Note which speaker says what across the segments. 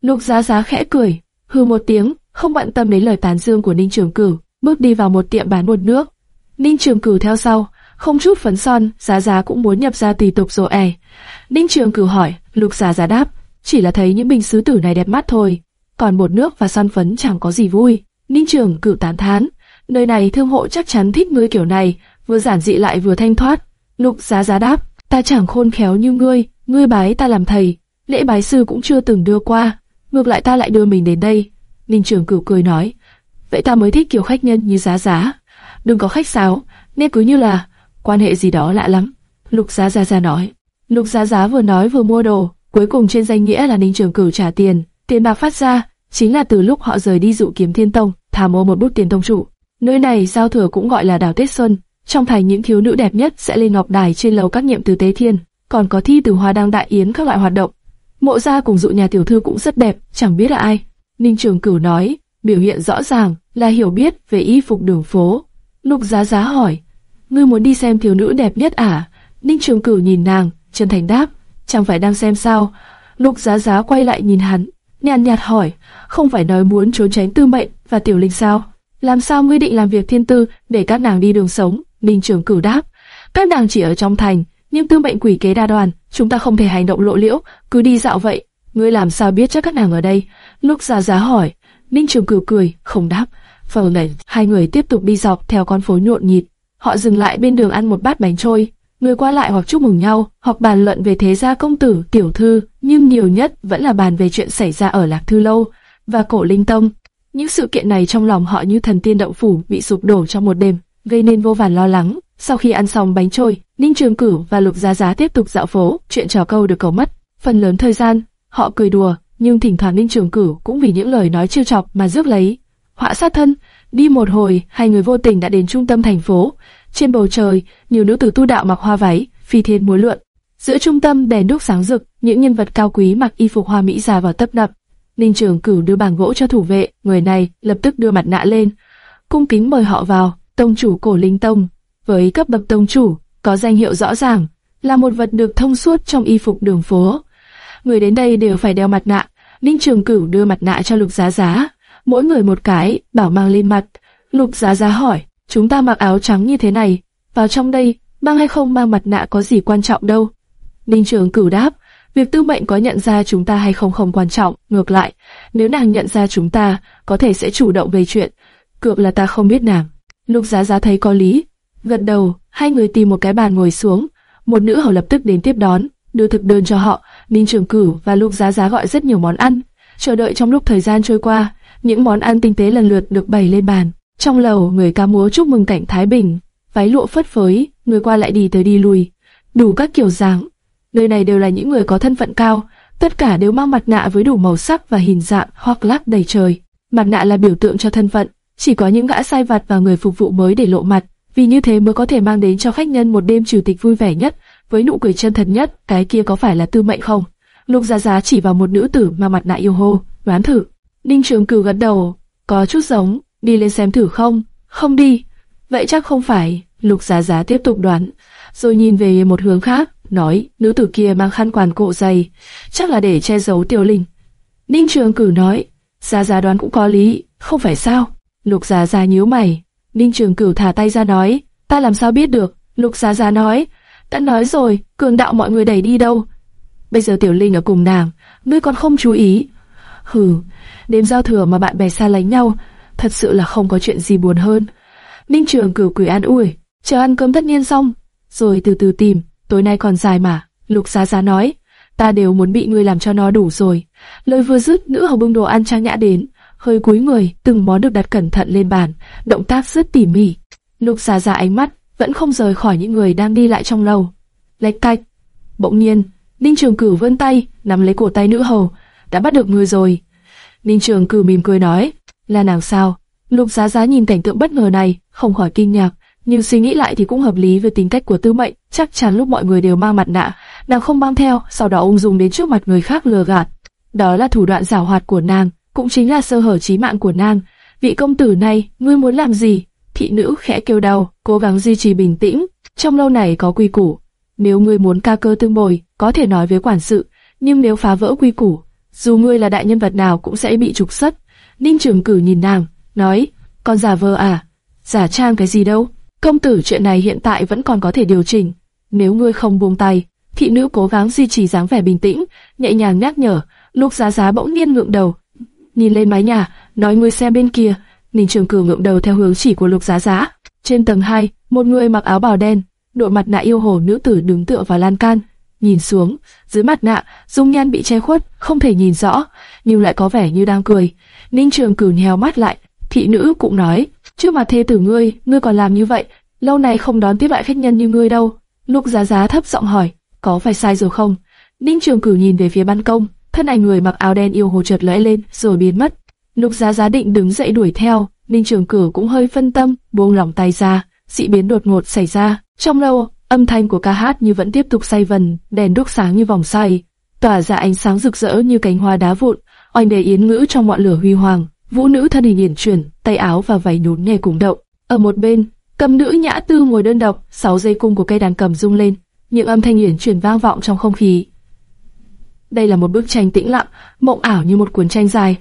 Speaker 1: Lục Giá Giá khẽ cười, hừ một tiếng, không bận tâm đến lời tán dương của Ninh Trường Cửu, bước đi vào một tiệm bán bột nước. Ninh Trường Cửu theo sau, không chút phấn son, Giá Giá cũng muốn nhập ra tùy tục rồi ẻ. Ninh Trường Cửu hỏi, Lục Giá Giá đáp, chỉ là thấy những bình sứ tử này đẹp mắt thôi, còn bột nước và son phấn chẳng có gì vui. Ninh Trường Cửu tán thán, nơi này thương hộ chắc chắn thích ngươi kiểu này, vừa giản dị lại vừa thanh thoát. Lục Giá Giá đáp, ta chẳng khôn khéo như ngươi, ngươi bái ta làm thầy, lễ bái sư cũng chưa từng đưa qua, ngược lại ta lại đưa mình đến đây. Ninh Trường Cửu cười nói, vậy ta mới thích kiểu khách nhân như Giá Giá, đừng có khách sáo, nên cứ như là quan hệ gì đó lạ lắm. Lục Giá Giá Giá nói, Lục Giá Giá vừa nói vừa mua đồ, cuối cùng trên danh nghĩa là Ninh Trường Cửu trả tiền, tiền bạc phát ra chính là từ lúc họ rời đi dụ kiếm Thiên Tông, thả mua một bút tiền tông trụ. Nơi này giao thừa cũng gọi là đảo Tết Xuân, trong thành những thiếu nữ đẹp nhất sẽ lên ngọc đài trên lầu các nhiệm từ tế thiên, còn có thi từ hoa đăng đại yến các loại hoạt động. Mộ gia cùng dụ nhà tiểu thư cũng rất đẹp, chẳng biết là ai. Ninh Trường Cửu nói, biểu hiện rõ ràng là hiểu biết về y phục đường phố. Lục Giá Giá hỏi, ngươi muốn đi xem thiếu nữ đẹp nhất à? Ninh Trường Cửu nhìn nàng, chân thành đáp, chẳng phải đang xem sao? Lục Giá Giá quay lại nhìn hắn, nhàn nhạt hỏi, không phải nói muốn trốn tránh Tư Mệnh và Tiểu Linh sao? Làm sao ngươi định làm việc thiên tư để các nàng đi đường sống? Ninh Trường Cửu đáp, các nàng chỉ ở trong thành, nhưng Tư Mệnh quỷ kế đa đoàn, chúng ta không thể hành động lộ liễu, cứ đi dạo vậy. Ngươi làm sao biết chắc các nàng ở đây? Lúc Gia Giá hỏi. Ninh Trường Cửu cười, không đáp. Vào này, hai người tiếp tục đi dọc theo con phố nhộn nhịp. Họ dừng lại bên đường ăn một bát bánh trôi, người qua lại hoặc chúc mừng nhau, hoặc bàn luận về thế gia công tử, tiểu thư, nhưng nhiều nhất vẫn là bàn về chuyện xảy ra ở Lạc Thư Lâu và Cổ Linh Tông. Những sự kiện này trong lòng họ như thần tiên động phủ bị sụp đổ trong một đêm, gây nên vô vàn lo lắng. Sau khi ăn xong bánh trôi, Ninh Trường Cửu và Lục Giá Giá tiếp tục dạo phố, chuyện trò câu được cầu mất. Phần lớn thời gian, họ cười đùa, nhưng thỉnh thoảng Ninh Trường Cửu cũng vì những lời nói trêu chọc mà rước lấy. Họa sát thân, đi một hồi, hai người vô tình đã đến trung tâm thành phố. Trên bầu trời, nhiều nữ tử tu đạo mặc hoa váy, phi thiên múa lượn. Giữa trung tâm đèn đúc sáng rực, những nhân vật cao quý mặc y phục hoa mỹ già vào tấp nập. Ninh Trường Cửu đưa bảng gỗ cho thủ vệ, người này lập tức đưa mặt nạ lên, cung kính mời họ vào. Tông chủ cổ linh tông, với cấp bậc tông chủ, có danh hiệu rõ ràng, là một vật được thông suốt trong y phục đường phố. Người đến đây đều phải đeo mặt nạ. Ninh Trường Cửu đưa mặt nạ cho Lục Giá Giá, mỗi người một cái, bảo mang lên mặt. Lục Giá Giá hỏi, chúng ta mặc áo trắng như thế này, vào trong đây, mang hay không mang mặt nạ có gì quan trọng đâu. Ninh Trường Cửu đáp, việc tư mệnh có nhận ra chúng ta hay không không quan trọng, ngược lại, nếu nàng nhận ra chúng ta, có thể sẽ chủ động về chuyện. Cược là ta không biết nàng. Lục Giá Giá thấy có lý, gật đầu, hai người tìm một cái bàn ngồi xuống, một nữ hầu lập tức đến tiếp đón, đưa thực đơn cho họ. Ninh Trường Cửu và Lục Giá Giá gọi rất nhiều món ăn, chờ đợi trong lúc thời gian trôi qua, những món ăn tinh tế lần lượt được bày lên bàn. Trong lầu, người ca múa chúc mừng cảnh Thái Bình, váy lụa phất phới, người qua lại đi tới đi lui, đủ các kiểu dáng. Nơi này đều là những người có thân phận cao, tất cả đều mang mặt nạ với đủ màu sắc và hình dạng hoặc lác đầy trời. Mặt nạ là biểu tượng cho thân phận, chỉ có những gã sai vặt và người phục vụ mới để lộ mặt, vì như thế mới có thể mang đến cho khách nhân một đêm chủ tịch vui vẻ nhất, với nụ cười chân thật nhất. Cái kia có phải là Tư Mệnh không? Lục Giá Giá chỉ vào một nữ tử mà mặt nạ yêu hô, đoán thử. Ninh Trường Cửu gật đầu, có chút giống, đi lên xem thử không? Không đi. Vậy chắc không phải. Lục Giá Giá tiếp tục đoán, rồi nhìn về một hướng khác, nói, nữ tử kia mang khăn quàng cổ dày, chắc là để che giấu Tiểu Linh. Ninh Trường Cửu nói, Giá Giá đoán cũng có lý, không phải sao? Lục Giá Giá nhíu mày. Ninh Trường Cửu thả tay ra nói, ta làm sao biết được? Lục Giá Giá nói, đã nói rồi, cường đạo mọi người đẩy đi đâu? Bây giờ Tiểu Linh ở cùng nàng, ngươi còn không chú ý. Hừ, đêm giao thừa mà bạn bè xa lánh nhau, thật sự là không có chuyện gì buồn hơn. Ninh Trường Cửu cười an ủi, chờ ăn cơm tất niên xong, rồi từ từ tìm, tối nay còn dài mà. Lục Giá Giá nói, ta đều muốn bị ngươi làm cho nó đủ rồi. Lời vừa dứt, nữ hầu bưng đồ ăn trang nhã đến, hơi cúi người, từng món được đặt cẩn thận lên bàn, động tác rất tỉ mỉ. Lục Giá Giá dạ ánh mắt vẫn không rời khỏi những người đang đi lại trong lầu. Lệch cạch. Bỗng nhiên, Ninh Trường Cửu vươn tay, nắm lấy cổ tay nữ hầu, đã bắt được người rồi. Ninh Trường Cửu mỉm cười nói, là nàng sao? Lục Giá Giá dạ nhìn cảnh tượng bất ngờ này, không khỏi kinh ngạc, nhưng suy nghĩ lại thì cũng hợp lý với tính cách của Tư Mệnh, chắc chắn lúc mọi người đều mang mặt nạ, nàng không mang theo, sau đó ung dung đến trước mặt người khác lừa gạt. Đó là thủ đoạn giảo hoạt của nàng, cũng chính là sơ hở chí mạng của nàng. Vị công tử này, ngươi muốn làm gì? Thị nữ khẽ kêu đau, cố gắng duy trì bình tĩnh. Trong lâu này có quy củ, nếu ngươi muốn ca cơ tương bồi, có thể nói với quản sự, nhưng nếu phá vỡ quy củ, dù ngươi là đại nhân vật nào cũng sẽ bị trục xuất. Ninh Trường Cử nhìn nàng, nói, con giả vờ à? Giả trang cái gì đâu? Công tử chuyện này hiện tại vẫn còn có thể điều chỉnh. Nếu ngươi không buông tay, thị nữ cố gắng duy trì dáng vẻ bình tĩnh, nhẹ nhàng nhắc nhở. Lục Giá Giá bỗng nhiên ngượng đầu, nhìn lên mái nhà, nói ngươi xem bên kia. Ninh Trường Cửu ngượng đầu theo hướng chỉ của Lục Giá Giá. Trên tầng 2, một người mặc áo bào đen, đội mặt nạ yêu hồ nữ tử đứng tựa vào lan can, nhìn xuống, dưới mặt nạ, dung nhan bị che khuất, không thể nhìn rõ, nhưng lại có vẻ như đang cười. Ninh Trường Cửu nheo mắt lại, thị nữ cũng nói, trước mặt thê tử ngươi, ngươi còn làm như vậy, lâu nay không đón tiếp lại khách nhân như ngươi đâu. Lục Giá Giá thấp giọng hỏi, có phải sai rồi không? Ninh Trường Cửu nhìn về phía ban công, thân ảnh người mặc áo đen yêu hồ chợt lóe lên, rồi biến mất. Lục Giá Giá định đứng dậy đuổi theo, Ninh Trường Cửu cũng hơi phân tâm, buông lỏng tay ra, dị biến đột ngột xảy ra. Trong lâu, âm thanh của ca hát như vẫn tiếp tục say vần, đèn đuốc sáng như vòng xoay, tỏa ra ánh sáng rực rỡ như cánh hoa đá vụn, oanh đề yến ngữ trong ngọn lửa huy hoàng. Vũ nữ thân hình hiển chuyển, tay áo và váy nhún nhẹ cùng động. Ở một bên, cầm nữ nhã tư ngồi đơn độc, sáu dây cung của cây đàn cầm rung lên, những âm thanh hiển chuyển vang vọng trong không khí. Đây là một bức tranh tĩnh lặng, mộng ảo như một cuốn tranh dài.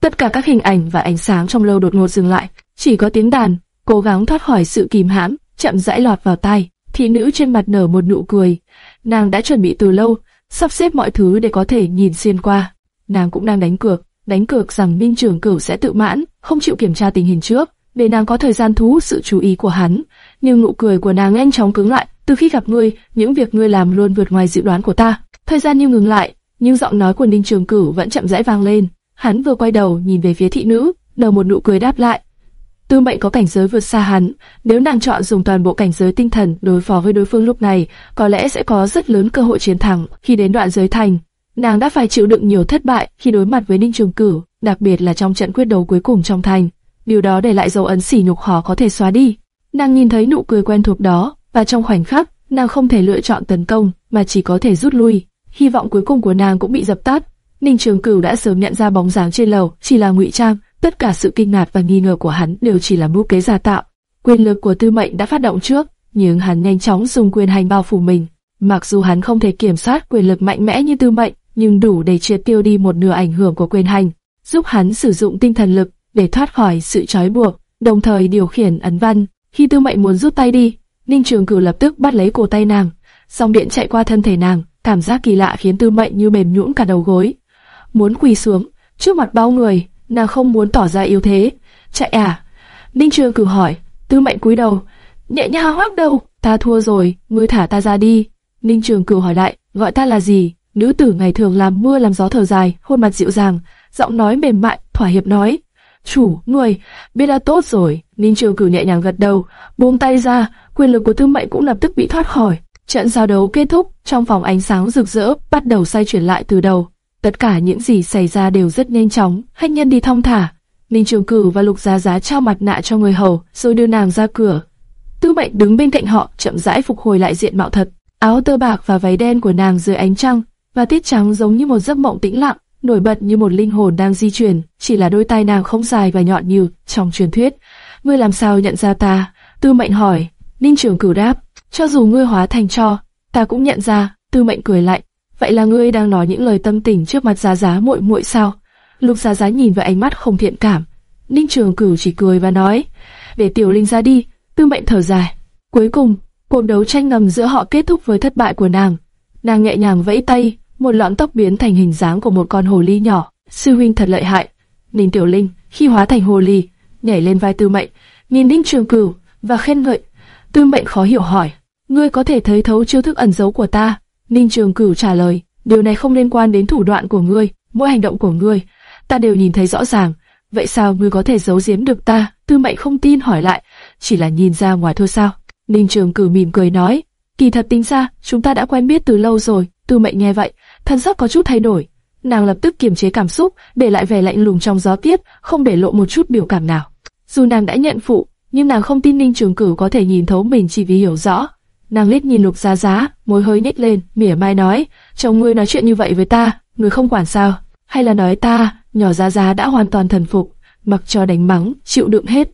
Speaker 1: Tất cả các hình ảnh và ánh sáng trong lâu đột ngột dừng lại, chỉ có tiếng đàn, cố gắng thoát khỏi sự kìm hãm, chậm rãi lọt vào tai. Thị nữ trên mặt nở một nụ cười, nàng đã chuẩn bị từ lâu, sắp xếp mọi thứ để có thể nhìn xuyên qua. Nàng cũng đang đánh cược, đánh cược rằng Minh Trường Cửu sẽ tự mãn, không chịu kiểm tra tình hình trước, để nàng có thời gian thu hút sự chú ý của hắn. Nhưng nụ cười của nàng nhanh chóng cứng lại. Từ khi gặp ngươi, những việc ngươi làm luôn vượt ngoài dự đoán của ta. Thời gian như ngừng lại, nhưng giọng nói của Ninh Trường Cửu vẫn chậm rãi vang lên. Hắn vừa quay đầu nhìn về phía thị nữ, đầu một nụ cười đáp lại. Tư mệnh có cảnh giới vượt xa hắn, nếu nàng chọn dùng toàn bộ cảnh giới tinh thần đối phó với đối phương lúc này, có lẽ sẽ có rất lớn cơ hội chiến thắng. Khi đến đoạn giới thành, nàng đã phải chịu đựng nhiều thất bại khi đối mặt với Ninh Trường Cửu, đặc biệt là trong trận quyết đấu cuối cùng trong thành. Điều đó để lại dấu ấn sỉ nhục khó có thể xóa đi. Nàng nhìn thấy nụ cười quen thuộc đó, và trong khoảnh khắc, nàng không thể lựa chọn tấn công, mà chỉ có thể rút lui. Hy vọng cuối cùng của nàng cũng bị dập tắt. Ninh Trường Cửu đã sớm nhận ra bóng dáng trên lầu chỉ là ngụy trang, Tất cả sự kinh ngạc và nghi ngờ của hắn đều chỉ là mưu kế giả tạo. Quyền lực của Tư Mệnh đã phát động trước, nhưng hắn nhanh chóng dùng quyền hành bao phủ mình. Mặc dù hắn không thể kiểm soát quyền lực mạnh mẽ như Tư Mệnh, nhưng đủ để triệt tiêu đi một nửa ảnh hưởng của quyền hành, giúp hắn sử dụng tinh thần lực để thoát khỏi sự trói buộc, đồng thời điều khiển ấn văn. Khi Tư Mệnh muốn rút tay đi, Ninh Trường Cửu lập tức bắt lấy cổ tay nàng, song điện chạy qua thân thể nàng, cảm giác kỳ lạ khiến Tư Mệnh như mềm nhũn cả đầu gối. Muốn quỳ xuống trước mặt bao người, nàng không muốn tỏ ra yếu thế. Chạy à? Ninh Trường cử hỏi. Tư mệnh cúi đầu. Nhẹ nhàng hoắc đầu. Ta thua rồi, ngươi thả ta ra đi. Ninh Trường cử hỏi lại, gọi ta là gì? Nữ tử ngày thường làm mưa làm gió thở dài, khuôn mặt dịu dàng, giọng nói mềm mại, thỏa hiệp nói. Chủ, người, biết đã tốt rồi. Ninh Trường cử nhẹ nhàng gật đầu, buông tay ra, quyền lực của tư mệnh cũng lập tức bị thoát khỏi. Trận giao đấu kết thúc, trong phòng ánh sáng rực rỡ bắt đầu xoay chuyển lại từ đầu. Tất cả những gì xảy ra đều rất nhanh chóng, hách nhân đi thong thả. Ninh Trường Cử và Lục Giá Giá trao mặt nạ cho người hầu, rồi đưa nàng ra cửa. Tư Mệnh đứng bên cạnh họ, chậm rãi phục hồi lại diện mạo thật. Áo tơ bạc và váy đen của nàng dưới ánh trăng, và tiết trắng giống như một giấc mộng tĩnh lặng, nổi bật như một linh hồn đang di chuyển. Chỉ là đôi tay nàng không dài và nhọn như trong truyền thuyết. Ngươi làm sao nhận ra ta? Tư Mệnh hỏi. Ninh Trường Cử đáp, cho dù ngươi hóa thành cho, ta cũng nhận ra. Tư Mệnh cười lạnh, Vậy là ngươi đang nói những lời tâm tình trước mặt Giá Giá muội muội sao? Lục Giá Giá nhìn với ánh mắt không thiện cảm. Ninh Trường Cửu chỉ cười và nói, để Tiểu Linh ra đi. Tư Mệnh thở dài. Cuối cùng, cuộc đấu tranh ngầm giữa họ kết thúc với thất bại của nàng. Nàng nhẹ nhàng vẫy tay, một lọn tóc biến thành hình dáng của một con hồ ly nhỏ. Sư huynh thật lợi hại. Ninh Tiểu Linh khi hóa thành hồ ly, nhảy lên vai Tư Mệnh, nhìn Ninh Trường Cửu và khen ngợi. Tư Mệnh khó hiểu hỏi, ngươi có thể thấy thấu chiêu thức ẩn giấu của ta? Ninh Trường Cửu trả lời, điều này không liên quan đến thủ đoạn của ngươi, mỗi hành động của ngươi, ta đều nhìn thấy rõ ràng. Vậy sao ngươi có thể giấu giếm được ta? Tư Mệnh không tin hỏi lại, chỉ là nhìn ra ngoài thôi sao? Ninh Trường Cửu mỉm cười nói, kỳ thật tính ra chúng ta đã quen biết từ lâu rồi. Tư Mệnh nghe vậy, thân sắc có chút thay đổi, nàng lập tức kiềm chế cảm xúc, để lại vẻ lạnh lùng trong gió tiếp, không để lộ một chút biểu cảm nào. Dù nàng đã nhận phụ, nhưng nàng không tin Ninh Trường Cửu có thể nhìn thấu mình chỉ vì hiểu rõ. Nàng liếc nhìn Lục Giá Giá, môi hơi nhếch lên, mỉa mai nói, chồng ngươi nói chuyện như vậy với ta, ngươi không quản sao? Hay là nói ta, nhỏ Giá Giá đã hoàn toàn thần phục, mặc cho đánh mắng, chịu đựng hết.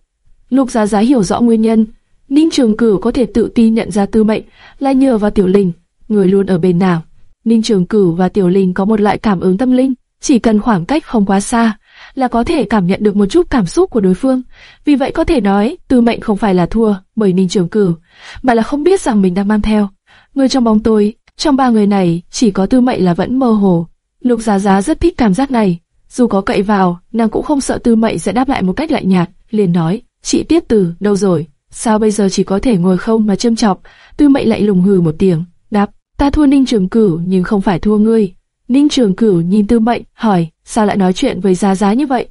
Speaker 1: Lục Giá Giá hiểu rõ nguyên nhân, Ninh Trường Cửu có thể tự tin nhận ra Tư Mệnh là nhờ vào Tiểu Linh, người luôn ở bên nào. Ninh Trường Cửu và Tiểu Linh có một loại cảm ứng tâm linh, chỉ cần khoảng cách không quá xa, là có thể cảm nhận được một chút cảm xúc của đối phương. Vì vậy có thể nói, Tư Mệnh không phải là thua bởi Ninh Trường Cửu, mà là không biết rằng mình đang mang theo. Người trong bóng tối, trong ba người này, chỉ có Tư Mệnh là vẫn mơ hồ. Lục Giá Giá rất thích cảm giác này, dù có cậy vào, nàng cũng không sợ Tư Mệnh sẽ đáp lại một cách lạnh nhạt, liền nói, chị Tiết Từ đâu rồi? Sao bây giờ chỉ có thể ngồi không mà châm chọc? Tư Mệnh lại lùng hừ một tiếng, đáp, ta thua Ninh Trường Cửu nhưng không phải thua ngươi. Ninh Trường Cửu nhìn Tư Mệnh, hỏi, sao lại nói chuyện với Giá Giá như vậy?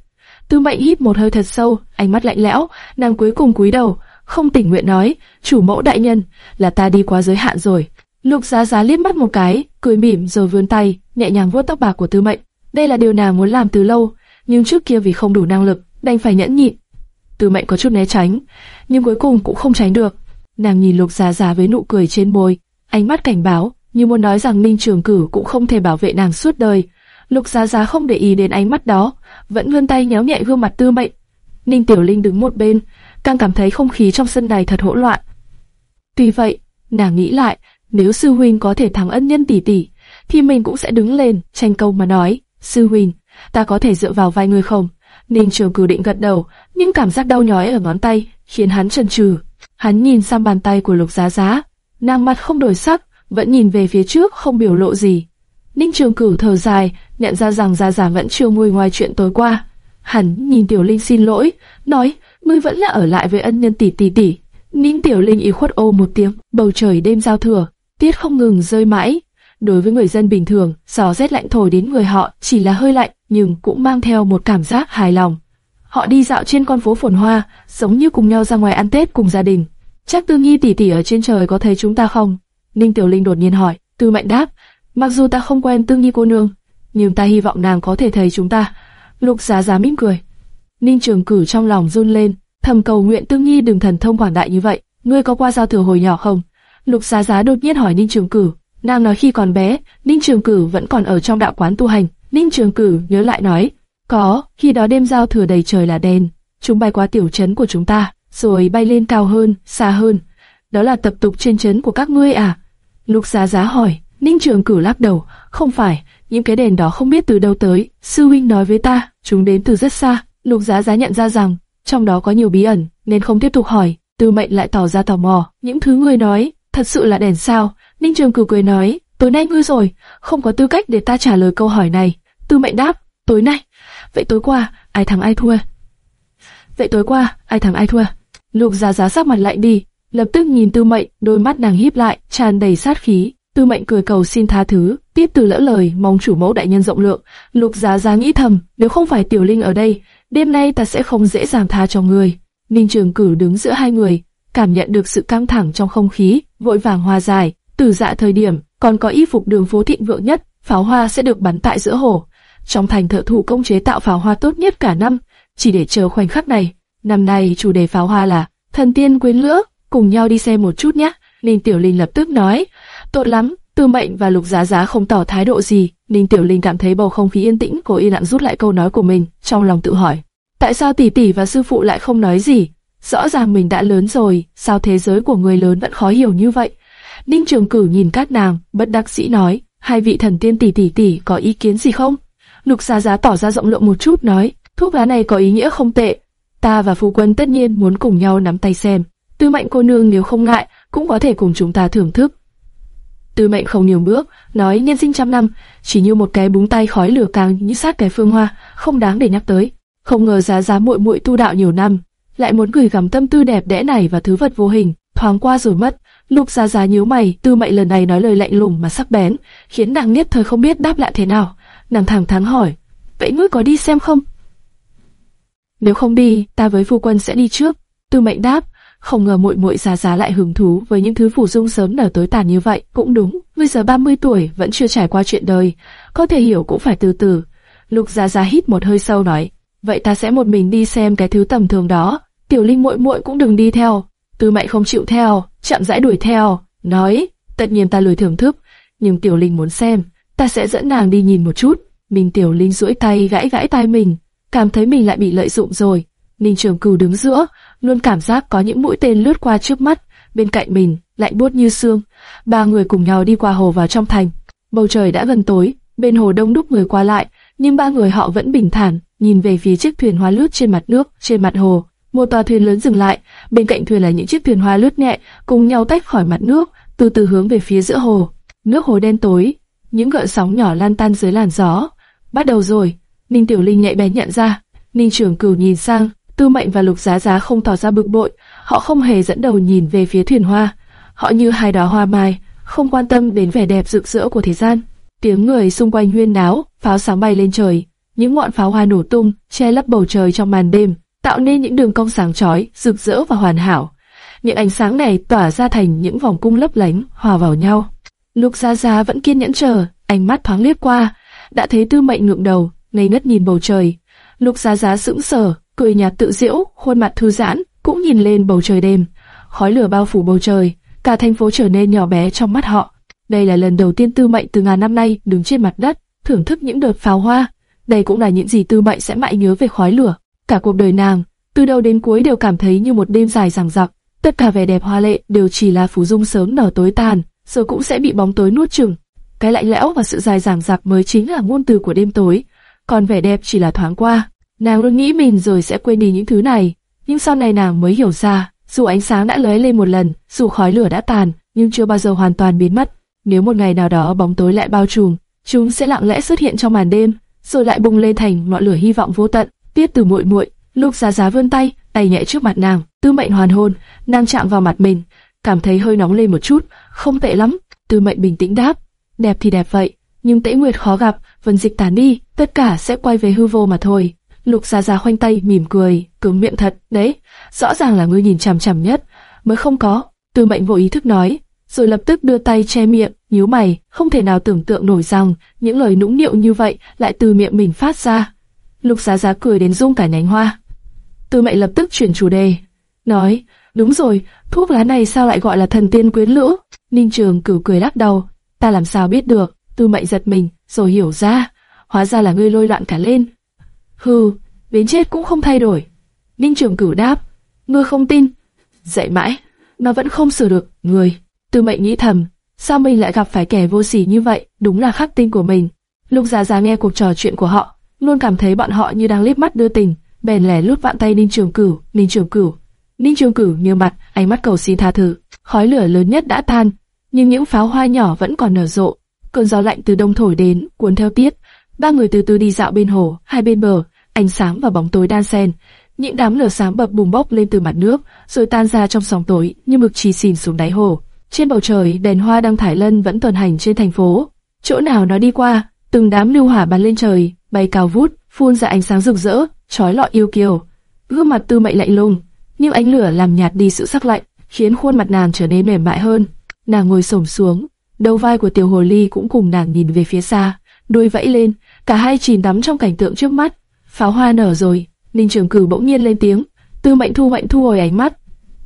Speaker 1: Tư Mệnh hít một hơi thật sâu, ánh mắt lạnh lẽo, nàng cuối cùng cúi đầu, không tỉnh nguyện nói, chủ mẫu đại nhân, là ta đi quá giới hạn rồi. Lục Giá Giá liếc mắt một cái, cười mỉm rồi vươn tay, nhẹ nhàng vuốt tóc bạc của Tư Mệnh. Đây là điều nàng muốn làm từ lâu, nhưng trước kia vì không đủ năng lực, đành phải nhẫn nhịn. Tư Mệnh có chút né tránh, nhưng cuối cùng cũng không tránh được. Nàng nhìn Lục Giá Giá với nụ cười trên môi, ánh mắt cảnh báo, như muốn nói rằng Ninh Trường Cử cũng không thể bảo vệ nàng suốt đời. Lục Giá Giá không để ý đến ánh mắt đó, vẫn vươn tay nhéo nhẹ gương mặt Tư Mệnh. Ninh Tiểu Linh đứng một bên, càng cảm thấy không khí trong sân đài thật hỗn loạn. Tuy vậy, nàng nghĩ lại, nếu sư huynh có thể thắng ân nhân tỷ tỷ, thì mình cũng sẽ đứng lên, tranh công mà nói, sư huynh, ta có thể dựa vào vai người không? Ninh Trường Cử định gật đầu, nhưng cảm giác đau nhói ở ngón tay khiến hắn chần chừ. Hắn nhìn sang bàn tay của Lục Giá Giá, nàng mặt không đổi sắc, vẫn nhìn về phía trước không biểu lộ gì. Ninh Trường Cửu thở dài, nhận ra rằng Gia Gia vẫn chưa nguôi ngoài chuyện tối qua. Hắn nhìn Tiểu Linh xin lỗi, nói, ngươi vẫn là ở lại với ân nhân tỷ tỷ tỷ. Ninh Tiểu Linh y khuất ô một tiếng, bầu trời đêm giao thừa, tiết không ngừng rơi mãi. Đối với người dân bình thường, gió rét lạnh thổi đến người họ chỉ là hơi lạnh, nhưng cũng mang theo một cảm giác hài lòng. Họ đi dạo trên con phố phồn hoa, giống như cùng nhau ra ngoài ăn Tết cùng gia đình. Chắc Tư Nghi tỷ tỷ ở trên trời có thấy chúng ta không? Ninh Tiểu Linh đột nhiên hỏi. Tư Mệnh đáp, mặc dù ta không quen Tương Nhi cô nương, nhưng ta hy vọng nàng có thể thấy chúng ta. Lục Giá Giá mỉm cười. Ninh Trường Cử trong lòng run lên, thầm cầu nguyện Tương Nhi đừng thần thông quảng đại như vậy. Ngươi có qua giao thừa hồi nhỏ không? Lục Giá Giá đột nhiên hỏi Ninh Trường Cử. Nàng nói khi còn bé, Ninh Trường Cử vẫn còn ở trong đạo quán tu hành. Ninh Trường Cử nhớ lại nói, có, khi đó đêm giao thừa đầy trời là đèn, chúng bay qua tiểu trấn của chúng ta, rồi bay lên cao hơn, xa hơn. Đó là tập tục trên trấn của các ngươi à? Lục Giá Giá hỏi. Ninh Trường Cử lắc đầu, không phải, những cái đèn đó không biết từ đâu tới. Sư huynh nói với ta, chúng đến từ rất xa. Lục Giá Giá nhận ra rằng trong đó có nhiều bí ẩn, nên không tiếp tục hỏi. Tư Mệnh lại tỏ ra tò mò, những thứ ngươi nói, thật sự là đèn sao? Ninh Trường Cử cười nói, tối nay mưa rồi, không có tư cách để ta trả lời câu hỏi này. Tư Mệnh đáp, tối nay. Vậy tối qua, ai thắng ai thua? Vậy tối qua, ai thắng ai thua? Lục Giá Giá sắc mặt lạnh đi, lập tức nhìn Tư Mệnh, đôi mắt nàng híp lại, tràn đầy sát khí. Tư Mệnh cười cầu xin tha thứ, tiếp từ lỡ lời, mong chủ mẫu đại nhân rộng lượng. Lục Giá Giá nghĩ thầm, nếu không phải Tiểu Linh ở đây, đêm nay ta sẽ không dễ dàng tha cho người. Ninh Trường Cử đứng giữa hai người, cảm nhận được sự căng thẳng trong không khí, vội vàng hòa giải. Từ dạ thời điểm, còn có y phục đường phố thịnh vượng nhất, pháo hoa sẽ được bắn tại giữa hồ. Trong thành thợ thủ công chế tạo pháo hoa tốt nhất cả năm, chỉ để chờ khoảnh khắc này. Năm nay chủ đề pháo hoa là thần tiên quyến lữ, cùng nhau đi xem một chút nhé. Ninh Tiểu Linh lập tức nói, tốt lắm. Tư Mệnh và Lục Giá Giá không tỏ thái độ gì. Ninh Tiểu Linh cảm thấy bầu không khí yên tĩnh, cô yên lặng rút lại câu nói của mình, trong lòng tự hỏi, tại sao tỷ tỷ và sư phụ lại không nói gì? Rõ ràng mình đã lớn rồi, sao thế giới của người lớn vẫn khó hiểu như vậy? Ninh Trường Cử nhìn các nàng, bất đắc sĩ nói, hai vị thần tiên tỷ tỷ tỷ có ý kiến gì không? Lục Giá Giá tỏ ra rộng lượng một chút nói, thuốc lá này có ý nghĩa không tệ, ta và phu quân tất nhiên muốn cùng nhau nắm tay xem. Tư Mệnh cô nương nếu không ngại, cũng có thể cùng chúng ta thưởng thức. Tư Mệnh không nhiều bước, nói nhân sinh trăm năm, chỉ như một cái búng tay khói lửa càng như sát cái phương hoa, không đáng để nhắc tới. Không ngờ giá giá muội muội tu đạo nhiều năm, lại muốn gửi gắm tâm tư đẹp đẽ này vào thứ vật vô hình, thoáng qua rồi mất. Lục Giá Giá nhíu mày, Tư Mệnh lần này nói lời lạnh lùng mà sắc bén, khiến nàng nhất thời không biết đáp lại thế nào. Nàng thẳng thắn hỏi, vậy ngươi có đi xem không? Nếu không đi, ta với phu quân sẽ đi trước. Tư Mệnh đáp, không ngờ muội muội già già lại hứng thú với những thứ phủ dung sớm nở tối tàn như vậy. Cũng đúng, bây giờ 30 tuổi vẫn chưa trải qua chuyện đời, có thể hiểu cũng phải từ từ. Lục già già hít một hơi sâu nói, vậy ta sẽ một mình đi xem cái thứ tầm thường đó. Tiểu Linh muội muội cũng đừng đi theo. Tư Mệnh không chịu theo, chậm rãi đuổi theo, nói, tất nhiên ta lười thưởng thức, nhưng Tiểu Linh muốn xem, ta sẽ dẫn nàng đi nhìn một chút. mình Tiểu Linh duỗi tay gãi gãi tai mình, cảm thấy mình lại bị lợi dụng rồi. Ninh Trường Cửu đứng giữa, luôn cảm giác có những mũi tên lướt qua trước mắt, bên cạnh mình, lạnh buốt như xương. Ba người cùng nhau đi qua hồ vào trong thành. Bầu trời đã gần tối, bên hồ đông đúc người qua lại, nhưng ba người họ vẫn bình thản, nhìn về phía chiếc thuyền hoa lướt trên mặt nước, trên mặt hồ. Một tòa thuyền lớn dừng lại, bên cạnh thuyền là những chiếc thuyền hoa lướt nhẹ, cùng nhau tách khỏi mặt nước, từ từ hướng về phía giữa hồ. Nước hồ đen tối, những gợn sóng nhỏ lan tan dưới làn gió. Bắt đầu rồi, Ninh Tiểu Linh nhạy bén nhận ra. Ninh Trường Cửu nhìn sang, Tư Mệnh và Lục Giá Giá không tỏ ra bực bội, họ không hề dẫn đầu nhìn về phía thuyền hoa. Họ như hai đóa hoa mai, không quan tâm đến vẻ đẹp rực rỡ của thế gian. Tiếng người xung quanh huyên náo, pháo sáng bay lên trời, những ngọn pháo hoa nổ tung, che lấp bầu trời trong màn đêm, tạo nên những đường cong sáng chói, rực rỡ và hoàn hảo. Những ánh sáng này tỏa ra thành những vòng cung lấp lánh, hòa vào nhau. Lục Giá Giá vẫn kiên nhẫn chờ, ánh mắt thoáng liếc qua, đã thấy Tư Mệnh ngượng đầu, ngây ngất nhìn bầu trời. Lục Giá Giá sững sờ, cười nhạt tự diễu khuôn mặt thư giãn, cũng nhìn lên bầu trời đêm. Khói lửa bao phủ bầu trời, cả thành phố trở nên nhỏ bé trong mắt họ. Đây là lần đầu tiên Tư Mệnh từ ngàn năm nay đứng trên mặt đất, thưởng thức những đợt pháo hoa. Đây cũng là những gì Tư Mệnh sẽ mãi nhớ về khói lửa. Cả cuộc đời nàng, từ đầu đến cuối đều cảm thấy như một đêm dài dằng dặc. Tất cả vẻ đẹp hoa lệ đều chỉ là phù dung sớm nở tối tàn, rồi cũng sẽ bị bóng tối nuốt chửng. Cái lạnh lẽo và sự dài dằng dặc mới chính là ngôn từ của đêm tối, còn vẻ đẹp chỉ là thoáng qua. Nàng luôn nghĩ mình rồi sẽ quên đi những thứ này, nhưng sau này nàng mới hiểu ra, dù ánh sáng đã lóe lên một lần, dù khói lửa đã tàn, nhưng chưa bao giờ hoàn toàn biến mất. Nếu một ngày nào đó bóng tối lại bao trùm, chúng sẽ lặng lẽ xuất hiện trong màn đêm, rồi lại bùng lên thành ngọn lửa hy vọng vô tận. Tiết từ muội muội, Lục Giá Giá vươn tay, tay nhẹ trước mặt nàng, Tư Mệnh hoàn hôn, nàng chạm vào mặt mình, cảm thấy hơi nóng lên một chút, không tệ lắm. Tư Mệnh bình tĩnh đáp, đẹp thì đẹp vậy, nhưng Tễ Nguyệt khó gặp, vân dịch tán đi, tất cả sẽ quay về hư vô mà thôi. Lục Giá Giá khoanh tay mỉm cười, cứng miệng thật, đấy, rõ ràng là ngươi nhìn chằm chằm nhất, mới không có. Tư Mệnh vô ý thức nói, rồi lập tức đưa tay che miệng, nhíu mày, không thể nào tưởng tượng nổi rằng những lời nũng nịu như vậy lại từ miệng mình phát ra. Lục Giá Giá cười đến rung cả nhánh hoa. Tư Mệnh lập tức chuyển chủ đề, nói, đúng rồi, thuốc lá này sao lại gọi là thần tiên quyến lữ? Ninh Trường cửu cười lắc đầu, ta làm sao biết được? Tư Mệnh giật mình, rồi hiểu ra, hóa ra là ngươi lôi loạn cả lên. Hừ, đến chết cũng không thay đổi. Ninh Trường cửu đáp, ngươi không tin, dạy mãi, mà vẫn không sửa được, người. Tư Mệnh nghĩ thầm, sao mình lại gặp phải kẻ vô sỉ như vậy, đúng là khắc tinh của mình. Lục Giá Giá nghe cuộc trò chuyện của họ, luôn cảm thấy bọn họ như đang liếc mắt đưa tình, bèn lẻ lút vạn tay Ninh Trường Cửu, Ninh Trường Cửu. Ninh Trường Cửu như mặt, ánh mắt cầu xin tha thứ. Khói lửa lớn nhất đã tan, nhưng những pháo hoa nhỏ vẫn còn nở rộ. Cơn gió lạnh từ đông thổi đến, cuốn theo tiết. Ba người từ từ đi dạo bên hồ, hai bên bờ, ánh sáng và bóng tối đan xen. Những đám lửa sáng bập bùng bốc lên từ mặt nước, rồi tan ra trong sóng tối như mực chì xìn xuống đáy hồ. Trên bầu trời, đèn hoa đăng thải lân vẫn tuần hành trên thành phố. Chỗ nào nó đi qua, từng đám lưu hỏa bắn lên trời, bay cao vút, phun ra ánh sáng rực rỡ, chói lọi yêu kiều. Gương mặt Tư Mệnh lạnh lùng, nhưng ánh lửa làm nhạt đi sự sắc lạnh, khiến khuôn mặt nàng trở nên mềm mại hơn. Nàng ngồi xổm xuống, đầu vai của Tiểu Hồ Ly cũng cùng nàng nhìn về phía xa, đuôi vẫy lên, cả hai chìm đắm trong cảnh tượng trước mắt. Pháo hoa nở rồi, Ninh Trường Cử bỗng nhiên lên tiếng, Tư Mệnh thu mạnh thu hồi ánh mắt,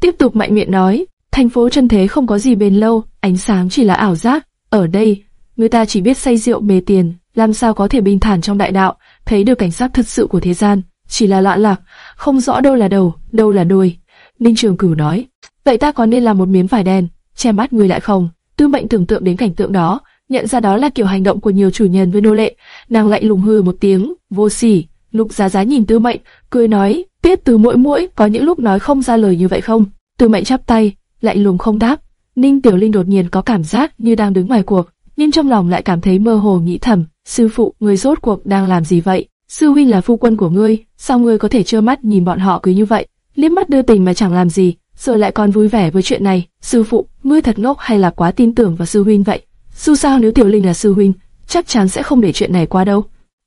Speaker 1: tiếp tục mạnh miệng nói, thành phố chân thế không có gì bền lâu, ánh sáng chỉ là ảo giác. Ở đây, người ta chỉ biết say rượu mê tiền, làm sao có thể bình thản trong đại đạo, thấy được cảnh sắc thật sự của thế gian, chỉ là loạn lạc, không rõ đâu là đầu, đâu là đuôi. Ninh Trường Cửu nói, vậy ta có nên làm một miếng vải đen, che mắt người lại không? Tư Mệnh tưởng tượng đến cảnh tượng đó, nhận ra đó là kiểu hành động của nhiều chủ nhân với nô lệ, nàng lại lùng hừ một tiếng, vô sỉ. Lục Giá Giá nhìn Tư Mệnh, cười nói, biết từ mỗi mũi có những lúc nói không ra lời như vậy không? Tư Mệnh chắp tay, lại lùng không đáp. Ninh Tiểu Linh đột nhiên có cảm giác như đang đứng ngoài cuộc, nhưng trong lòng lại cảm thấy mơ hồ nghĩ thầm, sư phụ, người rốt cuộc đang làm gì vậy? Sư huynh là phu quân của ngươi, sao ngươi có thể trơ mắt nhìn bọn họ cứ như vậy, liếc mắt đưa tình mà chẳng làm gì, rồi lại còn vui vẻ với chuyện này? Sư phụ, ngươi thật ngốc hay là quá tin tưởng vào sư huynh vậy? Dù sao nếu Tiểu Linh là sư huynh, chắc chắn sẽ không để chuyện này qua đâu.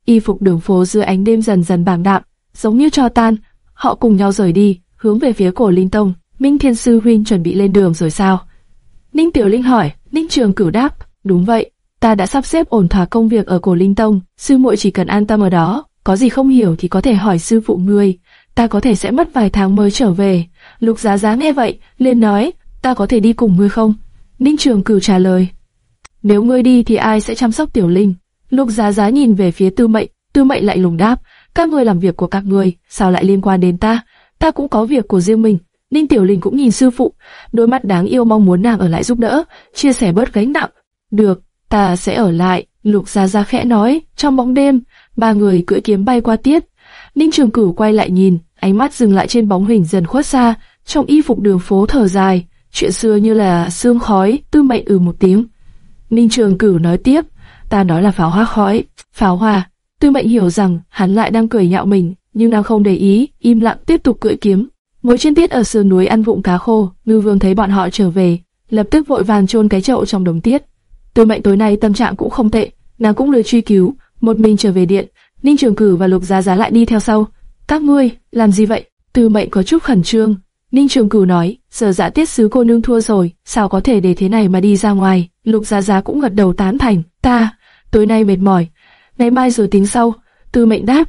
Speaker 1: Y phục đường phố dưới ánh đêm dần dần bàng đạm, giống như cho tan, họ cùng nhau rời đi, hướng về phía cổ Linh Tông. Minh Thiên sư huynh chuẩn bị lên đường rồi sao? Ninh Tiểu Linh hỏi, Ninh Trường Cửu đáp, đúng vậy, ta đã sắp xếp ổn thỏa công việc ở cổ Linh Tông, sư muội chỉ cần an tâm ở đó, có gì không hiểu thì có thể hỏi sư phụ ngươi, ta có thể sẽ mất vài tháng mới trở về. Lục Giá Giá nghe vậy, liền nói, ta có thể đi cùng ngươi không? Ninh Trường Cửu trả lời, nếu ngươi đi thì ai sẽ chăm sóc Tiểu Linh? Lục Giá Giá nhìn về phía Tư Mệnh, Tư Mệnh lại lùng đáp, các ngươi làm việc của các ngươi, sao lại liên quan đến ta? Ta cũng có việc của riêng mình. Ninh Tiểu Linh cũng nhìn sư phụ, đôi mắt đáng yêu mong muốn nàng ở lại giúp đỡ, chia sẻ bớt gánh nặng. Được, ta sẽ ở lại, Lục Giá Giá khẽ nói, trong bóng đêm, ba người cưỡi kiếm bay qua tiết. Ninh Trường Cửu quay lại nhìn, ánh mắt dừng lại trên bóng hình dần khuất xa, trong y phục đường phố thở dài, chuyện xưa như là sương khói, tư mệnh ừ một tiếng. Ninh Trường Cửu nói tiếp, ta nói là pháo hoa khói, pháo hoa. Tư mệnh hiểu rằng hắn lại đang cười nhạo mình, nhưng nàng không để ý, im lặng tiếp tục cưỡi kiếm. Mỗi trên tiết ở sườn núi ăn vụng cá khô, Ngư Vương thấy bọn họ trở về, lập tức vội vàng chôn cái chậu trong đống tiết. Tư mệnh tối nay tâm trạng cũng không tệ, nàng cũng lười truy cứu, một mình trở về điện. Ninh Trường Cử và Lục Giá Giá lại đi theo sau. Các ngươi làm gì vậy? Tư mệnh có chút khẩn trương. Ninh Trường Cửu nói, giờ dạ tiết sứ cô nương thua rồi, sao có thể để thế này mà đi ra ngoài? Lục Giá Giá cũng gật đầu tán thành. Ta, tối nay mệt mỏi, ngày mai rồi tính sau. Tư mệnh đáp.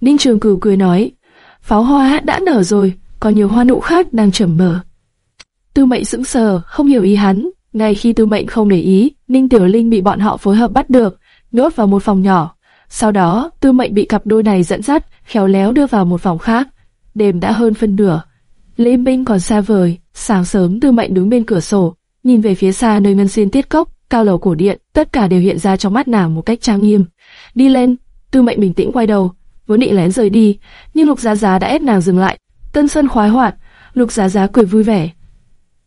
Speaker 1: Ninh Trường Cửu cười nói, pháo hoa đã nở rồi, còn nhiều hoa nụ khác đang chầm mở. Tư mệnh sững sờ, không hiểu ý hắn. Ngay khi tư mệnh không để ý, Ninh Tiểu Linh bị bọn họ phối hợp bắt được, nhốt vào một phòng nhỏ. Sau đó, tư mệnh bị cặp đôi này dẫn dắt, khéo léo đưa vào một phòng khác. Đêm đã hơn phân nửa. Lê Minh còn xa vời, sáng sớm tư mệnh đứng bên cửa sổ, nhìn về phía xa nơi ngân xuyên tiết cốc, cao lầu cổ điện, tất cả đều hiện ra trong mắt nàng một cách trang nghiêm. Đi lên, tư mệnh bình tĩnh quay đầu, vốn định lén rời đi, nhưng lục giá giá đã ép nàng dừng lại. Tân Sơn khoái hoạt, lục giá giá cười vui vẻ.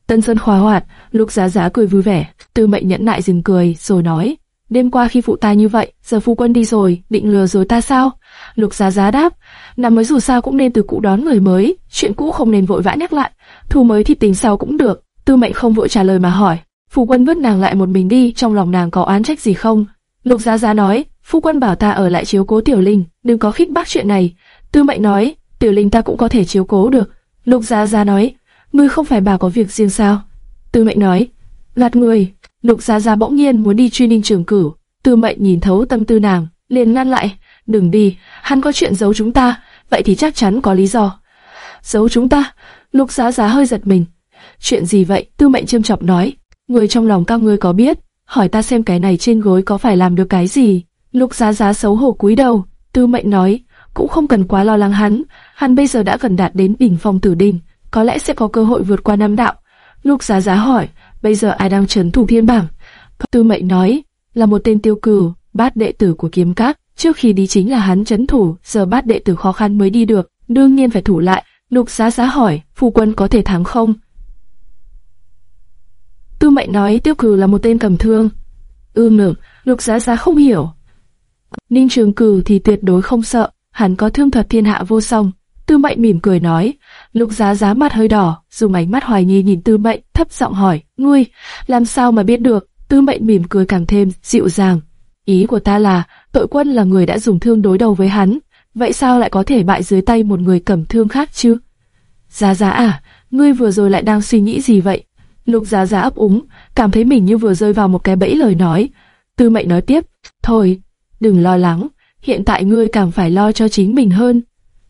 Speaker 1: Tân Sơn khoái hoạt, lục giá giá cười vui vẻ, tư mệnh nhẫn nại dừng cười, rồi nói, đêm qua khi phụ ta như vậy, giờ phu quân đi rồi, định lừa dối ta sao? Lục giá giá đáp, năm mới dù sao cũng nên từ cũ đón người mới, chuyện cũ không nên vội vã nhắc lại, thu mới thì tính sau cũng được. Tư mệnh không vội trả lời mà hỏi, phu quân vứt nàng lại một mình đi, trong lòng nàng có án trách gì không? Lục giá giá nói, phu quân bảo ta ở lại chiếu cố tiểu linh, đừng có khích bác chuyện này. Tư mệnh nói, tiểu linh ta cũng có thể chiếu cố được. Lục giá giá nói, ngươi không phải bà có việc riêng sao? Tư mệnh nói, gạt người. Lục giá giá bỗng nhiên muốn đi truy ninh trường cửu. Tư mệnh nhìn thấu tâm tư nàng, liền ngăn lại, đừng đi, hắn có chuyện giấu chúng ta, vậy thì chắc chắn có lý do. Giấu chúng ta? Lục giá giá hơi giật mình. Chuyện gì vậy? Tư mệnh châm chọc nói. Người trong lòng các ngươi có biết, hỏi ta xem cái này trên gối có phải làm được cái gì. Lục giá giá xấu hổ cúi đầu, tư mệnh nói, cũng không cần quá lo lắng hắn, hắn bây giờ đã gần đạt đến đỉnh phong tử đỉnh, có lẽ sẽ có cơ hội vượt qua năm đạo. Lục giá giá hỏi, bây giờ ai đang trấn thủ thiên bảng? Tư mệnh nói, là một tên tiêu cử, bát đệ tử của kiếm các. Trước khi đi chính là hắn chấn thủ, giờ bát đệ tử khó khăn mới đi được, đương nhiên phải thủ lại. Lục Giá Giá hỏi, phu quân có thể thắng không? Tư Mệnh nói Tiêu Cử là một tên cầm thương. Ưm nử, Lục Giá Giá không hiểu. Ninh Trường Cử thì tuyệt đối không sợ, hắn có thương thuật thiên hạ vô song. Tư Mệnh mỉm cười nói, Lục Giá Giá mặt hơi đỏ, dùng ánh mắt hoài nghi nhìn Tư Mệnh, thấp giọng hỏi, ngươi, làm sao mà biết được? Tư Mệnh mỉm cười càng thêm dịu dàng. Ý của ta là, tội quân là người đã dùng thương đối đầu với hắn, vậy sao lại có thể bại dưới tay một người cầm thương khác chứ? Giá giá à, ngươi vừa rồi lại đang suy nghĩ gì vậy? Lục giá giá ấp úng, cảm thấy mình như vừa rơi vào một cái bẫy lời nói. Tư mệnh nói tiếp, thôi, đừng lo lắng, hiện tại ngươi càng phải lo cho chính mình hơn.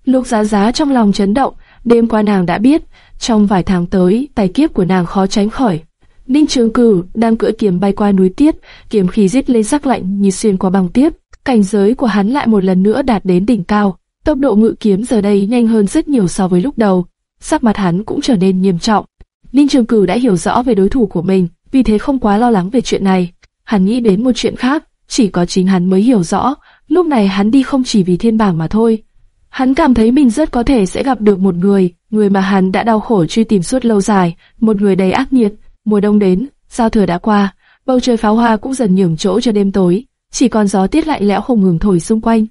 Speaker 1: Lục giá giá trong lòng chấn động, đêm qua nàng đã biết, trong vài tháng tới, tài kiếp của nàng khó tránh khỏi. Ninh Trường Cử đang cưỡi kiếm bay qua núi Tiết, kiếm khí rít lên sắc lạnh như xuyên qua băng tiếp. Cảnh giới của hắn lại một lần nữa đạt đến đỉnh cao. Tốc độ ngự kiếm giờ đây nhanh hơn rất nhiều so với lúc đầu. Sắc mặt hắn cũng trở nên nghiêm trọng. Ninh Trường Cử đã hiểu rõ về đối thủ của mình, vì thế không quá lo lắng về chuyện này. Hắn nghĩ đến một chuyện khác, chỉ có chính hắn mới hiểu rõ. Lúc này hắn đi không chỉ vì thiên bảng mà thôi. Hắn cảm thấy mình rất có thể sẽ gặp được một người, người mà hắn đã đau khổ truy tìm suốt lâu dài, một người đầy ác nhiệt, Mùa đông đến, giao thừa đã qua, bầu trời pháo hoa cũng dần nhường chỗ cho đêm tối, chỉ còn gió tiết lạnh lẽo không ngừng thổi xung quanh.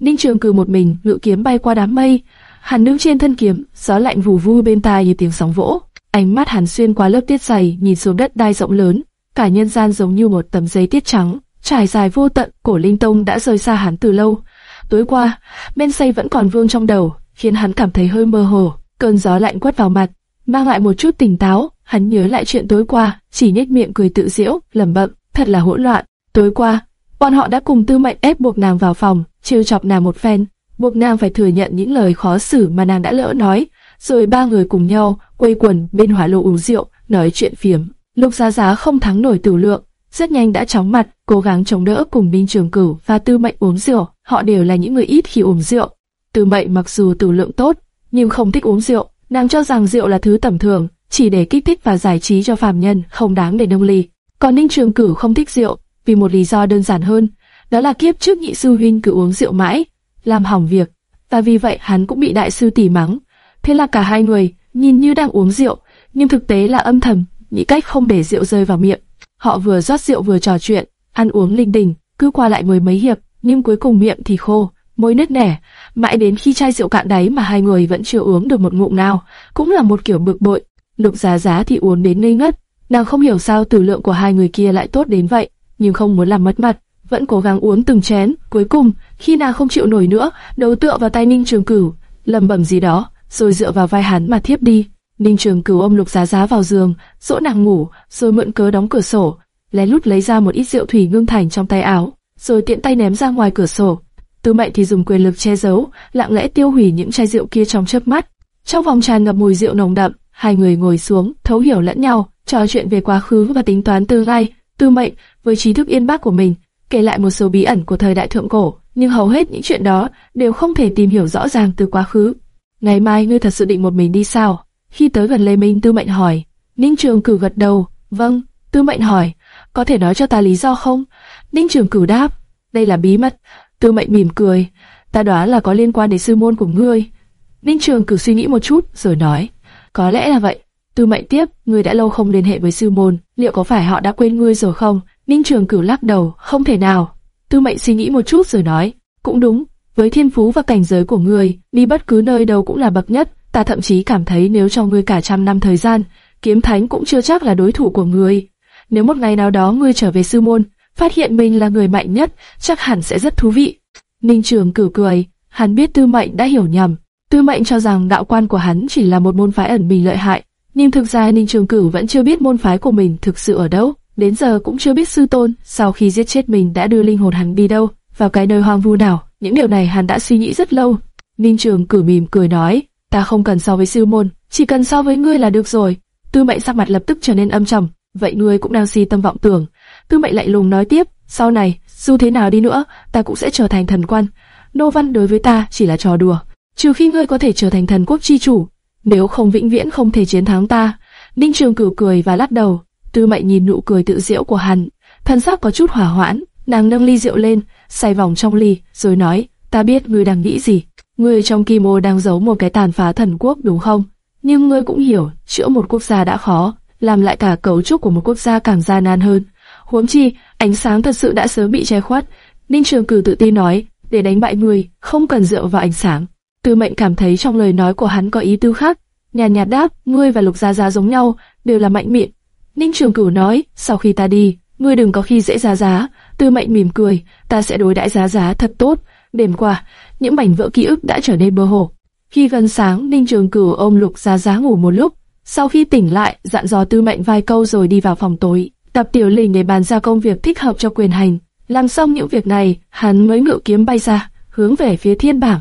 Speaker 1: Ninh Trường cử một mình, ngự kiếm bay qua đám mây, hắn đứng trên thân kiếm, gió lạnh vù vu bên tai như tiếng sóng vỗ. Ánh mắt hắn xuyên qua lớp tiết dày, nhìn xuống đất đai rộng lớn, cả nhân gian giống như một tấm giấy tiết trắng, trải dài vô tận. Cổ Linh Tông đã rời xa hắn từ lâu. Tối qua, men say vẫn còn vương trong đầu, khiến hắn cảm thấy hơi mơ hồ. Cơn gió lạnh quất vào mặt, mang lại một chút tỉnh táo. Hắn nhớ lại chuyện tối qua, chỉ nhếch miệng cười tự giễu, lẩm bẩm, thật là hỗn loạn. Tối qua, bọn họ đã cùng Tư Mệnh ép buộc nàng vào phòng, trêu chọc nàng một phen, buộc nàng phải thừa nhận những lời khó xử mà nàng đã lỡ nói. Rồi ba người cùng nhau quây quần bên hỏa lô uống rượu, nói chuyện phiếm. Lục Giá Giá không thắng nổi tử lượng, rất nhanh đã chóng mặt, cố gắng chống đỡ cùng minh Trường Cửu và Tư Mệnh uống rượu. Họ đều là những người ít khi uống rượu. Tư Mệnh mặc dù tử lượng tốt, nhưng không thích uống rượu. Nàng cho rằng rượu là thứ tầm thường, chỉ để kích thích và giải trí cho phàm nhân, không đáng để nông ly. Còn Ninh Trường Cửu không thích rượu, vì một lý do đơn giản hơn, đó là kiếp trước nhị sư huynh cứ uống rượu mãi, làm hỏng việc, và vì vậy hắn cũng bị đại sư tỷ mắng. Thế là cả hai người nhìn như đang uống rượu, nhưng thực tế là âm thầm, nghĩ cách không để rượu rơi vào miệng. Họ vừa rót rượu vừa trò chuyện, ăn uống linh đình, cứ qua lại mười mấy hiệp, nhưng cuối cùng miệng thì khô, môi nứt nẻ, mãi đến khi chai rượu cạn đáy mà hai người vẫn chưa uống được một ngụm nào, cũng là một kiểu bực bội. Lục Giá Giá thì uống đến ngây ngất, nàng không hiểu sao tử lượng của hai người kia lại tốt đến vậy, nhưng không muốn làm mất mặt, vẫn cố gắng uống từng chén. Cuối cùng, khi nàng không chịu nổi nữa, đầu tựa vào tay Ninh Trường Cửu, lẩm bẩm gì đó, rồi dựa vào vai hắn mà thiếp đi. Ninh Trường Cửu ôm Lục Giá Giá vào giường, dỗ nàng ngủ, rồi mượn cớ đóng cửa sổ, lén lút lấy ra một ít rượu thủy ngưng thành trong tay áo, rồi tiện tay ném ra ngoài cửa sổ. Tư Mệnh thì dùng quyền lực che giấu, lặng lẽ tiêu hủy những chai rượu kia trong chớp mắt. Trong vòng tràn ngập mùi rượu nồng đậm, hai người ngồi xuống, thấu hiểu lẫn nhau, trò chuyện về quá khứ và tính toán tương lai. Tư Mệnh với trí thức yên bác của mình, kể lại một số bí ẩn của thời đại thượng cổ, nhưng hầu hết những chuyện đó đều không thể tìm hiểu rõ ràng từ quá khứ. Ngày mai ngươi thật sự định một mình đi sao? Khi tới gần Lê Minh Tư Mệnh hỏi, Ninh Trường Cửu gật đầu, vâng. Tư Mệnh hỏi, có thể nói cho ta lý do không? Ninh Trường Cửu đáp, đây là bí mật. Tư Mệnh mỉm cười, ta đoán là có liên quan đến sư môn của ngươi. Ninh Trường Cửu suy nghĩ một chút, rồi nói, có lẽ là vậy. Tư Mệnh tiếp, ngươi đã lâu không liên hệ với sư môn, liệu có phải họ đã quên ngươi rồi không? Ninh Trường Cửu lắc đầu, không thể nào. Tư Mệnh suy nghĩ một chút rồi nói, cũng đúng, với thiên phú và cảnh giới của ngươi, đi bất cứ nơi đâu cũng là bậc nhất. Ta thậm chí cảm thấy nếu cho ngươi cả trăm năm thời gian, kiếm thánh cũng chưa chắc là đối thủ của ngươi. Nếu một ngày nào đó ngươi trở về sư môn, phát hiện mình là người mạnh nhất, chắc hẳn sẽ rất thú vị. Ninh Trường Cửu cười, hắn biết Tư Mệnh đã hiểu nhầm. Tư Mệnh cho rằng đạo quan của hắn chỉ là một môn phái ẩn mình lợi hại, nhưng thực ra Ninh Trường Cửu vẫn chưa biết môn phái của mình thực sự ở đâu đến giờ cũng chưa biết sư tôn sau khi giết chết mình đã đưa linh hồn hắn đi đâu, vào cái nơi hoang vu nào. Những điều này hắn đã suy nghĩ rất lâu. Ninh Trường cử mỉm cười nói, ta không cần so với sư môn, chỉ cần so với ngươi là được rồi. Tư Mệnh sắc mặt lập tức trở nên âm trầm, vậy ngươi cũng đang si tâm vọng tưởng. Tư Mệnh lạnh lùng nói tiếp, sau này, dù thế nào đi nữa, ta cũng sẽ trở thành thần quan. Nô văn đối với ta chỉ là trò đùa, trừ khi ngươi có thể trở thành thần quốc chi chủ, nếu không vĩnh viễn không thể chiến thắng ta. Ninh Trường cử cười và lắc đầu, Tư Mệnh nhìn nụ cười tự diễu của hắn, thần sắc có chút hỏa hoãn, nàng nâng ly rượu lên, xoay vòng trong ly, rồi nói, ta biết ngươi đang nghĩ gì. Ngươi trong kim ô đang giấu một cái tàn phá thần quốc đúng không? Nhưng ngươi cũng hiểu, chữa một quốc gia đã khó, làm lại cả cấu trúc của một quốc gia càng gian nan hơn. Huống chi, ánh sáng thật sự đã sớm bị che khuất. Ninh Trường Cử tự tin nói, để đánh bại ngươi, không cần dựa vào ánh sáng. Tư Mệnh cảm thấy trong lời nói của hắn có ý tư khác, nhàn nhạt đáp, ngươi và Lục Gia Gia giống nhau, đều là mạnh miệng, Ninh Trường Cửu nói, sau khi ta đi, ngươi đừng có khi dễ giá giá. Tư Mệnh mỉm cười, ta sẽ đối đãi giá giá thật tốt. Đêm qua, những mảnh vỡ ký ức đã trở nên mơ hồ. Khi gần sáng, Ninh Trường Cửu ôm Lục Giá Giá ngủ một lúc. Sau khi tỉnh lại, dặn dò Tư Mệnh vài câu rồi đi vào phòng tối, tập tiểu linh để bàn ra công việc thích hợp cho quyền hành. Làm xong những việc này, hắn mới ngự kiếm bay ra, hướng về phía thiên bảng.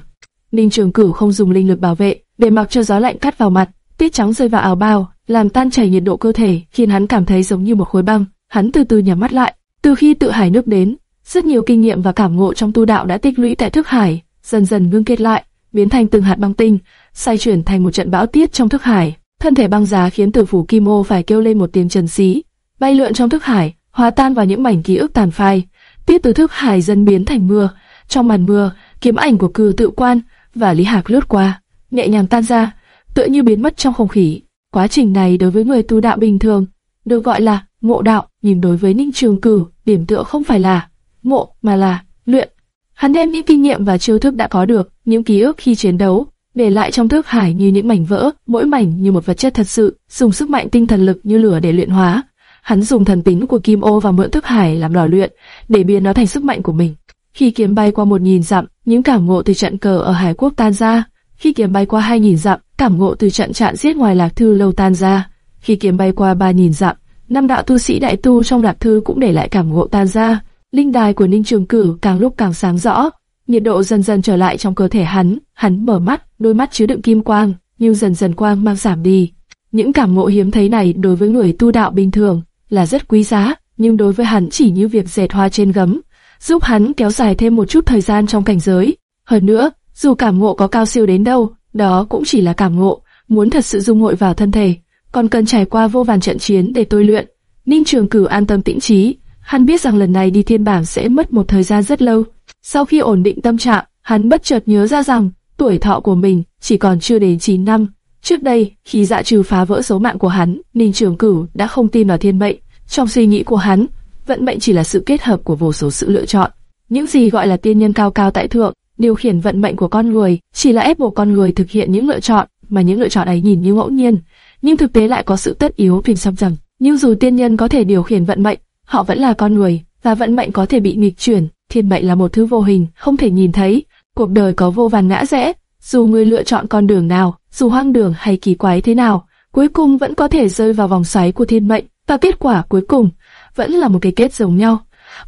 Speaker 1: Ninh Trường Cửu không dùng linh lực bảo vệ, để mặc cho gió lạnh cắt vào mặt, tiết trắng rơi vào áo bao, làm tan chảy nhiệt độ cơ thể, khiến hắn cảm thấy giống như một khối băng. Hắn từ từ nhắm mắt lại. Từ khi tự hải nước đến, rất nhiều kinh nghiệm và cảm ngộ trong tu đạo đã tích lũy tại thức hải, dần dần ngưng kết lại, biến thành từng hạt băng tinh, xoay chuyển thành một trận bão tiết trong thức hải. Thân thể băng giá khiến tử phủ kim ô phải kêu lên một tiếng trần xí, bay lượn trong thức hải, hóa tan vào những mảnh ký ức tàn phai. Tiết từ thức hải dần biến thành mưa. Trong màn mưa, kiếm ảnh của cư tự quan và lý hạc lướt qua, nhẹ nhàng tan ra, tựa như biến mất trong không khí. Quá trình này đối với người tu đạo bình thường được gọi là ngộ đạo, nhìn đối với Ninh Trường Cử, điểm tựa không phải là ngộ mà là luyện. Hắn đem những kinh nghiệm và chiêu thức đã có được, những ký ức khi chiến đấu, để lại trong thức hải như những mảnh vỡ, mỗi mảnh như một vật chất thật sự, dùng sức mạnh tinh thần lực như lửa để luyện hóa. Hắn dùng thần tính của kim ô và mượn thức hải làm lò luyện, để biến nó thành sức mạnh của mình. Khi kiếm bay qua một nghìn dặm, những cảm ngộ từ trận cờ ở Hải Quốc tan ra, khi kiếm bay qua hai nghìn dặm, cảm ngộ từ trận trạng giết ngoài lạc thư lâu tan ra. Khi kiếm bay qua ba nghìn dặm, năm đạo tu sĩ đại tu trong lạc thư cũng để lại cảm ngộ tan ra. Linh đài của Ninh Trường Cử càng lúc càng sáng rõ, nhiệt độ dần dần trở lại trong cơ thể hắn. Hắn mở mắt, đôi mắt chứa đựng kim quang, nhưng dần dần quang mang giảm đi. Những cảm ngộ hiếm thấy này đối với người tu đạo bình thường là rất quý giá, nhưng đối với hắn chỉ như việc dệt hoa trên gấm, giúp hắn kéo dài thêm một chút thời gian trong cảnh giới. Hơn nữa, dù cảm ngộ có cao siêu đến đâu, đó cũng chỉ là cảm ngộ, muốn thật sự dung hội vào thân thể, còn cần trải qua vô vàn trận chiến để tôi luyện. Ninh Trường Cửu an tâm tĩnh trí, Hắn biết rằng lần này đi thiên bảng sẽ mất một thời gian rất lâu. Sau khi ổn định tâm trạng, hắn bất chợt nhớ ra rằng tuổi thọ của mình chỉ còn chưa đến 9 năm. Trước đây, khi dạ trừ phá vỡ số mạng của hắn, Ninh Trường Cửu đã không tin vào thiên mệnh. Trong suy nghĩ của hắn, vận mệnh chỉ là sự kết hợp của vô số sự lựa chọn. Những gì gọi là tiên nhân cao cao tại thượng, điều khiển vận mệnh của con người, chỉ là ép buộc con người thực hiện những lựa chọn, mà những lựa chọn ấy nhìn như ngẫu nhiên, nhưng thực tế lại có sự tất yếu bên trong rằng. Nhưng dù tiên nhân có thể điều khiển vận mệnh, họ vẫn là con người, và vận mệnh có thể bị nghịch chuyển. Thiên mệnh là một thứ vô hình, không thể nhìn thấy. Cuộc đời có vô vàn ngã rẽ, dù người lựa chọn con đường nào, dù hoang đường hay kỳ quái thế nào, cuối cùng vẫn có thể rơi vào vòng xoáy của thiên mệnh, và kết quả cuối cùng vẫn là một cái kết giống nhau.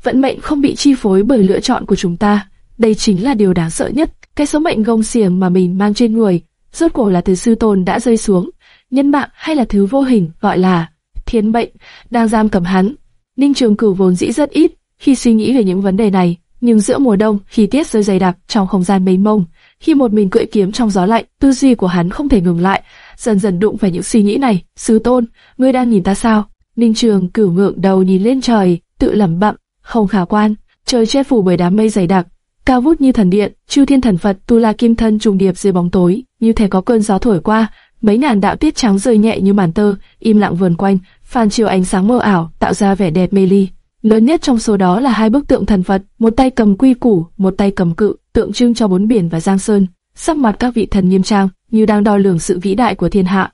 Speaker 1: Vận mệnh không bị chi phối bởi lựa chọn của chúng ta. Đây chính là điều đáng sợ nhất. Cái số mệnh gông xiềng mà mình mang trên người, rốt cuộc là từ sư tôn đã rơi xuống, nhân mạng hay là thứ vô hình gọi là thiên bệnh đang giam cầm hắn. Ninh Trường Cửu vốn dĩ rất ít khi suy nghĩ về những vấn đề này, nhưng giữa mùa đông, khi tiết rơi dày đặc trong không gian mênh mông, khi một mình cưỡi kiếm trong gió lạnh, tư duy của hắn không thể ngừng lại, dần dần đụng phải những suy nghĩ này. Sư tôn, ngươi đang nhìn ta sao? Ninh Trường Cửu ngượng đầu nhìn lên trời, tự lẩm bẩm, không khả quan. Trời che phủ bởi đám mây dày đặc, cao vút như thần điện, chư thiên thần Phật, tu la kim thân trùng điệp dưới bóng tối, như thể có cơn gió thổi qua, mấy ngàn đạo tiết trắng rơi nhẹ như màn tơ, im lặng vườn quanh, phản chiếu ánh sáng mơ ảo, tạo ra vẻ đẹp mê ly. Lớn nhất trong số đó là hai bức tượng thần Phật, một tay cầm quy củ, một tay cầm cự, tượng trưng cho bốn biển và giang sơn. Sắc mặt các vị thần nghiêm trang, như đang đo lường sự vĩ đại của thiên hạ.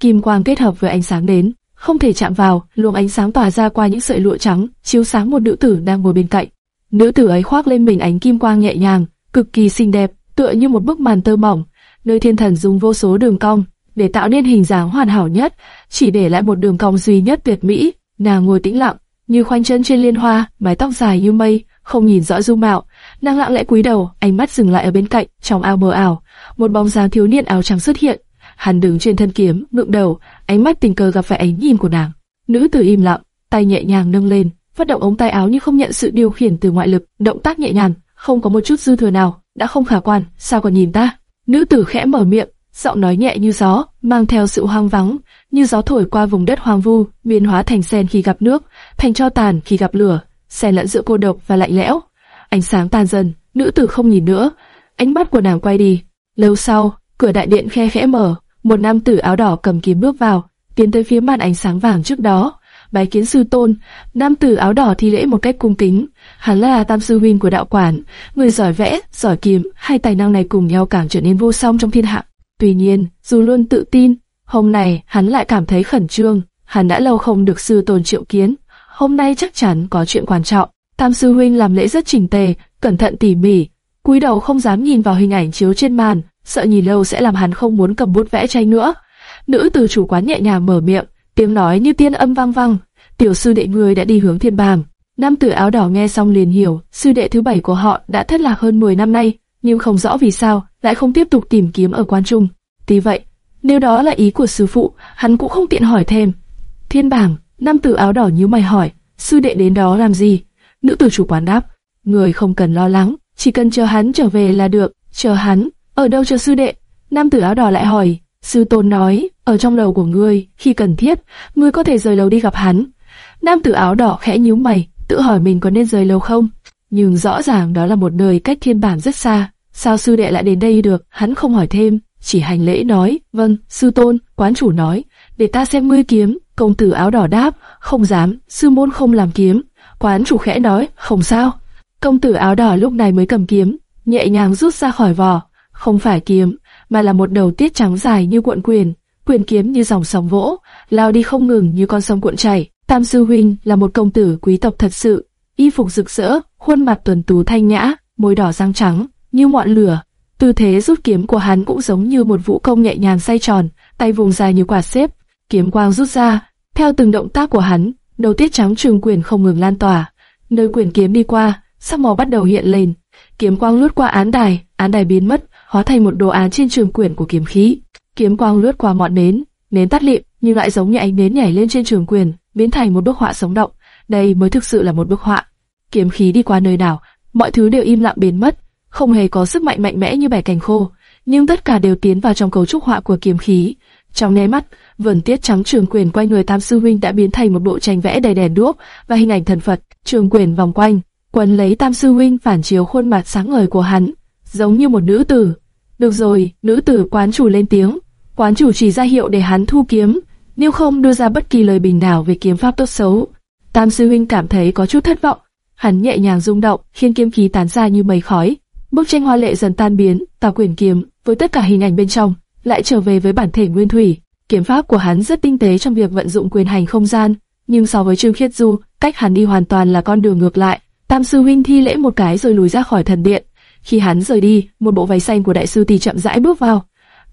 Speaker 1: Kim quang kết hợp với ánh sáng đến, không thể chạm vào, luồng ánh sáng tỏa ra qua những sợi lụa trắng, chiếu sáng một nữ tử đang ngồi bên cạnh. Nữ tử ấy khoác lên mình ánh kim quang nhẹ nhàng, cực kỳ xinh đẹp, tựa như một bức màn tơ mỏng, nơi thiên thần dùng vô số đường cong để tạo nên hình dáng hoàn hảo nhất, chỉ để lại một đường cong duy nhất tuyệt mỹ. Nàng ngồi tĩnh lặng, như khoanh chân trên liên hoa, mái tóc dài như mây, không nhìn rõ dung mạo. Nàng lặng lẽ cúi đầu, ánh mắt dừng lại ở bên cạnh, trong ao mờ ảo, một bóng dáng thiếu niên áo trắng xuất hiện. Hắn đứng trên thân kiếm, ngượng đầu, ánh mắt tình cờ gặp phải ánh nhìn của nàng. Nữ tử im lặng, tay nhẹ nhàng nâng lên, phát động ống tay áo như không nhận sự điều khiển từ ngoại lực, động tác nhẹ nhàng, không có một chút dư thừa nào, đã không khả quan, sao còn nhìn ta? Nữ tử khẽ mở miệng, giọng nói nhẹ như gió, mang theo sự hoang vắng, như gió thổi qua vùng đất hoang vu, biến hóa thành sen khi gặp nước, thành cho tàn khi gặp lửa, xen lẫn giữa cô độc và lạnh lẽo. Ánh sáng tan dần, nữ tử không nhìn nữa, ánh mắt của nàng quay đi. Lâu sau, cửa đại điện khe khẽ mở, một nam tử áo đỏ cầm kiếm bước vào, tiến tới phía màn ánh sáng vàng trước đó. Bái kiến sư tôn, nam tử áo đỏ thi lễ một cách cung kính. Hắn là tam sư huynh của đạo quản, người giỏi vẽ, giỏi kiếm, hai tài năng này cùng nhau càng trở nên vô song trong thiên hạ. Tuy nhiên, dù luôn tự tin, hôm nay hắn lại cảm thấy khẩn trương. Hắn đã lâu không được sư tôn triệu kiến, hôm nay chắc chắn có chuyện quan trọng. Tam sư huynh làm lễ rất chỉnh tề, cẩn thận tỉ mỉ, cúi đầu không dám nhìn vào hình ảnh chiếu trên màn, sợ nhìn lâu sẽ làm hắn không muốn cầm bút vẽ tranh nữa. Nữ từ chủ quán nhẹ nhàng mở miệng, tiếng nói như tiên âm vang vang. Tiểu sư đệ người đã đi hướng thiên bảng. Nam tử áo đỏ nghe xong liền hiểu, sư đệ thứ bảy của họ đã thất lạc hơn 10 năm nay, nhưng không rõ vì sao lại không tiếp tục tìm kiếm ở quan trung. Tuy vậy, nếu đó là ý của sư phụ, hắn cũng không tiện hỏi thêm. Thiên bảng, nam tử áo đỏ nhíu mày hỏi, sư đệ đến đó làm gì? Nữ tử chủ quán đáp, người không cần lo lắng, chỉ cần chờ hắn trở về là được. Chờ hắn, ở đâu chờ sư đệ? Nam tử áo đỏ lại hỏi, sư tôn nói, ở trong lầu của ngươi, khi cần thiết, ngươi có thể rời lầu đi gặp hắn. Nam tử áo đỏ khẽ nhíu mày, tự hỏi mình có nên rời lầu không? Nhưng rõ ràng đó là một nơi cách thiên bản rất xa, sao sư đệ lại đến đây được? Hắn không hỏi thêm, chỉ hành lễ nói, vâng, sư tôn, quán chủ nói, để ta xem ngươi kiếm. Công tử áo đỏ đáp, không dám, sư môn không làm kiếm. Quán chủ khẽ nói, không sao. Công tử áo đỏ lúc này mới cầm kiếm, nhẹ nhàng rút ra khỏi vỏ, không phải kiếm, mà là một đầu tiết trắng dài như cuộn quyền, quyền kiếm như dòng sóng vỗ, lao đi không ngừng như con sông cuộn chảy. Tam sư huynh là một công tử quý tộc thật sự, y phục rực rỡ, khuôn mặt tuần tú thanh nhã, môi đỏ răng trắng, như ngọn lửa. Tư thế rút kiếm của hắn cũng giống như một vũ công nhẹ nhàng xoay tròn, tay vùng dài như quả xếp, kiếm quang rút ra. Theo từng động tác của hắn, đầu tiết trắng trường quyền không ngừng lan tỏa. Nơi quyền kiếm đi qua, sắc màu bắt đầu hiện lên. Kiếm quang lướt qua án đài, án đài biến mất, hóa thành một đồ án trên trường quyền của kiếm khí. Kiếm quang lướt qua ngọn nến, nến tắt lịm, nhưng lại giống như ánh nến nhảy lên trên trường quyền, biến thành một bức họa sống động. Đây mới thực sự là một bức họa. Kiếm khí đi qua nơi nào, mọi thứ đều im lặng biến mất, không hề có sức mạnh mạnh mẽ như bẻ cành khô, nhưng tất cả đều tiến vào trong cấu trúc họa của kiếm khí. Trong nháy mắt, vườn tiết trắng trường quyền quanh người Tam sư huynh đã biến thành một bộ tranh vẽ đầy đèn đuốc và hình ảnh thần Phật. Trường quyền vòng quanh, quấn lấy Tam sư huynh phản chiếu khuôn mặt sáng ngời của hắn, giống như một nữ tử. Được rồi, nữ tử quán chủ lên tiếng. Quán chủ chỉ ra hiệu để hắn thu kiếm, nếu không đưa ra bất kỳ lời bình đảo về kiếm pháp tốt xấu. Tam sư huynh cảm thấy có chút thất vọng, hắn nhẹ nhàng rung động, khiến kiếm khí tán ra như mây khói. Bức tranh hoa lệ dần tan biến, tào quyển kiếm với tất cả hình ảnh bên trong lại trở về với bản thể nguyên thủy. Kiếm pháp của hắn rất tinh tế trong việc vận dụng quyền hành không gian, nhưng so với Trương Khiết Du, cách hắn đi hoàn toàn là con đường ngược lại. Tam sư huynh thi lễ một cái rồi lùi ra khỏi thần điện. Khi hắn rời đi, một bộ váy xanh của đại sư tỷ chậm rãi bước vào,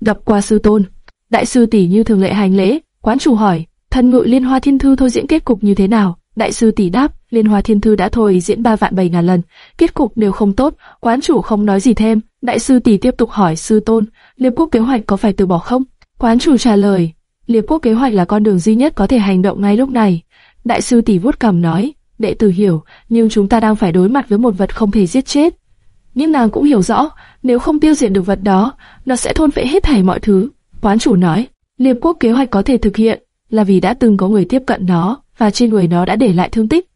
Speaker 1: gặp qua sư tôn. Đại sư tỷ như thường lệ hành lễ, quán chủ hỏi, thần ngự liên hoa thiên thư thôi diễn kết cục như thế nào? Đại sư tỷ đáp, liên hoa thiên thư đã thôi diễn ba vạn bảy ngàn lần, kết cục đều không tốt, quán chủ không nói gì thêm. Đại sư tỷ tiếp tục hỏi sư tôn, liệp quốc kế hoạch có phải từ bỏ không? Quán chủ trả lời, liệp quốc kế hoạch là con đường duy nhất có thể hành động ngay lúc này. Đại sư tỷ vuốt cằm nói, đệ tử hiểu, nhưng chúng ta đang phải đối mặt với một vật không thể giết chết. Nhưng nàng cũng hiểu rõ, nếu không tiêu diệt được vật đó, nó sẽ thôn phệ hết thảy mọi thứ. Quán chủ nói, liệp quốc kế hoạch có thể thực hiện, là vì đã từng có người tiếp cận nó, và trên người nó đã để lại thương tích.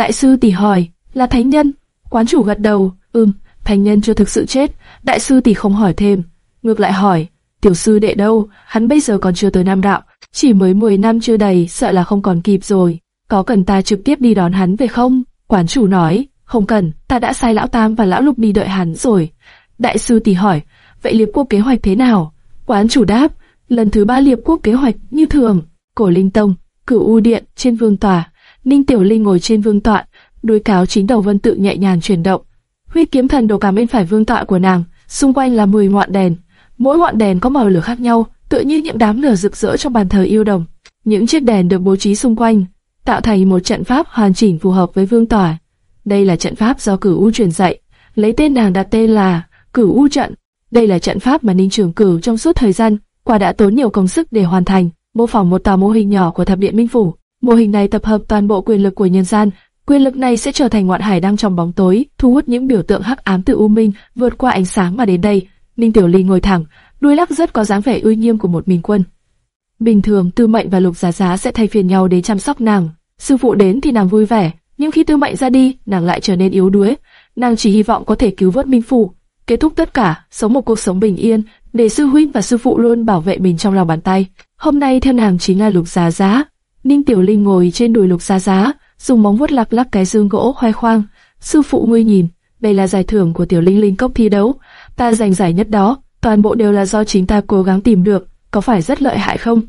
Speaker 1: Đại sư tỷ hỏi, là thánh nhân? Quán chủ gật đầu, ừm, thánh nhân chưa thực sự chết. Đại sư tỷ không hỏi thêm, ngược lại hỏi, tiểu sư đệ đâu? Hắn bây giờ còn chưa tới nam đạo, chỉ mới 10 năm chưa đầy, sợ là không còn kịp rồi. Có cần ta trực tiếp đi đón hắn về không? Quán chủ nói, không cần, ta đã sai lão tam và lão lục đi đợi hắn rồi. Đại sư tỷ hỏi, vậy liệp quốc kế hoạch thế nào? Quán chủ đáp, lần thứ ba liệp quốc kế hoạch như thường. Cổ Linh Tông, Cửu U Điện trên vương tòa, Ninh Tiểu Linh ngồi trên vương tọa, đuôi cáo chính đầu vân tự nhẹ nhàng chuyển động. Huyết kiếm thần đồ cắm bên phải vương tọa của nàng, xung quanh là 10 ngọn đèn, mỗi ngọn đèn có màu lửa khác nhau, tựa như những đám lửa rực rỡ trong bàn thờ yêu đồng. Những chiếc đèn được bố trí xung quanh, tạo thành một trận pháp hoàn chỉnh phù hợp với vương tọa. Đây là trận pháp do Cửu U truyền dạy, lấy tên nàng đặt tên là Cửu U trận. Đây là trận pháp mà Ninh Trường Cửu trong suốt thời gian qua đã tốn nhiều công sức để hoàn thành, mô phỏng một tòa mô hình nhỏ của thập điện minh phủ. Mô hình này tập hợp toàn bộ quyền lực của nhân gian, quyền lực này sẽ trở thành ngọn hải đang trong bóng tối, thu hút những biểu tượng hắc ám từ u minh, vượt qua ánh sáng mà đến đây. Ninh Tiểu Ly ngồi thẳng, đuôi lắc rất có dáng vẻ uy nghiêm của một minh quân. Bình thường Tư Mệnh và Lục Giá Giá sẽ thay phiên nhau đến chăm sóc nàng. Sư phụ đến thì nàng vui vẻ, nhưng khi Tư Mệnh ra đi, nàng lại trở nên yếu đuối. Nàng chỉ hy vọng có thể cứu vớt Minh phủ, kết thúc tất cả, sống một cuộc sống bình yên, để sư huynh và sư phụ luôn bảo vệ mình trong lòng bàn tay. Hôm nay theo nàng chính là Lục Giá Giá. Ninh Tiểu Linh ngồi trên đùi Lục Giá Giá, dùng móng vuốt lắc lắc cái dương gỗ khoe khoang. Sư phụ ngươi nhìn, đây là giải thưởng của Tiểu Linh Linh cốc thi đấu, ta giành giải nhất đó, toàn bộ đều là do chính ta cố gắng tìm được, có phải rất lợi hại không?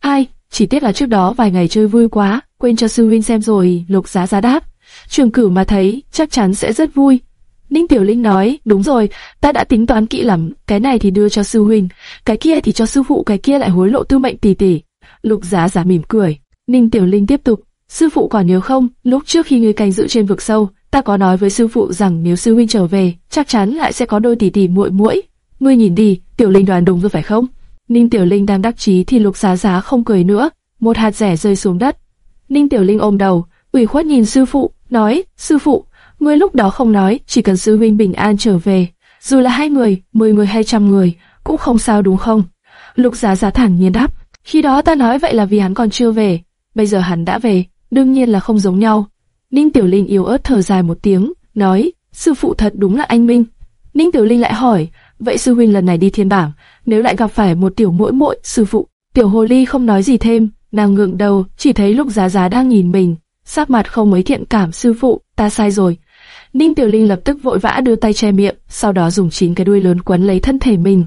Speaker 1: Ai, chỉ tiếc là trước đó vài ngày chơi vui quá, quên cho sư huynh xem rồi, Lục Giá Giá đáp. Trường cử mà thấy, chắc chắn sẽ rất vui. Ninh Tiểu Linh nói, đúng rồi, ta đã tính toán kỹ lắm, cái này thì đưa cho sư huynh, cái kia thì cho sư phụ, cái kia lại hối lộ tư mệnh tỷ tỷ. Lục Giá Giá mỉm cười. Ninh Tiểu Linh tiếp tục, sư phụ còn nhớ không, lúc trước khi ngươi canh giữ trên vực sâu, ta có nói với sư phụ rằng nếu sư huynh trở về, chắc chắn lại sẽ có đôi tỷ tỷ muội muội. Ngươi nhìn đi, Tiểu Linh đoán đúng rồi phải không? Ninh Tiểu Linh đang đắc chí thì Lục Giá Giá không cười nữa, một hạt rẻ rơi xuống đất. Ninh Tiểu Linh ôm đầu, ủy khuất nhìn sư phụ, nói, sư phụ, ngươi lúc đó không nói, chỉ cần sư huynh bình an trở về, dù là hai người, mười người hay trăm người, cũng không sao đúng không? Lục Giá Giá thản nhiên đáp, khi đó ta nói vậy là vì hắn còn chưa về, bây giờ hắn đã về, đương nhiên là không giống nhau. Ninh Tiểu Linh yếu ớt thở dài một tiếng, nói, sư phụ thật đúng là anh minh. Ninh Tiểu Linh lại hỏi, vậy sư huynh lần này đi thiên bảng, nếu lại gặp phải một tiểu mũi muội, sư phụ, tiểu hồ ly không nói gì thêm, nàng ngượng đầu, chỉ thấy lúc giá giá đang nhìn mình, sắc mặt không mấy thiện cảm, sư phụ, ta sai rồi. Ninh Tiểu Linh lập tức vội vã đưa tay che miệng, sau đó dùng chín cái đuôi lớn quấn lấy thân thể mình.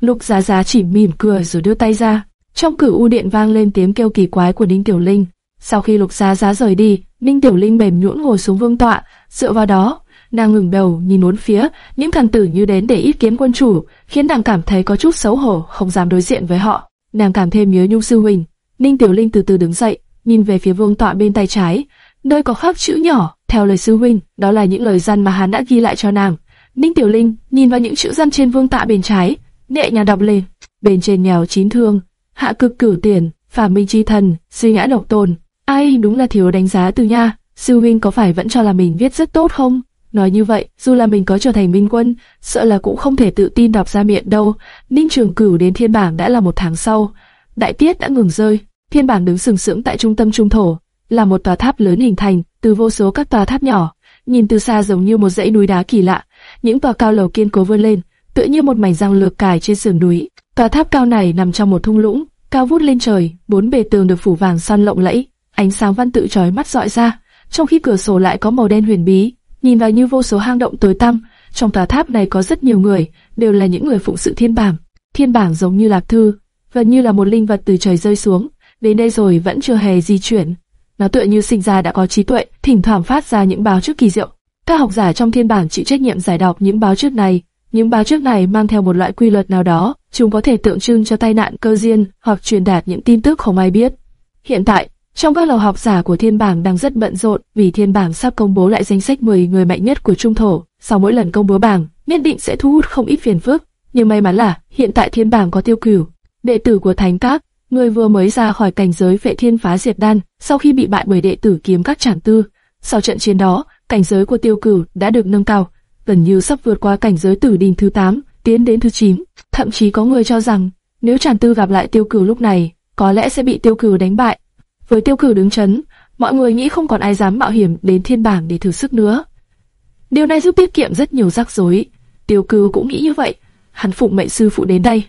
Speaker 1: Lục Giá Giá chỉ mỉm cười rồi đưa tay ra. Trong cửu u điện vang lên tiếng kêu kỳ quái của Ninh Tiểu Linh. Sau khi Lục Giá Giá rời đi, Ninh Tiểu Linh mềm nhũn ngồi xuống vương tọa, dựa vào đó, nàng ngừng đầu nhìn bốn phía, những thần tử như đến để ít kiếm quân chủ, khiến nàng cảm thấy có chút xấu hổ, không dám đối diện với họ. Nàng cảm thêm nhớ Nhung sư huynh. Ninh Tiểu Linh từ từ đứng dậy, nhìn về phía vương tọa bên tay trái, nơi có khắc chữ nhỏ, theo lời sư huynh, đó là những lời dân mà hắn đã ghi lại cho nàng. Ninh Tiểu Linh nhìn vào những chữ dân trên vương tọa bên trái, nhẹ nhàng đọc lên. Bên trên nghèo chín thương, hạ cực cửu tiền, phàm minh chi thần, suy ngã độc tồn. Ai đúng là thiếu đánh giá từ nha. Sư huynh có phải vẫn cho là mình viết rất tốt không? Nói như vậy, dù là mình có trở thành minh quân, sợ là cũng không thể tự tin đọc ra miệng đâu. Ninh Trường Cửu đến thiên bảng đã là một tháng sau. đại tiết đã ngừng rơi. Thiên bảng đứng sừng sững tại trung tâm trung thổ, là một tòa tháp lớn hình thành từ vô số các tòa tháp nhỏ, nhìn từ xa giống như một dãy núi đá kỳ lạ. Những tòa cao lầu kiên cố vươn lên, tựa như một mảnh răng lược cài trên sườn núi. Tòa tháp cao này nằm trong một thung lũng, cao vút lên trời, bốn bề tường được phủ vàng son lộng lẫy, ánh sáng văn tự chói mắt rọi ra, trong khi cửa sổ lại có màu đen huyền bí, nhìn vào như vô số hang động tối tăm. Trong tòa tháp này có rất nhiều người, đều là những người phụng sự thiên bảng. Thiên bảng giống như lạc thư, gần như là một linh vật từ trời rơi xuống, đến đây rồi vẫn chưa hề di chuyển. Nó tựa như sinh ra đã có trí tuệ, thỉnh thoảng phát ra những báo trước kỳ diệu. Các học giả trong thiên bảng chịu trách nhiệm giải đọc những báo trước này. Những báo trước này mang theo một loại quy luật nào đó, chúng có thể tượng trưng cho tai nạn cơ duyên hoặc truyền đạt những tin tức không ai biết. Hiện tại, trong các lầu học giả của thiên bảng đang rất bận rộn vì thiên bảng sắp công bố lại danh sách 10 người mạnh nhất của trung thổ. Sau mỗi lần công bố bảng, nhất định sẽ thu hút không ít phiền phức. Nhưng may mắn là hiện tại thiên bảng có tiêu cửu, đệ tử của thánh các, người vừa mới ra khỏi cảnh giới vệ thiên phá diệt đan, sau khi bị bại bởi đệ tử kiếm các trản tư. Sau trận chiến đó, cảnh giới của tiêu cửu đã được nâng cao, gần như sắp vượt qua cảnh giới tử đình thứ 8, tiến đến thứ 9. Thậm chí có người cho rằng, nếu tràn tư gặp lại tiêu cửu lúc này, có lẽ sẽ bị tiêu cửu đánh bại. Với tiêu cửu đứng chấn, mọi người nghĩ không còn ai dám mạo hiểm đến thiên bảng để thử sức nữa. Điều này giúp tiết kiệm rất nhiều rắc rối. Tiêu cửu cũng nghĩ như vậy, hắn phụng mệnh sư phụ đến đây.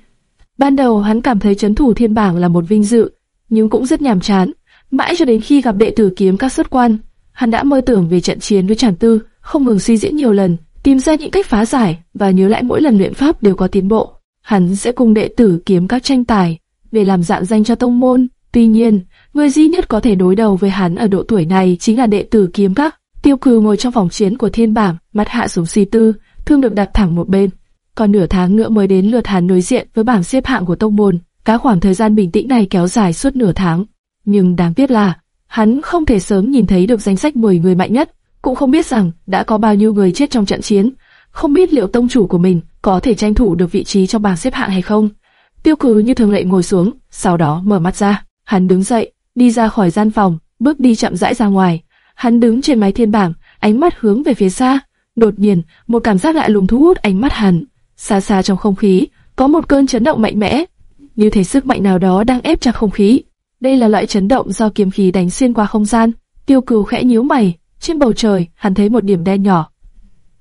Speaker 1: Ban đầu hắn cảm thấy chấn thủ thiên bảng là một vinh dự, nhưng cũng rất nhàm chán. Mãi cho đến khi gặp đệ tử kiếm các xuất quan, hắn đã mơ tưởng về trận chiến với tràn Tư, không ngừng suy diễn nhiều lần, tìm ra những cách phá giải và nhớ lại mỗi lần luyện pháp đều có tiến bộ. Hắn sẽ cùng đệ tử kiếm các tranh tài để làm dạng danh cho tông môn. Tuy nhiên, người duy nhất có thể đối đầu với hắn ở độ tuổi này chính là đệ tử kiếm các. Tiêu Cừ ngồi trong phòng chiến của thiên bảng, mắt hạ xuống suy tư, thương được đặt thẳng một bên còn nửa tháng nữa mới đến lượt hắn đối diện với bảng xếp hạng của tông môn. Cả khoảng thời gian bình tĩnh này kéo dài suốt nửa tháng, nhưng đáng tiếc là hắn không thể sớm nhìn thấy được danh sách 10 người mạnh nhất, cũng không biết rằng đã có bao nhiêu người chết trong trận chiến, không biết liệu tông chủ của mình có thể tranh thủ được vị trí trong bảng xếp hạng hay không. Tiêu cừ như thường lệ ngồi xuống, sau đó mở mắt ra, hắn đứng dậy, đi ra khỏi gian phòng, bước đi chậm rãi ra ngoài. Hắn đứng trên máy thiên bảng, ánh mắt hướng về phía xa. Đột nhiên, một cảm giác lạ lùng thu hút ánh mắt hắn. Xa xa trong không khí, có một cơn chấn động mạnh mẽ, như thể sức mạnh nào đó đang ép chặt không khí. Đây là loại chấn động do kiếm khí đánh xuyên qua không gian. Tiêu Cừu khẽ nhíu mày, trên bầu trời, hắn thấy một điểm đen nhỏ.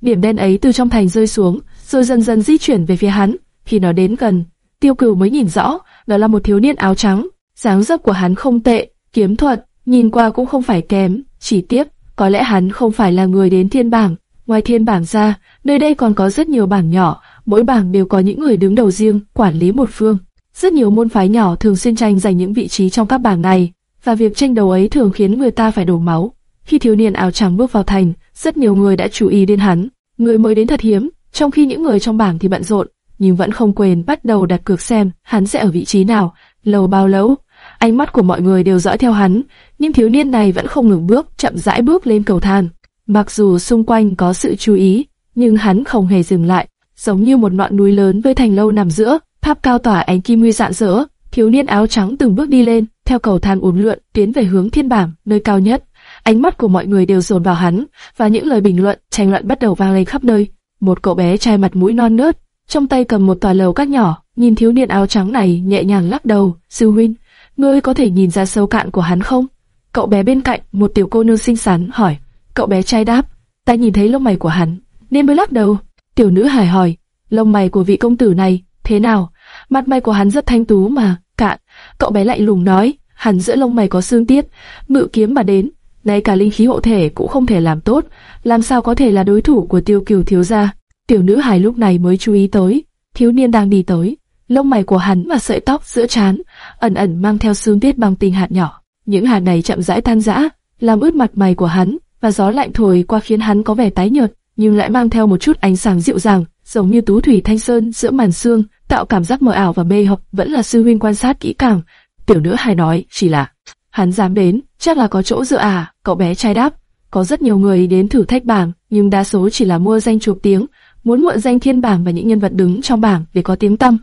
Speaker 1: Điểm đen ấy từ trong thành rơi xuống, rồi dần dần di chuyển về phía hắn. Khi nó đến gần, Tiêu cửu mới nhìn rõ, đó là một thiếu niên áo trắng. dáng dấp của hắn không tệ, kiếm thuật, nhìn qua cũng không phải kém. Chỉ tiếc, có lẽ hắn không phải là người đến thiên bảng. Ngoài thiên bảng ra, nơi đây còn có rất nhiều bảng nhỏ, mỗi bảng đều có những người đứng đầu riêng, quản lý một phương. Rất nhiều môn phái nhỏ thường xuyên tranh giành những vị trí trong các bảng này, và việc tranh đấu ấy thường khiến người ta phải đổ máu. Khi thiếu niên áo trắng bước vào thành, rất nhiều người đã chú ý đến hắn. Người mới đến thật hiếm, trong khi những người trong bảng thì bận rộn, nhưng vẫn không quên bắt đầu đặt cược xem hắn sẽ ở vị trí nào, lâu bao lâu. Ánh mắt của mọi người đều dõi theo hắn, nhưng thiếu niên này vẫn không ngừng bước, chậm rãi bước lên cầu thang. Mặc dù xung quanh có sự chú ý, nhưng hắn không hề dừng lại, giống như một ngọn núi lớn với thành lâu nằm giữa, tháp cao tỏa ánh kim huy rạng rỡ. Thiếu niên áo trắng từng bước đi lên, theo cầu thang uốn lượn, tiến về hướng thiên bảng, nơi cao nhất. Ánh mắt của mọi người đều dồn vào hắn, và những lời bình luận, tranh luận bắt đầu vang lên khắp nơi. Một cậu bé trai mặt mũi non nớt, trong tay cầm một tòa lầu các nhỏ, nhìn thiếu niên áo trắng này nhẹ nhàng lắc đầu, sư huynh, ngươi có thể nhìn ra sâu cạn của hắn không? Cậu bé bên cạnh, một tiểu cô nương xinh xắn hỏi. Cậu bé trai đáp, ta nhìn thấy lông mày của hắn, nên mới lắc đầu. Tiểu nữ hài hỏi, lông mày của vị công tử này, thế nào? Mặt mày của hắn rất thanh tú mà, cạn. Cậu bé lại lùng nói, hắn giữa lông mày có xương tiết, ngự kiếm mà đến, ngay cả linh khí hộ thể cũng không thể làm tốt, làm sao có thể là đối thủ của tiêu kiều thiếu gia. Tiểu nữ hài lúc này mới chú ý tới, thiếu niên đang đi tới, lông mày của hắn và sợi tóc giữa trán, ẩn ẩn mang theo xương tiết băng tinh hạt nhỏ. Những hạt này chậm rãi tan rã, làm ướt mặt mày của hắn, và gió lạnh thổi qua khiến hắn có vẻ tái nhợt, nhưng lại mang theo một chút ánh sáng dịu dàng, giống như tú thủy thanh sơn giữa màn sương, tạo cảm giác mờ ảo và mê hoặc. Vẫn là sư huynh quan sát kỹ càng. Tiểu nữ hài nói, chỉ là hắn dám đến, chắc là có chỗ dựa à? Cậu bé trai đáp, có rất nhiều người đến thử thách bảng, nhưng đa số chỉ là mua danh chuộc tiếng, muốn mượn danh thiên bảng và những nhân vật đứng trong bảng để có tiếng tăm.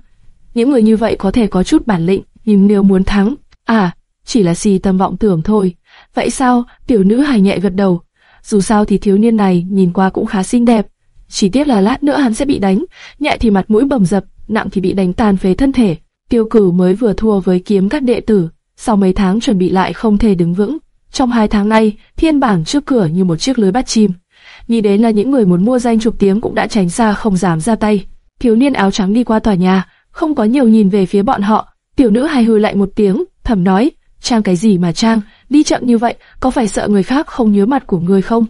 Speaker 1: Những người như vậy có thể có chút bản lĩnh, nhưng nếu muốn thắng, à, chỉ là xì tâm vọng tưởng thôi. Vậy sao? Tiểu nữ hài nhẹ gật đầu. Dù sao thì thiếu niên này nhìn qua cũng khá xinh đẹp. Chỉ tiếc là lát nữa hắn sẽ bị đánh, nhẹ thì mặt mũi bầm dập, nặng thì bị đánh tàn phế thân thể. Tiêu cử mới vừa thua với kiếm các đệ tử, sau mấy tháng chuẩn bị lại không thể đứng vững. Trong hai tháng nay, thiên bảng trước cửa như một chiếc lưới bắt chim. Nghĩ đến là những người muốn mua danh chụp tiếng cũng đã tránh xa không dám ra tay. Thiếu niên áo trắng đi qua tòa nhà, không có nhiều nhìn về phía bọn họ. Tiểu nữ hài hư lại một tiếng, thầm nói, trang cái gì mà trang, đi chậm như vậy, có phải sợ người khác không nhớ mặt của người không?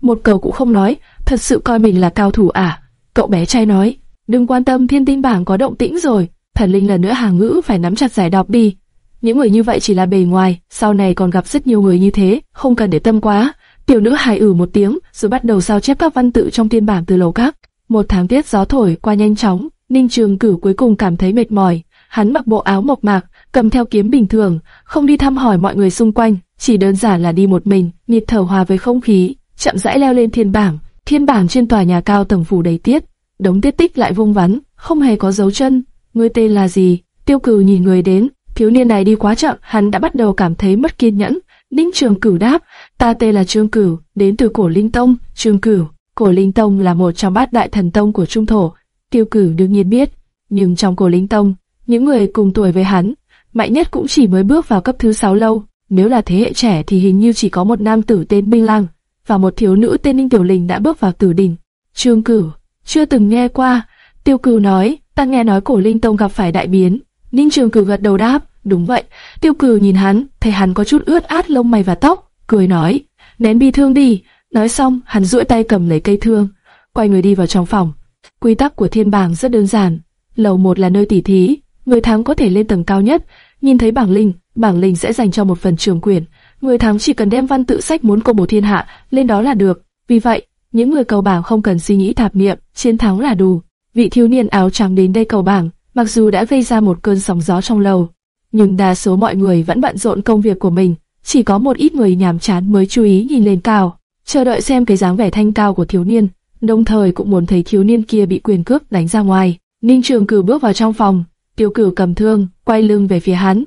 Speaker 1: Một cầu cũng không nói, thật sự coi mình là cao thủ à? Cậu bé trai nói, đừng quan tâm thiên tinh bảng có động tĩnh rồi, thần linh là nữa hàng ngữ phải nắm chặt giải đọc đi. Những người như vậy chỉ là bề ngoài, sau này còn gặp rất nhiều người như thế, không cần để tâm quá. Tiểu nữ hài ử một tiếng, rồi bắt đầu sao chép các văn tự trong tiên bảng từ lầu các. Một tháng tiết gió thổi qua nhanh chóng, Ninh Trường Cửu cuối cùng cảm thấy mệt mỏi. Hắn mặc bộ áo mộc mạc, cầm theo kiếm bình thường, không đi thăm hỏi mọi người xung quanh, chỉ đơn giản là đi một mình, nhịp thở hòa với không khí, chậm rãi leo lên thiên bảng. Thiên bảng trên tòa nhà cao tầng phủ đầy tiết, đống tiết tích lại vung vắn, không hề có dấu chân. Ngươi tên là gì? Tiêu Cửu nhìn người đến, thiếu niên này đi quá chậm, hắn đã bắt đầu cảm thấy mất kiên nhẫn. Ninh Trường Cửu đáp, ta tên là Trương Cửu, đến từ Cổ Linh Tông. Trương Cửu, Cổ Linh Tông là một trong bát đại thần tông của Trung Thổ. Tiêu Cửu đương nhiên biết, nhưng trong Cổ Linh Tông, những người cùng tuổi với hắn, mạnh nhất cũng chỉ mới bước vào cấp thứ sáu lâu. Nếu là thế hệ trẻ thì hình như chỉ có một nam tử tên Minh Lang và một thiếu nữ tên Ninh Tiểu Linh đã bước vào tử đỉnh. Trương Cửu, chưa từng nghe qua. Tiêu Cửu nói, ta nghe nói Cổ Linh Tông gặp phải đại biến. Ninh Trường Cửu gật đầu đáp, đúng vậy. Tiêu Cửu nhìn hắn, thấy hắn có chút ướt át lông mày và tóc, cười nói, nén bi thương đi. Nói xong, hắn duỗi tay cầm lấy cây thương, quay người đi vào trong phòng. Quy tắc của thiên bảng rất đơn giản. Lầu một là nơi tỉ thí, người thắng có thể lên tầng cao nhất, nhìn thấy bảng linh, bảng linh sẽ dành cho một phần trường quyền. Người thắng chỉ cần đem văn tự sách muốn công bố thiên hạ lên đó là được. Vì vậy, những người cầu bảng không cần suy nghĩ tạp niệm, chiến thắng là đủ. Vị thiếu niên áo trắng đến đây cầu bảng, mặc dù đã gây ra một cơn sóng gió trong lầu, nhưng đa số mọi người vẫn bận rộn công việc của mình, chỉ có một ít người nhàm chán mới chú ý nhìn lên cao, chờ đợi xem cái dáng vẻ thanh cao của thiếu niên, đồng thời cũng muốn thấy thiếu niên kia bị quyền cướp đánh ra ngoài. Ninh Trường Cửu bước vào trong phòng, Tiêu Cửu cầm thương, quay lưng về phía hắn.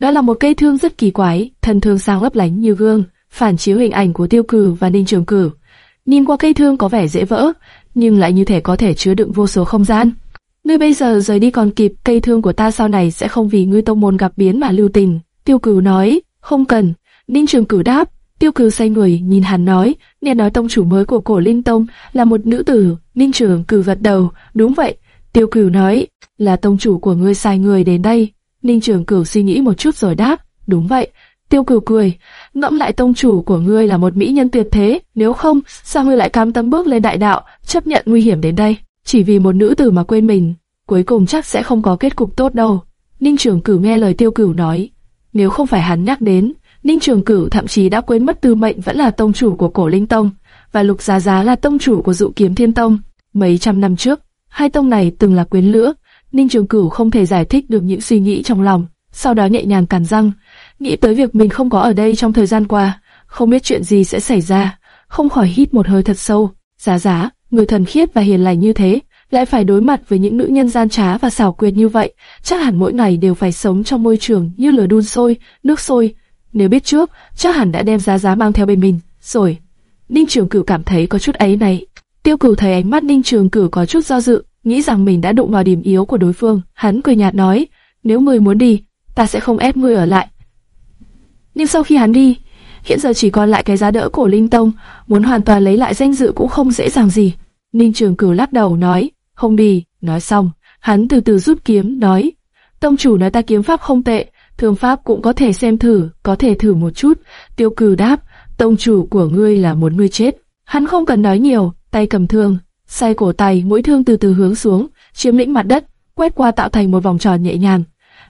Speaker 1: Đó là một cây thương rất kỳ quái, thân thương sáng lấp lánh như gương, phản chiếu hình ảnh của Tiêu Cửu và Ninh Trường Cửu. Nhìn qua cây thương có vẻ dễ vỡ, nhưng lại như thể có thể chứa đựng vô số không gian. Ngươi bây giờ rời đi còn kịp, cây thương của ta sau này sẽ không vì ngươi tông môn gặp biến mà lưu tình. Tiêu Cửu nói, không cần. Ninh Trường Cửu đáp, Tiêu Cửu say người nhìn hắn nói, nghe nói tông chủ mới của cổ Linh Tông là một nữ tử. Ninh Trường Cửu gật đầu, đúng vậy. Tiêu Cửu nói, là tông chủ của ngươi sai người đến đây. Ninh Trường Cửu suy nghĩ một chút rồi đáp, đúng vậy. Tiêu Cửu cười, ngẫm lại tông chủ của ngươi là một mỹ nhân tuyệt thế, nếu không, sao ngươi lại cam tâm bước lên đại đạo, chấp nhận nguy hiểm đến đây, chỉ vì một nữ tử mà quên mình, cuối cùng chắc sẽ không có kết cục tốt đâu. Ninh Trường Cửu nghe lời Tiêu Cửu nói, nếu không phải hắn nhắc đến, Ninh Trường Cửu thậm chí đã quên mất Tư Mệnh vẫn là tông chủ của Cổ Linh Tông, và Lục Giá Giá là tông chủ của Dụ Kiếm Thiên Tông. Mấy trăm năm trước, hai tông này từng là quyến lữ. Ninh Trường Cửu không thể giải thích được những suy nghĩ trong lòng, sau đó nhẹ nhàng cắn răng, nghĩ tới việc mình không có ở đây trong thời gian qua, không biết chuyện gì sẽ xảy ra, không khỏi hít một hơi thật sâu. Giá Giá, người thần khiết và hiền lành như thế, lại phải đối mặt với những nữ nhân gian trá và xảo quyệt như vậy, chắc hẳn mỗi ngày đều phải sống trong môi trường như lửa đun sôi, nước sôi. Nếu biết trước, chắc hẳn đã đem giá giá mang theo bên mình, rồi. Ninh Trường Cửu cảm thấy có chút ấy này. Tiêu Cửu thấy ánh mắt Ninh Trường Cửu có chút do dự, nghĩ rằng mình đã đụng vào điểm yếu của đối phương. Hắn cười nhạt nói, nếu ngươi muốn đi, ta sẽ không ép ngươi ở lại. Nhưng sau khi hắn đi, hiện giờ chỉ còn lại cái giá đỡ của Linh Tông, muốn hoàn toàn lấy lại danh dự cũng không dễ dàng gì. Ninh Trường Cửu lắc đầu nói, không đi, nói xong, hắn từ từ rút kiếm, nói, tông chủ nói ta kiếm pháp không tệ, thương pháp cũng có thể xem thử, có thể thử một chút. Tiêu cử đáp, tông chủ của ngươi là muốn ngươi chết. Hắn không cần nói nhiều, tay cầm thương, xoay cổ tay, mũi thương từ từ hướng xuống, chiếm lĩnh mặt đất, quét qua tạo thành một vòng tròn nhẹ nhàng.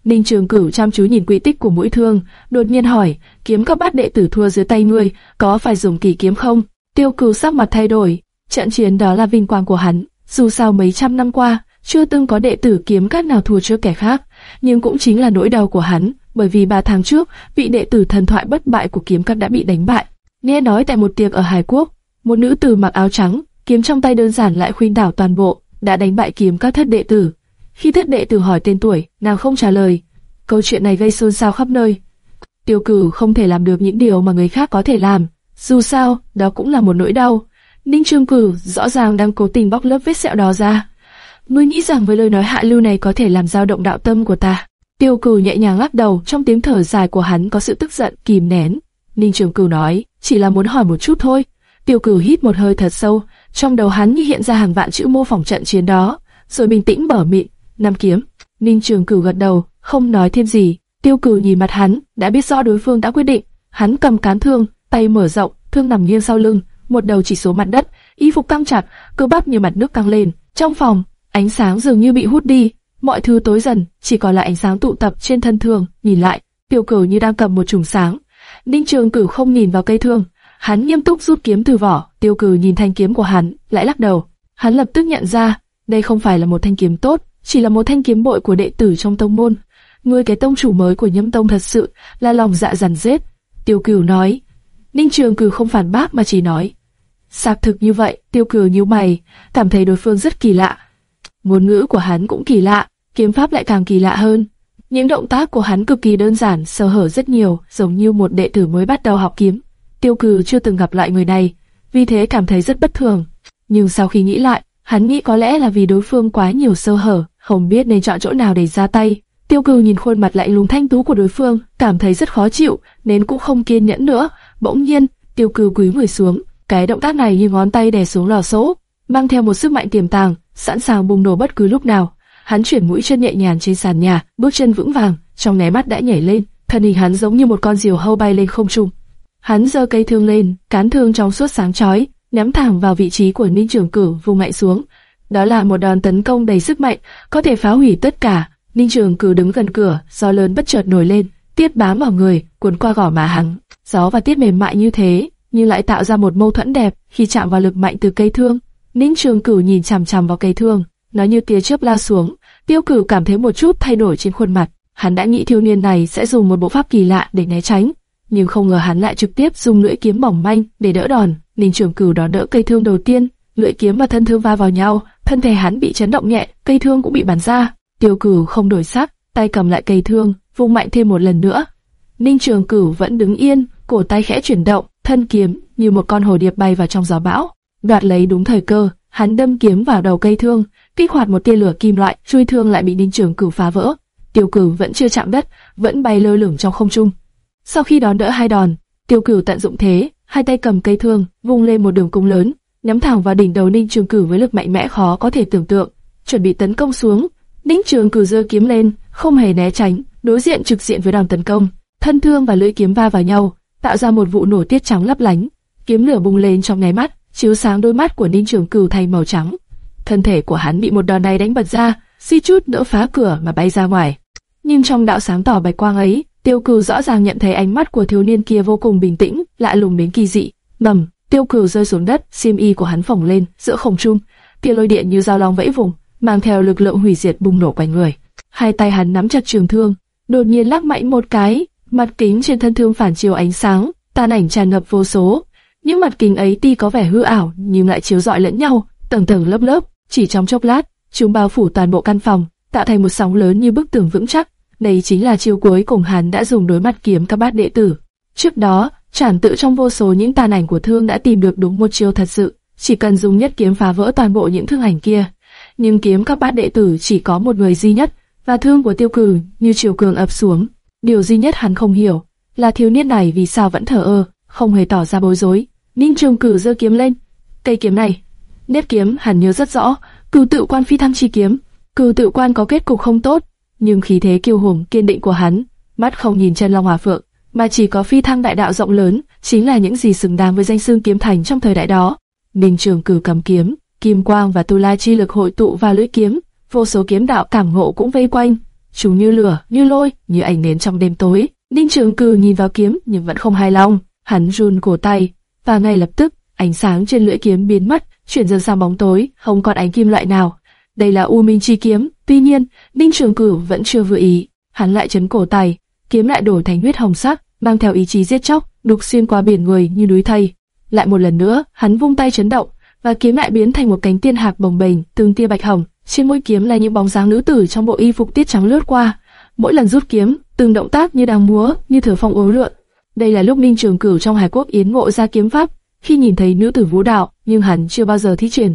Speaker 1: Ninh Trường Cửu chăm chú nhìn quỹ tích của mũi thương, đột nhiên hỏi, kiếm các bát đệ tử thua dưới tay ngươi, có phải dùng kỳ kiếm không? Tiêu Cửu sắc mặt thay đổi, trận chiến đó là vinh quang của hắn, dù sao mấy trăm năm qua, chưa từng có đệ tử kiếm các nào thua trước kẻ khác, nhưng cũng chính là nỗi đau của hắn, bởi vì ba tháng trước, vị đệ tử thần thoại bất bại của kiếm các đã bị đánh bại. Nghe nói tại một tiệc ở Hải Quốc, một nữ tử mặc áo trắng, kiếm trong tay đơn giản lại khuyên đảo toàn bộ, đã đánh bại kiếm các thất đệ tử. Khi thất đệ tử hỏi tên tuổi, nàng không trả lời. Câu chuyện này gây xôn xao khắp nơi. Tiêu cử không thể làm được những điều mà người khác có thể làm. Dù sao, đó cũng là một nỗi đau. Ninh Trương Cử rõ ràng đang cố tình bóc lớp vết sẹo đó ra. ngươi nghĩ rằng với lời nói hạ lưu này có thể làm dao động đạo tâm của ta? Tiêu Cửu nhẹ nhàng lắc đầu, trong tiếng thở dài của hắn có sự tức giận kìm nén. Ninh Trường Cửu nói, chỉ là muốn hỏi một chút thôi. Tiêu Cửu hít một hơi thật sâu, trong đầu hắn như hiện ra hàng vạn chữ mô phỏng trận chiến đó, rồi bình tĩnh bở miệng, năm kiếm. Ninh Trường Cửu gật đầu, không nói thêm gì. Tiêu Cửu nhìn mặt hắn, đã biết rõ đối phương đã quyết định. Hắn cầm cán thương, tay mở rộng, thương nằm nghiêng sau lưng, một đầu chỉ số mặt đất, y phục căng chặt, cơ bắp như mặt nước căng lên. Trong phòng, ánh sáng dường như bị hút đi, mọi thứ tối dần, chỉ còn lại ánh sáng tụ tập trên thân thương. Nhìn lại, Tiêu Cửu như đang cầm một chùm sáng. Ninh Trường Cửu không nhìn vào cây thương, hắn nghiêm túc rút kiếm từ vỏ. Tiêu Cửu nhìn thanh kiếm của hắn, lại lắc đầu. Hắn lập tức nhận ra, đây không phải là một thanh kiếm tốt, chỉ là một thanh kiếm bội của đệ tử trong tông môn. Ngươi cái tông chủ mới của Nhâm Tông thật sự là lòng dạ dằn dết. Tiêu Cửu nói. Ninh Trường Cử không phản bác mà chỉ nói. Sạc thực như vậy, Tiêu cử như mày, cảm thấy đối phương rất kỳ lạ. Ngôn ngữ của hắn cũng kỳ lạ, kiếm pháp lại càng kỳ lạ hơn. Những động tác của hắn cực kỳ đơn giản, sơ hở rất nhiều, giống như một đệ tử mới bắt đầu học kiếm. Tiêu cử chưa từng gặp lại người này, vì thế cảm thấy rất bất thường. Nhưng sau khi nghĩ lại, hắn nghĩ có lẽ là vì đối phương quá nhiều sơ hở, không biết nên chọn chỗ nào để ra tay. Tiêu cử nhìn khuôn mặt lạnh lùng thanh tú của đối phương, cảm thấy rất khó chịu, nên cũng không kiên nhẫn nữa. Bỗng nhiên, Tiêu cừu cúi người xuống, cái động tác này như ngón tay đè xuống lò xỗ, mang theo một sức mạnh tiềm tàng, sẵn sàng bùng nổ bất cứ lúc nào. Hắn chuyển mũi chân nhẹ nhàng trên sàn nhà, bước chân vững vàng, trong né mắt đã nhảy lên, thân hình hắn giống như một con diều hâu bay lên không trung. Hắn giơ cây thương lên, cán thương trong suốt sáng chói, nhắm thẳng vào vị trí của Ninh Trường Cửu, vùng mạnh xuống. Đó là một đòn tấn công đầy sức mạnh, có thể phá hủy tất cả. Ninh Trường Cửu đứng gần cửa, gió lớn bất chợt nổi lên, tiết bám vào người, cuốn qua gò má hắn. Gió và tiết mềm mại như thế, nhưng lại tạo ra một mâu thuẫn đẹp khi chạm vào lực mạnh từ cây thương. Ninh Trường Cửu nhìn chằm chằm vào cây thương, nó như tia chớp lao xuống. Tiêu Cửu cảm thấy một chút thay đổi trên khuôn mặt. Hắn đã nghĩ thiếu niên này sẽ dùng một bộ pháp kỳ lạ để né tránh, nhưng không ngờ hắn lại trực tiếp dùng lưỡi kiếm mỏng manh để đỡ đòn. Ninh Trường Cửu đón đỡ cây thương đầu tiên, lưỡi kiếm và thân thương va vào nhau, thân thể hắn bị chấn động nhẹ, cây thương cũng bị bắn ra. Tiêu Cửu không đổi sắc, tay cầm lại cây thương, vung mạnh thêm một lần nữa. Ninh Trường Cửu vẫn đứng yên, cổ tay khẽ chuyển động, thân kiếm như một con hồ điệp bay vào trong gió bão, đoạt lấy đúng thời cơ, hắn đâm kiếm vào đầu cây thương, kích hoạt một tia lửa kim loại, chui thương lại bị Ninh Trường Cửu phá vỡ. Tiêu Cửu vẫn chưa chạm đất, vẫn bay lơ lửng trong không trung. Sau khi đón đỡ hai đòn, Tiêu Cửu tận dụng thế, hai tay cầm cây thương, vung lên một đường cung lớn, nhắm thẳng vào đỉnh đầu Ninh Trường Cửu với lực mạnh mẽ khó có thể tưởng tượng, chuẩn bị tấn công xuống. Ninh Trường Cửu giơ kiếm lên, không hề né tránh, đối diện trực diện với đòn tấn công, thân thương và lưỡi kiếm va vào nhau, tạo ra một vụ nổ tiết trắng lấp lánh. Kiếm lửa bùng lên trong nháy mắt, chiếu sáng đôi mắt của Ninh Trường Cửu thay màu trắng. Thân thể của hắn bị một đòn này đánh bật ra, suy chút nữa phá cửa mà bay ra ngoài. Nhưng trong đạo sáng tỏ bạch quang ấy, Tiêu Cửu rõ ràng nhận thấy ánh mắt của thiếu niên kia vô cùng bình tĩnh, lạ lùng đến kỳ dị. bầm Tiêu Cửu rơi xuống đất, xiêm y của hắn phồng lên giữa không trung, tia lôi điện như dao long vẫy vùng, mang theo lực lượng hủy diệt bùng nổ quanh người. Hai tay hắn nắm chặt trường thương, đột nhiên lắc mạnh một cái, mặt kính trên thân thương phản chiếu ánh sáng, tàn ảnh tràn ngập vô số. Những mặt kính ấy tuy có vẻ hư ảo nhưng lại chiếu rọi lẫn nhau, tầng tầng lớp lớp. Chỉ trong chốc lát, chúng bao phủ toàn bộ căn phòng, tạo thành một sóng lớn như bức tường vững chắc. Đây chính là chiêu cuối cùng hắn đã dùng đối mặt kiếm các bát đệ tử. Trước đó, Trản tự trong vô số những tàn ảnh của thương đã tìm được đúng một chiêu thật sự, chỉ cần dùng nhất kiếm phá vỡ toàn bộ những thương ảnh kia. Nhưng kiếm các bát đệ tử chỉ có một người duy nhất, và thương của tiêu cử như chiều cường ập xuống. Điều duy nhất hắn không hiểu là thiếu niên này vì sao vẫn thở ơ, không hề tỏ ra bối rối. Ninh Trường Cử giơ kiếm lên, cây kiếm này, nếp kiếm hắn nhớ rất rõ, cừu tự quan phi thăng chi kiếm, cừu tự quan có kết cục không tốt, nhưng khí thế kiêu hùng kiên định của hắn, mắt không nhìn chân long hòa phượng, mà chỉ có phi thăng đại đạo rộng lớn, chính là những gì xứng đáng với danh xưng kiếm thành trong thời đại đó. Ninh Trường Cử cầm kiếm, kim quang và tu la chi lực hội tụ vào lưỡi kiếm, vô số kiếm đạo cảm ngộ cũng vây quanh, chúng như lửa, như lôi, như ảnh nến trong đêm tối. Ninh Trường Cử nhìn vào kiếm nhưng vẫn không hài lòng, hắn run cổ tay, và ngay lập tức, ánh sáng trên lưỡi kiếm biến mất, chuyển dần sang bóng tối, không còn ánh kim loại nào. Đây là U Minh chi kiếm, tuy nhiên, Ninh Trường Cử vẫn chưa vừa ý, hắn lại chấn cổ tay, kiếm lại đổi thành huyết hồng sắc, mang theo ý chí giết chóc, đục xuyên qua biển người như núi thây. Lại một lần nữa, hắn vung tay chấn động, và kiếm lại biến thành một cánh tiên hạc bồng bềnh, từng tia bạch hồng. Trên mũi kiếm là những bóng dáng nữ tử trong bộ y phục tiết trắng lướt qua. Mỗi lần rút kiếm, từng động tác như đang múa, như thở phong ố lượn. Đây là lúc Minh Trường Cửu trong Hải Quốc Yến ngộ ra kiếm pháp, khi nhìn thấy nữ tử vũ đạo, nhưng hắn chưa bao giờ thi triển.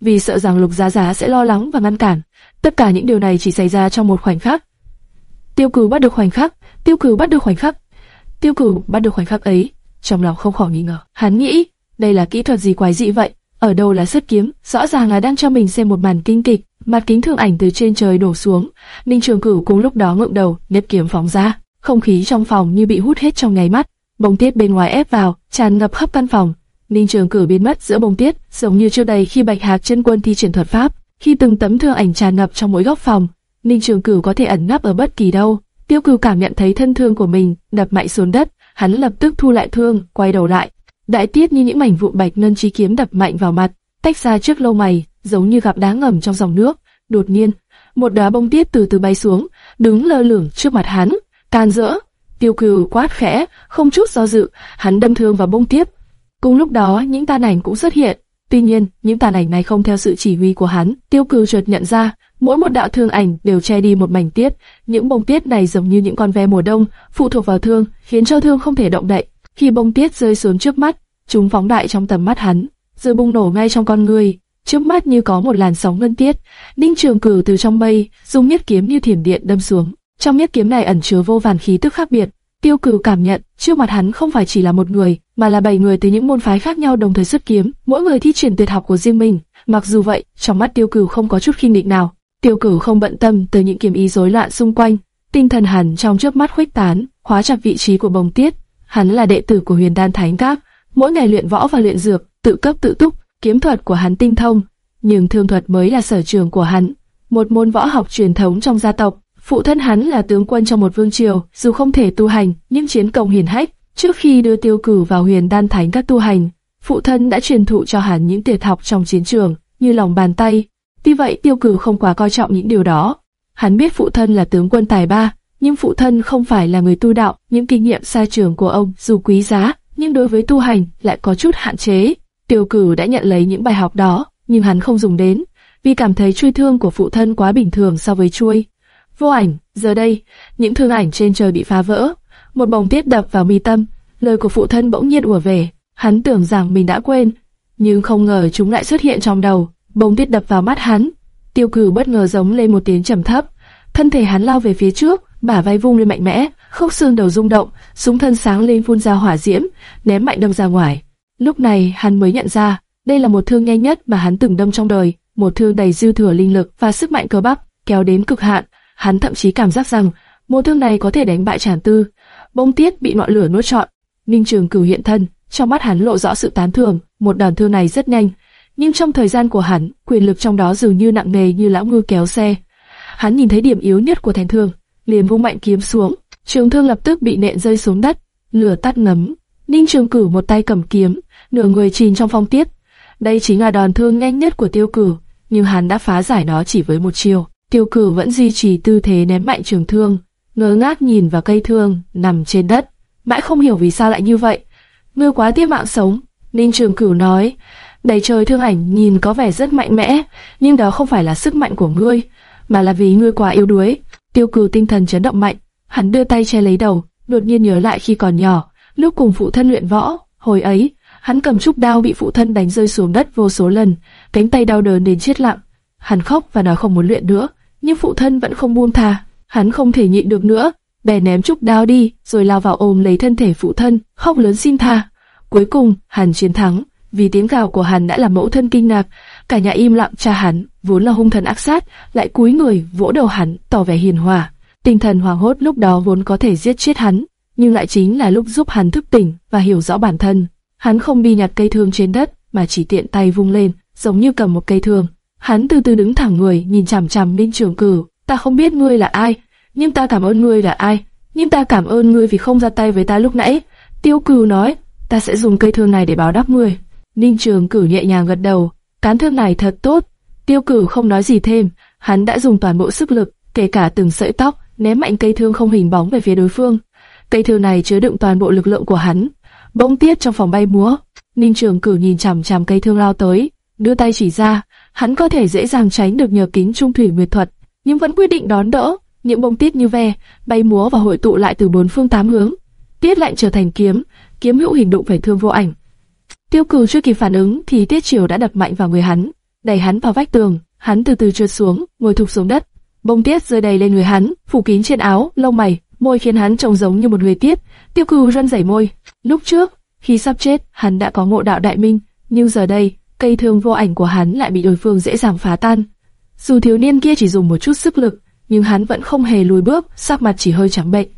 Speaker 1: vì sợ rằng Lục Giá Giá sẽ lo lắng và ngăn cản. Tất cả những điều này chỉ xảy ra trong một khoảnh khắc. Tiêu Cửu bắt được khoảnh khắc, Tiêu Cửu bắt được khoảnh khắc. Tiêu Cửu bắt được khoảnh khắc ấy, trong lòng không khỏi nghi ngờ. Hắn nghĩ, đây là kỹ thuật gì quái dị vậy? Ở đâu là xuất kiếm? Rõ ràng là đang cho mình xem một màn kinh kịch. Mặt kính thương ảnh từ trên trời đổ xuống. Ninh Trường Cửu cũng lúc đó ngượng đầu, nếp kiếm phóng ra. Không khí trong phòng như bị hút hết trong nháy mắt. Bông tiết bên ngoài ép vào, tràn ngập khắp căn phòng. Ninh Trường Cửu biến mất giữa bông tiết, giống như trước đây khi Bạch Hạc chân quân thi triển thuật pháp, khi từng tấm thương ảnh tràn ngập trong mỗi góc phòng. Ninh Trường Cửu có thể ẩn nấp ở bất kỳ đâu. Tiêu Cửu cảm nhận thấy thân thương của mình đập mạnh xuống đất, hắn lập tức thu lại thương, quay đầu lại. Đại tiết như những mảnh vụn bạch ngân chi kiếm đập mạnh vào mặt, tách ra trước lâu mày, giống như gặp đá ngầm trong dòng nước. Đột nhiên, một đá bông tiết từ từ bay xuống, đứng lơ lửng trước mặt hắn, can rỡ, Tiêu cừu quát khẽ, không chút do dự, hắn đâm thương vào bông tiếp. Cùng lúc đó, những tàn ảnh cũng xuất hiện. Tuy nhiên, những tàn ảnh này không theo sự chỉ huy của hắn. Tiêu cừu chợt nhận ra, mỗi một đạo thương ảnh đều che đi một mảnh tiết. Những bông tiết này giống như những con ve mùa đông, phụ thuộc vào thương, khiến cho thương không thể động đậy. Khi bông tiết rơi xuống trước mắt, chúng phóng đại trong tầm mắt hắn, rồi bùng nổ ngay trong con người. Trước mắt như có một làn sóng ngân tiết, Ninh Trường Cửu từ trong mây, dùng miết kiếm như thiểm điện đâm xuống. Trong miết kiếm này ẩn chứa vô vàn khí tức khác biệt. Tiêu Cửu cảm nhận, trước mặt hắn không phải chỉ là một người, mà là bảy người từ những môn phái khác nhau đồng thời xuất kiếm, mỗi người thi triển tuyệt học của riêng mình. Mặc dù vậy, trong mắt Tiêu Cửu không có chút khinh địch nào. Tiêu Cửu không bận tâm tới những kiếm ý rối loạn xung quanh, tinh thần hắn trong chớp mắt khuếch tán, hóa chặt vị trí của Bồng Tiết. Hắn là đệ tử của Huyền Đan Thánh Các, mỗi ngày luyện võ và luyện dược, tự cấp tự túc, kiếm thuật của hắn tinh thông, nhưng thương thuật mới là sở trường của hắn, một môn võ học truyền thống trong gia tộc. Phụ thân hắn là tướng quân trong một vương triều, dù không thể tu hành, nhưng chiến công hiển hách. Trước khi đưa tiêu cử vào huyền đan thánh các tu hành, phụ thân đã truyền thụ cho hắn những tuyệt học trong chiến trường, như lòng bàn tay. Tuy vậy tiêu cử không quá coi trọng những điều đó. Hắn biết phụ thân là tướng quân tài ba, nhưng phụ thân không phải là người tu đạo, những kinh nghiệm xa trường của ông dù quý giá, nhưng đối với tu hành lại có chút hạn chế. Tiêu cử đã nhận lấy những bài học đó, nhưng hắn không dùng đến, vì cảm thấy truy thương của phụ thân quá bình thường so với chuôi. Vô ảnh, giờ đây, những thương ảnh trên trời bị phá vỡ, một bồng tiếp đập vào mi tâm, lời của phụ thân bỗng nhiên ùa về, hắn tưởng rằng mình đã quên, nhưng không ngờ chúng lại xuất hiện trong đầu, bông tiết đập vào mắt hắn. Tiêu cử bất ngờ giống lên một tiếng trầm thấp, thân thể hắn lao về phía trước, bả vai vung lên mạnh mẽ, khốc xương đầu rung động, súng thân sáng lên phun ra hỏa diễm, ném mạnh đâm ra ngoài. Lúc này hắn mới nhận ra, đây là một thương nhanh nhất mà hắn từng đâm trong đời, một thương đầy dư thừa linh lực và sức mạnh cơ bắp, kéo đến cực hạn. Hắn thậm chí cảm giác rằng một thương này có thể đánh bại Trản Tư. Bông Tiết bị ngọn lửa nuốt trọn. Ninh Trường Cửu hiện thân, trong mắt hắn lộ rõ sự tán thưởng. Một đòn thương này rất nhanh, nhưng trong thời gian của hắn, quyền lực trong đó dường như nặng nề như lão ngư kéo xe. Hắn nhìn thấy điểm yếu nhất của thành thương, liền vung mạnh kiếm xuống. Trường thương lập tức bị nện rơi xuống đất, lửa tắt ngấm. Ninh Trường Cửu một tay cầm kiếm, nửa người chìm trong phong tiết. Đây chính là đòn thương nhanh nhất của Tiêu Cửu, nhưng hắn đã phá giải nó chỉ với một chiêu. Tiêu Cửu vẫn duy trì tư thế ném mạnh trường thương, ngơ ngác nhìn vào cây thương nằm trên đất, mãi không hiểu vì sao lại như vậy. Ngươi quá tiếc mạng sống, Ninh Trường Cửu nói. Đầy trời thương ảnh nhìn có vẻ rất mạnh mẽ, nhưng đó không phải là sức mạnh của ngươi, mà là vì ngươi quá yếu đuối. Tiêu Cừu tinh thần chấn động mạnh, hắn đưa tay che lấy đầu, đột nhiên nhớ lại khi còn nhỏ, lúc cùng phụ thân luyện võ, hồi ấy, hắn cầm trúc đao bị phụ thân đánh rơi xuống đất vô số lần, cánh tay đau đớn đến chết lặng. Hắn khóc và nói không muốn luyện nữa, nhưng phụ thân vẫn không buông tha. Hắn không thể nhịn được nữa, bè ném trúc đao đi, rồi lao vào ôm lấy thân thể phụ thân, khóc lớn xin tha. Cuối cùng, hắn chiến thắng, vì tiếng gào của hắn đã làm mẫu thân kinh ngạc, cả nhà im lặng cha hắn, vốn là hung thần ác sát, lại cúi người vỗ đầu hắn, tỏ vẻ hiền hòa. Tinh thần hoàng hốt lúc đó vốn có thể giết chết hắn, nhưng lại chính là lúc giúp hắn thức tỉnh và hiểu rõ bản thân. Hắn không đi nhặt cây thương trên đất, mà chỉ tiện tay vung lên, giống như cầm một cây thương. Hắn từ từ đứng thẳng người, nhìn chằm chằm ninh Trường Cửu. Ta không biết ngươi là ai, nhưng ta cảm ơn ngươi là ai. Nhưng ta cảm ơn ngươi vì không ra tay với ta lúc nãy. Tiêu Cửu nói, ta sẽ dùng cây thương này để báo đáp ngươi. Ninh Trường Cửu nhẹ nhàng gật đầu, cán thương này thật tốt. Tiêu Cửu không nói gì thêm, hắn đã dùng toàn bộ sức lực, kể cả từng sợi tóc, ném mạnh cây thương không hình bóng về phía đối phương. Cây thương này chứa đựng toàn bộ lực lượng của hắn. Bỗng tiết trong phòng bay múa, Ninh Trường cử nhìn chằm chằm cây thương lao tới, đưa tay chỉ ra, hắn có thể dễ dàng tránh được nhờ kính trung thủy nguyệt thuật, nhưng vẫn quyết định đón đỡ. Những bông tiết như ve, bay múa và hội tụ lại từ bốn phương tám hướng. Tiết lạnh trở thành kiếm, kiếm hữu hình đụng phải thương vô ảnh. Tiêu Cửu chưa kịp phản ứng thì tiết Triều đã đập mạnh vào người hắn. đẩy hắn vào vách tường. Hắn từ từ trượt xuống, ngồi thụp xuống đất. Bông tiết rơi đầy lên người hắn, phủ kín trên áo, lông mày, môi khiến hắn trông giống như một người tiết. Tiêu Cừu run rẩy môi. Lúc trước, khi sắp chết, hắn đã có ngộ đạo đại minh, nhưng giờ đây, cây thương vô ảnh của hắn lại bị đối phương dễ dàng phá tan. Dù thiếu niên kia chỉ dùng một chút sức lực, nhưng hắn vẫn không hề lùi bước, sắc mặt chỉ hơi trắng bệnh.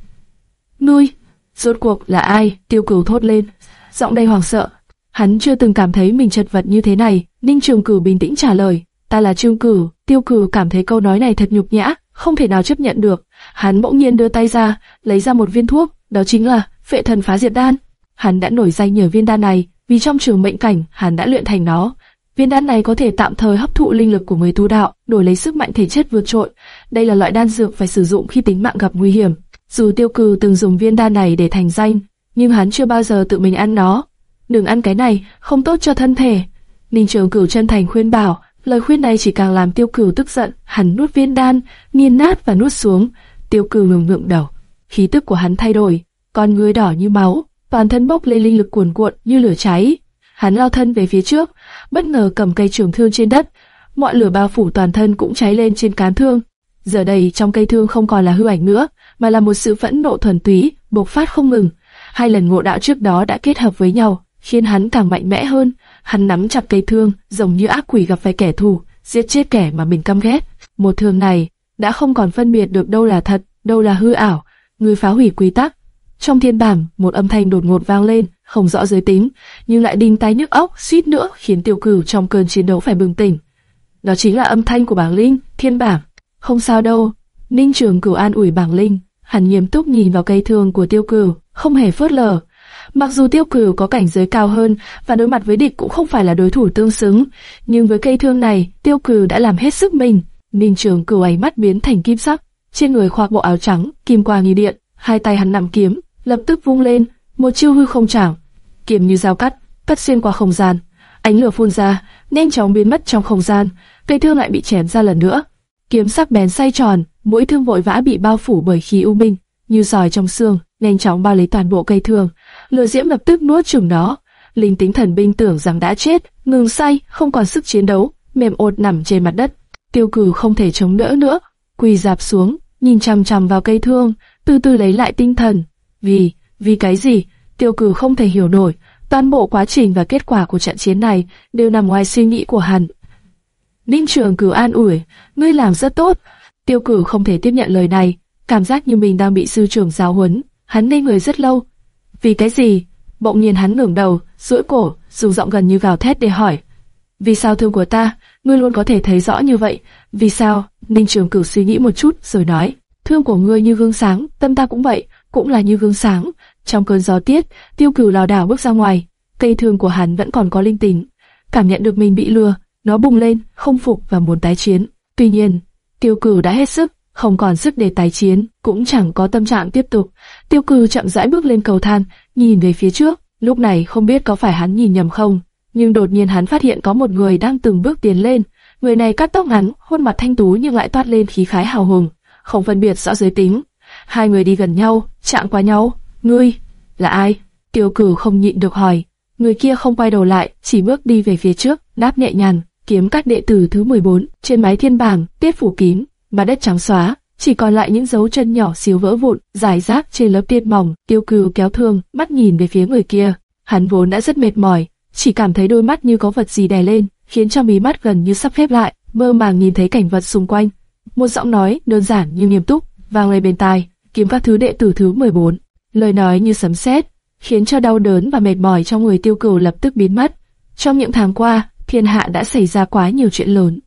Speaker 1: Nuôi, rốt cuộc là ai? Tiêu Cửu thốt lên, giọng đầy hoảng sợ. Hắn chưa từng cảm thấy mình chật vật như thế này. Ninh Trường Cử bình tĩnh trả lời, ta là Trương Cử. Tiêu Cử cảm thấy câu nói này thật nhục nhã, không thể nào chấp nhận được. Hắn bỗng nhiên đưa tay ra, lấy ra một viên thuốc, đó chính là Phệ Thần Phá Diệt Đan. Hắn đã nổi danh nhờ viên đan này, vì trong trường mệnh cảnh hắn đã luyện thành nó. Viên đan này có thể tạm thời hấp thụ linh lực của người tu đạo, đổi lấy sức mạnh thể chất vượt trội. Đây là loại đan dược phải sử dụng khi tính mạng gặp nguy hiểm. Dù Tiêu Cừ từng dùng viên đan này để thành danh, nhưng hắn chưa bao giờ tự mình ăn nó. Đừng ăn cái này, không tốt cho thân thể. Ninh Trường Cửu chân thành khuyên bảo, lời khuyên này chỉ càng làm Tiêu Cửu tức giận. Hắn nuốt viên đan, nghiền nát và nuốt xuống. Tiêu Cửu ngừng ngượng đầu, khí tức của hắn thay đổi, con người đỏ như máu, toàn thân bốc lên linh lực cuồn cuộn như lửa cháy. Hắn lao thân về phía trước, bất ngờ cầm cây trường thương trên đất, mọi lửa bao phủ toàn thân cũng cháy lên trên cán thương. Giờ đây trong cây thương không còn là hư ảnh nữa, mà là một sự phẫn nộ thuần túy, bộc phát không ngừng. Hai lần ngộ đạo trước đó đã kết hợp với nhau, khiến hắn càng mạnh mẽ hơn. Hắn nắm chặt cây thương, giống như ác quỷ gặp phải kẻ thù, giết chết kẻ mà mình căm ghét. Một thương này đã không còn phân biệt được đâu là thật, đâu là hư ảo. Người phá hủy quy tắc, trong thiên bảng, một âm thanh đột ngột vang lên, không rõ giới tính, nhưng lại đinh tai nhức óc, suýt nữa khiến Tiêu Cửu trong cơn chiến đấu phải bừng tỉnh. Đó chính là âm thanh của bảng linh, thiên bảng. Không sao đâu, Ninh Trường Cửu an ủi bảng linh, hắn nghiêm túc nhìn vào cây thương của Tiêu Cửu, không hề phớt lờ. Mặc dù Tiêu Cửu có cảnh giới cao hơn và đối mặt với địch cũng không phải là đối thủ tương xứng, nhưng với cây thương này, Tiêu Cửu đã làm hết sức mình. Ninh Trường Cửu ánh mắt biến thành kim sắc, trên người khoác bộ áo trắng, kim quang như điện, hai tay hắn nắm kiếm, lập tức vung lên, một chiêu hư không chảo, kiếm như dao cắt, cắt xuyên qua không gian, ánh lửa phun ra, nhanh chóng biến mất trong không gian, cây thương lại bị chém ra lần nữa. Kiếm sắc bén xoay tròn, mũi thương vội vã bị bao phủ bởi khí u minh, như giỏi trong xương, nhanh chóng bao lấy toàn bộ cây thương. Lửa diễm lập tức nuốt chửng nó. Linh tính thần binh tưởng rằng đã chết, ngừng say, không còn sức chiến đấu, mềm ột nằm trên mặt đất. Tiêu cử không thể chống đỡ nữa, quỳ dạp xuống, nhìn chằm chằm vào cây thương, từ từ lấy lại tinh thần. Vì, vì cái gì? Tiêu cử không thể hiểu nổi. Toàn bộ quá trình và kết quả của trận chiến này đều nằm ngoài suy nghĩ của hắn. Ninh trường cử an ủi, ngươi làm rất tốt. Tiêu cử không thể tiếp nhận lời này, cảm giác như mình đang bị sư trưởng giáo huấn. Hắn ngây người rất lâu. Vì cái gì? Bỗng nhiên hắn ngẩng đầu, duỗi cổ, dùng giọng gần như gào thét để hỏi. Vì sao thương của ta, ngươi luôn có thể thấy rõ như vậy? Vì sao? Ninh Trường Cửu suy nghĩ một chút rồi nói. Thương của ngươi như gương sáng, tâm ta cũng vậy cũng là như gương sáng. Trong cơn gió tiết, tiêu cửu lảo đảo bước ra ngoài, cây thương của hắn vẫn còn có linh tính. Cảm nhận được mình bị lừa, nó bùng lên, không phục và muốn tái chiến. Tuy nhiên, tiêu cửu đã hết sức, không còn sức để tái chiến, cũng chẳng có tâm trạng tiếp tục. Tiêu cừ chậm rãi bước lên cầu thang, nhìn về phía trước. Lúc này không biết có phải hắn nhìn nhầm không, nhưng đột nhiên hắn phát hiện có một người đang từng bước tiến lên. Người này cắt tóc ngắn, khuôn mặt thanh tú nhưng lại toát lên khí khái hào hùng, không phân biệt rõ giới tính. Hai người đi gần nhau, chạm qua nhau. Ngươi, là ai? Tiêu cử không nhịn được hỏi. Người kia không quay đầu lại, chỉ bước đi về phía trước, đáp nhẹ nhàng. Kiếm các đệ tử thứ 14, trên máy thiên bảng, tiết phủ kín, mà đất trắng xóa, chỉ còn lại những dấu chân nhỏ xíu vỡ vụn, dài rác trên lớp tiết mỏng. Tiêu cừu kéo thương, mắt nhìn về phía người kia. Hắn vốn đã rất mệt mỏi, chỉ cảm thấy đôi mắt như có vật gì đè lên, khiến cho mí mắt gần như sắp khép lại, mơ màng nhìn thấy cảnh vật xung quanh. Một giọng nói đơn giản nhưng nghiêm túc vang lên bên tai kiếm các thứ đệ tử thứ 14. Lời nói như sấm sét, khiến cho đau đớn và mệt mỏi trong người tiêu cừu lập tức biến mất. Trong những tháng qua, thiên hạ đã xảy ra quá nhiều chuyện lớn.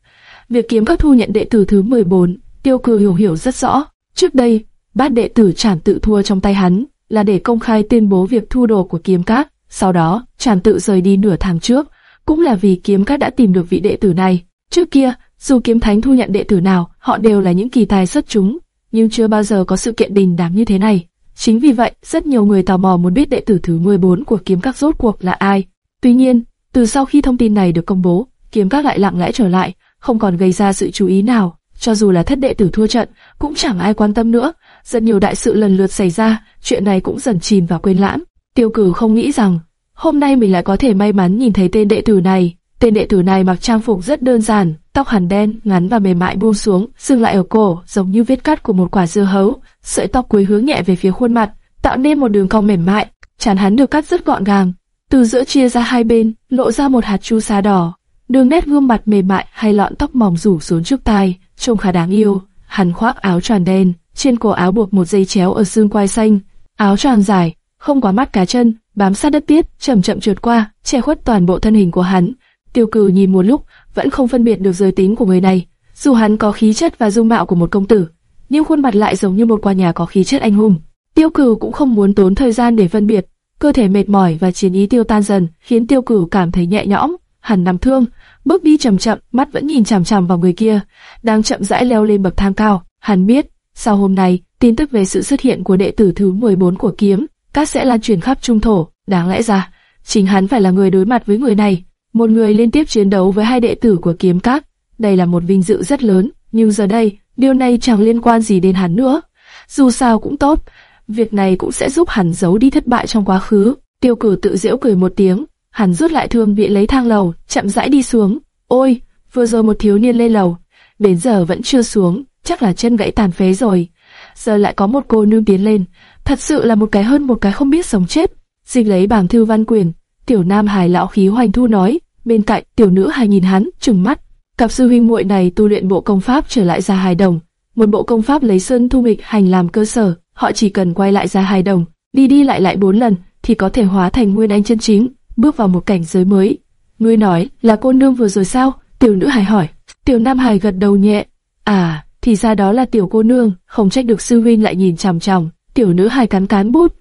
Speaker 1: Việc kiếm các thu nhận đệ tử thứ 14, tiêu cừ hiểu hiểu rất rõ. Trước đây, bát đệ tử trản tự thua trong tay hắn, là để công khai tuyên bố việc thu đồ của kiếm các. Sau đó, trản tự rời đi nửa tháng trước, cũng là vì kiếm các đã tìm được vị đệ tử này. Trước kia, dù kiếm thánh thu nhận đệ tử nào, họ đều là những kỳ tài xuất chúng, nhưng chưa bao giờ có sự kiện đình đám như thế này. Chính vì vậy, rất nhiều người tò mò muốn biết đệ tử thứ 14 của kiếm các rốt cuộc là ai. Tuy nhiên, từ sau khi thông tin này được công bố, kiếm các lại lặng lẽ trở lại, không còn gây ra sự chú ý nào. Cho dù là thất đệ tử thua trận, cũng chẳng ai quan tâm nữa. Rất nhiều đại sự lần lượt xảy ra, chuyện này cũng dần chìm vào quên lãng. Tiêu cử không nghĩ rằng, hôm nay mình lại có thể may mắn nhìn thấy tên đệ tử này. Tên đệ tử này mặc trang phục rất đơn giản, tóc hẳn đen, ngắn và mềm mại buông xuống, dừng lại ở cổ, giống như vết cắt của một quả dưa hấu. Sợi tóc cuối hướng nhẹ về phía khuôn mặt, tạo nên một đường cong mềm mại. Chán hắn được cắt rất gọn gàng, từ giữa chia ra hai bên, lộ ra một hạt chu sa đỏ. Đường nét gương mặt mềm mại hay lọn tóc mỏng rủ xuống trước tai, trông khá đáng yêu. Hắn khoác áo tròn đen, trên cổ áo buộc một dây chéo ở xương quai xanh. Áo tròn dài, không quá mắt cá chân, bám sát đất tiết, chậm chậm trượt qua, che khuất toàn bộ thân hình của hắn. Tiêu Cử nhìn một lúc, vẫn không phân biệt được giới tính của người này. Dù hắn có khí chất và dung mạo của một công tử, nhưng khuôn mặt lại giống như một quan nhà có khí chất anh hùng. Tiêu Cử cũng không muốn tốn thời gian để phân biệt, cơ thể mệt mỏi và chiến ý tiêu tan dần, khiến Tiêu Cử cảm thấy nhẹ nhõm. Hắn nằm thương, bước đi chậm chậm, mắt vẫn nhìn chằm chằm vào người kia, đang chậm rãi leo lên bậc thang cao. Hắn biết, sau hôm nay, tin tức về sự xuất hiện của đệ tử thứ 14 của kiếm, các sẽ lan truyền khắp trung thổ. Đáng lẽ ra, chính hắn phải là người đối mặt với người này, một người liên tiếp chiến đấu với hai đệ tử của kiếm các. Đây là một vinh dự rất lớn, nhưng giờ đây, điều này chẳng liên quan gì đến hắn nữa. Dù sao cũng tốt, việc này cũng sẽ giúp hắn giấu đi thất bại trong quá khứ. Tiêu cử tự giễu cười một tiếng, hắn rút lại thương bị lấy thang lầu, chậm rãi đi xuống. Ôi, vừa rồi một thiếu niên lên lầu, đến giờ vẫn chưa xuống, chắc là chân gãy tàn phế rồi. Giờ lại có một cô nương tiến lên, thật sự là một cái hơn một cái không biết sống chết. Dịch lấy bảng thư văn quyền, tiểu nam hài lão khí hoành thu nói, bên cạnh tiểu nữ hài nhìn hắn, trừng mắt. Cặp sư huynh muội này tu luyện bộ công pháp trở lại ra hài đồng, một bộ công pháp lấy sơn thu mịch hành làm cơ sở, họ chỉ cần quay lại ra hài đồng, đi đi lại lại bốn lần thì có thể hóa thành nguyên anh chân chính, bước vào một cảnh giới mới. Ngươi nói là cô nương vừa rồi sao? Tiểu nữ hài hỏi. Tiểu nam hài gật đầu nhẹ. À, thì ra đó là tiểu cô nương, không trách được sư huynh lại nhìn chằm chằm. Tiểu nữ hài cắn cán bút.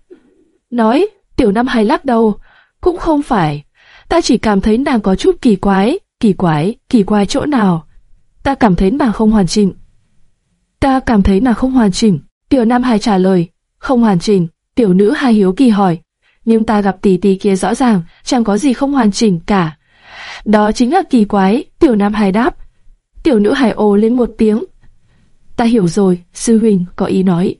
Speaker 1: Nói, tiểu nam hài lắc đầu. Cũng không phải. Ta chỉ cảm thấy nàng có chút kỳ quái. Kỳ quái, kỳ quái chỗ nào? Ta cảm thấy nàng không hoàn chỉnh. Ta cảm thấy nàng không hoàn chỉnh. Tiểu nam hài trả lời. Không hoàn chỉnh. Tiểu nữ hài hiếu kỳ hỏi. Nhưng ta gặp tỷ tỷ kia rõ ràng, chẳng có gì không hoàn chỉnh cả. Đó chính là kỳ quái, tiểu nam hài đáp. Tiểu nữ hài ồ lên một tiếng. Ta hiểu rồi, sư huynh có ý nói.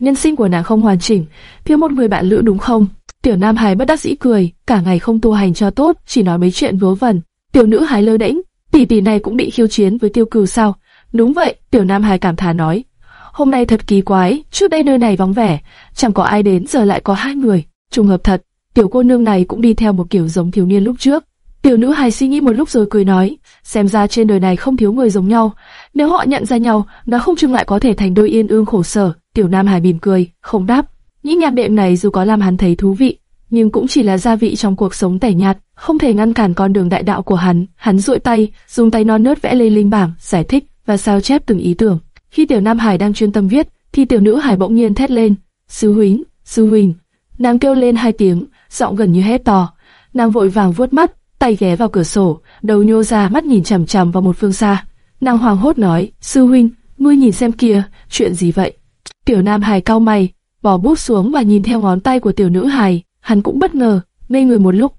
Speaker 1: Nhân sinh của nàng không hoàn chỉnh, thiếu một người bạn lữ đúng không? Tiểu nam hài bất đắc dĩ cười, cả ngày không tu hành cho tốt, chỉ nói mấy chuyện vớ vẩn. Tiểu nữ hài lơ đễnh, tỷ tỷ này cũng bị khiêu chiến với tiêu cừu sao? Đúng vậy, tiểu nam hài cảm thán nói. Hôm nay thật kỳ quái, trước đây nơi này vắng vẻ, chẳng có ai đến giờ lại có hai người. Trùng hợp thật, tiểu cô nương này cũng đi theo một kiểu giống thiếu niên lúc trước. Tiểu nữ hài suy nghĩ một lúc rồi cười nói, xem ra trên đời này không thiếu người giống nhau, nếu họ nhận ra nhau, nó không chừng lại có thể thành đôi yên ương khổ sở. Tiểu Nam Hải mỉm cười, không đáp. Những nhạc đệm này dù có làm hắn thấy thú vị, nhưng cũng chỉ là gia vị trong cuộc sống tẻ nhạt, không thể ngăn cản con đường đại đạo của hắn. Hắn duỗi tay, dùng tay non nớt vẽ lên linh bảng, giải thích và sao chép từng ý tưởng. Khi Tiểu Nam Hải đang chuyên tâm viết, thì Tiểu Nữ Hải bỗng nhiên thét lên, sư huynh, sư huynh. Nàng kêu lên hai tiếng, giọng gần như hét to. Nàng vội vàng vuốt mắt, tay ghé vào cửa sổ, đầu nhô ra mắt nhìn chằm chằm vào một phương xa. Nàng hoàng hốt nói, sư huynh, ngươi nhìn xem kia, chuyện gì vậy? Tiểu Nam hài cao mày, bỏ bút xuống và nhìn theo ngón tay của tiểu nữ hài, hắn cũng bất ngờ, ngây người một lúc.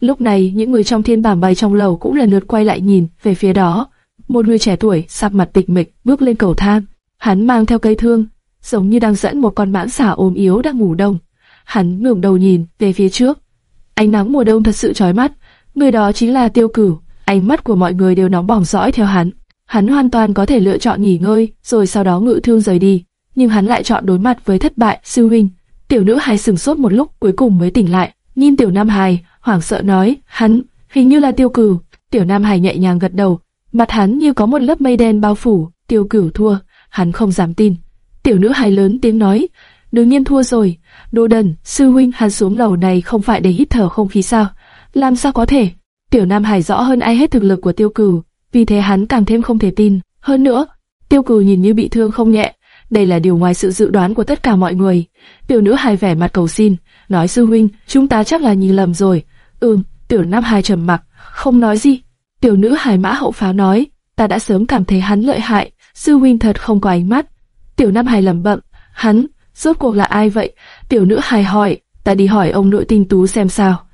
Speaker 1: Lúc này, những người trong thiên bảng bay trong lầu cũng lần lượt quay lại nhìn về phía đó. Một người trẻ tuổi, sạp mặt tịch mịch, bước lên cầu thang. Hắn mang theo cây thương, giống như đang dẫn một con mãng xà ốm yếu đang ngủ đông. Hắn ngẩng đầu nhìn về phía trước. Ánh nắng mùa đông thật sự chói mắt. Người đó chính là Tiêu Cửu. Ánh mắt của mọi người đều nóng bỏng dõi theo hắn. Hắn hoàn toàn có thể lựa chọn nghỉ ngơi, rồi sau đó ngự thương rời đi, nhưng hắn lại chọn đối mặt với thất bại. Sư huynh, tiểu nữ hài sừng sốt một lúc, cuối cùng mới tỉnh lại, nhìn tiểu nam hài, hoảng sợ nói, hắn, hình như là tiêu cửu. Tiểu nam hài nhẹ nhàng gật đầu, mặt hắn như có một lớp mây đen bao phủ. Tiêu cửu thua, hắn không dám tin. Tiểu nữ hài lớn tiếng nói, đương nhiên thua rồi. Đồ đần, sư huynh hắn xuống lầu này không phải để hít thở không khí sao? Làm sao có thể? Tiểu nam hài rõ hơn ai hết thực lực của tiêu cửu, vì thế hắn càng thêm không thể tin. Hơn nữa, tiêu cửu nhìn như bị thương không nhẹ, đây là điều ngoài sự dự đoán của tất cả mọi người. Tiểu nữ hài vẻ mặt cầu xin, nói sư huynh, chúng ta chắc là nhìn lầm rồi. Ừm, tiểu nam hài trầm mặc, không nói gì. Tiểu nữ hài mã hậu pháo nói, ta đã sớm cảm thấy hắn lợi hại, sư huynh thật không có ánh mắt. Tiểu nam hài lẩm bẩm, hắn, rốt cuộc là ai vậy? Tiểu nữ hài hỏi, ta đi hỏi ông nội tinh tú xem sao.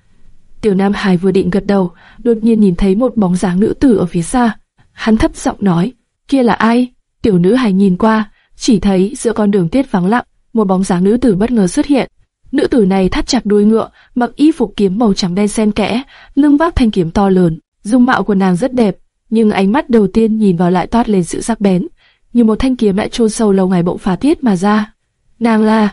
Speaker 1: Tiểu Nam hài vừa định gật đầu, đột nhiên nhìn thấy một bóng dáng nữ tử ở phía xa. Hắn thấp giọng nói, kia là ai? Tiểu nữ hài nhìn qua, chỉ thấy giữa con đường tiết vắng lặng, một bóng dáng nữ tử bất ngờ xuất hiện. Nữ tử này thắt chặt đuôi ngựa, mặc y phục kiếm màu trắng đen xen kẽ, lưng vác thanh kiếm to lớn. Dung mạo của nàng rất đẹp, nhưng ánh mắt đầu tiên nhìn vào lại toát lên sự sắc bén, như một thanh kiếm đã chôn sâu lâu ngày bỗng phá tiết mà ra. Nàng là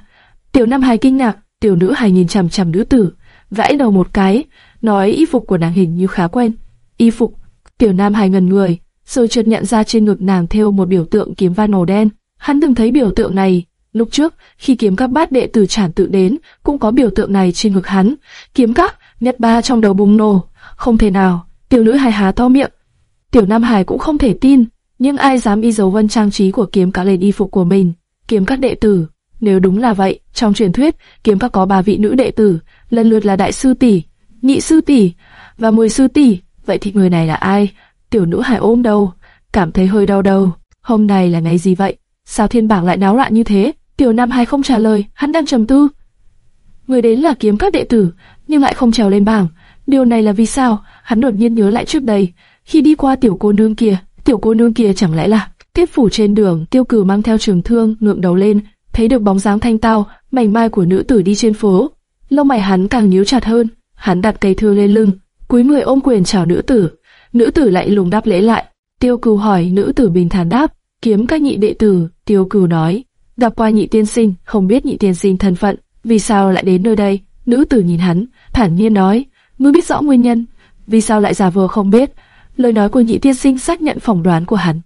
Speaker 1: Tiểu Nam Hải kinh ngạc, tiểu nữ hài nhìn chằm chằm nữ tử, vẫy đầu một cái, nói y phục của nàng hình như khá quen. Y phục, tiểu Nam Hải ngần người, rồi chợt nhận ra trên ngực nàng thêu một biểu tượng kiếm văn màu đen. Hắn từng thấy biểu tượng này, lúc trước khi kiếm các bát đệ tử trản tự đến, cũng có biểu tượng này trên ngực hắn. Kiếm các, nhất ba trong đầu bùng nổ, không thể nào. Tiểu nữ hài há to miệng. Tiểu Nam Hải cũng không thể tin, nhưng ai dám y dấu vân trang trí của kiếm các lên y phục của mình? Kiếm các đệ tử, nếu đúng là vậy, trong truyền thuyết, kiếm các có ba vị nữ đệ tử, lần lượt là đại sư tỷ, nhị sư tỷ và mười sư tỷ. Vậy thì người này là ai? Tiểu nữ hải ôm đầu, cảm thấy hơi đau đầu. Hôm nay là ngày gì vậy? Sao thiên bảng lại náo loạn như thế? Tiểu Nam Hải không trả lời, hắn đang trầm tư. Người đến là kiếm các đệ tử, nhưng lại không trèo lên bảng. Điều này là vì sao? Hắn đột nhiên nhớ lại trước đây, khi đi qua tiểu cô nương kia, tiểu cô nương kia chẳng lẽ là tiếp phủ trên đường, tiêu cử mang theo trường thương, ngượng đầu lên, thấy được bóng dáng thanh tao, mảnh mai của nữ tử đi trên phố. Lông mày hắn càng nhíu chặt hơn, hắn đặt cây thư lên lưng, cúi người ôm quyền chào nữ tử. Nữ tử lại lùng đáp lễ lại. Tiêu cừu hỏi nữ tử bình thản đáp, kiếm các nhị đệ tử. Tiêu cừu nói, gặp qua nhị tiên sinh, không biết nhị tiên sinh thân phận, vì sao lại đến nơi đây? Nữ tử nhìn hắn, thản nhiên nói, ngươi biết rõ nguyên nhân, vì sao lại giả vờ không biết? Lời nói của nhị tiên sinh xác nhận phỏng đoán của hắn.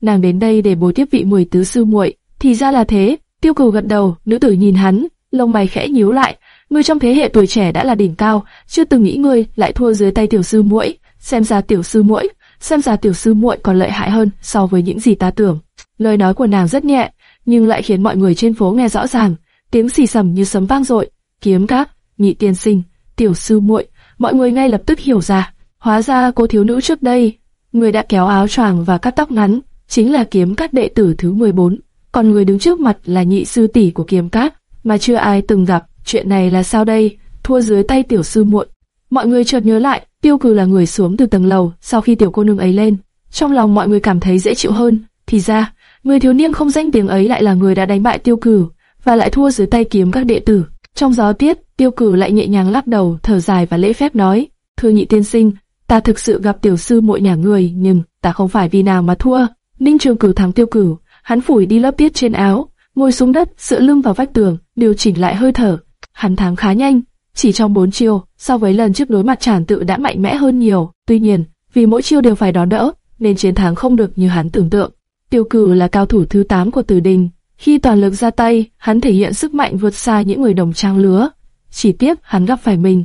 Speaker 1: Nàng đến đây để bồi tiếp vị mười tứ sư muội, thì ra là thế. Tiêu cửu gật đầu, nữ tử nhìn hắn, lông mày khẽ nhíu lại. Ngươi trong thế hệ tuổi trẻ đã là đỉnh cao, chưa từng nghĩ ngươi lại thua dưới tay tiểu sư muội. Xem ra tiểu sư muội, xem ra tiểu sư muội còn lợi hại hơn so với những gì ta tưởng. Lời nói của nàng rất nhẹ, nhưng lại khiến mọi người trên phố nghe rõ ràng. Tiếng xì sầm như sấm vang dội. Kiếm các, nhị tiên sinh, tiểu sư muội, mọi người ngay lập tức hiểu ra. Hóa ra cô thiếu nữ trước đây, người đã kéo áo choàng và cắt tóc ngắn, chính là kiếm các đệ tử thứ 14 còn người đứng trước mặt là nhị sư tỷ của kiếm cát, mà chưa ai từng gặp. Chuyện này là sao đây? Thua dưới tay tiểu sư muội. Mọi người chợt nhớ lại, tiêu cử là người xuống từ tầng lầu sau khi tiểu cô nương ấy lên. Trong lòng mọi người cảm thấy dễ chịu hơn. Thì ra, người thiếu niên không danh tiếng ấy lại là người đã đánh bại tiêu cử và lại thua dưới tay kiếm các đệ tử. Trong gió tiết, tiêu cử lại nhẹ nhàng lắc đầu, thở dài và lễ phép nói: thưa nhị tiên sinh, ta thực sự gặp tiểu sư muội nhà người, nhưng ta không phải vì nào mà thua. Ninh Trường cử thắng tiêu cửu, Hắn phủi đi lớp tiết trên áo, ngồi xuống đất, dựa lưng vào vách tường, điều chỉnh lại hơi thở. Hắn thắng khá nhanh, chỉ trong bốn chiêu, so với lần trước đối mặt tràn tự đã mạnh mẽ hơn nhiều. Tuy nhiên, vì mỗi chiêu đều phải đón đỡ, nên chiến thắng không được như hắn tưởng tượng. Tiêu cử là cao thủ thứ 8 của tử đình. Khi toàn lực ra tay, hắn thể hiện sức mạnh vượt xa những người đồng trang lứa. Chỉ tiếp, hắn gặp phải mình.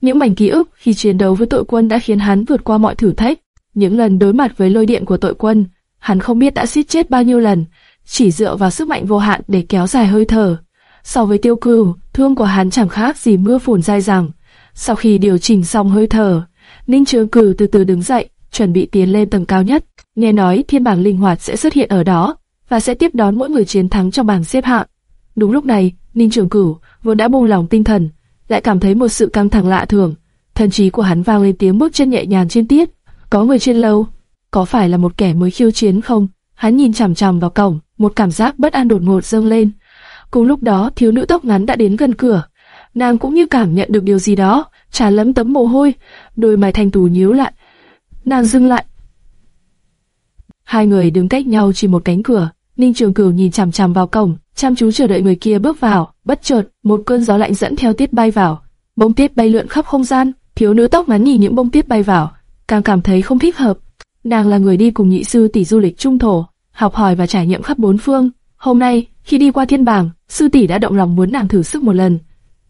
Speaker 1: Những mảnh ký ức khi chiến đấu với tội quân đã khiến hắn vượt qua mọi thử thách. Những lần đối mặt với lôi điện của tội quân, hắn không biết đã suýt chết bao nhiêu lần, chỉ dựa vào sức mạnh vô hạn để kéo dài hơi thở. So với tiêu cửu, thương của hắn chẳng khác gì mưa phùn dai dẳng. Sau khi điều chỉnh xong hơi thở, Ninh Trường cửu từ từ đứng dậy, chuẩn bị tiến lên tầng cao nhất. Nghe nói thiên bảng linh hoạt sẽ xuất hiện ở đó và sẽ tiếp đón mỗi người chiến thắng trong bảng xếp hạng. Đúng lúc này, Ninh Trường Cửu vốn đã buông lòng tinh thần, lại cảm thấy một sự căng thẳng lạ thường. Thần trí của hắn vang lên tiếng bước chân nhẹ nhàng trên tiết. Có người trên lâu, có phải là một kẻ mới khiêu chiến không? Hắn nhìn chằm chằm vào cổng, một cảm giác bất an đột ngột dâng lên. Cùng lúc đó, thiếu nữ tóc ngắn đã đến gần cửa. Nàng cũng như cảm nhận được điều gì đó, trà lấm tấm mồ hôi, đôi mày thanh tú nhíu lại. Nàng dừng lại. Hai người đứng cách nhau chỉ một cánh cửa. Ninh Trường Cửu nhìn chằm chằm vào cổng, chăm chú chờ đợi người kia bước vào. Bất chợt, một cơn gió lạnh dẫn theo tiết bay vào. Bông tiết bay lượn khắp không gian. Thiếu nữ tóc ngắn nhìn những bông tiết bay vào, càng cảm thấy không thích hợp. Nàng là người đi cùng nhị sư tỷ du lịch trung thổ, học hỏi và trải nghiệm khắp bốn phương. Hôm nay, khi đi qua thiên bảng, sư tỷ đã động lòng muốn nàng thử sức một lần.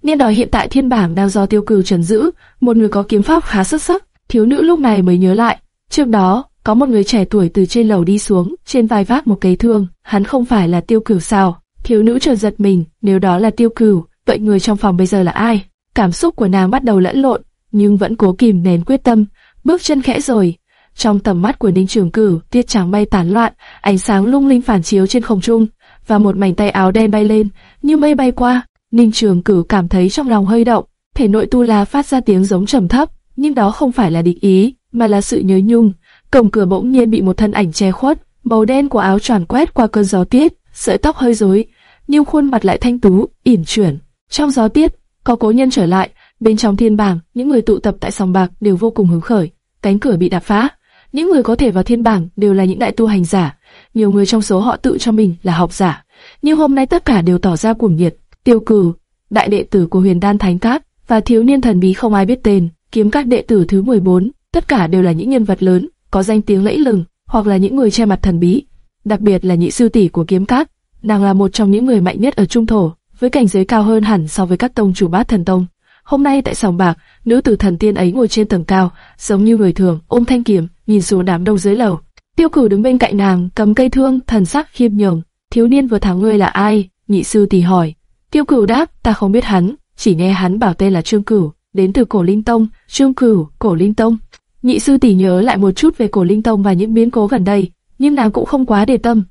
Speaker 1: niên đòi hiện tại thiên bảng đang do tiêu cừu trần giữ, một người có kiếm pháp khá xuất sắc. Thiếu nữ lúc này mới nhớ lại, trước đó, có một người trẻ tuổi từ trên lầu đi xuống, trên vai vác một cây thương, hắn không phải là tiêu cửu sao? Thiếu nữ chợt giật mình, nếu đó là tiêu cửu, vậy người trong phòng bây giờ là ai? Cảm xúc của nàng bắt đầu lẫn lộn, nhưng vẫn cố kìm nén quyết tâm, bước chân khẽ rồi, trong tầm mắt của Ninh Trường cử tiết trắng bay tán loạn, ánh sáng lung linh phản chiếu trên không trung, và một mảnh tay áo đen bay lên, như mây bay qua. Ninh Trường cử cảm thấy trong lòng hơi động, thể nội tu la phát ra tiếng giống trầm thấp, nhưng đó không phải là địch ý, mà là sự nhớ nhung. Cổng cửa bỗng nhiên bị một thân ảnh che khuất, màu đen của áo tròn quét qua cơn gió tiết, sợi tóc hơi rối, nhưng khuôn mặt lại thanh tú, ỉn chuyển. Trong gió tiết, có cố nhân trở lại, bên trong thiên bảng, những người tụ tập tại sòng bạc đều vô cùng hứng khởi. cánh cửa bị đạp phá. Những người có thể vào thiên bảng đều là những đại tu hành giả, nhiều người trong số họ tự cho mình là học giả, nhưng hôm nay tất cả đều tỏ ra cuồng nhiệt. Tiêu Cử, đại đệ tử của Huyền Đan Thánh Các và thiếu niên thần bí không ai biết tên, kiếm các đệ tử thứ 14, tất cả đều là những nhân vật lớn, có danh tiếng lẫy lừng, hoặc là những người che mặt thần bí. Đặc biệt là nhị sư tỷ của kiếm các, nàng là một trong những người mạnh nhất ở trung thổ, với cảnh giới cao hơn hẳn so với các tông chủ bát thần tông. Hôm nay tại sòng bạc, nữ tử thần tiên ấy ngồi trên tầng cao, giống như người thường, ôm thanh kiếm, nhìn xuống đám đông dưới lầu. Tiêu Cửu đứng bên cạnh nàng, cầm cây thương, thần sắc khiêm nhường. Thiếu niên vừa thắng ngươi là ai? Nhị sư tỷ hỏi. Tiêu Cửu đáp, ta không biết hắn, chỉ nghe hắn bảo tên là Trương Cửu, đến từ Cổ Linh Tông. Trương Cửu, Cổ Linh Tông. Nhị sư tỷ nhớ lại một chút về Cổ Linh Tông và những biến cố gần đây, nhưng nàng cũng không quá để tâm.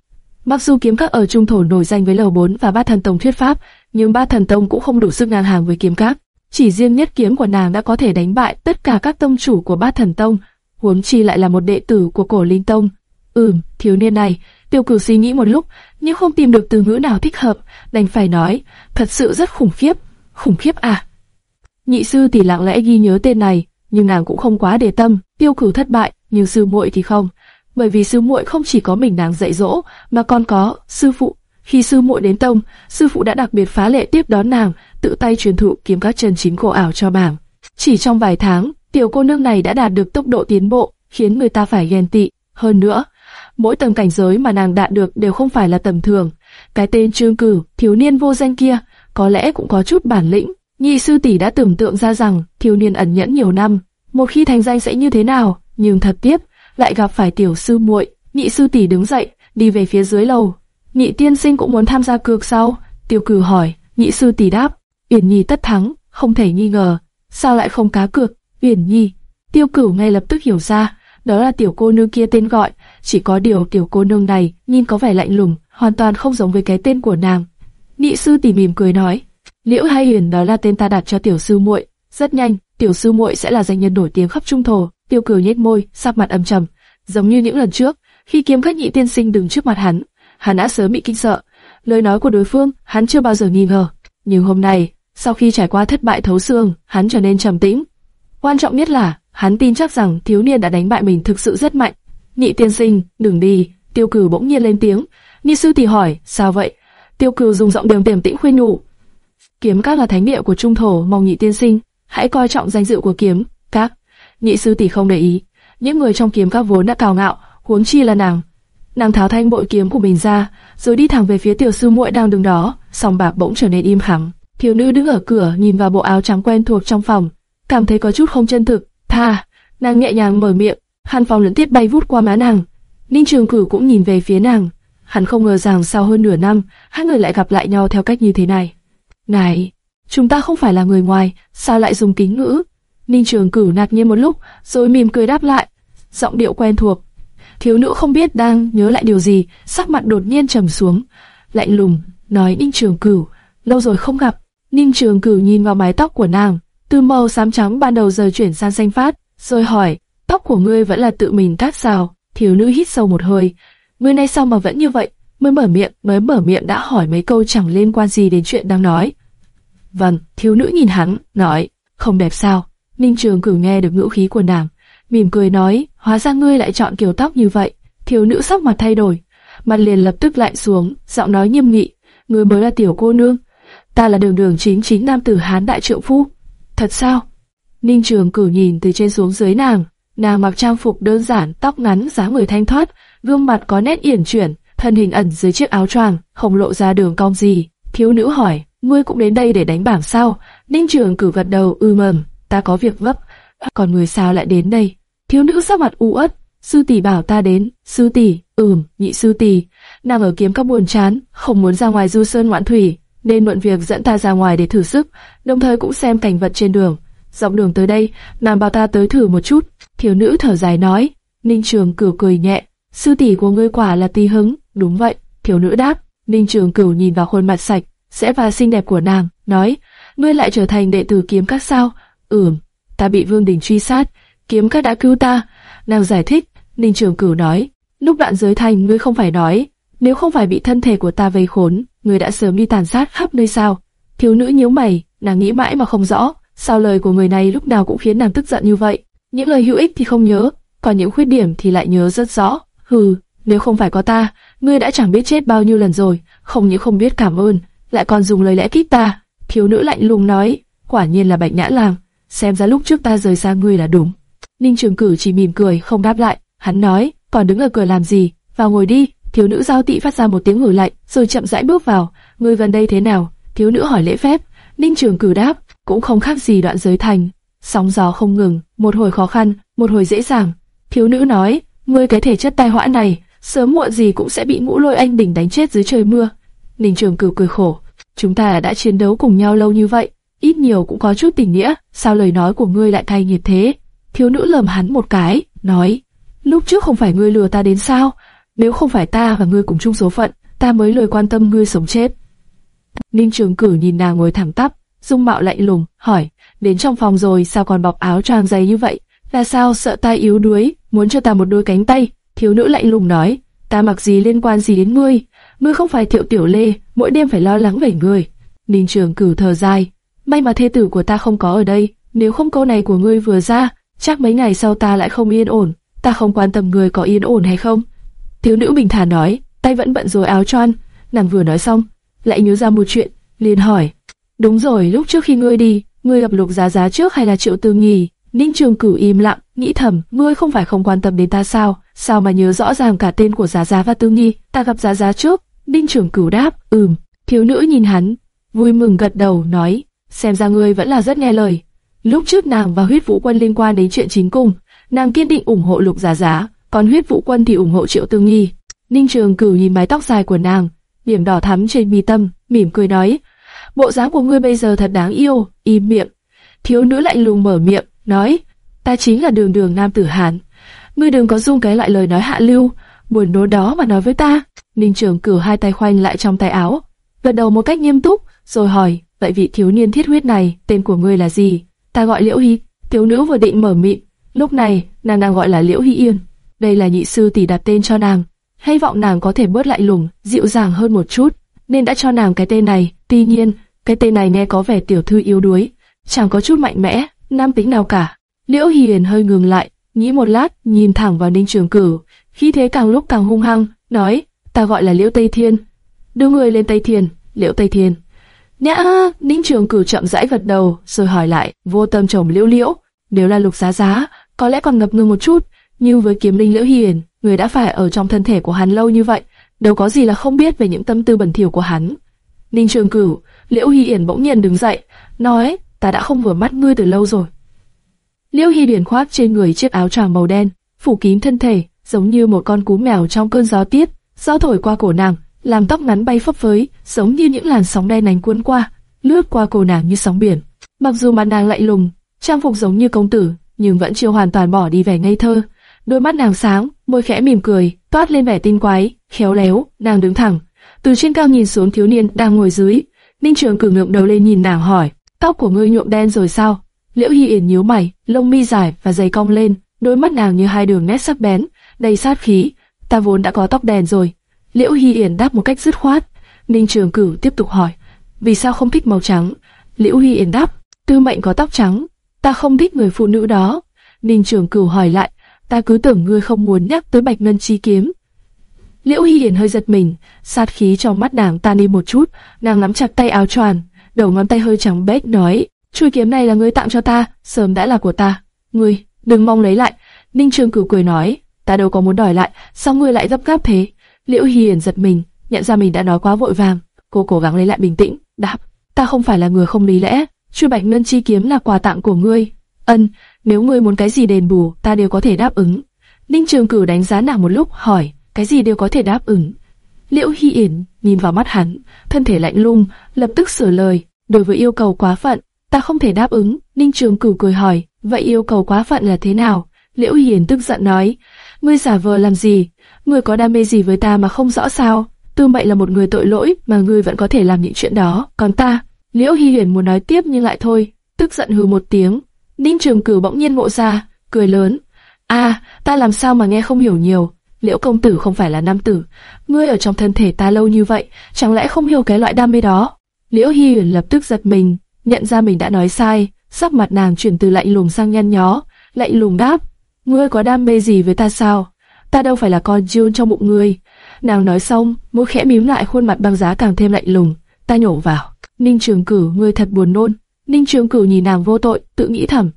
Speaker 1: Mặc dù kiếm các ở trung thổ nổi danh với lầu 4 và ba thần tông thuyết pháp, nhưng ba thần tông cũng không đủ sức ngang hàng với kiếm các. Chỉ riêng nhất kiếm của nàng đã có thể đánh bại tất cả các tông chủ của ba thần tông, huống chi lại là một đệ tử của cổ linh tông. Ừm, thiếu niên này, tiêu cửu suy nghĩ một lúc, nhưng không tìm được từ ngữ nào thích hợp, đành phải nói, thật sự rất khủng khiếp, khủng khiếp à. Nhị sư tỷ lặng lẽ ghi nhớ tên này, nhưng nàng cũng không quá để tâm, tiêu cửu thất bại, nhưng sư muội thì không, bởi vì sư muội không chỉ có mình nàng dạy dỗ, mà còn có sư phụ. Khi sư muội đến tông, sư phụ đã đặc biệt phá lệ tiếp đón nàng, tự tay truyền thụ kiếm các chân chính cổ ảo cho bảng. Chỉ trong vài tháng, tiểu cô nương này đã đạt được tốc độ tiến bộ, khiến người ta phải ghen tị. Hơn nữa, mỗi tầng cảnh giới mà nàng đạt được đều không phải là tầm thường. Cái tên Trương Cử, thiếu niên vô danh kia, có lẽ cũng có chút bản lĩnh. Nhị sư tỷ đã tưởng tượng ra rằng thiếu niên ẩn nhẫn nhiều năm, một khi thành danh sẽ như thế nào, nhưng thật tiếp lại gặp phải tiểu sư muội. Nhị sư tỷ đứng dậy, đi về phía dưới lầu. Nhị tiên sinh cũng muốn tham gia cược sao? Tiêu Cử hỏi. Nhị sư tỷ đáp, Uyển Nhi tất thắng, không thể nghi ngờ. Sao lại không cá cược? Uyển Nhi. Tiêu Cửu ngay lập tức hiểu ra, đó là tiểu cô nương kia tên gọi. Chỉ có điều tiểu cô nương này nhìn có vẻ lạnh lùng, hoàn toàn không giống với cái tên của nàng. Nhị sư tỷ mỉm cười nói, Liễu Hay Huyền đó là tên ta đặt cho tiểu sư muội. Rất nhanh, tiểu sư muội sẽ là danh nhân nổi tiếng khắp trung thổ. Tiêu Cửu nhếch môi, sắc mặt âm trầm, giống như những lần trước, khi kiếm khách nhị tiên sinh đứng trước mặt hắn, hắn đã sớm bị kinh sợ. Lời nói của đối phương, hắn chưa bao giờ nghi ngờ, nhưng hôm nay, sau khi trải qua thất bại thấu xương, hắn trở nên trầm tĩnh. Quan trọng nhất là, hắn tin chắc rằng thiếu niên đã đánh bại mình thực sự rất mạnh. Nhị tiên sinh, đừng đi. Tiêu Cử bỗng nhiên lên tiếng. Ni sư tỷ hỏi, sao vậy? Tiêu Cử dùng giọng điềm tiềm tĩnh khuyên nhủ. Kiếm các là thánh địa của trung thổ, mong nhị tiên sinh, hãy coi trọng danh dự của kiếm các. Nhị sư tỷ không để ý, những người trong kiếm các vốn đã cao ngạo, huống chi là nàng. Nàng tháo thanh bội kiếm của mình ra, rồi đi thẳng về phía tiểu sư muội đang đứng đó. Song bạc bỗng trở nên im hẳn. Thiếu nữ đứng ở cửa nhìn vào bộ áo trắng quen thuộc trong phòng, cảm thấy có chút không chân thực. Tha, nàng nhẹ nhàng mở miệng, hàn phòng lẫn tiết bay vút qua má nàng. Ninh Trường Cửu cũng nhìn về phía nàng. Hắn không ngờ rằng sau hơn nửa năm, hai người lại gặp lại nhau theo cách như thế này. Này, chúng ta không phải là người ngoài, sao lại dùng kính ngữ? Ninh Trường Cửu ngạc nhiên một lúc, rồi mỉm cười đáp lại, giọng điệu quen thuộc. Thiếu nữ không biết đang nhớ lại điều gì, sắc mặt đột nhiên trầm xuống, lạnh lùng, nói Ninh Trường Cửu, lâu rồi không gặp. Ninh Trường Cửu nhìn vào mái tóc của nàng, từ màu xám trắng ban đầu giờ chuyển sang xanh phát, rồi hỏi, tóc của ngươi vẫn là tự mình cắt sao? Thiếu nữ hít sâu một hơi, ngươi nay sao mà vẫn như vậy? Mới mở miệng, mới mở miệng đã hỏi mấy câu chẳng liên quan gì đến chuyện đang nói. Vâng, thiếu nữ nhìn hắn, nói, không đẹp sao? Ninh Trường Cửu nghe được ngữ khí của nàng, mỉm cười nói, hóa ra ngươi lại chọn kiểu tóc như vậy. Thiếu nữ sắc mặt thay đổi, mặt liền lập tức lạnh xuống, giọng nói nghiêm nghị, ngươi mới là tiểu cô nương, ta là đường đường chính chính nam tử hán đại trượng phu. Thật sao? Ninh Trường cử nhìn từ trên xuống dưới nàng, nàng mặc trang phục đơn giản, tóc ngắn, dáng người thanh thoát, gương mặt có nét yển chuyển, thân hình ẩn dưới chiếc áo choàng, không lộ ra đường cong gì. Thiếu nữ hỏi, ngươi cũng đến đây để đánh bảng sao? Ninh Trường cử gật đầu, ư mầm, ta có việc vấp, còn người sao lại đến đây? Thiếu nữ sắc mặt u uất, sư tỷ bảo ta đến, sư tỷ, ừm, nhị sư tỷ, nàng ở kiếm các buồn chán, không muốn ra ngoài du sơn ngoạn thủy, nên mượn việc dẫn ta ra ngoài để thử sức, đồng thời cũng xem cảnh vật trên đường. Dọc đường tới đây, nàng bảo ta tới thử một chút. Thiếu nữ thở dài nói, Ninh Trường Cửu cười nhẹ, sư tỷ của ngươi quả là tì hứng, đúng vậy. Thiếu nữ đáp, Ninh Trường Cửu nhìn vào khuôn mặt sạch, sẽ và xinh đẹp của nàng, nói, ngươi lại trở thành đệ tử kiếm các sao? Ừm, ta bị Vương Đình truy sát, kiếm các đã cứu ta. Nàng giải thích, Ninh Trường Cửu nói, lúc đoạn giới thành ngươi không phải nói, nếu không phải bị thân thể của ta vây khốn, ngươi đã sớm đi tàn sát khắp nơi sao? Thiếu nữ nhíu mày, nàng nghĩ mãi mà không rõ, sao lời của người này lúc nào cũng khiến nàng tức giận như vậy. những lời hữu ích thì không nhớ, còn những khuyết điểm thì lại nhớ rất rõ. Hừ, nếu không phải có ta, ngươi đã chẳng biết chết bao nhiêu lần rồi, không những không biết cảm ơn, lại còn dùng lời lẽ kích ta. Thiếu nữ lạnh lùng nói, quả nhiên là bạch nhã làm, xem ra lúc trước ta rời xa ngươi là đúng. Ninh Trường Cử chỉ mỉm cười, không đáp lại. Hắn nói, còn đứng ở cửa làm gì? Vào ngồi đi. Thiếu nữ giao tị phát ra một tiếng hử lạnh, rồi chậm rãi bước vào. Ngươi gần đây thế nào? Thiếu nữ hỏi lễ phép. Ninh Trường Cử đáp, cũng không khác gì đoạn giới thành. Sóng gió không ngừng, một hồi khó khăn, một hồi dễ dàng. Thiếu nữ nói, ngươi cái thể chất tai họa này, sớm muộn gì cũng sẽ bị ngũ lôi anh đỉnh đánh chết dưới trời mưa. Ninh Trường Cử cười khổ, chúng ta đã chiến đấu cùng nhau lâu như vậy, ít nhiều cũng có chút tình nghĩa, sao lời nói của ngươi lại cay nghiệt thế? Thiếu nữ lườm hắn một cái, nói, lúc trước không phải ngươi lừa ta đến sao? Nếu không phải ta và ngươi cùng chung số phận, ta mới lời quan tâm ngươi sống chết. Ninh Trường Cử nhìn nàng ngồi thẳng tắp, dung mạo lạnh lùng, hỏi, đến trong phòng rồi sao còn bọc áo choàng dày như vậy? Là sao sợ ta yếu đuối, muốn cho ta một đôi cánh tay? Thiếu nữ lạnh lùng nói, ta mặc gì liên quan gì đến ngươi? Ngươi không phải thiệu tiểu lê, mỗi đêm phải lo lắng về ngươi. Ninh Trường Cử thở dài, may mà thê tử của ta không có ở đây, nếu không câu này của ngươi vừa ra, chắc mấy ngày sau ta lại không yên ổn. Ta không quan tâm người có yên ổn hay không. Thiếu nữ bình thản nói, tay vẫn bận rồi áo choan, Nàng vừa nói xong, lại nhớ ra một chuyện, liền hỏi, đúng rồi, lúc trước khi ngươi đi, ngươi gặp Lục Giá Giá trước hay là Triệu Tư Nghi? Ninh Trường Cửu im lặng, nghĩ thầm, ngươi không phải không quan tâm đến ta sao? Sao mà nhớ rõ ràng cả tên của Giá Giá và Tư Nghi? Ta gặp Giá Giá trước. Ninh Trường Cửu đáp, ừm. Thiếu nữ nhìn hắn, vui mừng gật đầu, nói, xem ra ngươi vẫn là rất nghe lời. Lúc trước nàng và huyết vũ quân liên quan đến chuyện chính cung, nàng kiên định ủng hộ Lục Giá Giá, còn huyết vũ quân thì ủng hộ Triệu tương Nghi. Ninh Trường Cửu nhìn mái tóc dài của nàng, điểm đỏ thắm trên mi tâm, mỉm cười nói, bộ dáng của ngươi bây giờ thật đáng yêu, im miệng. Thiếu nữ lạnh lùng mở miệng, nói, ta chính là đường đường nam tử Hàn. Ngươi đừng có dung cái loại lời nói hạ lưu, buồn nố đó mà nói với ta. Ninh Trường cử hai tay khoanh lại trong tay áo, gật đầu một cách nghiêm túc, rồi hỏi, vậy vị thiếu niên thiết huyết này, tên của ngươi là gì? Ta gọi Liễu Hy. Thiếu nữ vừa định mở miệng, lúc này nàng đang gọi là Liễu Hy Yên. Đây là nhị sư tỷ đặt tên cho nàng, hy vọng nàng có thể bớt lại lùng, dịu dàng hơn một chút, nên đã cho nàng cái tên này. Tuy nhiên, cái tên này nghe có vẻ tiểu thư yếu đuối, chẳng có chút mạnh mẽ, nam tính nào cả. Liễu Hiền hơi ngừng lại, nghĩ một lát, nhìn thẳng vào Ninh Trường Cửu, khi thế càng lúc càng hung hăng, nói, ta gọi là Liễu Tây Thiên. Đưa người lên Tây Thiên, Liễu Tây Thiên. Nhã, Ninh Trường Cửu chậm rãi gật đầu, rồi hỏi lại, vô tâm chồng Liễu Liễu, nếu là Lục Giá Giá, có lẽ còn ngập ngừng một chút, nhưng với kiếm linh Liễu Hiền, người đã phải ở trong thân thể của hắn lâu như vậy, đâu có gì là không biết về những tâm tư bẩn thỉu của hắn. Ninh Trường Cửu, Liễu hiền Yển bỗng nhiên đứng dậy, nói, ta đã không vừa mắt ngươi từ lâu rồi. Liễu hiền Điển khoác trên người chiếc áo choàng màu đen, phủ kín thân thể, giống như một con cú mèo trong cơn gió tiết, gió thổi qua cổ nàng, làm tóc ngắn bay phấp phới, giống như những làn sóng đen nành cuốn qua, lướt qua cô nàng như sóng biển. Mặc dù mặt nàng lạnh lùng, trang phục giống như công tử, nhưng vẫn chưa hoàn toàn bỏ đi vẻ ngây thơ. Đôi mắt nàng sáng, môi khẽ mỉm cười, toát lên vẻ tinh quái, khéo léo, nàng đứng thẳng, từ trên cao nhìn xuống thiếu niên đang ngồi dưới. Ninh Trường cử ngượng đầu lên nhìn nàng hỏi, tóc của ngươi nhuộm đen rồi sao? Liễu Hi Yển nhíu mày, lông mi dài và dày cong lên, đôi mắt nàng như hai đường nét sắc bén, đầy sát khí. Ta vốn đã có tóc đen rồi. Liễu Hy Yển đáp một cách dứt khoát. Ninh Trường Cửu tiếp tục hỏi, vì sao không thích màu trắng? Liễu Hy Yển đáp, Tư Mệnh có tóc trắng, ta không thích người phụ nữ đó. Ninh Trường Cửu hỏi lại, ta cứ tưởng ngươi không muốn nhắc tới Bạch Ngân Chi kiếm. Liễu Hy Yển hơi giật mình, sát khí trong mắt nàng tan đi một chút, nàng nắm chặt tay áo choàng, đầu ngón tay hơi trắng bếch nói, chuôi kiếm này là ngươi tặng cho ta, sớm đã là của ta. Ngươi, đừng mong lấy lại. Ninh Trường Cửu cười nói, ta đâu có muốn đòi lại, sao ngươi lại gấp gáp thế? Liễu Hiền giật mình, nhận ra mình đã nói quá vội vàng, cô cố gắng lấy lại bình tĩnh, đáp, ta không phải là người không lý lẽ, chu bạch ngân chi kiếm là quà tặng của ngươi. Ân, nếu ngươi muốn cái gì đền bù, ta đều có thể đáp ứng. Ninh Trường Cửu đánh giá nàng một lúc, hỏi, cái gì đều có thể đáp ứng. Liễu Hi Yển nhìn vào mắt hắn, thân thể lạnh lùng, lập tức sửa lời, đối với yêu cầu quá phận, ta không thể đáp ứng. Ninh Trường Cửu cười hỏi, vậy yêu cầu quá phận là thế nào? Liễu Hiển tức giận nói, ngươi giả vờ làm gì? Ngươi có đam mê gì với ta mà không rõ sao? Tư Mệnh là một người tội lỗi mà ngươi vẫn có thể làm những chuyện đó, còn ta? Liễu Hi Huyền muốn nói tiếp nhưng lại thôi, tức giận hừ một tiếng. Ninh Trường Cửu bỗng nhiên ngộ ra, cười lớn, a, à, ta làm sao mà nghe không hiểu nhiều? Liễu công tử không phải là nam tử, ngươi ở trong thân thể ta lâu như vậy, chẳng lẽ không hiểu cái loại đam mê đó? Liễu Hi Huyền lập tức giật mình, nhận ra mình đã nói sai, sắc mặt nàng chuyển từ lạnh lùng sang nhăn nhó, lạnh lùng đáp, ngươi có đam mê gì với ta sao? Ta đâu phải là con Jun trong bụng ngươi. Nàng nói xong, môi khẽ mím lại khuôn mặt băng giá càng thêm lạnh lùng. Ta nhổ vào. Ninh Trường Cử, ngươi thật buồn nôn. Ninh Trường Cử nhìn nàng vô tội, tự nghĩ thầm.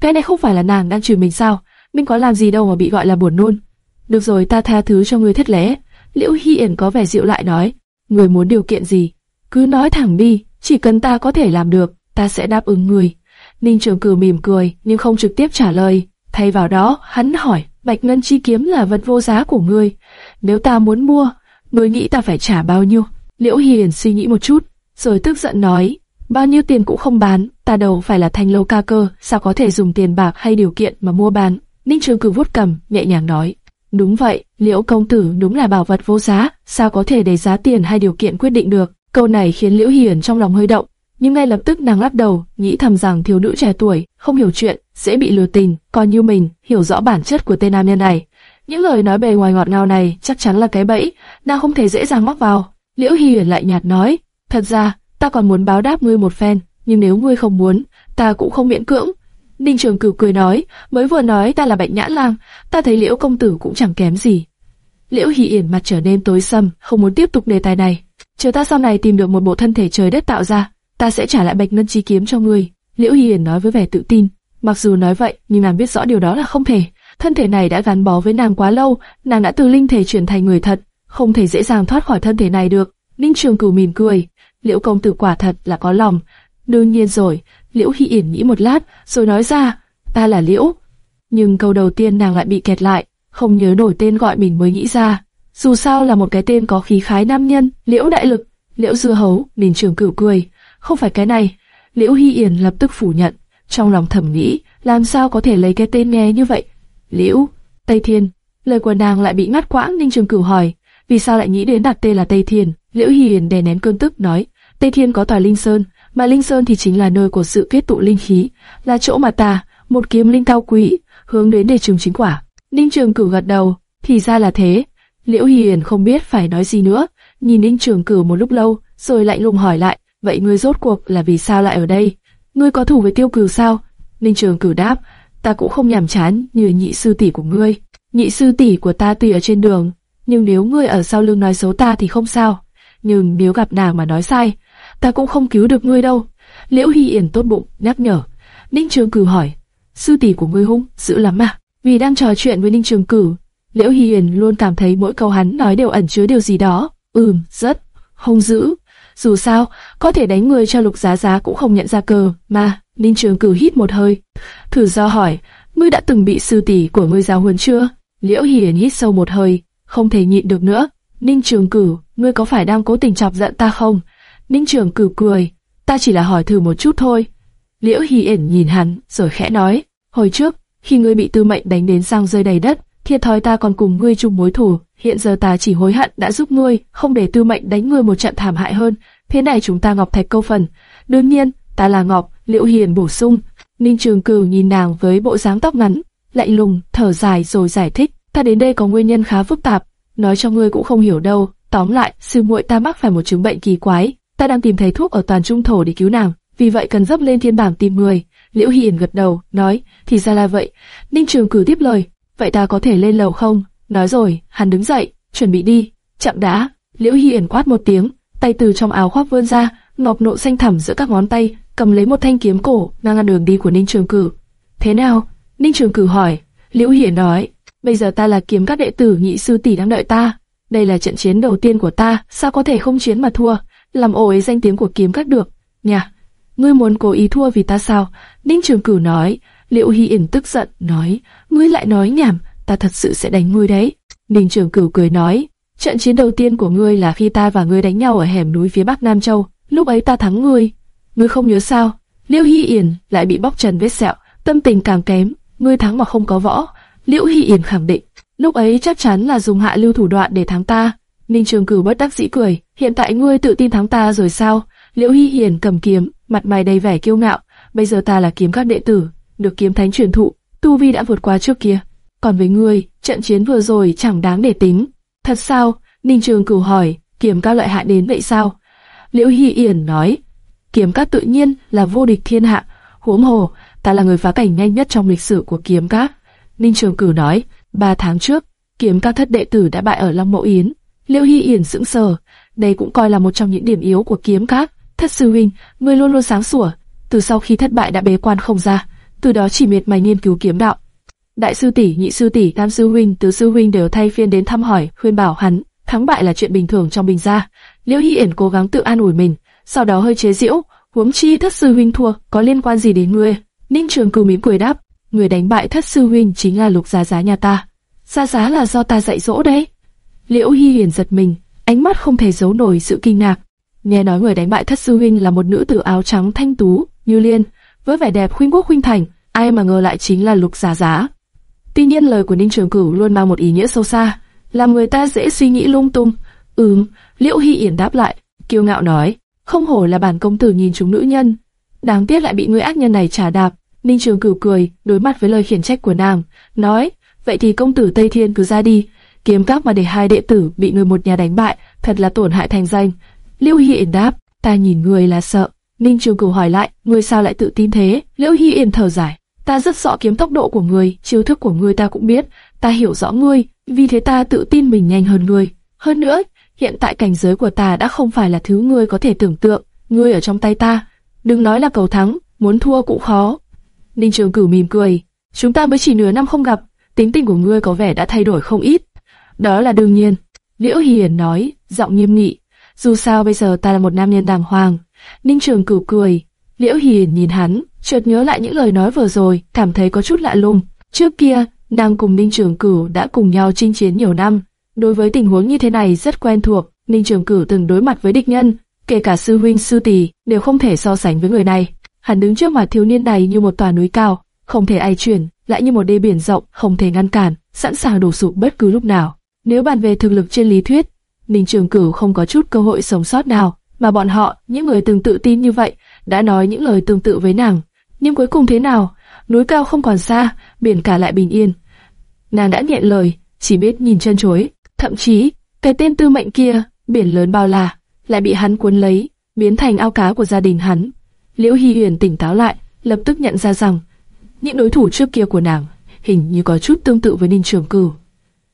Speaker 1: Cái này không phải là nàng đang chửi mình sao? Mình có làm gì đâu mà bị gọi là buồn nôn. Được rồi, ta tha thứ cho ngươi thất lễ. Liễu Hy Yển có vẻ dịu lại nói, người muốn điều kiện gì? Cứ nói thẳng đi, chỉ cần ta có thể làm được, ta sẽ đáp ứng người. Ninh Trường Cử mỉm cười, nhưng không trực tiếp trả lời. Thay vào đó, hắn hỏi, Bạch Ngân Chi Kiếm là vật vô giá của ngươi. Nếu ta muốn mua, ngươi nghĩ ta phải trả bao nhiêu? Liễu Hiền suy nghĩ một chút, rồi tức giận nói, bao nhiêu tiền cũng không bán, ta đâu phải là thanh lâu ca cơ, sao có thể dùng tiền bạc hay điều kiện mà mua bán. Ninh Trường Cử vuốt cầm, nhẹ nhàng nói, đúng vậy, Liễu công tử đúng là bảo vật vô giá, sao có thể để giá tiền hay điều kiện quyết định được. Câu này khiến Liễu Hiền trong lòng hơi động, nhưng ngay lập tức nàng lắc đầu, nghĩ thầm rằng thiếu nữ trẻ tuổi, không hiểu chuyện, dễ bị lừa tình, còn như mình, hiểu rõ bản chất của tên nam nhân này. Những lời nói bề ngoài ngọt ngào này chắc chắn là cái bẫy, nàng không thể dễ dàng mắc vào. Liễu Hi Uyển lại nhạt nói, thật ra, ta còn muốn báo đáp ngươi một phen, nhưng nếu ngươi không muốn, ta cũng không miễn cưỡng. Ninh Trường Cửu cười nói, mới vừa nói ta là bệnh nhãn lang, ta thấy Liễu công tử cũng chẳng kém gì. Liễu Hi Uyển mặt trở nên tối sầm, không muốn tiếp tục đề tài này. Chờ ta sau này tìm được một bộ thân thể trời đất tạo ra, ta sẽ trả lại bạch ngân chi kiếm cho ngươi. Liễu Hiền nói với vẻ tự tin. Mặc dù nói vậy, nhưng nàng biết rõ điều đó là không thể. Thân thể này đã gắn bó với nàng quá lâu, nàng đã từ linh thể chuyển thành người thật, không thể dễ dàng thoát khỏi thân thể này được. Ninh Trường Cửu mỉm cười, Liễu công tử quả thật là có lòng. đương nhiên rồi, Liễu Hi Yển nghĩ một lát, rồi nói ra, ta là Liễu. Nhưng câu đầu tiên nàng lại bị kẹt lại, không nhớ nổi tên gọi mình mới nghĩ ra. Dù sao là một cái tên có khí khái nam nhân, Liễu đại lực, Liễu dưa hấu, Ninh Trường Cửu cười không phải cái này. Liễu Hy Yển lập tức phủ nhận, trong lòng thầm nghĩ, làm sao có thể lấy cái tên nghe như vậy? Liễu, Tây Thiên, lời của nàng lại bị ngắt quãng Ninh Trường Cửu hỏi, vì sao lại nghĩ đến đặt tên là Tây Thiên? Liễu Hy Yển đè nén cơn tức nói, Tây Thiên có tòa Linh Sơn, mà Linh Sơn thì chính là nơi của sự kết tụ linh khí, là chỗ mà ta, một kiếm linh cao quý, hướng đến để trường chính quả. Ninh Trường Cửu gật đầu, thì ra là thế. Liễu Hy Yển không biết phải nói gì nữa, nhìn Ninh Trường Cửu một lúc lâu, rồi lạnh lùng hỏi lại, vậy ngươi rốt cuộc là vì sao lại ở đây? Ngươi có thủ với tiêu cửu sao? Ninh Trường cửu đáp, ta cũng không nhàm chán như nhị sư tỷ của ngươi. Nhị sư tỷ của ta tuy ở trên đường, nhưng nếu ngươi ở sau lưng nói xấu ta thì không sao. Nhưng nếu gặp nàng mà nói sai, ta cũng không cứu được ngươi đâu. Liễu Hy Yển tốt bụng, nhắc nhở. Ninh Trường Cửu hỏi, sư tỷ của ngươi hung, dữ lắm à? Vì đang trò chuyện với Ninh Trường Cửu, Liễu Hy Yển luôn cảm thấy mỗi câu hắn nói đều ẩn chứa điều gì đó. Ừm, rất, hung dữ. Dù sao, có thể đánh người cho lục giá giá cũng không nhận ra cờ, mà, Ninh Trường cử hít một hơi. Thử do hỏi, ngươi đã từng bị sư tỷ của ngươi giáo huấn chưa? Liễu Hiển hít sâu một hơi, không thể nhịn được nữa. Ninh Trường cử ngươi có phải đang cố tình chọc giận ta không? Ninh Trường cử cười, ta chỉ là hỏi thử một chút thôi. Liễu Hiển nhìn hắn, rồi khẽ nói, hồi trước, khi ngươi bị tư mệnh đánh đến sang rơi đầy đất, thiệt thòi ta còn cùng ngươi chung mối thù, hiện giờ ta chỉ hối hận đã giúp ngươi, không để tư mệnh đánh ngươi một trận thảm hại hơn. Thế này chúng ta ngọc thạch câu phần. Đương nhiên, ta là ngọc, liễu hiền bổ sung. Ninh Trường Cửu nhìn nàng với bộ dáng tóc ngắn, lạnh lùng, thở dài rồi giải thích. Ta đến đây có nguyên nhân khá phức tạp, nói cho ngươi cũng không hiểu đâu. Tóm lại, sư muội ta mắc phải một chứng bệnh kỳ quái, ta đang tìm thầy thuốc ở toàn trung thổ để cứu nàng, vì vậy cần dấp lên thiên bảng tìm người. Liễu Hiền gật đầu, nói, thì ra là vậy. Ninh Trường Cửu tiếp lời, vậy ta có thể lên lầu không? Nói rồi, hắn đứng dậy, chuẩn bị đi. Chậm đã, Liễu Hiển quát một tiếng, tay từ trong áo khoác vươn ra, ngọc nộ xanh thẳm giữa các ngón tay, cầm lấy một thanh kiếm cổ, ngang ngăn đường đi của Ninh Trường Cử. Thế nào? Ninh Trường Cử hỏi. Liễu Hiển nói, bây giờ ta là kiếm các đệ tử nhị sư tỷ đang đợi ta. Đây là trận chiến đầu tiên của ta, sao có thể không chiến mà thua? Làm ồ ấy danh tiếng của kiếm các được. Nhà, ngươi muốn cố ý thua vì ta sao? Ninh Trường Cử nói. Liễu Hiển tức giận, nói, ngươi lại nói nhảm, ta thật sự sẽ đánh ngươi đấy. Ninh Trường Cửu cười nói, trận chiến đầu tiên của ngươi là khi ta và ngươi đánh nhau ở hẻm núi phía bắc Nam Châu, lúc ấy ta thắng ngươi. Ngươi không nhớ sao? Liễu Hi Yển lại bị bóc trần vết sẹo, tâm tình càng kém, ngươi thắng mà không có võ. Liễu Hi Yển khẳng định, lúc ấy chắc chắn là dùng hạ lưu thủ đoạn để thắng ta. Ninh Trường Cửu bất đắc dĩ cười, hiện tại ngươi tự tin thắng ta rồi sao? Liễu Hi Hiển cầm kiếm, mặt mày đầy vẻ kiêu ngạo, bây giờ ta là kiếm các đệ tử, được kiếm thánh truyền thụ, tu vi đã vượt qua trước kia. Còn với ngươi, trận chiến vừa rồi chẳng đáng để tính. Thật sao? Ninh Trường Cửu hỏi, kiếm các lợi hại đến vậy sao? Liễu Hy Yển nói, kiếm các tự nhiên là vô địch thiên hạ, huống hồ, ta là người phá cảnh nhanh nhất trong lịch sử của kiếm các. Ninh Trường Cửu nói, ba tháng trước, kiếm các thất đệ tử đã bại ở Long Mộ Yến. Liễu Hy Yển sững sờ, đây cũng coi là một trong những điểm yếu của kiếm các. Thất sư huynh, ngươi luôn luôn sáng sủa, từ sau khi thất bại đã bế quan không ra, từ đó chỉ miệt mài nghiên cứu kiếm đạo. Đại sư tỷ, nhị sư tỷ, tam sư huynh, tứ sư huynh đều thay phiên đến thăm hỏi, khuyên bảo hắn, thắng bại là chuyện bình thường trong bình gia. Liễu hi Yển cố gắng tự an ủi mình, sau đó hơi chế giễu, huống chi thất sư huynh thua, có liên quan gì đến ngươi? Ninh Trường Cửu mỉm cười đáp, người đánh bại thất sư huynh chính là Lục Giá Giá nhà ta. Giá Giá là do ta dạy dỗ đấy. Liễu Hi Yển giật mình, ánh mắt không thể giấu nổi sự kinh ngạc. Nghe nói người đánh bại thất sư huynh là một nữ tử áo trắng thanh tú, như liên, với vẻ đẹp khuynh quốc khuynh thành, ai mà ngờ lại chính là Lục Giá Giá. Tuy nhiên lời của Ninh Trường Cửu luôn mang một ý nghĩa sâu xa, làm người ta dễ suy nghĩ lung tung. Ừm, Liễu Hy Yển đáp lại, kiêu ngạo nói, không hổ là bản công tử nhìn chúng nữ nhân, đáng tiếc lại bị người ác nhân này trả đạp. Ninh Trường Cửu cười, đối mặt với lời khiển trách của nàng, nói, vậy thì công tử Tây Thiên cứ ra đi, kiếm các mà để hai đệ tử bị người một nhà đánh bại, thật là tổn hại thành danh. Liễu Hy Yển đáp, ta nhìn người là sợ. Ninh Trường Cửu hỏi lại, người sao lại tự tin thế? Liễu Hy Yển thở dài, ta rất rõ kiếm tốc độ của người, chiêu thức của người ta cũng biết, ta hiểu rõ ngươi, vì thế ta tự tin mình nhanh hơn ngươi. Hơn nữa, hiện tại cảnh giới của ta đã không phải là thứ ngươi có thể tưởng tượng, ngươi ở trong tay ta, đừng nói là cầu thắng, muốn thua cũng khó. Ninh Trường Cửu mỉm cười, chúng ta mới chỉ nửa năm không gặp, tính tình của ngươi có vẻ đã thay đổi không ít. Đó là đương nhiên. Liễu Hiền nói, giọng nghiêm nghị, dù sao bây giờ ta là một nam nhân đàng hoàng. Ninh Trường Cửu cười, Liễu Hiền nhìn hắn, chợt nhớ lại những lời nói vừa rồi, cảm thấy có chút lạ lùng. Trước kia, nàng cùng Ninh Trường Cửu đã cùng nhau chinh chiến nhiều năm, đối với tình huống như thế này rất quen thuộc. Ninh Trường Cửu từng đối mặt với địch nhân, kể cả sư huynh sư tỷ đều không thể so sánh với người này. Hắn đứng trước mặt thiếu niên này như một tòa núi cao, không thể ai chuyển, lại như một đê biển rộng, không thể ngăn cản, sẵn sàng đổ sụp bất cứ lúc nào. Nếu bàn về thực lực trên lý thuyết, Ninh Trường Cửu không có chút cơ hội sống sót nào, mà bọn họ, những người từng tự tin như vậy, đã nói những lời tương tự với nàng. Nhưng cuối cùng thế nào? Núi cao không còn xa, biển cả lại bình yên. Nàng đã nhẹn lời, chỉ biết nhìn chân chối. Thậm chí, cái tên tư mệnh kia, biển lớn bao la, lại bị hắn cuốn lấy, biến thành ao cá của gia đình hắn. Liễu Hy Huyền tỉnh táo lại, lập tức nhận ra rằng, những đối thủ trước kia của nàng hình như có chút tương tự với Ninh Trường Cửu.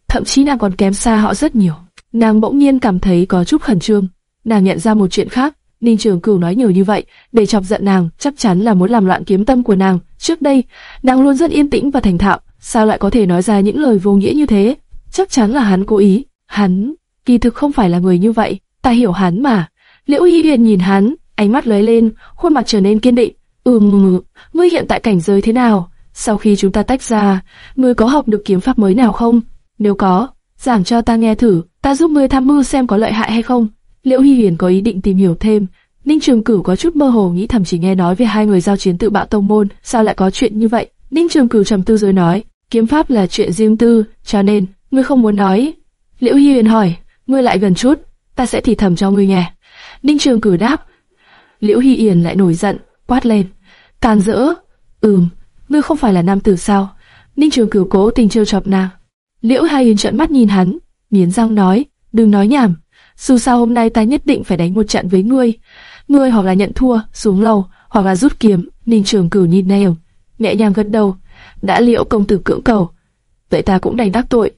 Speaker 1: Thậm chí nàng còn kém xa họ rất nhiều. Nàng bỗng nhiên cảm thấy có chút khẩn trương. Nàng nhận ra một chuyện khác, Ninh Trường Cửu nói nhiều như vậy để chọc giận nàng, chắc chắn là muốn làm loạn kiếm tâm của nàng. Trước đây, nàng luôn rất yên tĩnh và thành thạo, sao lại có thể nói ra những lời vô nghĩa như thế? Chắc chắn là hắn cố ý. Hắn, kỳ thực không phải là người như vậy. Ta hiểu hắn mà. Liễu Hy Huyền nhìn hắn, ánh mắt lóe lên, khuôn mặt trở nên kiên định. Ừm, ngươi hiện tại cảnh giới thế nào? Sau khi chúng ta tách ra, ngươi có học được kiếm pháp mới nào không? Nếu có, giảng cho ta nghe thử, ta giúp ngươi tham mưu xem có lợi hại hay không. Liễu Hy Hiền có ý định tìm hiểu thêm. Ninh Trường Cửu có chút mơ hồ nghĩ thầm chỉ nghe nói về hai người giao chiến tự bạo tông môn, sao lại có chuyện như vậy? Ninh Trường Cửu trầm tư rồi nói, kiếm pháp là chuyện riêng tư, cho nên ngươi không muốn nói. Liễu Hy Huyền hỏi, ngươi lại gần chút, ta sẽ thì thầm cho ngươi nghe. Ninh Trường Cửu đáp. Liễu Hy Hiền lại nổi giận, quát lên, càn rỡ. Ừm, ngươi không phải là nam tử sao? Ninh Trường Cửu cố tình trêu chọc nàng. Liễu Hy Hiền trợn mắt nhìn hắn, miến răng nói, đừng nói nhảm. Dù sao hôm nay ta nhất định phải đánh một trận với ngươi. Ngươi hoặc là nhận thua, xuống lầu, hoặc là rút kiếm. Ninh Trường Cửu nhìn Nèo, nhẹ nhàng gật đầu. Đã liệu công tử cưỡng cầu, vậy ta cũng đành đắc tội.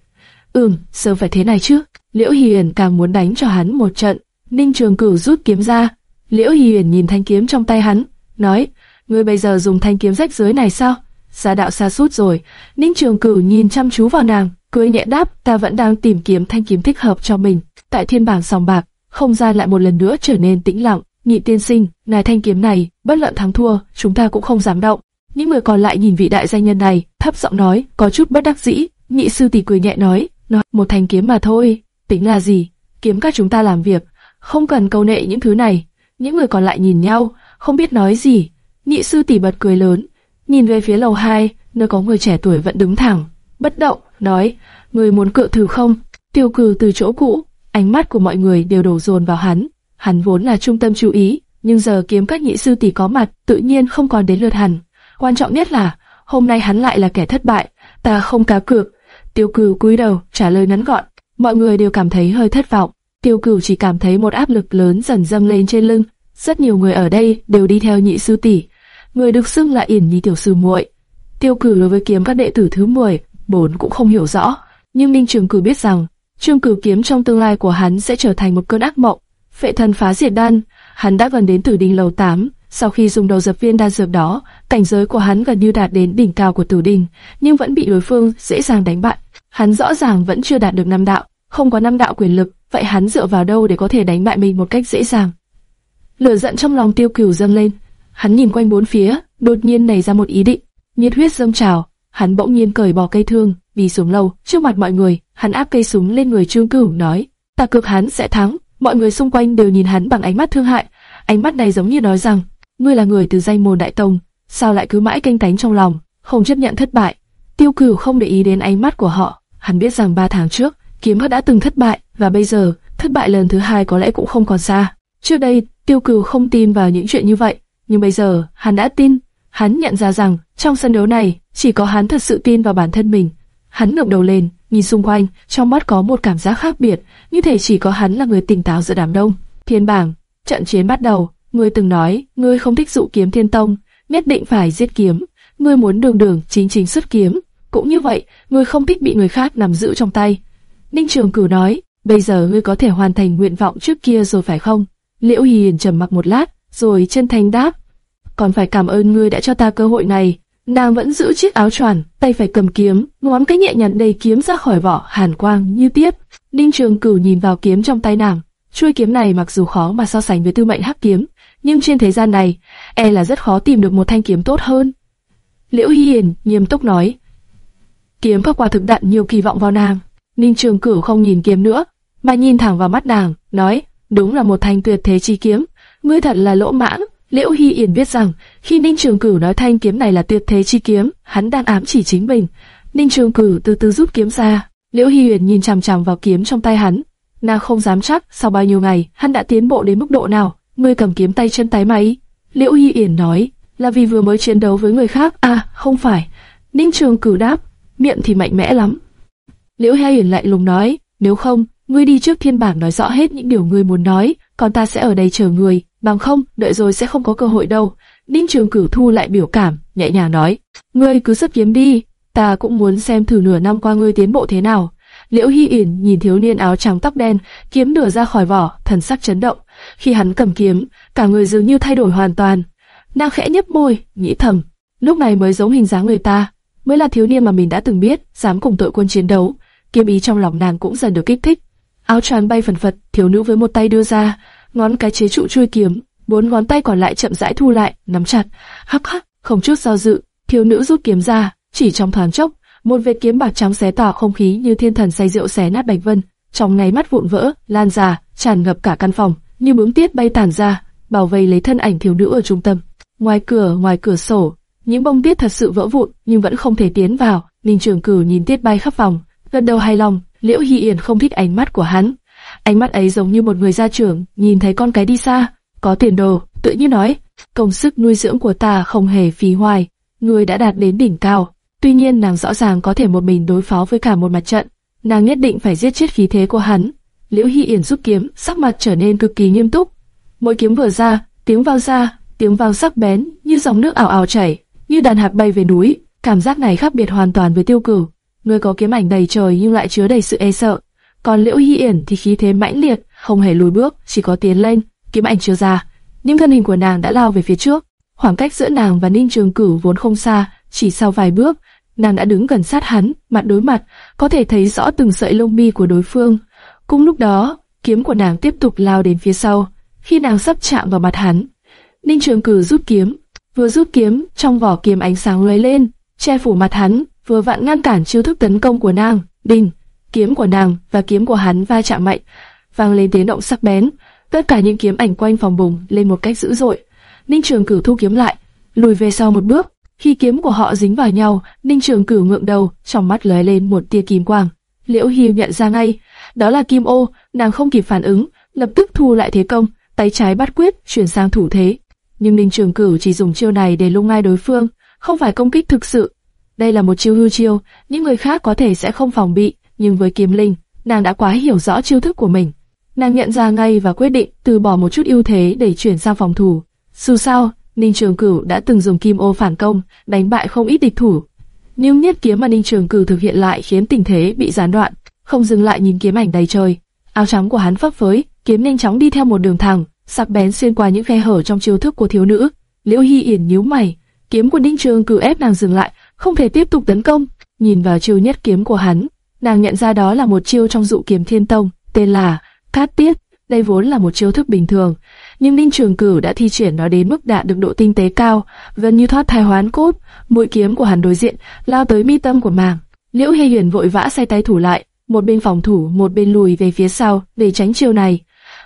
Speaker 1: Ừm, sớm phải thế này chứ. Liễu Hiền càng muốn đánh cho hắn một trận. Ninh Trường Cửu rút kiếm ra. Liễu Hiền nhìn thanh kiếm trong tay hắn, nói: ngươi bây giờ dùng thanh kiếm rách dưới này sao? Gia đạo xa sút rồi. Ninh Trường Cửu nhìn chăm chú vào nàng, cười nhẹ đáp: ta vẫn đang tìm kiếm thanh kiếm thích hợp cho mình. Tại thiên bảng sòng bạc, không gian lại một lần nữa trở nên tĩnh lặng. Nhị tiên sinh, ngài thanh kiếm này, bất luận thắng thua, chúng ta cũng không dám động. Những người còn lại nhìn vị đại danh nhân này, thấp giọng nói, có chút bất đắc dĩ. Nhị sư tỷ cười nhẹ nói, nói một thanh kiếm mà thôi, tính là gì? Kiếm các chúng ta làm việc, không cần câu nệ những thứ này. Những người còn lại nhìn nhau, không biết nói gì. Nhị sư tỷ bật cười lớn, nhìn về phía lầu hai, nơi có người trẻ tuổi vẫn đứng thẳng, bất động, nói, người muốn cự thử không? Tiêu cử từ chỗ cũ, ánh mắt của mọi người đều đổ dồn vào hắn. Hắn vốn là trung tâm chú ý, nhưng giờ kiếm các nhị sư tỷ có mặt, tự nhiên không còn đến lượt hắn. Quan trọng nhất là, hôm nay hắn lại là kẻ thất bại, ta không cá cược. Tiêu cử cúi đầu, trả lời ngắn gọn. Mọi người đều cảm thấy hơi thất vọng. Tiêu cửu chỉ cảm thấy một áp lực lớn dần dâng lên trên lưng. Rất nhiều người ở đây đều đi theo nhị sư tỷ. người được xưng là Yển Nhi tiểu sư muội. Tiêu cử đối với kiếm các đệ tử thứ 10, bốn cũng không hiểu rõ, nhưng Ninh Trường Cử biết rằng Trường Cử kiếm trong tương lai của hắn sẽ trở thành một cơn ác mộng. Phệ thần phá diệt đan, hắn đã gần đến tử đình lầu 8, sau khi dùng đầu dập viên đan dược đó, cảnh giới của hắn gần như đạt đến đỉnh cao của tử đình, nhưng vẫn bị đối phương dễ dàng đánh bại. Hắn rõ ràng vẫn chưa đạt được năm đạo, không có năm đạo quyền lực, vậy hắn dựa vào đâu để có thể đánh bại mình một cách dễ dàng? Lửa giận trong lòng Tiêu Cửu dâng lên, hắn nhìn quanh bốn phía, đột nhiên nảy ra một ý định, nhiệt huyết dâng trào, hắn bỗng nhiên cởi bỏ cây thương, đi xuống lầu, trước mặt mọi người, hắn áp cây súng lên người Trương Cửu nói, ta cược hắn sẽ thắng. Mọi người xung quanh đều nhìn hắn bằng ánh mắt thương hại, ánh mắt này giống như nói rằng, ngươi là người từ danh môn đại tông, sao lại cứ mãi canh cánh trong lòng, không chấp nhận thất bại. Tiêu Cửu không để ý đến ánh mắt của họ, hắn biết rằng ba tháng trước, kiếm hất đã từng thất bại, và bây giờ, thất bại lần thứ hai có lẽ cũng không còn xa. Trước đây, Tiêu Cửu không tin vào những chuyện như vậy, nhưng bây giờ, hắn đã tin. Hắn nhận ra rằng, trong sân đấu này, chỉ có hắn thật sự tin vào bản thân mình. Hắn ngẩng đầu lên, nhìn xung quanh, trong mắt có một cảm giác khác biệt, như thể chỉ có hắn là người tỉnh táo giữa đám đông. Thiên bảng, trận chiến bắt đầu. Ngươi từng nói, ngươi không thích dụ kiếm thiên tông, nhất định phải giết kiếm. Ngươi muốn đường đường chính chính xuất kiếm. Cũng như vậy, ngươi không thích bị người khác nắm giữ trong tay. Ninh Trường Cửu nói, bây giờ ngươi có thể hoàn thành nguyện vọng trước kia rồi phải không? Liễu Hiền trầm mặc một lát, rồi chân thành đáp, còn phải cảm ơn ngươi đã cho ta cơ hội này. Nàng vẫn giữ chiếc áo choàng, tay phải cầm kiếm, ngón cái nhẹ nhàng đầy kiếm ra khỏi vỏ, hàn quang như tiếp. Ninh Trường Cửu nhìn vào kiếm trong tay nàng, chuôi kiếm này mặc dù khó mà so sánh với tư mệnh hắc kiếm, nhưng trên thế gian này, e là rất khó tìm được một thanh kiếm tốt hơn. Liễu hi Hiền nghiêm túc nói, kiếm các quả thực đặt nhiều kỳ vọng vào nàng. Ninh Trường Cửu không nhìn kiếm nữa, mà nhìn thẳng vào mắt nàng, nói, đúng là một thanh tuyệt thế chi kiếm, ngươi thật là lỗ mãng. Liễu Hy Yển biết rằng, khi Ninh Trường Cửu nói thanh kiếm này là tuyệt thế chi kiếm, hắn đang ám chỉ chính mình. Ninh Trường Cửu từ từ rút kiếm ra, Liễu Hy Yển nhìn chằm chằm vào kiếm trong tay hắn, nàng không dám chắc sau bao nhiêu ngày hắn đã tiến bộ đến mức độ nào. Ngươi cầm kiếm tay chân tái máy. Liễu Hy Yển nói, là vì vừa mới chiến đấu với người khác. À, không phải. Ninh Trường Cửu đáp, miệng thì mạnh mẽ lắm. Liễu Hy Yển lại lùng nói, nếu không, ngươi đi trước thiên bảng nói rõ hết những điều ngươi muốn nói, còn ta sẽ ở đây chờ ngươi bằng không, đợi rồi sẽ không có cơ hội đâu. Ninh Trường Cửu thu lại biểu cảm, nhẹ nhàng nói, ngươi cứ xuất kiếm đi, ta cũng muốn xem thử nửa năm qua ngươi tiến bộ thế nào. Liễu Hy Yển nhìn thiếu niên áo trắng tóc đen, kiếm nửa ra khỏi vỏ, thần sắc chấn động. Khi hắn cầm kiếm, cả người dường như thay đổi hoàn toàn. Nàng khẽ nhếch môi, nghĩ thầm, lúc này mới giống hình dáng người ta, mới là thiếu niên mà mình đã từng biết, dám cùng tội quân chiến đấu. Kiếm ý trong lòng nàng cũng dần được kích thích. Áo choàng bay phần phật, thiếu nữ với một tay đưa ra, ngón cái chế trụ chui kiếm, bốn ngón tay còn lại chậm rãi thu lại, nắm chặt. Hắc hắc, không chút do dự, thiếu nữ rút kiếm ra, chỉ trong thoáng chốc, một vệt kiếm bạc trắng xé tỏa không khí như thiên thần say rượu xé nát bạch vân, trong ngay mắt vụn vỡ, lan ra, tràn ngập cả căn phòng, như bướm tiết bay tản ra, bảo vây lấy thân ảnh thiếu nữ ở trung tâm. Ngoài cửa, ngoài cửa sổ, những bông tiết thật sự vỡ vụn, nhưng vẫn không thể tiến vào. Ninh Trường Cửu nhìn tiết bay khắp phòng, gật đầu hài lòng. Liễu Hy Yển không thích ánh mắt của hắn, Ánh mắt ấy giống như một người gia trưởng, nhìn thấy con cái đi xa, có tiền đồ, tự như nói, công sức nuôi dưỡng của ta không hề phí hoài, người đã đạt đến đỉnh cao. Tuy nhiên nàng rõ ràng có thể một mình đối phó với cả một mặt trận, nàng nhất định phải giết chết khí thế của hắn. Liễu Hy Yển rút kiếm, sắc mặt trở nên cực kỳ nghiêm túc. Mỗi kiếm vừa ra, tiếng vào ra, tiếng vào sắc bén, như dòng nước ảo ảo chảy, như đàn hạt bay về núi. Cảm giác này khác biệt hoàn toàn với tiêu Cử. Người có kiếm ảnh đầy trời nhưng lại chứa đầy sự e sợ, còn Liễu Hy Yển thì khí thế mãnh liệt, không hề lùi bước, chỉ có tiến lên. Kiếm ảnh chưa ra, Những thân hình của nàng đã lao về phía trước. Khoảng cách giữa nàng và Ninh Trường Cửu vốn không xa, chỉ sau vài bước, nàng đã đứng gần sát hắn, mặt đối mặt, có thể thấy rõ từng sợi lông mi của đối phương. Cùng lúc đó, kiếm của nàng tiếp tục lao đến phía sau. Khi nàng sắp chạm vào mặt hắn, Ninh Trường Cửu rút kiếm, vừa rút kiếm, trong vỏ kiếm ánh sáng lóe lên, che phủ mặt hắn, vừa vặn ngăn cản chiêu thức tấn công của nàng. Đinh, kiếm của nàng và kiếm của hắn va chạm mạnh, vang lên tiếng động sắc bén. Tất cả những kiếm ảnh quanh phòng bùng lên một cách dữ dội. Ninh Trường Cửu thu kiếm lại, lùi về sau một bước. Khi kiếm của họ dính vào nhau, Ninh Trường Cửu ngượng đầu, trong mắt lóe lên một tia kim quang. Liễu Hiu nhận ra ngay, đó là Kim Ô, nàng không kịp phản ứng, lập tức thu lại thế công, tay trái bắt quyết chuyển sang thủ thế. Nhưng Ninh Trường Cửu chỉ dùng chiêu này để lung lay đối phương, không phải công kích thực sự. Đây là một chiêu hư chiêu, những người khác có thể sẽ không phòng bị, nhưng với Kiếm Linh, nàng đã quá hiểu rõ chiêu thức của mình. Nàng nhận ra ngay và quyết định từ bỏ một chút ưu thế để chuyển sang phòng thủ. Dù sao, Ninh Trường Cửu đã từng dùng kim ô phản công, đánh bại không ít địch thủ. Nhưng nhất kiếm mà Ninh Trường Cửu thực hiện lại khiến tình thế bị gián đoạn, không dừng lại nhìn kiếm ảnh đầy trời. Áo trắng của hắn phấp phới, kiếm nhanh chóng đi theo một đường thẳng, sắc bén xuyên qua những khe hở trong chiêu thức của thiếu nữ. Liễu Hi Yển nhíu mày, kiếm của Ninh Trường Cửu ép nàng dừng lại, không thể tiếp tục tấn công. Nhìn vào chiêu nhất kiếm của hắn, nàng nhận ra đó là một chiêu trong dụ kiếm thiên tông, tên là Cát Tiết. Đây vốn là một chiêu thức bình thường, nhưng Ninh Trường Cửu đã thi triển nó đến mức đạt được độ tinh tế cao, gần như thoát thai hoán cốt. Mũi kiếm của hắn đối diện lao tới mi tâm của màng. Liễu Hi Huyền vội vã xoay tay thủ lại, một bên phòng thủ, một bên lùi về phía sau để tránh chiêu này.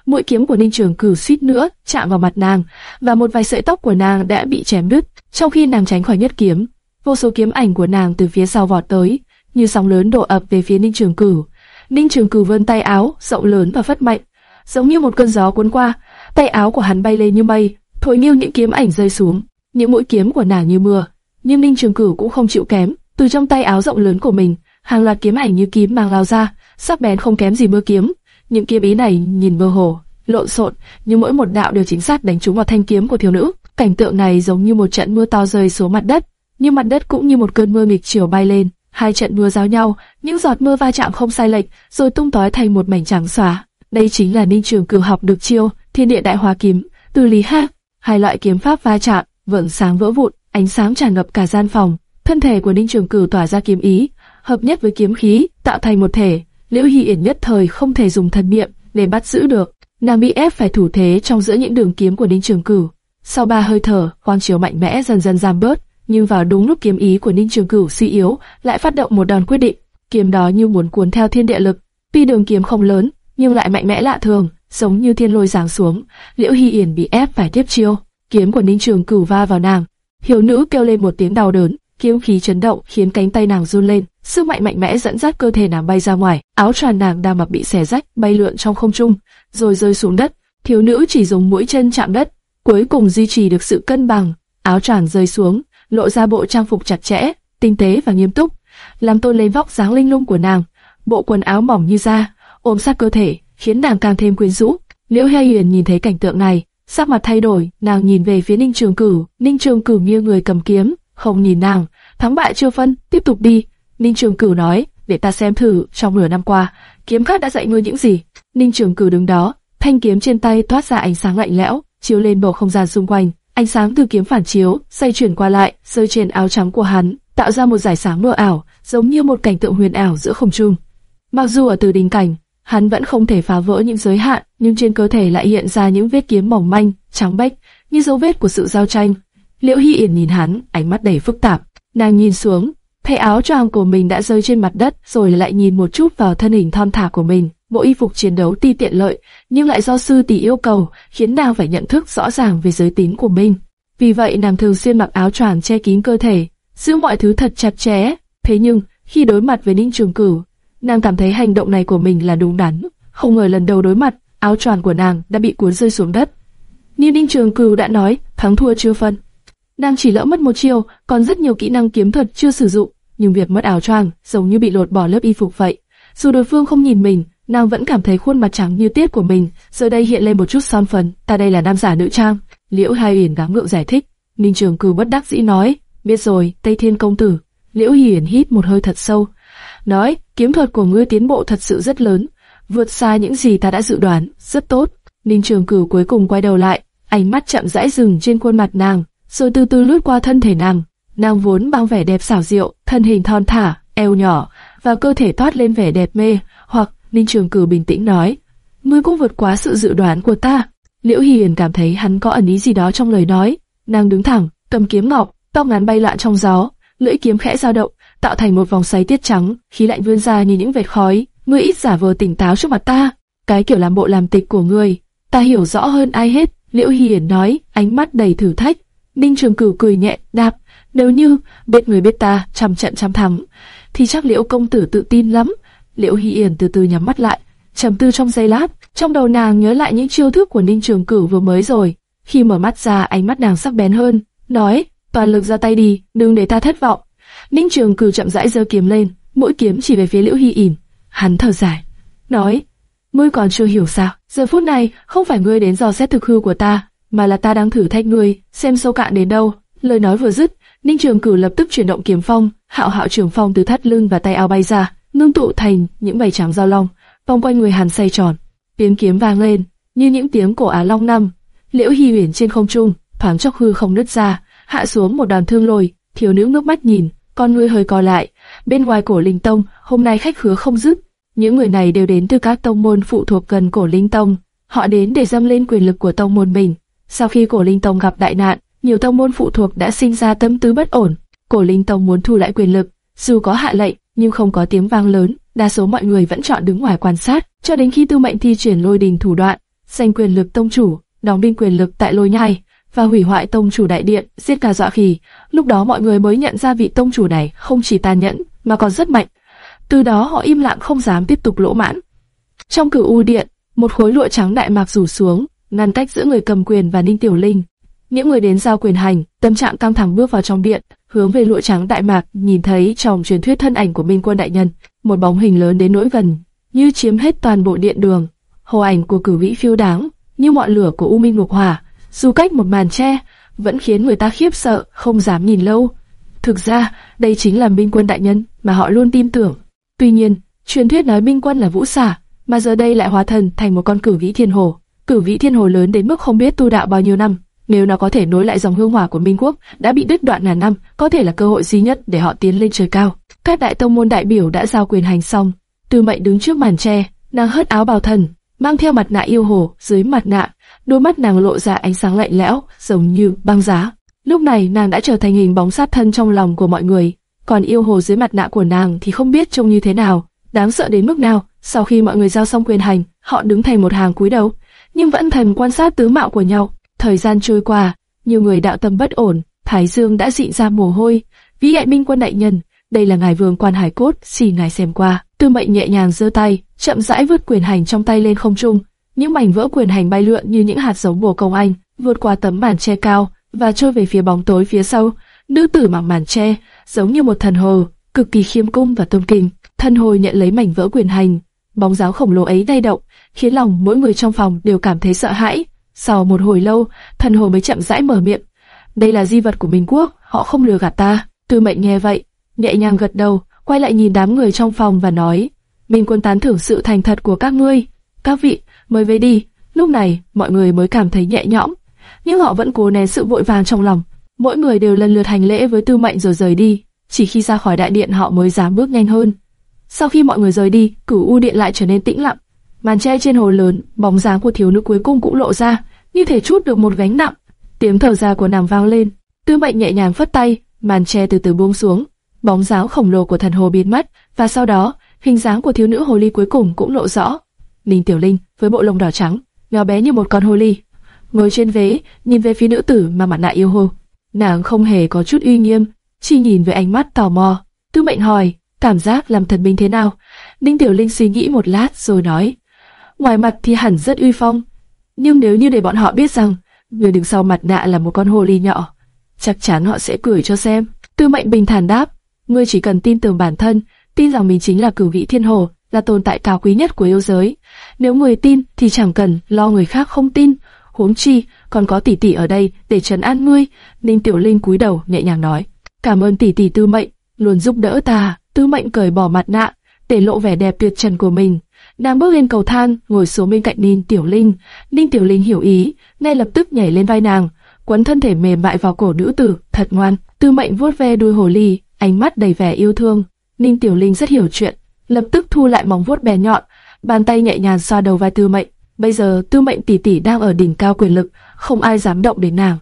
Speaker 1: Mũi kiếm của Ninh Trường Cửu suýt nữa chạm vào mặt nàng, và một vài sợi tóc của nàng đã bị chém đứt. Trong khi nàng tránh khỏi nhất kiếm, vô số kiếm ảnh của nàng từ phía sau vọt tới, như sóng lớn đổ ập về phía Ninh Trường Cửu. Ninh Trường Cửu vươn tay áo rộng lớn và phất mạnh, giống như một cơn gió cuốn qua, tay áo của hắn bay lên như mây, thổi nghiêu những kiếm ảnh rơi xuống. Những mũi kiếm của nàng như mưa, nhưng Ninh Trường Cửu cũng không chịu kém, từ trong tay áo rộng lớn của mình, hàng loạt kiếm ảnh như kiếm mang lao ra, sắc bén không kém gì mưa kiếm. Những kiếm ý này nhìn mơ hồ, lộn xộn, nhưng mỗi một đạo đều chính xác đánh trúng vào thanh kiếm của thiếu nữ. Cảnh tượng này giống như một trận mưa to rơi xuống mặt đất, nhưng mặt đất cũng như một cơn mưa nghịch chiều bay lên. Hai trận mưa giao nhau, những giọt mưa va chạm không sai lệch, rồi tung tói thành một mảnh trắng xóa. Đây chính là Ninh Trường Cửu học được chiêu Thiên Địa Đại Hóa Kiếm, từ Lý Ha. Hai loại kiếm pháp va chạm, vầng sáng vỡ vụn, ánh sáng tràn ngập cả gian phòng. Thân thể của Ninh Trường Cửu tỏa ra kiếm ý, hợp nhất với kiếm khí, tạo thành một thể. Liễu Hi Yển nhất thời không thể dùng thần niệm để bắt giữ được, nàng bị ép phải thủ thế trong giữa những đường kiếm của Ninh Trường Cửu. Sau ba hơi thở, quang chiếu mạnh mẽ dần dần giảm bớt, nhưng vào đúng lúc kiếm ý của Ninh Trường Cửu suy yếu, lại phát động một đòn quyết định. Kiếm đó như muốn cuốn theo thiên địa lực, tuy đường kiếm không lớn, nhưng lại mạnh mẽ lạ thường, giống như thiên lôi giáng xuống. Liễu Hy Yển bị ép phải tiếp chiêu, kiếm của Ninh Trường Cửu va vào nàng. Hiếu nữ kêu lên một tiếng đau đớn, kiếm khí chấn động khiến cánh tay nàng run lên, sức mạnh mạnh mẽ dẫn dắt cơ thể nàng bay ra ngoài, áo tràn nàng đang mặc bị xẻ rách, bay lượn trong không trung, rồi rơi xuống đất. Thiếu nữ chỉ dùng mũi chân chạm đất, cuối cùng duy trì được sự cân bằng. Áo tràn rơi xuống, lộ ra bộ trang phục chặt chẽ, tinh tế và nghiêm túc, làm tôn lên vóc dáng linh lung của nàng. Bộ quần áo mỏng như da, ôm sát cơ thể, khiến nàng càng thêm quyến rũ. Liễu Hê Huyền nhìn thấy cảnh tượng này, sắc mặt thay đổi, nàng nhìn về phía Ninh Trường Cửu, Ninh Trường Cửu như người cầm kiếm, không nhìn nàng, thắng bại chưa phân, tiếp tục đi. Ninh Trường Cửu nói, để ta xem thử, trong nửa năm qua, kiếm khách đã dạy ngươi những gì. Ninh Trường Cửu đứng đó, thanh kiếm trên tay toát ra ánh sáng lạnh lẽo, chiếu lên bầu không gian xung quanh. Ánh sáng từ kiếm phản chiếu, xoay chuyển qua lại, rơi trên áo trắng của hắn, tạo ra một dải sáng mờ ảo, giống như một cảnh tượng huyền ảo giữa không trung. Mặc dù ở từ đỉnh cảnh, hắn vẫn không thể phá vỡ những giới hạn, nhưng trên cơ thể lại hiện ra những vết kiếm mỏng manh, trắng bệch, như dấu vết của sự giao tranh. Liễu Hi Yển nhìn hắn, ánh mắt đầy phức tạp. Nàng nhìn xuống, thấy áo choàng của mình đã rơi trên mặt đất, rồi lại nhìn một chút vào thân hình thon thả của mình. Bộ y phục chiến đấu ti tiện lợi, nhưng lại do sư tỷ yêu cầu, khiến nàng phải nhận thức rõ ràng về giới tính của mình. Vì vậy nàng thường xuyên mặc áo choàng che kín cơ thể, giữ mọi thứ thật chặt chẽ. Thế nhưng, khi đối mặt với Ninh Trường Cửu, nàng cảm thấy hành động này của mình là đúng đắn. Không ngờ lần đầu đối mặt, áo choàng của nàng đã bị cuốn rơi xuống đất. Như Ninh Trường Cửu đã nói, thắng thua chưa phân. Nàng chỉ lỡ mất một chiêu, còn rất nhiều kỹ năng kiếm thuật chưa sử dụng, nhưng việc mất áo choàng giống như bị lột bỏ lớp y phục vậy. Dù đối phương không nhìn mình, nàng vẫn cảm thấy khuôn mặt trắng như tiết của mình, giờ đây hiện lên một chút son phấn. Ta đây là nam giả nữ trang. Liễu Hai Uyển gắng ngượng giải thích. Ninh Trường Cửu bất đắc dĩ nói, biết rồi, Tây Thiên công tử. Liễu Hiển hít một hơi thật sâu, nói, kiếm thuật của ngươi tiến bộ thật sự rất lớn, vượt xa những gì ta đã dự đoán, rất tốt. Ninh Trường Cửu cuối cùng quay đầu lại, ánh mắt chậm rãi dừng trên khuôn mặt nàng, rồi từ từ lướt qua thân thể nàng. Nàng vốn bao vẻ đẹp xảo diệu, thân hình thon thả, eo nhỏ, và cơ thể toát lên vẻ đẹp mê, hoặc Ninh Trường Cửu bình tĩnh nói, ngươi cũng vượt quá sự dự đoán của ta. Liễu Hiền cảm thấy hắn có ẩn ý gì đó trong lời nói, nàng đứng thẳng, cầm kiếm ngọc, tóc ngắn bay loạn trong gió, lưỡi kiếm khẽ dao động, tạo thành một vòng xoáy tiết trắng, khí lạnh vươn ra như những vệt khói. Ngươi ít giả vờ tỉnh táo trước mặt ta, cái kiểu làm bộ làm tịch của ngươi, ta hiểu rõ hơn ai hết. Liễu Hiền nói, ánh mắt đầy thử thách. Ninh Trường Cửu cười nhẹ, đáp, nếu như biết người biết ta, trăm trận trăm thắng, thì chắc Liễu công tử tự tin lắm. Liễu Hy Yển từ từ nhắm mắt lại, trầm tư trong giây lát, trong đầu nàng nhớ lại những chiêu thức của Ninh Trường Cửu vừa mới rồi. Khi mở mắt ra, ánh mắt nàng sắc bén hơn, nói, toàn lực ra tay đi, đừng để ta thất vọng. Ninh Trường Cửu chậm rãi giơ kiếm lên, mũi kiếm chỉ về phía Liễu Hy Yển. Hắn thở dài, nói, ngươi còn chưa hiểu sao? Giờ phút này không phải ngươi đến dò xét thực hư của ta, mà là ta đang thử thách ngươi, xem sâu cạn đến đâu. Lời nói vừa dứt, Ninh Trường Cửu lập tức chuyển động kiếm phong, hạo hạo trường phong từ thắt lưng và tay áo bay ra, ngưng tụ thành những bảy trám giao long, vòng quanh người Hàn xoay tròn. Tiếng kiếm vang lên, như những tiếng cổ Á Long năm. Liễu Hi Huyền trên không trung, thoáng chốc hư không nứt ra, hạ xuống một đàn thương lôi. Thiếu nữ nước mắt nhìn, con ngươi hơi co lại. Bên ngoài cổ linh tông, hôm nay khách khứa không dứt. Những người này đều đến từ các tông môn phụ thuộc gần cổ linh tông. Họ đến để dâng lên quyền lực của tông môn mình. Sau khi cổ linh tông gặp đại nạn, nhiều tông môn phụ thuộc đã sinh ra tâm tư bất ổn. Cổ linh tông muốn thu lại quyền lực, dù có hạ lệnh nhưng không có tiếng vang lớn. Đa số mọi người vẫn chọn đứng ngoài quan sát, cho đến khi Tư Mệnh thi triển lôi đình thủ đoạn, giành quyền lực tông chủ, đóng binh quyền lực tại lôi nhai và hủy hoại tông chủ đại điện, giết cả dọa khỉ. Lúc đó mọi người mới nhận ra vị tông chủ này không chỉ tàn nhẫn mà còn rất mạnh. Từ đó họ im lặng không dám tiếp tục lỗ mãn. Trong cửu u điện, một khối lụa trắng đại mạc rủ xuống, ngăn cách giữa người cầm quyền và Ninh Tiểu Linh. Những người đến giao quyền hành, tâm trạng căng thẳng bước vào trong điện, hướng về lụa trắng đại mạc, nhìn thấy trong truyền thuyết thân ảnh của Minh Quân đại nhân, một bóng hình lớn đến nỗi gần, như chiếm hết toàn bộ điện đường. Hồ ảnh của cử vĩ phiêu đáng, như ngọn lửa của U Minh Ngục Hỏa, dù cách một màn che, vẫn khiến người ta khiếp sợ, không dám nhìn lâu. Thực ra, đây chính là Minh Quân đại nhân mà họ luôn tin tưởng. Tuy nhiên, truyền thuyết nói Minh Quân là vũ xả, mà giờ đây lại hóa thần thành một con cử vĩ thiên hồ. Cử vĩ thiên hồ lớn đến mức không biết tu đạo bao nhiêu năm, nếu nó có thể nối lại dòng hương hỏa của Minh Quốc đã bị đứt đoạn ngàn năm, có thể là cơ hội duy nhất để họ tiến lên trời cao. Các đại tông môn đại biểu đã giao quyền hành xong, Tư Mệnh đứng trước màn tre, nàng hất áo bào thần, mang theo mặt nạ yêu hồ, dưới mặt nạ, đôi mắt nàng lộ ra ánh sáng lạnh lẽo, giống như băng giá. Lúc này nàng đã trở thành hình bóng sát thân trong lòng của mọi người, còn yêu hồ dưới mặt nạ của nàng thì không biết trông như thế nào, đáng sợ đến mức nào. Sau khi mọi người giao xong quyền hành, họ đứng thành một hàng cúi đầu, nhưng vẫn thầm quan sát tướng mạo của nhau. Thời gian trôi qua, nhiều người đạo tâm bất ổn, Thái Dương đã dị ra mồ hôi. Vĩ đại minh quân đại nhân, đây là ngài vương quan hải cốt, xin ngài xem qua. Tư mệnh nhẹ nhàng giơ tay, chậm rãi vứt quyền hành trong tay lên không trung. Những mảnh vỡ quyền hành bay lượn như những hạt giống bồ công anh, vượt qua tấm màn che cao và trôi về phía bóng tối phía sau. Nữ tử mặc màn che, giống như một thần hồ, cực kỳ khiêm cung và tôn kính. Thần hồ nhận lấy mảnh vỡ quyền hành, bóng dáng khổng lồ ấy lay động, khiến lòng mỗi người trong phòng đều cảm thấy sợ hãi. Sau một hồi lâu, thần hồ mới chậm rãi mở miệng. Đây là di vật của Minh Quốc, họ không lừa gạt ta. Tư mệnh nghe vậy, nhẹ nhàng gật đầu, quay lại nhìn đám người trong phòng và nói, Minh quân tán thưởng sự thành thật của các ngươi. Các vị, mời về đi. Lúc này, mọi người mới cảm thấy nhẹ nhõm, nhưng họ vẫn cố nén sự vội vàng trong lòng. Mỗi người đều lần lượt hành lễ với tư mệnh rồi rời đi. Chỉ khi ra khỏi đại điện họ mới dám bước nhanh hơn. Sau khi mọi người rời đi, cửu u điện lại trở nên tĩnh lặng. Màn che trên hồ lớn, bóng dáng của thiếu nữ cuối cùng cũng lộ ra, như thể chút được một gánh nặng. Tiếng thở ra của nàng vang lên. Tư mệnh nhẹ nhàng phất tay, màn che từ từ buông xuống, bóng dáng khổng lồ của thần hồ biến mất, và sau đó, hình dáng của thiếu nữ hồ ly cuối cùng cũng lộ rõ. Ninh Tiểu Linh với bộ lông đỏ trắng, nhỏ bé như một con hồ ly, ngồi trên vế, nhìn về phía nữ tử mà mặt nạ yêu hồ. Nàng không hề có chút uy nghiêm, chỉ nhìn với ánh mắt tò mò. Tư Mệnh hỏi, cảm giác làm thần minh thế nào? Ninh Tiểu Linh suy nghĩ một lát rồi nói, ngoài mặt thì hẳn rất uy phong, nhưng nếu như để bọn họ biết rằng người đứng sau mặt nạ là một con hồ ly nhỏ, chắc chắn họ sẽ cười cho xem. Tư Mệnh bình thản đáp, ngươi chỉ cần tin tưởng bản thân, tin rằng mình chính là cửu vị thiên hồ, là tồn tại cao quý nhất của yêu giới. Nếu người tin thì chẳng cần lo người khác không tin. Huống chi, còn có tỷ tỷ ở đây để trấn an ngươi. Ninh Tiểu Linh cúi đầu nhẹ nhàng nói, cảm ơn tỷ tỷ Tư Mệnh, luôn giúp đỡ ta. Tư Mệnh cởi bỏ mặt nạ, để lộ vẻ đẹp tuyệt trần của mình. Nàng bước lên cầu thang, ngồi xuống bên cạnh Ninh Tiểu Linh. Ninh Tiểu Linh hiểu ý, ngay lập tức nhảy lên vai nàng, quấn thân thể mềm mại vào cổ nữ tử, thật ngoan. Tư Mệnh vuốt ve đuôi hồ ly, ánh mắt đầy vẻ yêu thương. Ninh Tiểu Linh rất hiểu chuyện, lập tức thu lại móng vuốt bè nhọn, bàn tay nhẹ nhàng xoa đầu vai Tư Mệnh. Bây giờ Tư Mệnh tỷ tỷ đang ở đỉnh cao quyền lực, không ai dám động đến nàng.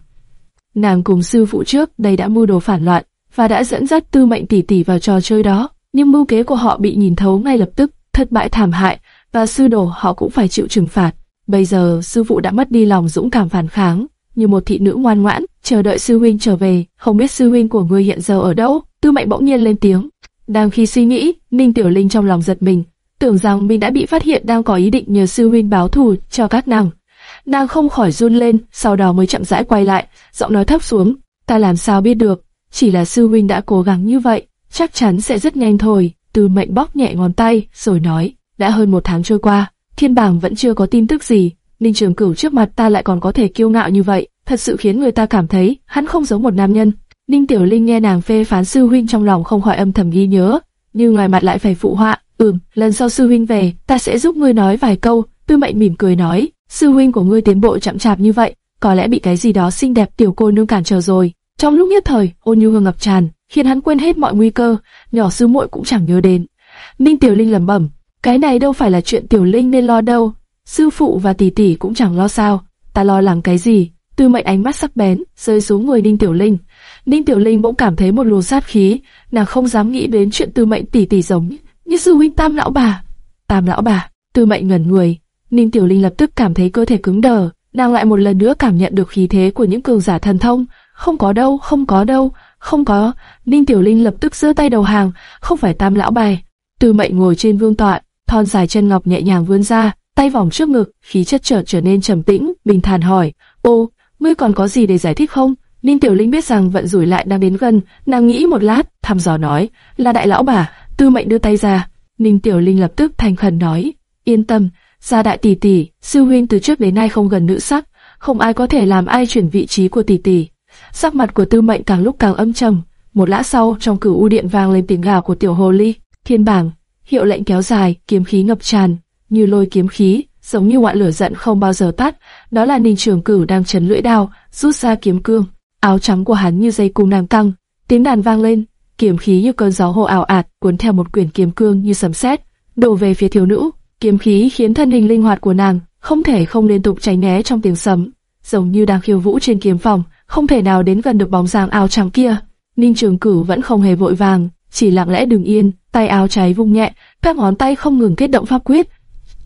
Speaker 1: Nàng cùng sư phụ trước đây đã mưu đồ phản loạn và đã dẫn dắt Tư Mệnh tỷ tỷ vào trò chơi đó, nhưng mưu kế của họ bị nhìn thấu ngay lập tức, thất bại thảm hại và sư đồ họ cũng phải chịu trừng phạt. Bây giờ sư phụ đã mất đi lòng dũng cảm phản kháng, như một thị nữ ngoan ngoãn, chờ đợi sư huynh trở về. Không biết sư huynh của ngươi hiện giờ ở đâu? Tư Mệnh bỗng nhiên lên tiếng. Đang khi suy nghĩ, Ninh Tiểu Linh trong lòng giật mình, tưởng rằng mình đã bị phát hiện đang có ý định nhờ sư huynh báo thù cho các nàng. Nàng không khỏi run lên, sau đó mới chậm rãi quay lại, giọng nói thấp xuống. Ta làm sao biết được? Chỉ là sư huynh đã cố gắng như vậy, chắc chắn sẽ rất nhanh thôi. Tư Mệnh bóp nhẹ ngón tay, rồi nói. Đã hơn một tháng trôi qua, thiên bảng vẫn chưa có tin tức gì. Ninh Trường Cửu trước mặt ta lại còn có thể kiêu ngạo như vậy, thật sự khiến người ta cảm thấy hắn không giống một nam nhân. Ninh Tiểu Linh nghe nàng phê phán sư huynh trong lòng không khỏi âm thầm ghi nhớ, nhưng ngoài mặt lại phải phụ họa. Ừm, lần sau sư huynh về, ta sẽ giúp ngươi nói vài câu. Tư Mệnh mỉm cười nói, sư huynh của ngươi tiến bộ chậm chạp như vậy, có lẽ bị cái gì đó xinh đẹp tiểu cô nương cản trở rồi. Trong lúc nhất thời, ôn nhu hương ngập tràn, khiến hắn quên hết mọi nguy cơ, nhỏ sư muội cũng chẳng nhớ đến. Ninh Tiểu Linh lẩm bẩm, cái này đâu phải là chuyện Tiểu Linh nên lo đâu, sư phụ và tỷ tỷ cũng chẳng lo sao, ta lo lắng cái gì? Tư Mệnh ánh mắt sắc bén rơi xuống người Ninh Tiểu Linh. Ninh Tiểu Linh bỗng cảm thấy một luồng sát khí, nàng không dám nghĩ đến chuyện Tư Mệnh tỷ tỷ giống như sư huynh Tam lão bà. Tam lão bà, Tư Mệnh ngẩn người, Ninh Tiểu Linh lập tức cảm thấy cơ thể cứng đờ, nàng lại một lần nữa cảm nhận được khí thế của những cường giả thần thông. Không có đâu, không có đâu, không có. Ninh Tiểu Linh lập tức giơ tay đầu hàng, không phải Tam lão bài. Từ Mệnh ngồi trên vương tọa, thon dài chân ngọc nhẹ nhàng vươn ra, tay vòng trước ngực, khí chất chợt trở nên trầm tĩnh, bình thản hỏi: "Ô, ngươi còn có gì để giải thích không?" Ninh Tiểu Linh biết rằng vận rủi lại đang đến gần, nàng nghĩ một lát, thăm dò nói: "Là đại lão bà." Tư Mệnh đưa tay ra, Ninh Tiểu Linh lập tức thành khẩn nói: "Yên tâm, gia đại tỷ tỷ, sư huynh từ trước đến nay không gần nữ sắc, không ai có thể làm ai chuyển vị trí của tỷ tỷ." Sắc mặt của Tư Mệnh càng lúc càng âm trầm. Một lát sau, trong cửu u điện vang lên tiếng gào của tiểu hồ ly. Thiên bảng, hiệu lệnh kéo dài, kiếm khí ngập tràn, như lôi kiếm khí, giống như ngọn lửa giận không bao giờ tắt. Đó là Ninh Trường Cửu đang chấn lưỡi đao, rút ra kiếm cương. Áo trắng của hắn như dây cung nàng căng, tiếng đàn vang lên, kiếm khí như cơn gió hồ ảo ạt cuốn theo một quyển kiếm cương như sấm sét, đổ về phía thiếu nữ. Kiếm khí khiến thân hình linh hoạt của nàng không thể không liên tục tránh né trong tiếng sấm, giống như đang khiêu vũ trên kiếm phòng, không thể nào đến gần được bóng dáng áo trắng kia. Ninh Trường Cửu vẫn không hề vội vàng, chỉ lặng lẽ đứng yên, tay áo cháy vung nhẹ, các ngón tay không ngừng kết động pháp quyết.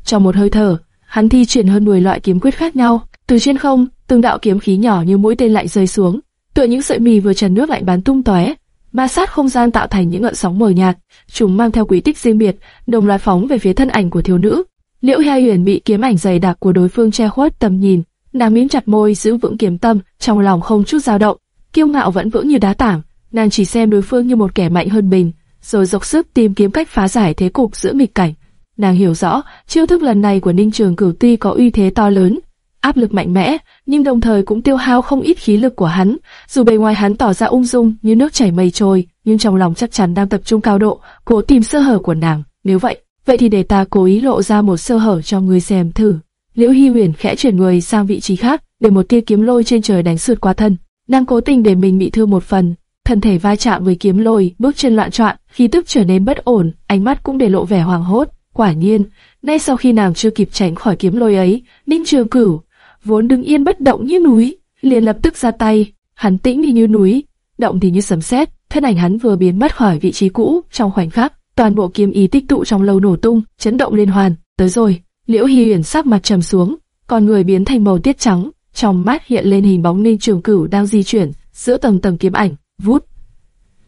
Speaker 1: Trong một hơi thở, hắn thi triển hơn 10 loại kiếm quyết khác nhau, từ trên không, từng đạo kiếm khí nhỏ như mũi tên lại rơi xuống, tựa những sợi mì vừa trần nước lạnh bắn tung tóe, ma sát không gian tạo thành những ngọn sóng mờ nhạt, chúng mang theo quỹ tích riêng biệt, đồng loạt phóng về phía thân ảnh của thiếu nữ. Liễu Hi Huyền bị kiếm ảnh dày đặc của đối phương che khuất tầm nhìn, nàng mím chặt môi giữ vững kiếm tâm, trong lòng không chút dao động, kiêu ngạo vẫn vững như đá tảng, nàng chỉ xem đối phương như một kẻ mạnh hơn mình, rồi dốc sức tìm kiếm cách phá giải thế cục giữa nghịch cảnh. Nàng hiểu rõ, chiêu thức lần này của Ninh Trường Cửu tuy có uy thế to lớn, áp lực mạnh mẽ, nhưng đồng thời cũng tiêu hao không ít khí lực của hắn. Dù bề ngoài hắn tỏ ra ung dung như nước chảy mây trôi, nhưng trong lòng chắc chắn đang tập trung cao độ, cố tìm sơ hở của nàng. Nếu vậy, vậy thì để ta cố ý lộ ra một sơ hở cho người xem thử. Liễu Hi Huyền khẽ chuyển người sang vị trí khác, để một tia kiếm lôi trên trời đánh sượt qua thân. Nàng cố tình để mình bị thương một phần, thân thể vai chạm với kiếm lôi, bước chân loạn trọn, khí tức trở nên bất ổn, ánh mắt cũng để lộ vẻ hoàng hốt. Quả nhiên, ngay sau khi nàng chưa kịp tránh khỏi kiếm lôi ấy, Ninh Trường Cửu vốn đứng yên bất động như núi, liền lập tức ra tay. Hắn tĩnh thì như núi, động thì như sấm sét. Thân ảnh hắn vừa biến mất khỏi vị trí cũ trong khoảnh khắc, toàn bộ kiếm ý tích tụ trong lâu nổ tung, chấn động liên hoàn. Tới rồi, Liễu Hi Huyền sắc mặt trầm xuống, con người biến thành màu tiết trắng, trong mắt hiện lên hình bóng Ninh Trường Cửu đang di chuyển giữa tầng tầng kiếm ảnh, vút.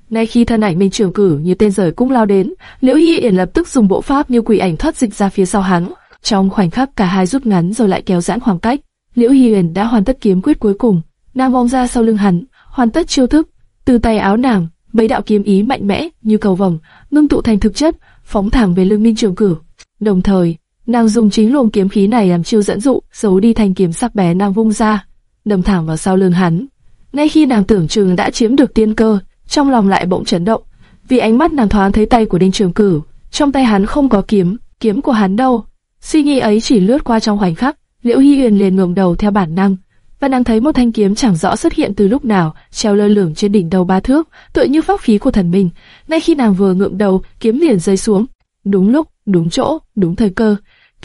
Speaker 1: Ngay khi thân ảnh Minh Trường Cửu như tên rời cũng lao đến, Liễu Hi Huyền lập tức dùng bộ pháp như quỷ ảnh thoát dịch ra phía sau hắn. Trong khoảnh khắc cả hai rút ngắn rồi lại kéo giãn khoảng cách, Liễu Hi Huyền đã hoàn tất kiếm quyết cuối cùng, nàng vòng ra sau lưng hắn, hoàn tất chiêu thức. Từ tay áo nàng, mấy đạo kiếm ý mạnh mẽ như cầu vồng, ngưng tụ thành thực chất, phóng thẳng về lưng Minh Trường Cửu. Đồng thời, nàng dùng chính luồng kiếm khí này làm chiêu dẫn dụ, giấu đi thanh kiếm sắc bén nàng vung ra, đâm thẳng vào sau lưng hắn. Ngay khi nàng tưởng chừng đã chiếm được tiên cơ, trong lòng lại bỗng chấn động, vì ánh mắt nàng thoáng thấy tay của Đinh Trường Cửu, trong tay hắn không có kiếm, kiếm của hắn đâu. Suy nghĩ ấy chỉ lướt qua trong khoảnh khắc, Liễu Hi Huyền liền ngẩng đầu theo bản năng, và nàng thấy một thanh kiếm chẳng rõ xuất hiện từ lúc nào, treo lơ lửng trên đỉnh đầu ba thước, tựa như pháp khí của thần minh. Ngay khi nàng vừa ngượng đầu, kiếm liền rơi xuống. Đúng lúc, đúng chỗ, đúng thời cơ,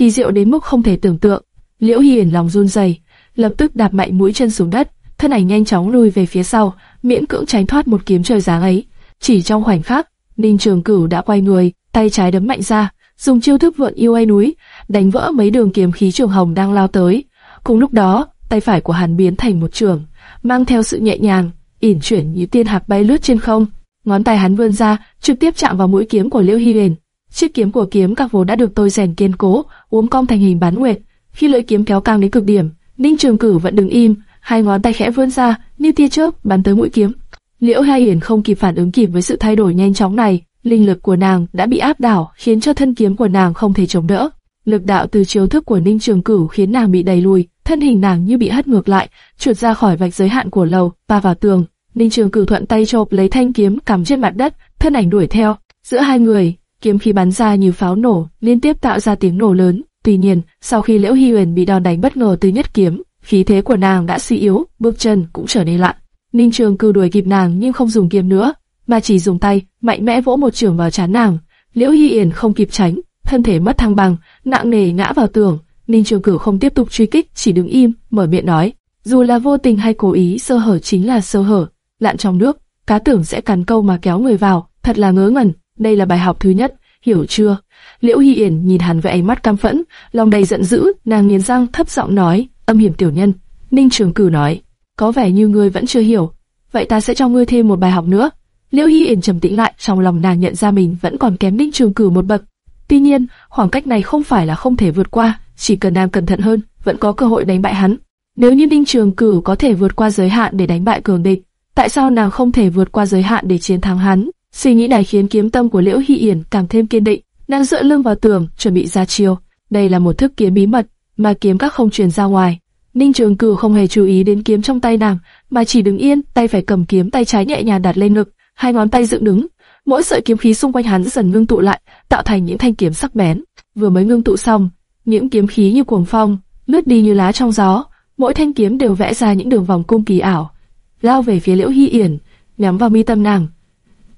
Speaker 1: kỳ diệu đến mức không thể tưởng tượng. Liễu Hiền lòng run rẩy, lập tức đạp mạnh mũi chân xuống đất, thân ảnh nhanh chóng lùi về phía sau, miễn cưỡng tránh thoát một kiếm trời giáng ấy. Chỉ trong khoảnh khắc, Ninh Trường Cửu đã quay người, tay trái đấm mạnh ra, dùng chiêu thức vượn yêu ai núi, đánh vỡ mấy đường kiếm khí trường hồng đang lao tới. Cùng lúc đó, tay phải của hắn biến thành một trường, mang theo sự nhẹ nhàng, ỉn chuyển như tiên hạc bay lướt trên không. Ngón tay hắn vươn ra, trực tiếp chạm vào mũi kiếm của Liễu Hiền. Chiếc kiếm của kiếm các vốn đã được tôi rèn kiên cố, uốn cong thành hình bán nguyệt. Khi lưỡi kiếm kéo căng đến cực điểm, Ninh Trường cử vẫn đứng im, hai ngón tay khẽ vươn ra, như tia chớp bắn tới mũi kiếm. Liễu Hai Hiển không kịp phản ứng kịp với sự thay đổi nhanh chóng này, linh lực của nàng đã bị áp đảo, khiến cho thân kiếm của nàng không thể chống đỡ. Lực đạo từ chiếu thức của Ninh Trường Cửu khiến nàng bị đẩy lùi, thân hình nàng như bị hất ngược lại, trượt ra khỏi vạch giới hạn của lầu, va vào tường. Ninh Trường Cửu thuận tay chộp lấy thanh kiếm cắm trên mặt đất, thân ảnh đuổi theo. Giữa hai người, kiếm khí bắn ra như pháo nổ, liên tiếp tạo ra tiếng nổ lớn. Tuy nhiên, sau khi Liễu Hi Huyền bị đòn đánh bất ngờ từ nhất kiếm, khí thế của nàng đã suy yếu, bước chân cũng trở nên lặng. Ninh Trường Cư đuổi kịp nàng nhưng không dùng kiếm nữa, mà chỉ dùng tay mạnh mẽ vỗ một trường vào trán nàng. Liễu Hi Yển không kịp tránh, thân thể mất thăng bằng, nặng nề ngã vào tường. Ninh Trường Cử không tiếp tục truy kích, chỉ đứng im, mở miệng nói: dù là vô tình hay cố ý, sơ hở chính là sơ hở. Lặn trong nước, cá tưởng sẽ cắn câu mà kéo người vào, thật là ngớ ngẩn. Đây là bài học thứ nhất, hiểu chưa? Liễu Hy Yển nhìn hắn với ánh mắt cam phẫn, lòng đầy giận dữ, nàng nghiến răng thấp giọng nói: âm hiểm tiểu nhân. Ninh Trường Cửu nói: có vẻ như ngươi vẫn chưa hiểu, vậy ta sẽ cho ngươi thêm một bài học nữa. Liễu Hy Yển trầm tĩnh lại, trong lòng nàng nhận ra mình vẫn còn kém Ninh Trường Cửu một bậc. Tuy nhiên, khoảng cách này không phải là không thể vượt qua, chỉ cần nàng cẩn thận hơn, vẫn có cơ hội đánh bại hắn. Nếu như Ninh Trường Cửu có thể vượt qua giới hạn để đánh bại cường địch, tại sao nàng không thể vượt qua giới hạn để chiến thắng hắn? Suy nghĩ này khiến kiếm tâm của Liễu Hy Yển càng thêm kiên định, nàng dựa lưng vào tường, chuẩn bị ra chiêu. Đây là một thức kiếm bí mật mà kiếm các không truyền ra ngoài. Ninh Trường Cửu không hề chú ý đến kiếm trong tay nàng, mà chỉ đứng yên, tay phải cầm kiếm, tay trái nhẹ nhàng đặt lên ngực, hai ngón tay dựng đứng. Mỗi sợi kiếm khí xung quanh hắn dần ngưng tụ lại, tạo thành những thanh kiếm sắc bén. Vừa mới ngưng tụ xong, những kiếm khí như cuồng phong, lướt đi như lá trong gió, mỗi thanh kiếm đều vẽ ra những đường vòng cung kỳ ảo, lao về phía Liễu Hi Yển, nhắm vào mi tâm nàng.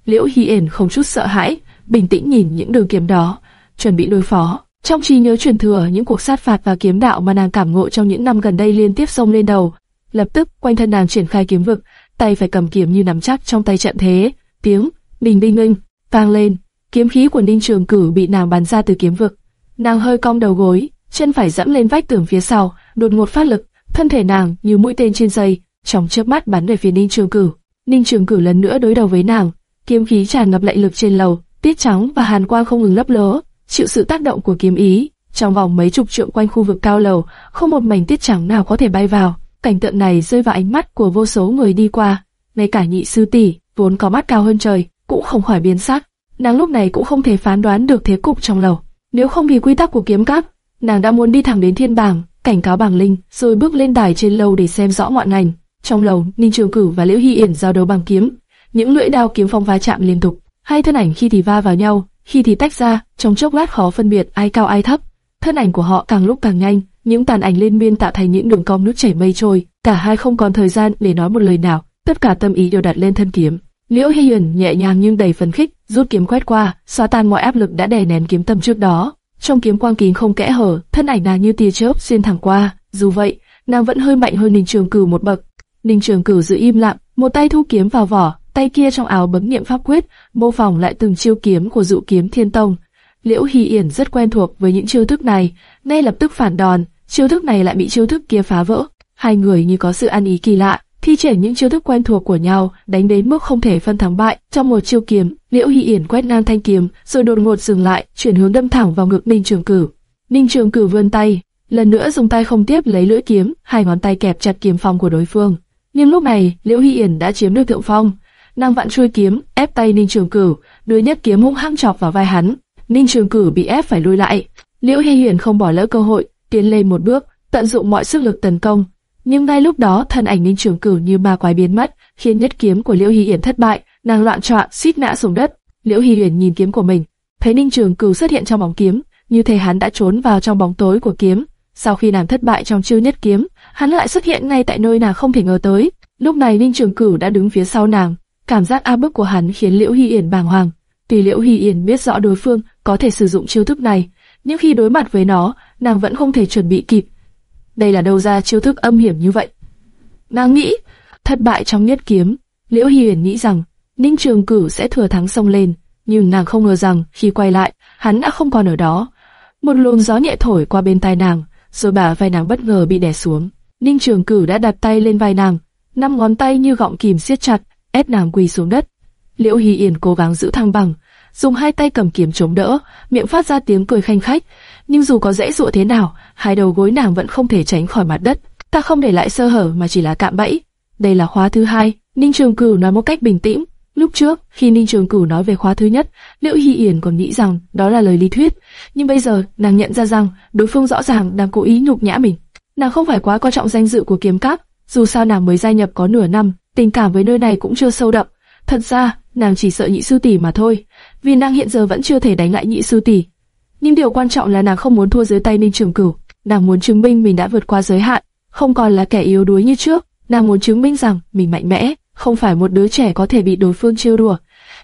Speaker 1: Liễu Hy Yển không chút sợ hãi, bình tĩnh nhìn những đường kiếm đó, chuẩn bị đối phó. Trong trí nhớ truyền thừa những cuộc sát phạt và kiếm đạo mà nàng cảm ngộ trong những năm gần đây liên tiếp xông lên đầu, lập tức quanh thân nàng triển khai kiếm vực, tay phải cầm kiếm như nắm chắc trong tay trận thế, tiếng bình đinh nghinh vang lên, kiếm khí của Ninh Trường Cử bị nàng bắn ra từ kiếm vực. Nàng hơi cong đầu gối, chân phải dẫm lên vách tường phía sau, đột ngột phát lực, thân thể nàng như mũi tên trên dây, trong chớp mắt bắn về phía Ninh Trường Cử. Ninh Trường Cử lần nữa đối đầu với nàng, kiếm khí tràn ngập lệ lực trên lầu, tiết trắng và hàn quang không ngừng lấp ló, chịu sự tác động của kiếm ý. Trong vòng mấy chục trượng quanh khu vực cao lầu, không một mảnh tiết trắng nào có thể bay vào. Cảnh tượng này rơi vào ánh mắt của vô số người đi qua, ngay cả nhị sư tỷ vốn có mắt cao hơn trời, cũng không khỏi biến sắc. Nàng lúc này cũng không thể phán đoán được thế cục trong lầu. Nếu không vì quy tắc của kiếm cát, nàng đã muốn đi thẳng đến thiên bảng, cảnh cáo bảng linh, rồi bước lên đài trên lầu để xem rõ ngọn ngành. Trong lầu, Ninh Trường Cửu và Liễu Hy Yển giao đấu bằng kiếm, những lưỡi đao kiếm phong va chạm liên tục, hai thân ảnh khi thì va vào nhau, khi thì tách ra, trong chốc lát khó phân biệt ai cao ai thấp. Thân ảnh của họ càng lúc càng nhanh, những tàn ảnh liên miên tạo thành những đường cong nước chảy mây trôi. Cả hai không còn thời gian để nói một lời nào, tất cả tâm ý đều đặt lên thân kiếm. Liễu Hy Hiền nhẹ nhàng nhưng đầy phấn khích, rút kiếm quét qua, xóa tan mọi áp lực đã đè nén kiếm tâm trước đó. Trong kiếm quang kín không kẽ hở, thân ảnh nàng như tia chớp xuyên thẳng qua. Dù vậy, nàng vẫn hơi mạnh hơn Ninh Trường Cửu một bậc. Ninh Trường Cửu giữ im lặng, một tay thu kiếm vào vỏ, tay kia trong áo bấm niệm pháp quyết, mô phỏng lại từng chiêu kiếm của dụ kiếm thiên tông. Liễu Hy Yển rất quen thuộc với những chiêu thức này, ngay lập tức phản đòn, chiêu thức này lại bị chiêu thức kia phá vỡ. Hai người như có sự ăn ý kỳ lạ, thi triển những chiêu thức quen thuộc của nhau, đánh đến mức không thể phân thắng bại. Trong một chiêu kiếm, Liễu Hy Yển quét ngang thanh kiếm, rồi đột ngột dừng lại, chuyển hướng đâm thẳng vào ngực Ninh Trường Cửu. Ninh Trường Cửu vươn tay, lần nữa dùng tay không tiếp lấy lưỡi kiếm, hai ngón tay kẹp chặt kiếm phong của đối phương. Nhưng lúc này, Liễu Hy Yển đã chiếm được thượng phong, nàng vặn chui kiếm, ép tay Ninh Trường Cửu, đưa nhất kiếm hung hăng chọc vào vai hắn. Ninh Trường Cửu bị ép phải lùi lại. Liễu Hi Hiển không bỏ lỡ cơ hội, tiến lên một bước, tận dụng mọi sức lực tấn công. Nhưng ngay lúc đó, thân ảnh Ninh Trường Cửu như ma quái biến mất, khiến nhất kiếm của Liễu Hi Hiển thất bại, nàng loạn trọn, suýt ngã xuống đất. Liễu Hi Hiển nhìn kiếm của mình, thấy Ninh Trường Cửu xuất hiện trong bóng kiếm, như thể hắn đã trốn vào trong bóng tối của kiếm. Sau khi nàng thất bại trong chiêu nhất kiếm, hắn lại xuất hiện ngay tại nơi nàng không thể ngờ tới. Lúc này Ninh Trường Cửu đã đứng phía sau nàng, cảm giác áp bức của hắn khiến Liễu Hy Yển bàng hoàng. Tuy Liễu Hy Yển biết rõ đối phương có thể sử dụng chiêu thức này, nhưng khi đối mặt với nó, nàng vẫn không thể chuẩn bị kịp. Đây là đâu ra chiêu thức âm hiểm như vậy? Nàng nghĩ, thất bại trong nhất kiếm, Liễu Hy Yển nghĩ rằng Ninh Trường Cửu sẽ thừa thắng xông lên, nhưng nàng không ngờ rằng khi quay lại, hắn đã không còn ở đó. Một luồng gió nhẹ thổi qua bên tai nàng, rồi bả vai nàng bất ngờ bị đè xuống. Ninh Trường Cửu đã đặt tay lên vai nàng, năm ngón tay như gọng kìm siết chặt, ép nàng quỳ xuống đất. Liễu Hy Yên cố gắng giữ thăng bằng, dùng hai tay cầm kiếm chống đỡ, miệng phát ra tiếng cười khanh khách. Nhưng dù có dễ dụa thế nào, hai đầu gối nàng vẫn không thể tránh khỏi mặt đất. Ta không để lại sơ hở mà chỉ là cạm bẫy. Đây là khóa thứ hai. Ninh Trường Cửu nói một cách bình tĩnh. Lúc trước, khi Ninh Trường Cửu nói về khóa thứ nhất, Liễu Hy Yển còn nghĩ rằng đó là lời lý thuyết, nhưng bây giờ nàng nhận ra rằng đối phương rõ ràng đang cố ý nhục nhã mình. Nàng không phải quá coi trọng danh dự của kiếm các, dù sao nàng mới gia nhập có nửa năm, tình cảm với nơi này cũng chưa sâu đậm. Thật ra, nàng chỉ sợ nhị sư tỷ mà thôi, vì nàng hiện giờ vẫn chưa thể đánh lại nhị sư tỷ. Nhưng điều quan trọng là nàng không muốn thua dưới tay Ninh Trường Cửu, nàng muốn chứng minh mình đã vượt qua giới hạn, không còn là kẻ yếu đuối như trước. Nàng muốn chứng minh rằng mình mạnh mẽ, không phải một đứa trẻ có thể bị đối phương trêu đùa.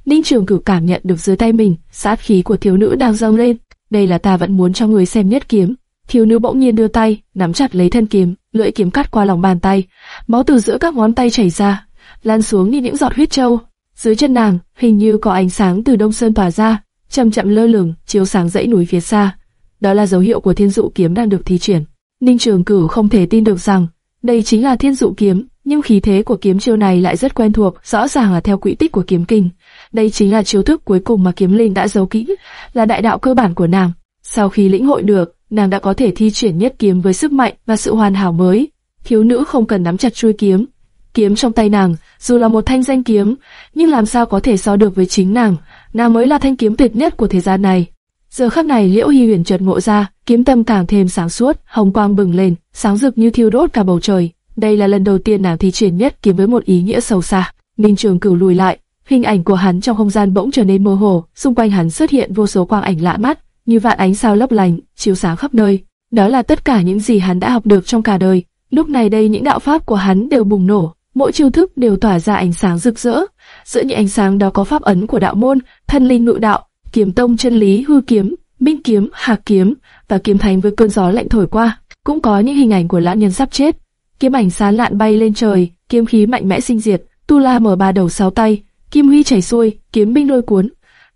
Speaker 1: Ninh Trường Cửu cảm nhận được dưới tay mình, sát khí của thiếu nữ đang dâng lên. Đây là ta vẫn muốn cho người xem nhất kiếm. Thiếu nữ bỗng nhiên đưa tay, nắm chặt lấy thân kiếm, lưỡi kiếm cắt qua lòng bàn tay, máu từ giữa các ngón tay chảy ra, lan xuống như những giọt huyết trâu. Dưới chân nàng, hình như có ánh sáng từ đông sơn tỏa ra, chậm chậm lơ lửng, chiếu sáng dãy núi phía xa. Đó là dấu hiệu của thiên dụ kiếm đang được thi triển. Ninh Trường Cửu không thể tin được rằng đây chính là thiên dụ kiếm, nhưng khí thế của kiếm chiêu này lại rất quen thuộc, rõ ràng là theo quỹ tích của kiếm kinh. Đây chính là chiêu thức cuối cùng mà kiếm linh đã giấu kỹ, là đại đạo cơ bản của nàng. Sau khi lĩnh hội được, nàng đã có thể thi triển nhất kiếm với sức mạnh và sự hoàn hảo mới. Thiếu nữ không cần nắm chặt chuôi kiếm. Kiếm trong tay nàng, dù là một thanh danh kiếm, nhưng làm sao có thể so được với chính nàng, nàng mới là thanh kiếm tuyệt nhất của thế gian này. Giờ khắc này Liễu Hy Huyền chợt ngộ ra, kiếm tâm càng thêm sáng suốt, hồng quang bừng lên, sáng rực như thiêu đốt cả bầu trời. Đây là lần đầu tiên nàng thi triển nhất kiếm với một ý nghĩa sâu xa. Ninh Trường Cửu lùi lại, hình ảnh của hắn trong không gian bỗng trở nên mơ hồ, xung quanh hắn xuất hiện vô số quang ảnh lạ mắt, như vạn ánh sao lấp lánh, chiếu sáng khắp nơi. Đó là tất cả những gì hắn đã học được trong cả đời. Lúc này đây những đạo pháp của hắn đều bùng nổ, mỗi chiêu thức đều tỏa ra ánh sáng rực rỡ. Giữa những ánh sáng đó có pháp ấn của đạo môn, thân linh nội đạo, kiếm tông chân lý hư kiếm, minh kiếm, hạc kiếm và kiếm thành với cơn gió lạnh thổi qua. Cũng có những hình ảnh của lão nhân sắp chết. Kiếm ảnh sáng lạn bay lên trời, kiếm khí mạnh mẽ sinh diệt, tu la mở ba đầu sáu tay, kim huy chảy xuôi, kiếm binh lôi cuốn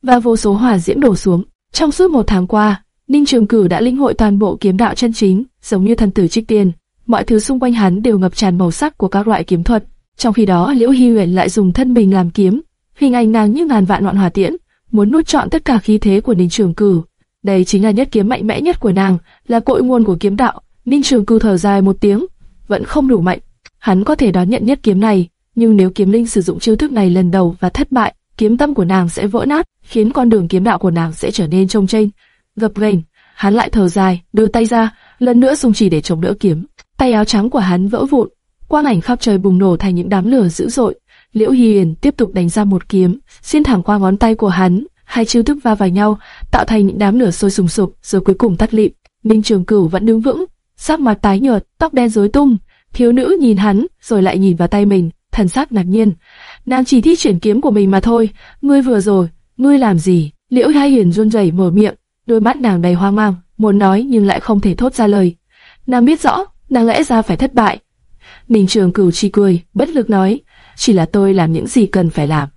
Speaker 1: và vô số hỏa diễm đổ xuống. Trong suốt một tháng qua, Ninh Trường Cửu đã linh hội toàn bộ kiếm đạo chân chính, giống như thần tử trích tiền. Mọi thứ xung quanh hắn đều ngập tràn màu sắc của các loại kiếm thuật. Trong khi đó, Liễu Hy Huyền lại dùng thân mình làm kiếm, hình ảnh nàng như ngàn vạn ngọn hỏa tiễn, muốn nuốt trọn tất cả khí thế của Ninh Trường Cửu. Đây chính là nhất kiếm mạnh mẽ nhất của nàng, là cội nguồn của kiếm đạo. Ninh Trường Cửu thở dài một tiếng, vẫn không đủ mạnh. Hắn có thể đón nhận nhất kiếm này, nhưng nếu kiếm linh sử dụng chiêu thức này lần đầu và thất bại, kiếm tâm của nàng sẽ vỡ nát, khiến con đường kiếm đạo của nàng sẽ trở nên trông chênh, gập ghềnh. Hắn lại thở dài, đưa tay ra, lần nữa dùng chỉ để chống đỡ kiếm. Tay áo trắng của hắn vỡ vụn, quang ảnh khắp trời bùng nổ thành những đám lửa dữ dội. Liễu Hiền tiếp tục đánh ra một kiếm, xuyên thẳng qua ngón tay của hắn, hai chiêu thức va vào nhau, tạo thành những đám lửa sôi sùng sục, rồi cuối cùng tắt lịm. Minh Trường Cửu vẫn đứng vững, sắc mặt tái nhợt, tóc đen rối tung. Thiếu nữ nhìn hắn, rồi lại nhìn vào tay mình, thần sắc ngạc nhiên. Nàng chỉ thi triển kiếm của mình mà thôi, ngươi vừa rồi, ngươi làm gì? Liễu Hai Hiền run rẩy mở miệng, đôi mắt nàng đầy hoang mang, muốn nói nhưng lại không thể thốt ra lời. Nàng biết rõ, nàng lẽ ra phải thất bại. Ninh Trường Cửu chỉ cười, bất lực nói, chỉ là tôi làm những gì cần phải làm.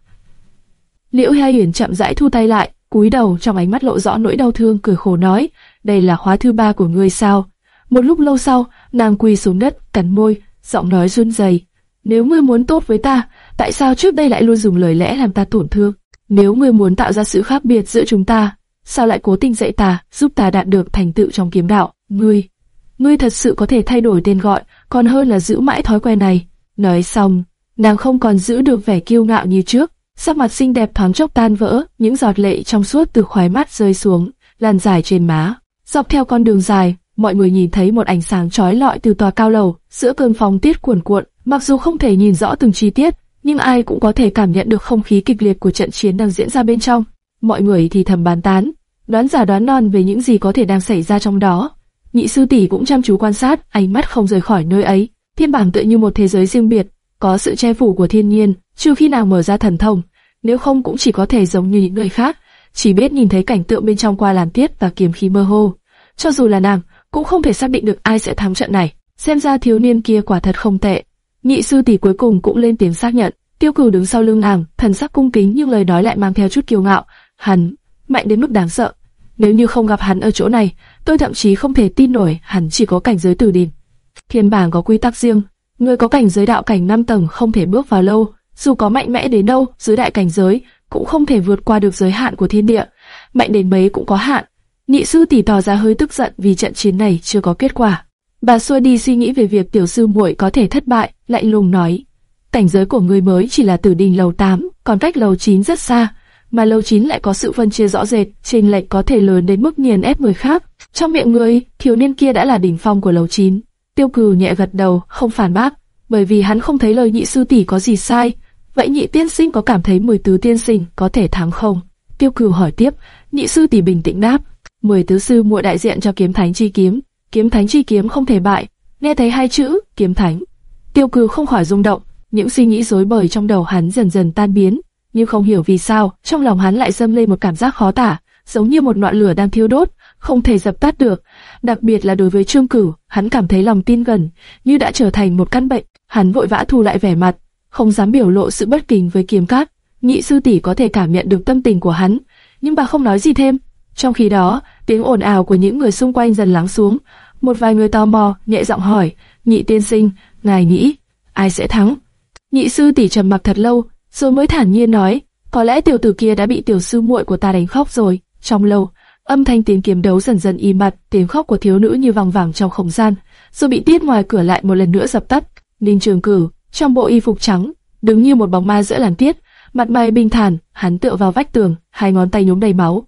Speaker 1: Liễu Hai Hiền chậm rãi thu tay lại, cúi đầu trong ánh mắt lộ rõ nỗi đau thương cười khổ nói, đây là khóa thứ ba của ngươi sao? Một lúc lâu sau, nàng quỳ xuống đất, cắn môi, giọng nói run rẩy. Nếu ngươi muốn tốt với ta, tại sao trước đây lại luôn dùng lời lẽ làm ta tổn thương? Nếu ngươi muốn tạo ra sự khác biệt giữa chúng ta, sao lại cố tình dạy ta, giúp ta đạt được thành tựu trong kiếm đạo? Ngươi, ngươi thật sự có thể thay đổi tên gọi, còn hơn là giữ mãi thói quen này. Nói xong, nàng không còn giữ được vẻ kiêu ngạo như trước, sắc mặt xinh đẹp thoáng chốc tan vỡ, những giọt lệ trong suốt từ khóe mắt rơi xuống, lan dài trên má. Dọc theo con đường dài, mọi người nhìn thấy một ánh sáng chói lọi từ tòa cao lầu, giữa cơn phong tiết cuồn cuộn. Mặc dù không thể nhìn rõ từng chi tiết, nhưng ai cũng có thể cảm nhận được không khí kịch liệt của trận chiến đang diễn ra bên trong. Mọi người thì thầm bàn tán, đoán giả đoán non về những gì có thể đang xảy ra trong đó. Nhị sư tỷ cũng chăm chú quan sát, ánh mắt không rời khỏi nơi ấy. Thiên bảng tựa như một thế giới riêng biệt, có sự che phủ của thiên nhiên, trừ khi nào mở ra thần thông, nếu không cũng chỉ có thể giống như những người khác, chỉ biết nhìn thấy cảnh tượng bên trong qua làn tiết và kiếm khí mơ hồ. Cho dù là nàng, cũng không thể xác định được ai sẽ thắng trận này. Xem ra thiếu niên kia quả thật không tệ. Nhị sư tỷ cuối cùng cũng lên tiếng xác nhận. Tiêu cửu đứng sau lưng nàng, thần sắc cung kính nhưng lời nói lại mang theo chút kiêu ngạo. Hắn, mạnh đến mức đáng sợ. Nếu như không gặp hắn ở chỗ này, tôi thậm chí không thể tin nổi hắn chỉ có cảnh giới tử đình. Thiên bảng có quy tắc riêng, người có cảnh giới đạo cảnh 5 tầng không thể bước vào lâu, dù có mạnh mẽ đến đâu, dưới đại cảnh giới cũng không thể vượt qua được giới hạn của thiên địa. Mạnh đến mấy cũng có hạn. Nhị sư tỷ tỏ ra hơi tức giận vì trận chiến này chưa có kết quả. Bà xua đi suy nghĩ về việc tiểu sư muội có thể thất bại, lạnh lùng nói: cảnh giới của ngươi mới chỉ là tử đình lầu 8, còn cách lầu 9 rất xa, mà lầu 9 lại có sự phân chia rõ rệt, trên lệch có thể lớn đến mức nghiền ép người khác. Trong miệng ngươi, thiếu niên kia đã là đỉnh phong của lầu 9. Tiêu cừu nhẹ gật đầu, không phản bác, bởi vì hắn không thấy lời nhị sư tỷ có gì sai. Vậy nhị tiên sinh có cảm thấy mười tứ tiên sinh có thể thắng không? Tiêu cừu hỏi tiếp, nhị sư tỷ bình tĩnh đáp, mười tứ sư muội đại diện cho kiếm thánh chi kiếm, kiếm thánh chi kiếm không thể bại. Nghe thấy hai chữ kiếm thánh, Tiêu Cừ không khỏi rung động, những suy nghĩ rối bời trong đầu hắn dần dần tan biến, nhưng không hiểu vì sao, trong lòng hắn lại dâng lên một cảm giác khó tả, giống như một ngọn lửa đang thiêu đốt, không thể dập tắt được. Đặc biệt là đối với Trương Cửu, hắn cảm thấy lòng tin gần, như đã trở thành một căn bệnh. Hắn vội vã thu lại vẻ mặt, không dám biểu lộ sự bất kính với Kiếm Cát. Nhị sư tỷ có thể cảm nhận được tâm tình của hắn, nhưng bà không nói gì thêm. Trong khi đó, tiếng ồn ào của những người xung quanh dần lắng xuống. Một vài người tò mò, nhẹ giọng hỏi, nhị tiên sinh, ngài nghĩ, ai sẽ thắng? Nhị sư tỷ trầm mặc thật lâu, rồi mới thản nhiên nói, có lẽ tiểu tử kia đã bị tiểu sư muội của ta đánh khóc rồi. Trong lâu, âm thanh tiếng kiếm đấu dần dần im bặt, tiếng khóc của thiếu nữ như vang vẳng trong không gian, rồi bị tiết ngoài cửa lại một lần nữa dập tắt. Ninh Trường Cử, trong bộ y phục trắng, đứng như một bóng ma giữa làn tiết, mặt mày bình thản, hắn tựa vào vách tường, hai ngón tay nhúng đầy máu,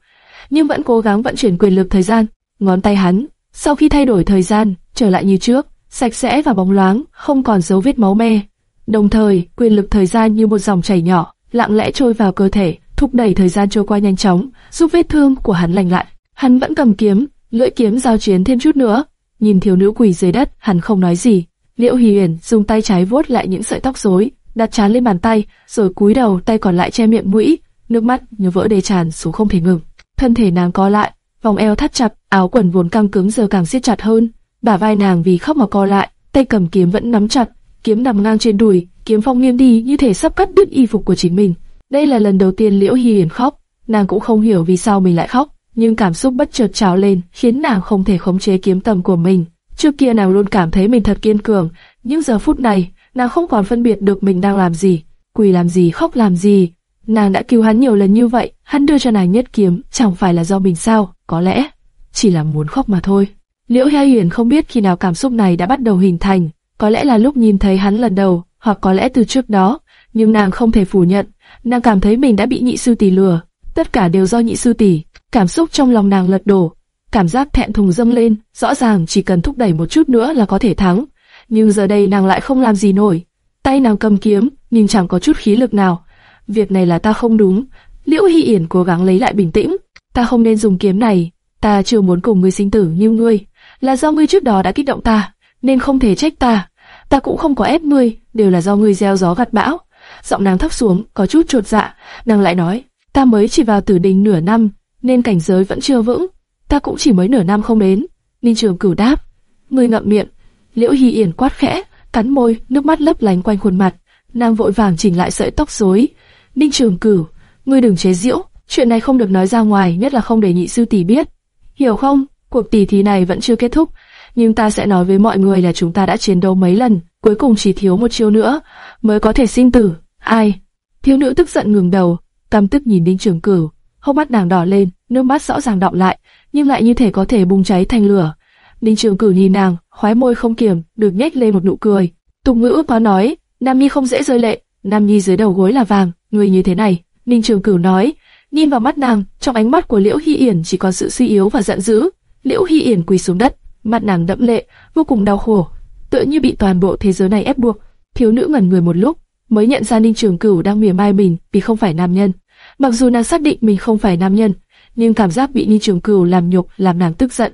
Speaker 1: nhưng vẫn cố gắng vận chuyển quyền lực thời gian. Ngón tay hắn, sau khi thay đổi thời gian, trở lại như trước, sạch sẽ và bóng loáng, không còn dấu vết máu me. Đồng thời, quyền lực thời gian như một dòng chảy nhỏ, lặng lẽ trôi vào cơ thể, thúc đẩy thời gian trôi qua nhanh chóng, giúp vết thương của hắn lành lại. Hắn vẫn cầm kiếm, lưỡi kiếm giao chiến thêm chút nữa. Nhìn thiếu nữ quỳ dưới đất, hắn không nói gì. Liễu Hiền dùng tay trái vuốt lại những sợi tóc rối, đặt chán lên bàn tay, rồi cúi đầu, tay còn lại che miệng mũi, nước mắt như vỡ đê tràn xuống không thể ngừng. Thân thể nàng co lại, vòng eo thắt chặt, áo quần vốn căng cứng giờ càng siết chặt hơn. Bả vai nàng vì khóc mà co lại, tay cầm kiếm vẫn nắm chặt, kiếm nằm ngang trên đùi, kiếm phong nghiêng đi như thể sắp cắt đứt y phục của chính mình. Đây là lần đầu tiên Liễu Hi Hiển khóc, nàng cũng không hiểu vì sao mình lại khóc, nhưng cảm xúc bất chợt trào lên, khiến nàng không thể khống chế kiếm tầm của mình. Trước kia nàng luôn cảm thấy mình thật kiên cường, nhưng giờ phút này, nàng không còn phân biệt được mình đang làm gì, quỳ làm gì, khóc làm gì. Nàng đã cứu hắn nhiều lần như vậy, hắn đưa cho nàng nhất kiếm, chẳng phải là do mình sao? Có lẽ chỉ là muốn khóc mà thôi. Liễu Hi Hiển không biết khi nào cảm xúc này đã bắt đầu hình thành, có lẽ là lúc nhìn thấy hắn lần đầu, hoặc có lẽ từ trước đó, nhưng nàng không thể phủ nhận, nàng cảm thấy mình đã bị nhị sư tỷ lừa, tất cả đều do nhị sư tỷ. Cảm xúc trong lòng nàng lật đổ, cảm giác thẹn thùng dâng lên, rõ ràng chỉ cần thúc đẩy một chút nữa là có thể thắng, nhưng giờ đây nàng lại không làm gì nổi. Tay nàng cầm kiếm, nhưng chẳng có chút khí lực nào. Việc này là ta không đúng. Liễu Hy Yển cố gắng lấy lại bình tĩnh. Ta không nên dùng kiếm này. Ta chưa muốn cùng ngươi sinh tử như ngươi. Là do ngươi trước đó đã kích động ta, nên không thể trách ta. Ta cũng không có ép ngươi, đều là do ngươi gieo gió gặt bão. Giọng nàng thấp xuống, có chút trột dạ. Nàng lại nói, ta mới chỉ vào tử đình nửa năm, nên cảnh giới vẫn chưa vững. Ta cũng chỉ mới nửa năm không đến. Ninh Trường Cửu đáp, ngươi ngậm miệng. Liễu Hy Yển quát khẽ, cắn môi, nước mắt lấp lánh quanh khuôn mặt. Nàng vội vàng chỉnh lại sợi tóc rối. Ninh Trường Cửu, ngươi đừng chế giễu, chuyện này không được nói ra ngoài, nhất là không để nhị sư tỷ biết. Hiểu không? Cuộc tỷ thí này vẫn chưa kết thúc, nhưng ta sẽ nói với mọi người là chúng ta đã chiến đấu mấy lần, cuối cùng chỉ thiếu một chiêu nữa mới có thể sinh tử. Ai? Thiếu nữ tức giận ngừng đầu, căm tức nhìn đinh Trường Cửu, hốc mắt nàng đỏ lên, nước mắt rõ ràng đọng lại, nhưng lại như thể có thể bùng cháy thành lửa. đinh Trường Cửu nhìn nàng, khóe môi không kiềm, được nhếch lên một nụ cười. Tục ngữ có nói, Nam Nhi không dễ rơi lệ, Nam Nhi dưới đầu gối là vàng, người như thế này. Ninh Trường Cửu nói, nhìn vào mắt nàng, trong ánh mắt của Liễu Hy Yển chỉ có sự suy yếu và giận dữ. Liễu Hy Yển quỳ xuống đất, mặt nàng đẫm lệ, vô cùng đau khổ, tựa như bị toàn bộ thế giới này ép buộc. Thiếu nữ ngẩn người một lúc, mới nhận ra Ninh Trường Cửu đang mỉa mai mình vì không phải nam nhân. Mặc dù nàng xác định mình không phải nam nhân, nhưng cảm giác bị Ninh Trường Cửu làm nhục làm nàng tức giận.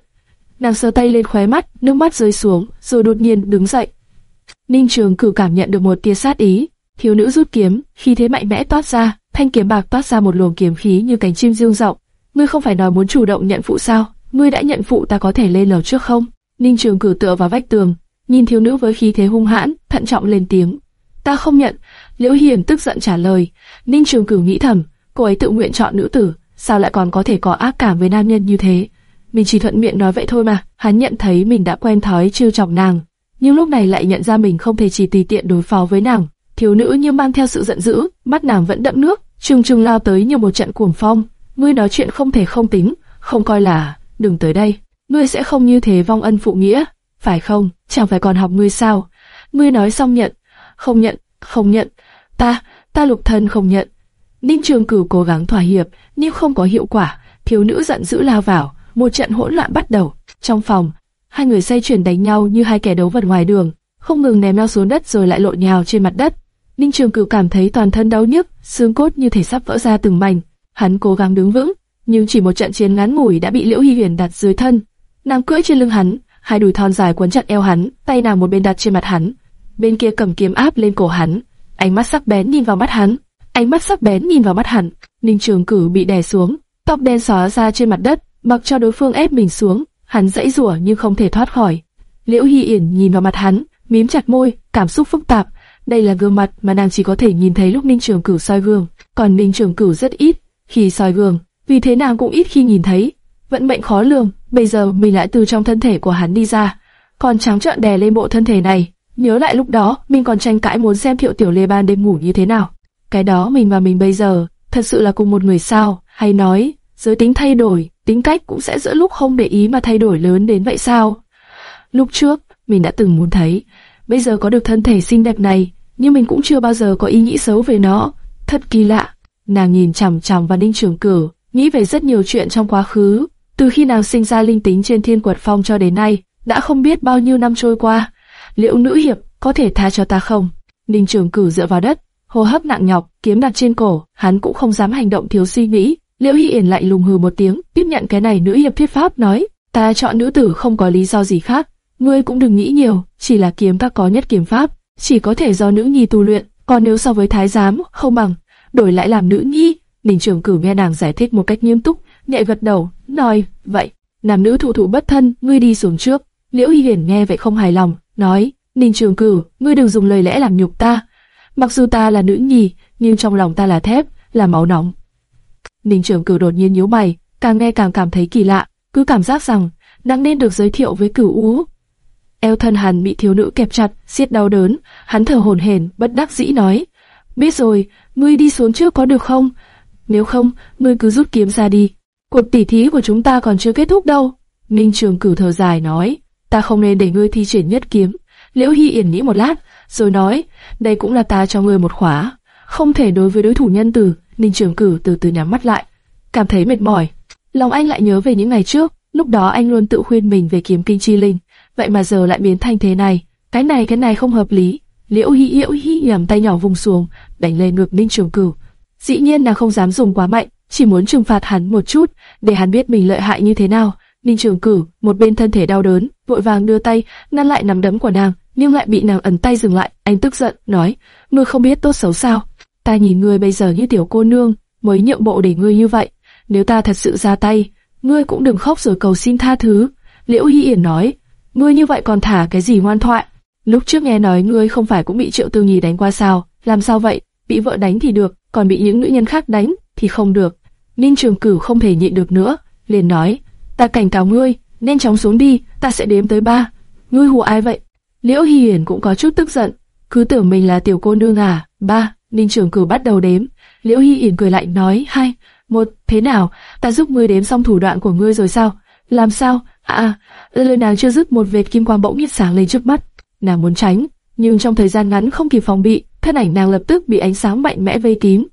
Speaker 1: Nàng sờ tay lên khóe mắt, nước mắt rơi xuống, rồi đột nhiên đứng dậy. Ninh Trường Cửu cảm nhận được một tia sát ý, thiếu nữ rút kiếm, khi thế mạnh mẽ toát ra, thanh kiếm bạc toát ra một luồng kiếm khí như cánh chim dương rộng. Ngươi không phải nói muốn chủ động nhận phụ sao? Ngươi đã nhận phụ ta có thể lên lầu trước không? Ninh Trường Cửu tựa vào vách tường, nhìn thiếu nữ với khí thế hung hãn, thận trọng lên tiếng. Ta không nhận. Liễu Hiền tức giận trả lời. Ninh Trường Cửu nghĩ thầm, cô ấy tự nguyện chọn nữ tử, sao lại còn có thể có ác cảm với nam nhân như thế? Mình chỉ thuận miệng nói vậy thôi mà. Hắn nhận thấy mình đã quen thói trêu chọc nàng, nhưng lúc này lại nhận ra mình không thể chỉ tùy tiện đối phó với nàng. Thiếu nữ như mang theo sự giận dữ, mắt nàng vẫn đậm nước, trùng trùng lao tới như một trận cuồng phong. Ngươi nói chuyện không thể không tính, không coi là, đừng tới đây. Ngươi sẽ không như thế vong ân phụ nghĩa, phải không? Chẳng phải còn học ngươi sao? Ngươi nói xong nhận, không nhận, Không nhận. Ta, ta lục thân không nhận. Ninh Trường Cửu cố gắng thỏa hiệp, nhưng không có hiệu quả. Thiếu nữ giận dữ lao vào, một trận hỗn loạn bắt đầu. Trong phòng, hai người say chuyển đánh nhau như hai kẻ đấu vật ngoài đường, không ngừng ném nhau xuống đất rồi lại lộn nhào trên mặt đất. Ninh Trường Cửu cảm thấy toàn thân đau nhức, xương cốt như thể sắp vỡ ra từng mảnh. Hắn cố gắng đứng vững, nhưng chỉ một trận chiến ngắn ngủi đã bị Liễu Hi Huyền đặt dưới thân. Nàng cưỡi trên lưng hắn, hai đùi thon dài quấn chặt eo hắn, tay nàng một bên đặt trên mặt hắn, bên kia cầm kiếm áp lên cổ hắn. Ánh mắt sắc bén nhìn vào mắt hắn, ánh mắt sắc bén nhìn vào mắt hắn. Ninh Trường Cửu bị đè xuống, tóc đen xóa ra trên mặt đất, mặc cho đối phương ép mình xuống. Hắn dãy rủa nhưng không thể thoát khỏi. Liễu Hi Yển nhìn vào mặt hắn, mím chặt môi, cảm xúc phức tạp. Đây là gương mặt mà nàng chỉ có thể nhìn thấy lúc Ninh Trường Cửu soi gương, còn Ninh Trường Cửu rất ít khi soi gương, vì thế nàng cũng ít khi nhìn thấy. Vận mệnh khó lường, bây giờ mình lại từ trong thân thể của hắn đi ra, còn trắng trợn đè lên bộ thân thể này. Nhớ lại lúc đó, mình còn tranh cãi muốn xem Thiệu Tiểu Lê ban đêm ngủ như thế nào. Cái đó mình và mình bây giờ, thật sự là cùng một người sao? Hay nói, giới tính thay đổi, tính cách cũng sẽ giữa lúc không để ý mà thay đổi lớn đến vậy sao? Lúc trước, mình đã từng muốn thấy, bây giờ có được thân thể xinh đẹp này, nhưng mình cũng chưa bao giờ có ý nghĩ xấu về nó. Thật kỳ lạ. Nàng nhìn chằm chằm vào Ninh Trường Cửu, nghĩ về rất nhiều chuyện trong quá khứ. Từ khi nàng sinh ra linh tính trên thiên quật phong cho đến nay, đã không biết bao nhiêu năm trôi qua. Liệu nữ hiệp có thể tha cho ta không? Ninh Trường Cửu dựa vào đất, hô hấp nặng nhọc, kiếm đặt trên cổ, hắn cũng không dám hành động thiếu suy nghĩ. Liễu Hi Yển lại lùng hừ một tiếng, tiếp nhận cái này nữ hiệp thuyết pháp nói, ta chọn nữ tử không có lý do gì khác, ngươi cũng đừng nghĩ nhiều, chỉ là kiếm ta có nhất kiếm pháp, chỉ có thể do nữ nhi tu luyện, còn nếu so với thái giám, không bằng, đổi lại làm nữ nhi. Ninh Trường Cửu nghe nàng giải thích một cách nghiêm túc, nhẹ gật đầu, nói, vậy, nam nữ thụ thụ bất thân, ngươi đi xuống trước. Liễu y hiển nghe vậy không hài lòng, nói, Ninh Trường Cửu, ngươi đừng dùng lời lẽ làm nhục ta. Mặc dù ta là nữ nhi, nhưng trong lòng ta là thép, là máu nóng. Ninh Trường Cửu đột nhiên nhíu mày, càng nghe càng cảm thấy kỳ lạ, cứ cảm giác rằng nàng nên được giới thiệu với Cửu Ú. Eo thân hắn bị thiếu nữ kẹp chặt, siết đau đớn, hắn thở hổn hển, bất đắc dĩ nói: "Biết rồi, ngươi đi xuống trước có được không? Nếu không, ngươi cứ rút kiếm ra đi. Cuộc tỉ thí của chúng ta còn chưa kết thúc đâu." Minh Trường Cửu thở dài nói: "Ta không nên để ngươi thi triển nhất kiếm." Liễu Hi Yển nghĩ một lát, rồi nói: "Đây cũng là ta cho ngươi một khóa, không thể đối với đối thủ nhân từ." Ninh Trường Cửu từ từ nhắm mắt lại, cảm thấy mệt mỏi. Lòng anh lại nhớ về những ngày trước, lúc đó anh luôn tự khuyên mình về kiếm kinh chi linh vậy mà giờ lại biến thành thế này. Cái này cái này không hợp lý. Liễu Hi Liễu Hi nhầm tay nhỏ vùng xuống, đánh lên ngược Ninh Trường Cửu. Dĩ nhiên là không dám dùng quá mạnh, chỉ muốn trừng phạt hắn một chút, để hắn biết mình lợi hại như thế nào. Ninh Trường Cửu, một bên thân thể đau đớn, vội vàng đưa tay ngăn lại nắm đấm của nàng, nhưng lại bị nàng ấn tay dừng lại. Anh tức giận, nói: "Ngươi không biết tốt xấu sao? Ta nhìn ngươi bây giờ như tiểu cô nương, mới nhượng bộ để ngươi như vậy. Nếu ta thật sự ra tay, ngươi cũng đừng khóc rồi cầu xin tha thứ." Liễu Hi Yển nói: ngươi như vậy còn thả cái gì ngoan thoại? Lúc trước nghe nói ngươi không phải cũng bị Triệu Tư nhì đánh qua sao? Làm sao vậy? Bị vợ đánh thì được, còn bị những nữ nhân khác đánh thì không được. Ninh Trường Cửu không thể nhịn được nữa, liền nói: ta cảnh cáo ngươi, nên chóng xuống đi, ta sẽ đếm tới ba. Ngươi hù ai vậy? Liễu Hi Hiển cũng có chút tức giận, cứ tưởng mình là tiểu cô nương à? Ba. Ninh Trường Cửu bắt đầu đếm. Liễu Hi Hiển cười lạnh nói: hai, một, thế nào? Ta giúp ngươi đếm xong thủ đoạn của ngươi rồi sao? Làm sao? À, lời nàng chưa dứt một vệt kim quang bỗng nhiên sáng lên trước mắt. Nàng muốn tránh, nhưng trong thời gian ngắn không kịp phòng bị, thân ảnh nàng lập tức bị ánh sáng mạnh mẽ vây kín.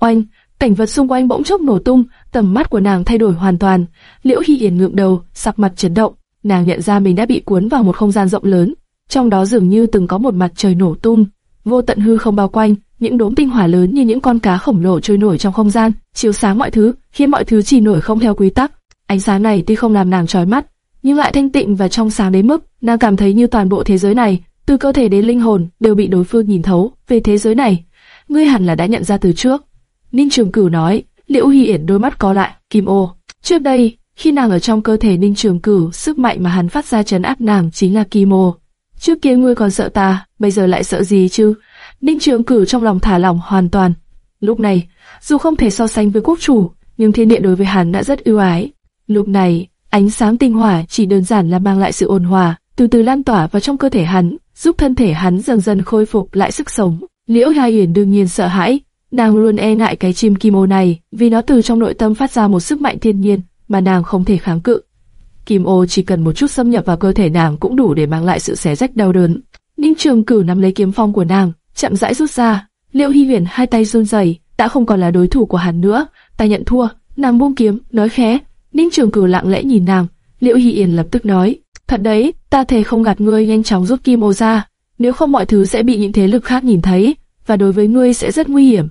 Speaker 1: Oanh, cảnh vật xung quanh bỗng chốc nổ tung, tầm mắt của nàng thay đổi hoàn toàn. Liễu Hi Yển ngượng đầu, sắc mặt chấn động, nàng nhận ra mình đã bị cuốn vào một không gian rộng lớn, trong đó dường như từng có một mặt trời nổ tung, vô tận hư không bao quanh, những đốm tinh hỏa lớn như những con cá khổng lồ trôi nổi trong không gian, chiếu sáng mọi thứ, khiến mọi thứ chỉ nổi không theo quy tắc. Ánh sáng này tuy không làm nàng chói mắt, nhưng lại thanh tịnh và trong sáng đến mức nàng cảm thấy như toàn bộ thế giới này, từ cơ thể đến linh hồn, đều bị đối phương nhìn thấu. Về thế giới này, ngươi hẳn là đã nhận ra từ trước. Ninh Trường Cửu nói, Liễu Hi Yển đôi mắt có lại, Kim Ô. Trước đây, khi nàng ở trong cơ thể Ninh Trường Cửu, sức mạnh mà hắn phát ra chấn áp nàng chính là Kim Ô. Trước kia ngươi còn sợ ta, bây giờ lại sợ gì chứ? Ninh Trường Cửu trong lòng thả lỏng hoàn toàn. Lúc này, dù không thể so sánh với quốc chủ, nhưng thiên địa đối với hắn đã rất ưu ái. Lúc này, Ánh sáng tinh hỏa chỉ đơn giản là mang lại sự ôn hòa, từ từ lan tỏa vào trong cơ thể hắn, giúp thân thể hắn dần dần khôi phục lại sức sống. Liễu Hai Yển đương nhiên sợ hãi, nàng luôn e ngại cái chim kim ô này, vì nó từ trong nội tâm phát ra một sức mạnh thiên nhiên mà nàng không thể kháng cự. Kim ô chỉ cần một chút xâm nhập vào cơ thể nàng cũng đủ để mang lại sự xé rách đau đớn. Ninh Trường Cửu nắm lấy kiếm phong của nàng, chậm rãi rút ra. Liễu Hi Huyền hai tay run rẩy, đã không còn là đối thủ của hắn nữa. Ta nhận thua. Nàng buông kiếm, nói khẽ. Ninh Trường Cửu lặng lẽ nhìn nàng. Liễu Hy Yên lập tức nói, thật đấy, ta thề không gạt ngươi nhanh chóng rút kim ô ra. Nếu không mọi thứ sẽ bị những thế lực khác nhìn thấy, và đối với ngươi sẽ rất nguy hiểm.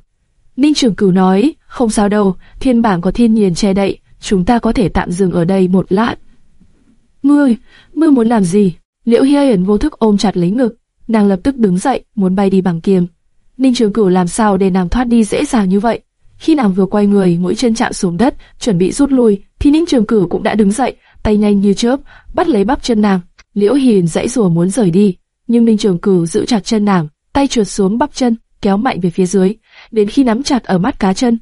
Speaker 1: Ninh Trường Cửu nói, không sao đâu, thiên bảng có thiên nhiên che đậy, chúng ta có thể tạm dừng ở đây một lát. Ngươi, ngươi muốn làm gì? Liễu Hiên vô thức ôm chặt lấy ngực, nàng lập tức đứng dậy, muốn bay đi bằng kiềm. Ninh Trường Cửu làm sao để nàng thoát đi dễ dàng như vậy? Khi nàng vừa quay người, mũi chân chạm xuống đất, chuẩn bị rút lui, thì Ninh Trường Cửu cũng đã đứng dậy, tay nhanh như chớp, bắt lấy bắp chân nàng. Liễu Hiền dãy rùa muốn rời đi, nhưng Ninh Trường Cửu giữ chặt chân nàng, tay trượt xuống bắp chân, kéo mạnh về phía dưới, đến khi nắm chặt ở mắt cá chân.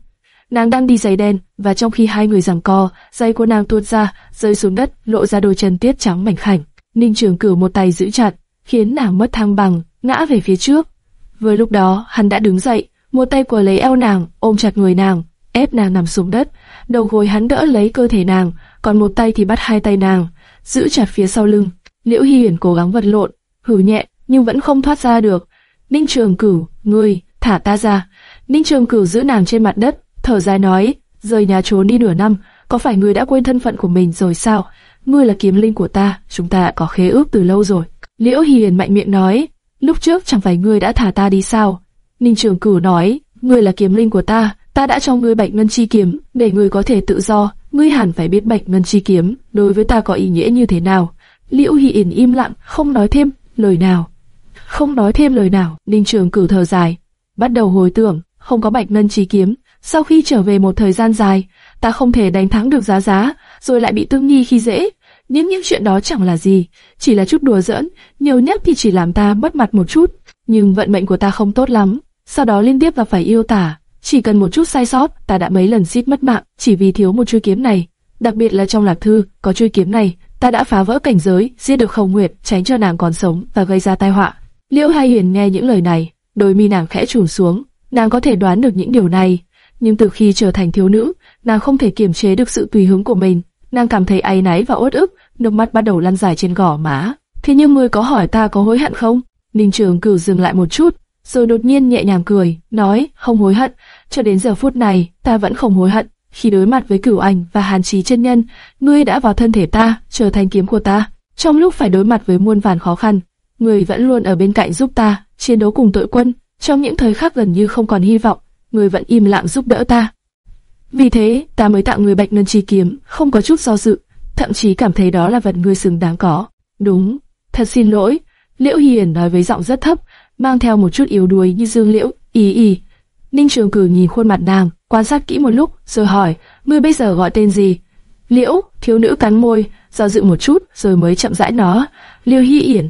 Speaker 1: Nàng đang đi giày đen, và trong khi hai người giằng co, giày của nàng tuôn ra, rơi xuống đất, lộ ra đôi chân tiết trắng mảnh khảnh. Ninh Trường Cửu một tay giữ chặt, khiến nàng mất thăng bằng, ngã về phía trước. Vừa lúc đó, hắn đã đứng dậy, một tay của lấy eo nàng, ôm chặt người nàng, ép nàng nằm xuống đất. Đầu gối hắn đỡ lấy cơ thể nàng, còn một tay thì bắt hai tay nàng, giữ chặt phía sau lưng. Liễu Hi Hiển cố gắng vật lộn, hử nhẹ, nhưng vẫn không thoát ra được. Ninh Trường Cửu, ngươi, thả ta ra. Ninh Trường Cửu giữ nàng trên mặt đất, thở dài nói, rời nhà trốn đi nửa năm, có phải ngươi đã quên thân phận của mình rồi sao? Ngươi là kiếm linh của ta, chúng ta đã có khế ước từ lâu rồi. Liễu Hiền mạnh miệng nói, lúc trước chẳng phải ngươi đã thả ta đi sao? Ninh Trường Cửu nói, ngươi là kiếm linh của ta, ta đã cho ngươi bạch ngân chi kiếm, để ngươi có thể tự do. Ngươi hẳn phải biết bạch ngân chi kiếm đối với ta có ý nghĩa như thế nào. Liễu Hiền im lặng, không nói thêm lời nào. Không nói thêm lời nào, Ninh Trường Cửu thở dài, bắt đầu hồi tưởng, không có bạch ngân chi kiếm. Sau khi trở về một thời gian dài, ta không thể đánh thắng được giá giá, rồi lại bị tương nhi khi dễ. Nhưng những chuyện đó chẳng là gì, chỉ là chút đùa giỡn, nhiều nhất thì chỉ làm ta mất mặt một chút. Nhưng vận mệnh của ta không tốt lắm, sau đó liên tiếp và phải yêu tả. Chỉ cần một chút sai sót, ta đã mấy lần suýt mất mạng, chỉ vì thiếu một chuôi kiếm này. Đặc biệt là trong lạc thư, có chuôi kiếm này, ta đã phá vỡ cảnh giới, giết được Không Nguyệt, tránh cho nàng còn sống và gây ra tai họa. Liễu Hai Hiền nghe những lời này, đôi mi nàng khẽ trùng xuống, nàng có thể đoán được những điều này, nhưng từ khi trở thành thiếu nữ, nàng không thể kiềm chế được sự tùy hứng của mình. Nàng cảm thấy áy náy và uất ức, nước mắt bắt đầu lăn dài trên gò má. Thế nhưng ngươi có hỏi ta có hối hận không? Ninh Trường Cửu dừng lại một chút, rồi đột nhiên nhẹ nhàng cười, nói, không hối hận. Cho đến giờ phút này, ta vẫn không hối hận. Khi đối mặt với Cửu Ảnh và Hàn Chí chân nhân, ngươi đã vào thân thể ta, trở thành kiếm của ta. Trong lúc phải đối mặt với muôn vàn khó khăn, ngươi vẫn luôn ở bên cạnh giúp ta, chiến đấu cùng tội quân. Trong những thời khắc gần như không còn hy vọng, ngươi vẫn im lặng giúp đỡ ta. Vì thế, ta mới tặng người bạch ngân chi kiếm, không có chút do dự, thậm chí cảm thấy đó là vật ngươi xứng đáng có. Đúng, thật xin lỗi. Liễu Hiền nói với giọng rất thấp, mang theo một chút yếu đuối như dương liễu, ý ý. Ninh Trường Cử nhìn khuôn mặt nàng, quan sát kỹ một lúc, rồi hỏi, ngươi bây giờ gọi tên gì? Liễu, thiếu nữ cắn môi, do dự một chút, rồi mới chậm rãi nó. Liễu Hi Yển,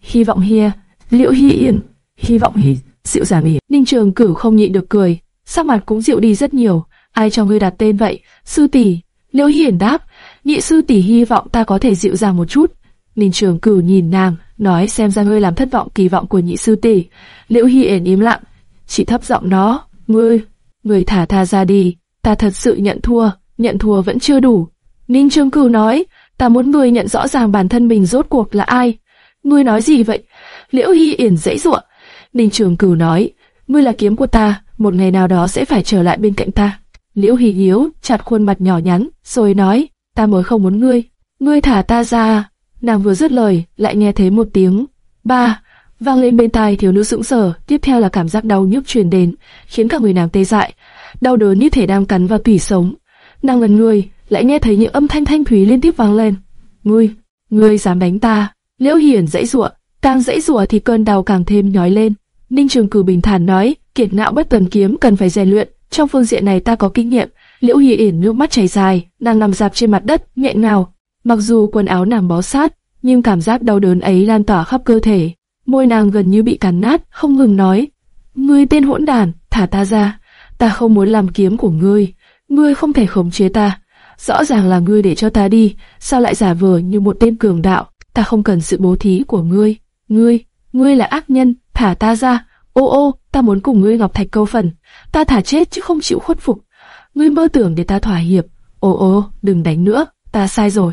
Speaker 1: hy vọng hia, à? Liễu Hi Yển, hy vọng hi, dịu dàng yển. Ninh Trường Cử không nhịn được cười, sắc mặt cũng dịu đi rất nhiều. Ai cho ngươi đặt tên vậy? Sư tỷ. Liễu Hiển đáp, nhị sư tỷ hy vọng ta có thể dịu dàng một chút. Ninh Trường Cửu nhìn nàng, nói xem ra ngươi làm thất vọng kỳ vọng của nhị sư tỷ. Liễu Hiển im lặng, chỉ thấp giọng nó, ngươi, ngươi thả ta ra đi, ta thật sự nhận thua, nhận thua vẫn chưa đủ. Ninh Trường Cửu nói, ta muốn ngươi nhận rõ ràng bản thân mình rốt cuộc là ai. Ngươi nói gì vậy? Liễu Hi Yển dãy ruộng. Ninh Trường Cửu nói, ngươi là kiếm của ta, một ngày nào đó sẽ phải trở lại bên cạnh ta. Liễu Hi Hiếu chặt khuôn mặt nhỏ nhắn, rồi nói, ta mới không muốn ngươi, ngươi thả ta ra. Nàng vừa dứt lời, lại nghe thấy một tiếng ba vang lên bên tai thiếu nữ sững sờ, tiếp theo là cảm giác đau nhức truyền đến, khiến cả người nàng tê dại, đau đớn như thể đang cắn vào tủy sống. Nàng ngẩn người, lại nghe thấy những âm thanh thanh thúy liên tiếp vang lên. Ngươi, ngươi dám đánh ta? Liễu Hiển dãy rủa, càng dãy rủa thì cơn đau càng thêm nhói lên. Ninh Trường Cử bình thản nói, kiệt ngạo bất tuần kiếm cần phải rèn luyện, trong phương diện này ta có kinh nghiệm. Liễu Hiển nước mắt chảy dài, nàng nằm dạp trên mặt đất, nghẹn ngào. Mặc dù quần áo nàng bó sát, nhưng cảm giác đau đớn ấy lan tỏa khắp cơ thể. Môi nàng gần như bị cắn nát, không ngừng nói: "Ngươi tên hỗn đàn, thả ta ra, ta không muốn làm kiếm của ngươi, ngươi không thể khống chế ta. Rõ ràng là ngươi để cho ta đi, sao lại giả vờ như một tên cường đạo? Ta không cần sự bố thí của ngươi, ngươi, ngươi là ác nhân, thả ta ra." Ô ô, ta muốn cùng ngươi ngọc thạch câu phần, ta thả chết chứ không chịu khuất phục. Ngươi mơ tưởng để ta thỏa hiệp. Ô ô, đừng đánh nữa, ta sai rồi.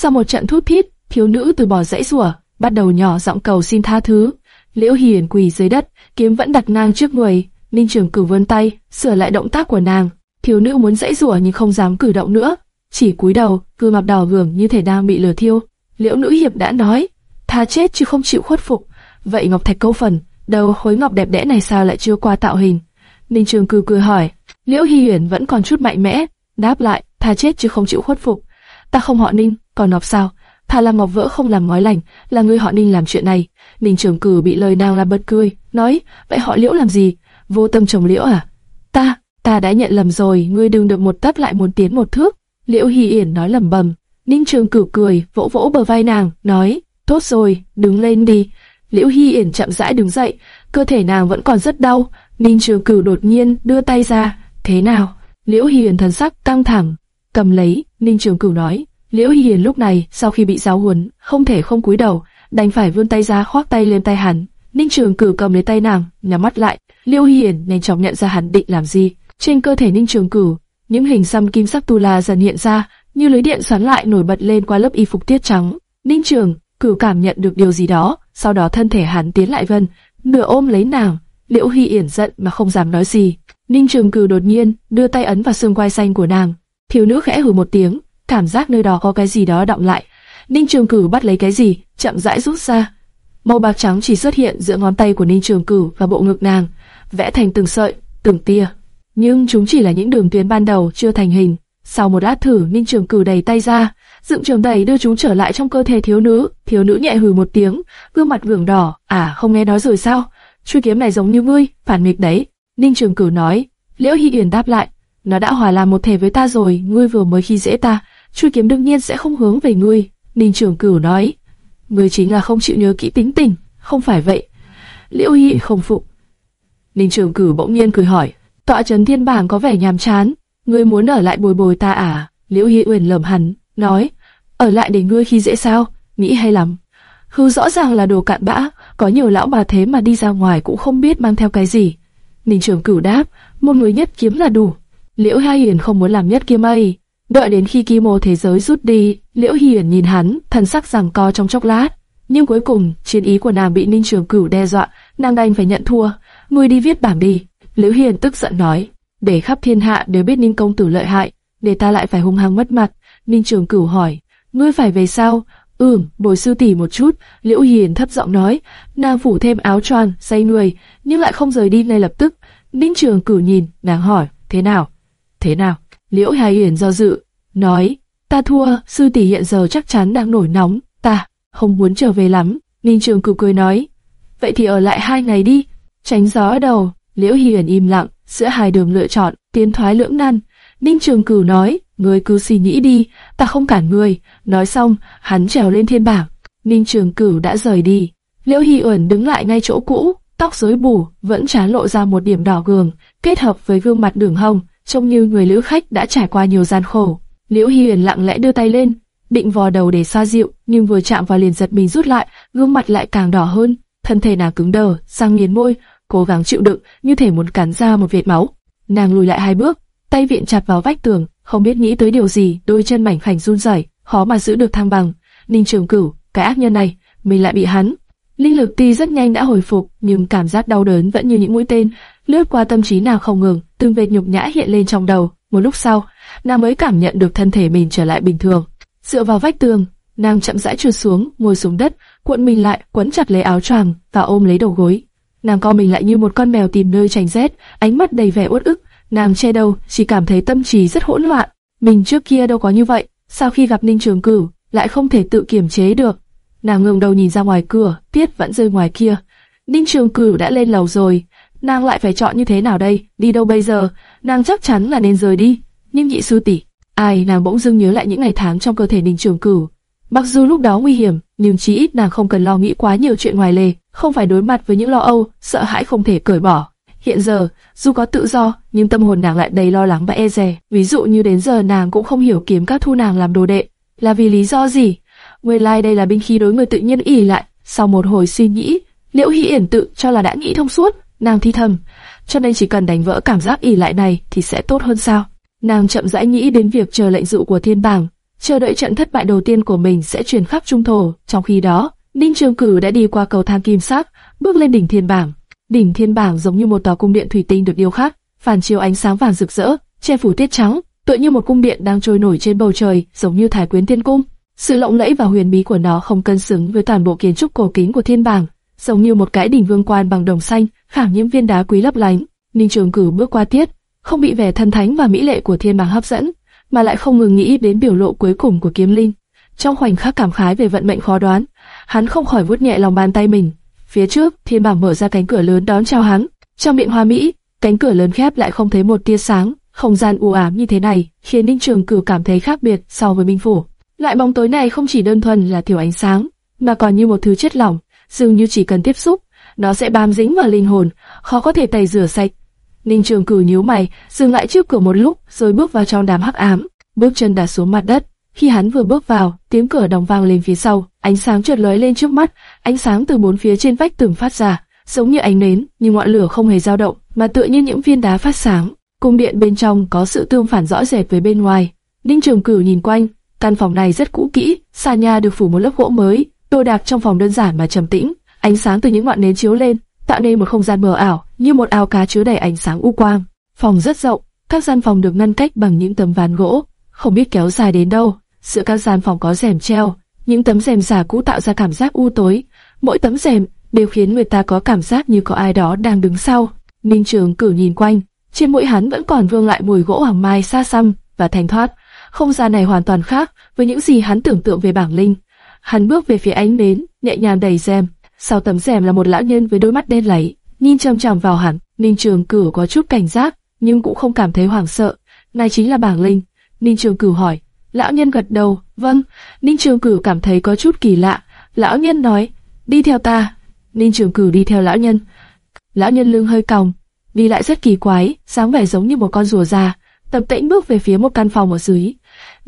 Speaker 1: Sau một trận thút thít, thiếu nữ từ bỏ dãy rủa, bắt đầu nhỏ giọng cầu xin tha thứ. Liễu Hiền quỳ dưới đất, kiếm vẫn đặt ngang trước người. Ninh Trường Cửu vươn tay, sửa lại động tác của nàng. Thiếu nữ muốn dãy rủa nhưng không dám cử động nữa, chỉ cúi đầu, gương mặt đỏ gường như thể đang bị lửa thiêu. Liễu nữ hiệp đã nói, tha chết chứ không chịu khuất phục. Vậy Ngọc Thạch câu phần, đầu khối ngọc đẹp đẽ này sao lại chưa qua tạo hình? Ninh Trường Cửu cười hỏi. Liễu Hiển vẫn còn chút mạnh mẽ, đáp lại, tha chết chứ không chịu khuất phục. Ta không họ Ninh, còn Ngọc sao? Thà làm ngọc vỡ không làm ngói lành, là người họ Ninh làm chuyện này. Ninh Trường Cử bị lời nàng làm bật cười, nói, vậy họ Liễu làm gì? Vô tâm chồng Liễu à? Ta, ta đã nhận lầm rồi, ngươi đừng được một tấp lại muốn tiến một thước. Liễu Hy Yển nói lẩm bẩm. Ninh Trường Cử cười, vỗ vỗ bờ vai nàng, nói, tốt rồi, đứng lên đi. Liễu Hy Yển chậm rãi đứng dậy, cơ thể nàng vẫn còn rất đau. Ninh Trường Cử đột nhiên đưa tay ra, thế nào? Liễu Hy Yển thần sắc căng thẳng, cầm lấy. Ninh Trường Cử nói, Liễu Hy Hiền lúc này sau khi bị giáo huấn, không thể không cúi đầu, đành phải vươn tay ra khoác tay lên tay hắn. Ninh Trường Cử cầm lấy tay nàng, nhắm mắt lại. Liễu Hy Hiền nhanh chóng nhận ra hắn định làm gì. Trên cơ thể Ninh Trường Cử, những hình xăm kim sắc tu la dần hiện ra, như lưới điện xoắn lại nổi bật lên qua lớp y phục tiết trắng. Ninh Trường Cử cảm nhận được điều gì đó, sau đó thân thể hắn tiến lại gần, nửa ôm lấy nàng. Liễu Hy Yển giận mà không dám nói gì. Ninh Trường Cử đột nhiên đưa tay ấn vào xương quai xanh của nàng. Thiếu nữ khẽ hừ một tiếng, cảm giác nơi đó có cái gì đó động lại. Ninh Trường Cử bắt lấy cái gì, chậm rãi rút ra. Màu bạc trắng chỉ xuất hiện giữa ngón tay của Ninh Trường Cử và bộ ngực nàng, vẽ thành từng sợi, từng tia. Nhưng chúng chỉ là những đường tuyến ban đầu chưa thành hình. Sau một lát thử, Ninh Trường Cử đầy tay ra, dựng trường đẩy đưa chúng trở lại trong cơ thể thiếu nữ. Thiếu nữ nhẹ hừ một tiếng, gương mặt vượng đỏ. À, không nghe nói rồi sao? Chuôi kiếm này giống như ngươi, phản nghịch đấy. Ninh Trường Cử nói. Liễu Hi Uyển đáp lại, nó đã hòa làm một thể với ta rồi, ngươi vừa mới khi dễ ta, chui kiếm đương nhiên sẽ không hướng về ngươi. Ninh Trường Cửu nói, ngươi chính là không chịu nhớ kỹ tính tình, không phải vậy. Liễu Hy không phục. Ninh Trường Cửu bỗng nhiên cười hỏi, tọa trấn thiên bảng có vẻ nhàm chán, ngươi muốn ở lại bồi bồi ta à? Liễu Hy uyển lẩm hắn, nói, ở lại để ngươi khi dễ sao? Nghĩ hay lắm. Hư rõ ràng là đồ cạn bã, có nhiều lão bà thế mà đi ra ngoài cũng không biết mang theo cái gì. Ninh Trường Cửu đáp, một người nhất kiếm là đủ. Liễu Hai Hiền không muốn làm nhất kiếm ấy, Đợi đến khi kim mô thế giới rút đi, Liễu Hiền nhìn hắn, thần sắc giằng co trong chốc lát. Nhưng cuối cùng, chiến ý của nàng bị Ninh Trường Cửu đe dọa, nàng đành phải nhận thua. Ngươi đi viết bảng đi. Liễu Hiền tức giận nói, để khắp thiên hạ đều biết Ninh công tử lợi hại, để ta lại phải hung hăng mất mặt. Ninh Trường Cửu hỏi, ngươi phải về sao? Ừm, bồi sư tỷ một chút. Liễu Hiền thấp giọng nói, nàng phủ thêm áo choàng, say người, nhưng lại không rời đi ngay lập tức. Ninh Trường Cửu nhìn, nàng hỏi, thế nào? Thế nào? Liễu Hà Uyển do dự, nói, ta thua, sư tỷ hiện giờ chắc chắn đang nổi nóng, ta không muốn trở về lắm. Ninh Trường Cửu cười nói, vậy thì ở lại hai ngày đi, tránh gió ở đầu. Liễu Hiển im lặng, giữa hai đường lựa chọn, tiến thoái lưỡng nan. Ninh Trường Cửu nói, ngươi cứ suy nghĩ đi, ta không cản ngươi. Nói xong, hắn trèo lên thiên bảng. Ninh Trường Cửu đã rời đi. Liễu Hi Uẩn đứng lại ngay chỗ cũ, tóc rối bù, vẫn trán lộ ra một điểm đỏ gường, kết hợp với gương mặt đường hồng, trông như người lữ khách đã trải qua nhiều gian khổ. Liễu Hiền lặng lẽ đưa tay lên, định vò đầu để xoa dịu, nhưng vừa chạm vào liền giật mình rút lại, gương mặt lại càng đỏ hơn, thân thể nàng cứng đờ, sang nghiến môi, cố gắng chịu đựng, như thể muốn cắn ra một vệt máu. Nàng lùi lại hai bước, tay viện chặt vào vách tường, không biết nghĩ tới điều gì, đôi chân mảnh khảnh run rẩy, khó mà giữ được thăng bằng. Ninh Trường Cửu, cái ác nhân này, mình lại bị hắn. Linh lực ti rất nhanh đã hồi phục, nhưng cảm giác đau đớn vẫn như những mũi tên, lướt qua tâm trí nào không ngừng, từng vệt nhục nhã hiện lên trong đầu. Một lúc sau, nàng mới cảm nhận được thân thể mình trở lại bình thường. Dựa vào vách tường, nàng chậm rãi trượt xuống, ngồi xuống đất, cuộn mình lại, quấn chặt lấy áo choàng và ôm lấy đầu gối. Nàng co mình lại như một con mèo tìm nơi tránh rét, ánh mắt đầy vẻ uất ức. Nàng che đầu, chỉ cảm thấy tâm trí rất hỗn loạn. Mình trước kia đâu có như vậy, sau khi gặp Ninh Trường Cửu, lại không thể tự kiềm chế được. Nàng ngẩng đầu nhìn ra ngoài cửa, tiết vẫn rơi ngoài kia. Ninh Trường Cửu đã lên lầu rồi, nàng lại phải chọn như thế nào đây, đi đâu bây giờ? Nàng chắc chắn là nên rời đi. Nhưng nhị sư tỷ, ai nàng bỗng dưng nhớ lại những ngày tháng trong cơ thể Ninh Trường Cửu. Mặc dù lúc đó nguy hiểm, nhưng chí ít nàng không cần lo nghĩ quá nhiều chuyện ngoài lề, không phải đối mặt với những lo âu, sợ hãi không thể cởi bỏ. Hiện giờ, dù có tự do, nhưng tâm hồn nàng lại đầy lo lắng và e dè. Ví dụ như đến giờ nàng cũng không hiểu kiếm các thu nàng làm đồ đệ, là vì lý do gì? Nguyên lai like đây là binh khí đối người tự nhiên ỉ lại. Sau một hồi suy nghĩ, Liễu Hỷ Yển tự cho là đã nghĩ thông suốt, nàng thi thầm, cho nên chỉ cần đánh vỡ cảm giác ỉ lại này thì sẽ tốt hơn sao? Nàng chậm rãi nghĩ đến việc chờ lệnh dụ của thiên bảng, chờ đợi trận thất bại đầu tiên của mình sẽ truyền khắp trung thổ. Trong khi đó, Ninh Trường Cử đã đi qua cầu thang kim sắc, bước lên đỉnh thiên bảng. Đỉnh thiên bảng giống như một tòa cung điện thủy tinh được điêu khắc, phản chiếu ánh sáng vàng rực rỡ, che phủ tiết trắng, tựa như một cung điện đang trôi nổi trên bầu trời, giống như Thái Quyến Tiên Cung. Sự lộng lẫy và huyền bí của nó không cân xứng với toàn bộ kiến trúc cổ kính của thiên bảng, giống như một cái đỉnh vương quan bằng đồng xanh, khảm những viên đá quý lấp lánh. Ninh Trường Cử bước qua tiết, không bị vẻ thần thánh và mỹ lệ của thiên bảng hấp dẫn, mà lại không ngừng nghĩ đến biểu lộ cuối cùng của kiếm linh. Trong khoảnh khắc cảm khái về vận mệnh khó đoán, hắn không khỏi vuốt nhẹ lòng bàn tay mình. Phía trước, thiên bảng mở ra cánh cửa lớn đón chào hắn. Trong miệng hoa mỹ, cánh cửa lớn khép lại không thấy một tia sáng. Không gian u ám như thế này khiến Ninh Trường Cửu cảm thấy khác biệt so với Minh Phủ. Loại bóng tối này không chỉ đơn thuần là thiểu ánh sáng, mà còn như một thứ chất lỏng, dường như chỉ cần tiếp xúc, nó sẽ bám dính vào linh hồn, khó có thể tẩy rửa sạch. Ninh Trường Cửu nhíu mày, dừng lại trước cửa một lúc, rồi bước vào trong đám hắc ám, bước chân đã xuống mặt đất. Khi hắn vừa bước vào, tiếng cửa đóng vang lên phía sau, ánh sáng chợt lóe lên trước mắt, ánh sáng từ bốn phía trên vách tường phát ra, giống như ánh nến, nhưng ngọn lửa không hề dao động, mà tựa như những viên đá phát sáng. Cung điện bên trong có sự tương phản rõ rệt với bên ngoài. Ninh Trường Cửu nhìn quanh, căn phòng này rất cũ kỹ, sàn nhà được phủ một lớp gỗ mới, đồ đạc trong phòng đơn giản mà trầm tĩnh, ánh sáng từ những ngọn nến chiếu lên, tạo nên một không gian mờ ảo, như một ao cá chứa đầy ánh sáng u quang. Phòng rất rộng, các gian phòng được ngăn cách bằng những tấm ván gỗ, không biết kéo dài đến đâu. Giữa các gian phòng có rèm treo, những tấm rèm giả cũ tạo ra cảm giác u tối. Mỗi tấm rèm đều khiến người ta có cảm giác như có ai đó đang đứng sau. Ninh Trường cử nhìn quanh, trên mũi hắn vẫn còn vương lại mùi gỗ hoàng mai xa xăm và thanh thoát. Không gian này hoàn toàn khác với những gì hắn tưởng tượng về bảng linh. Hắn bước về phía ánh nến, nhẹ nhàng đẩy rèm. Sau tấm rèm là một lão nhân với đôi mắt đen láy, nhìn chăm chằm vào hắn. Ninh Trường Cửu có chút cảnh giác, nhưng cũng không cảm thấy hoảng sợ. Này chính là bảng linh. Ninh Trường Cửu hỏi. Lão nhân gật đầu, vâng. Ninh Trường Cửu cảm thấy có chút kỳ lạ. Lão nhân nói, đi theo ta. Ninh Trường Cửu đi theo lão nhân. Lão nhân lưng hơi còng, đi lại rất kỳ quái, dáng vẻ giống như một con rùa già. Tập tĩnh bước về phía một căn phòng ở dưới.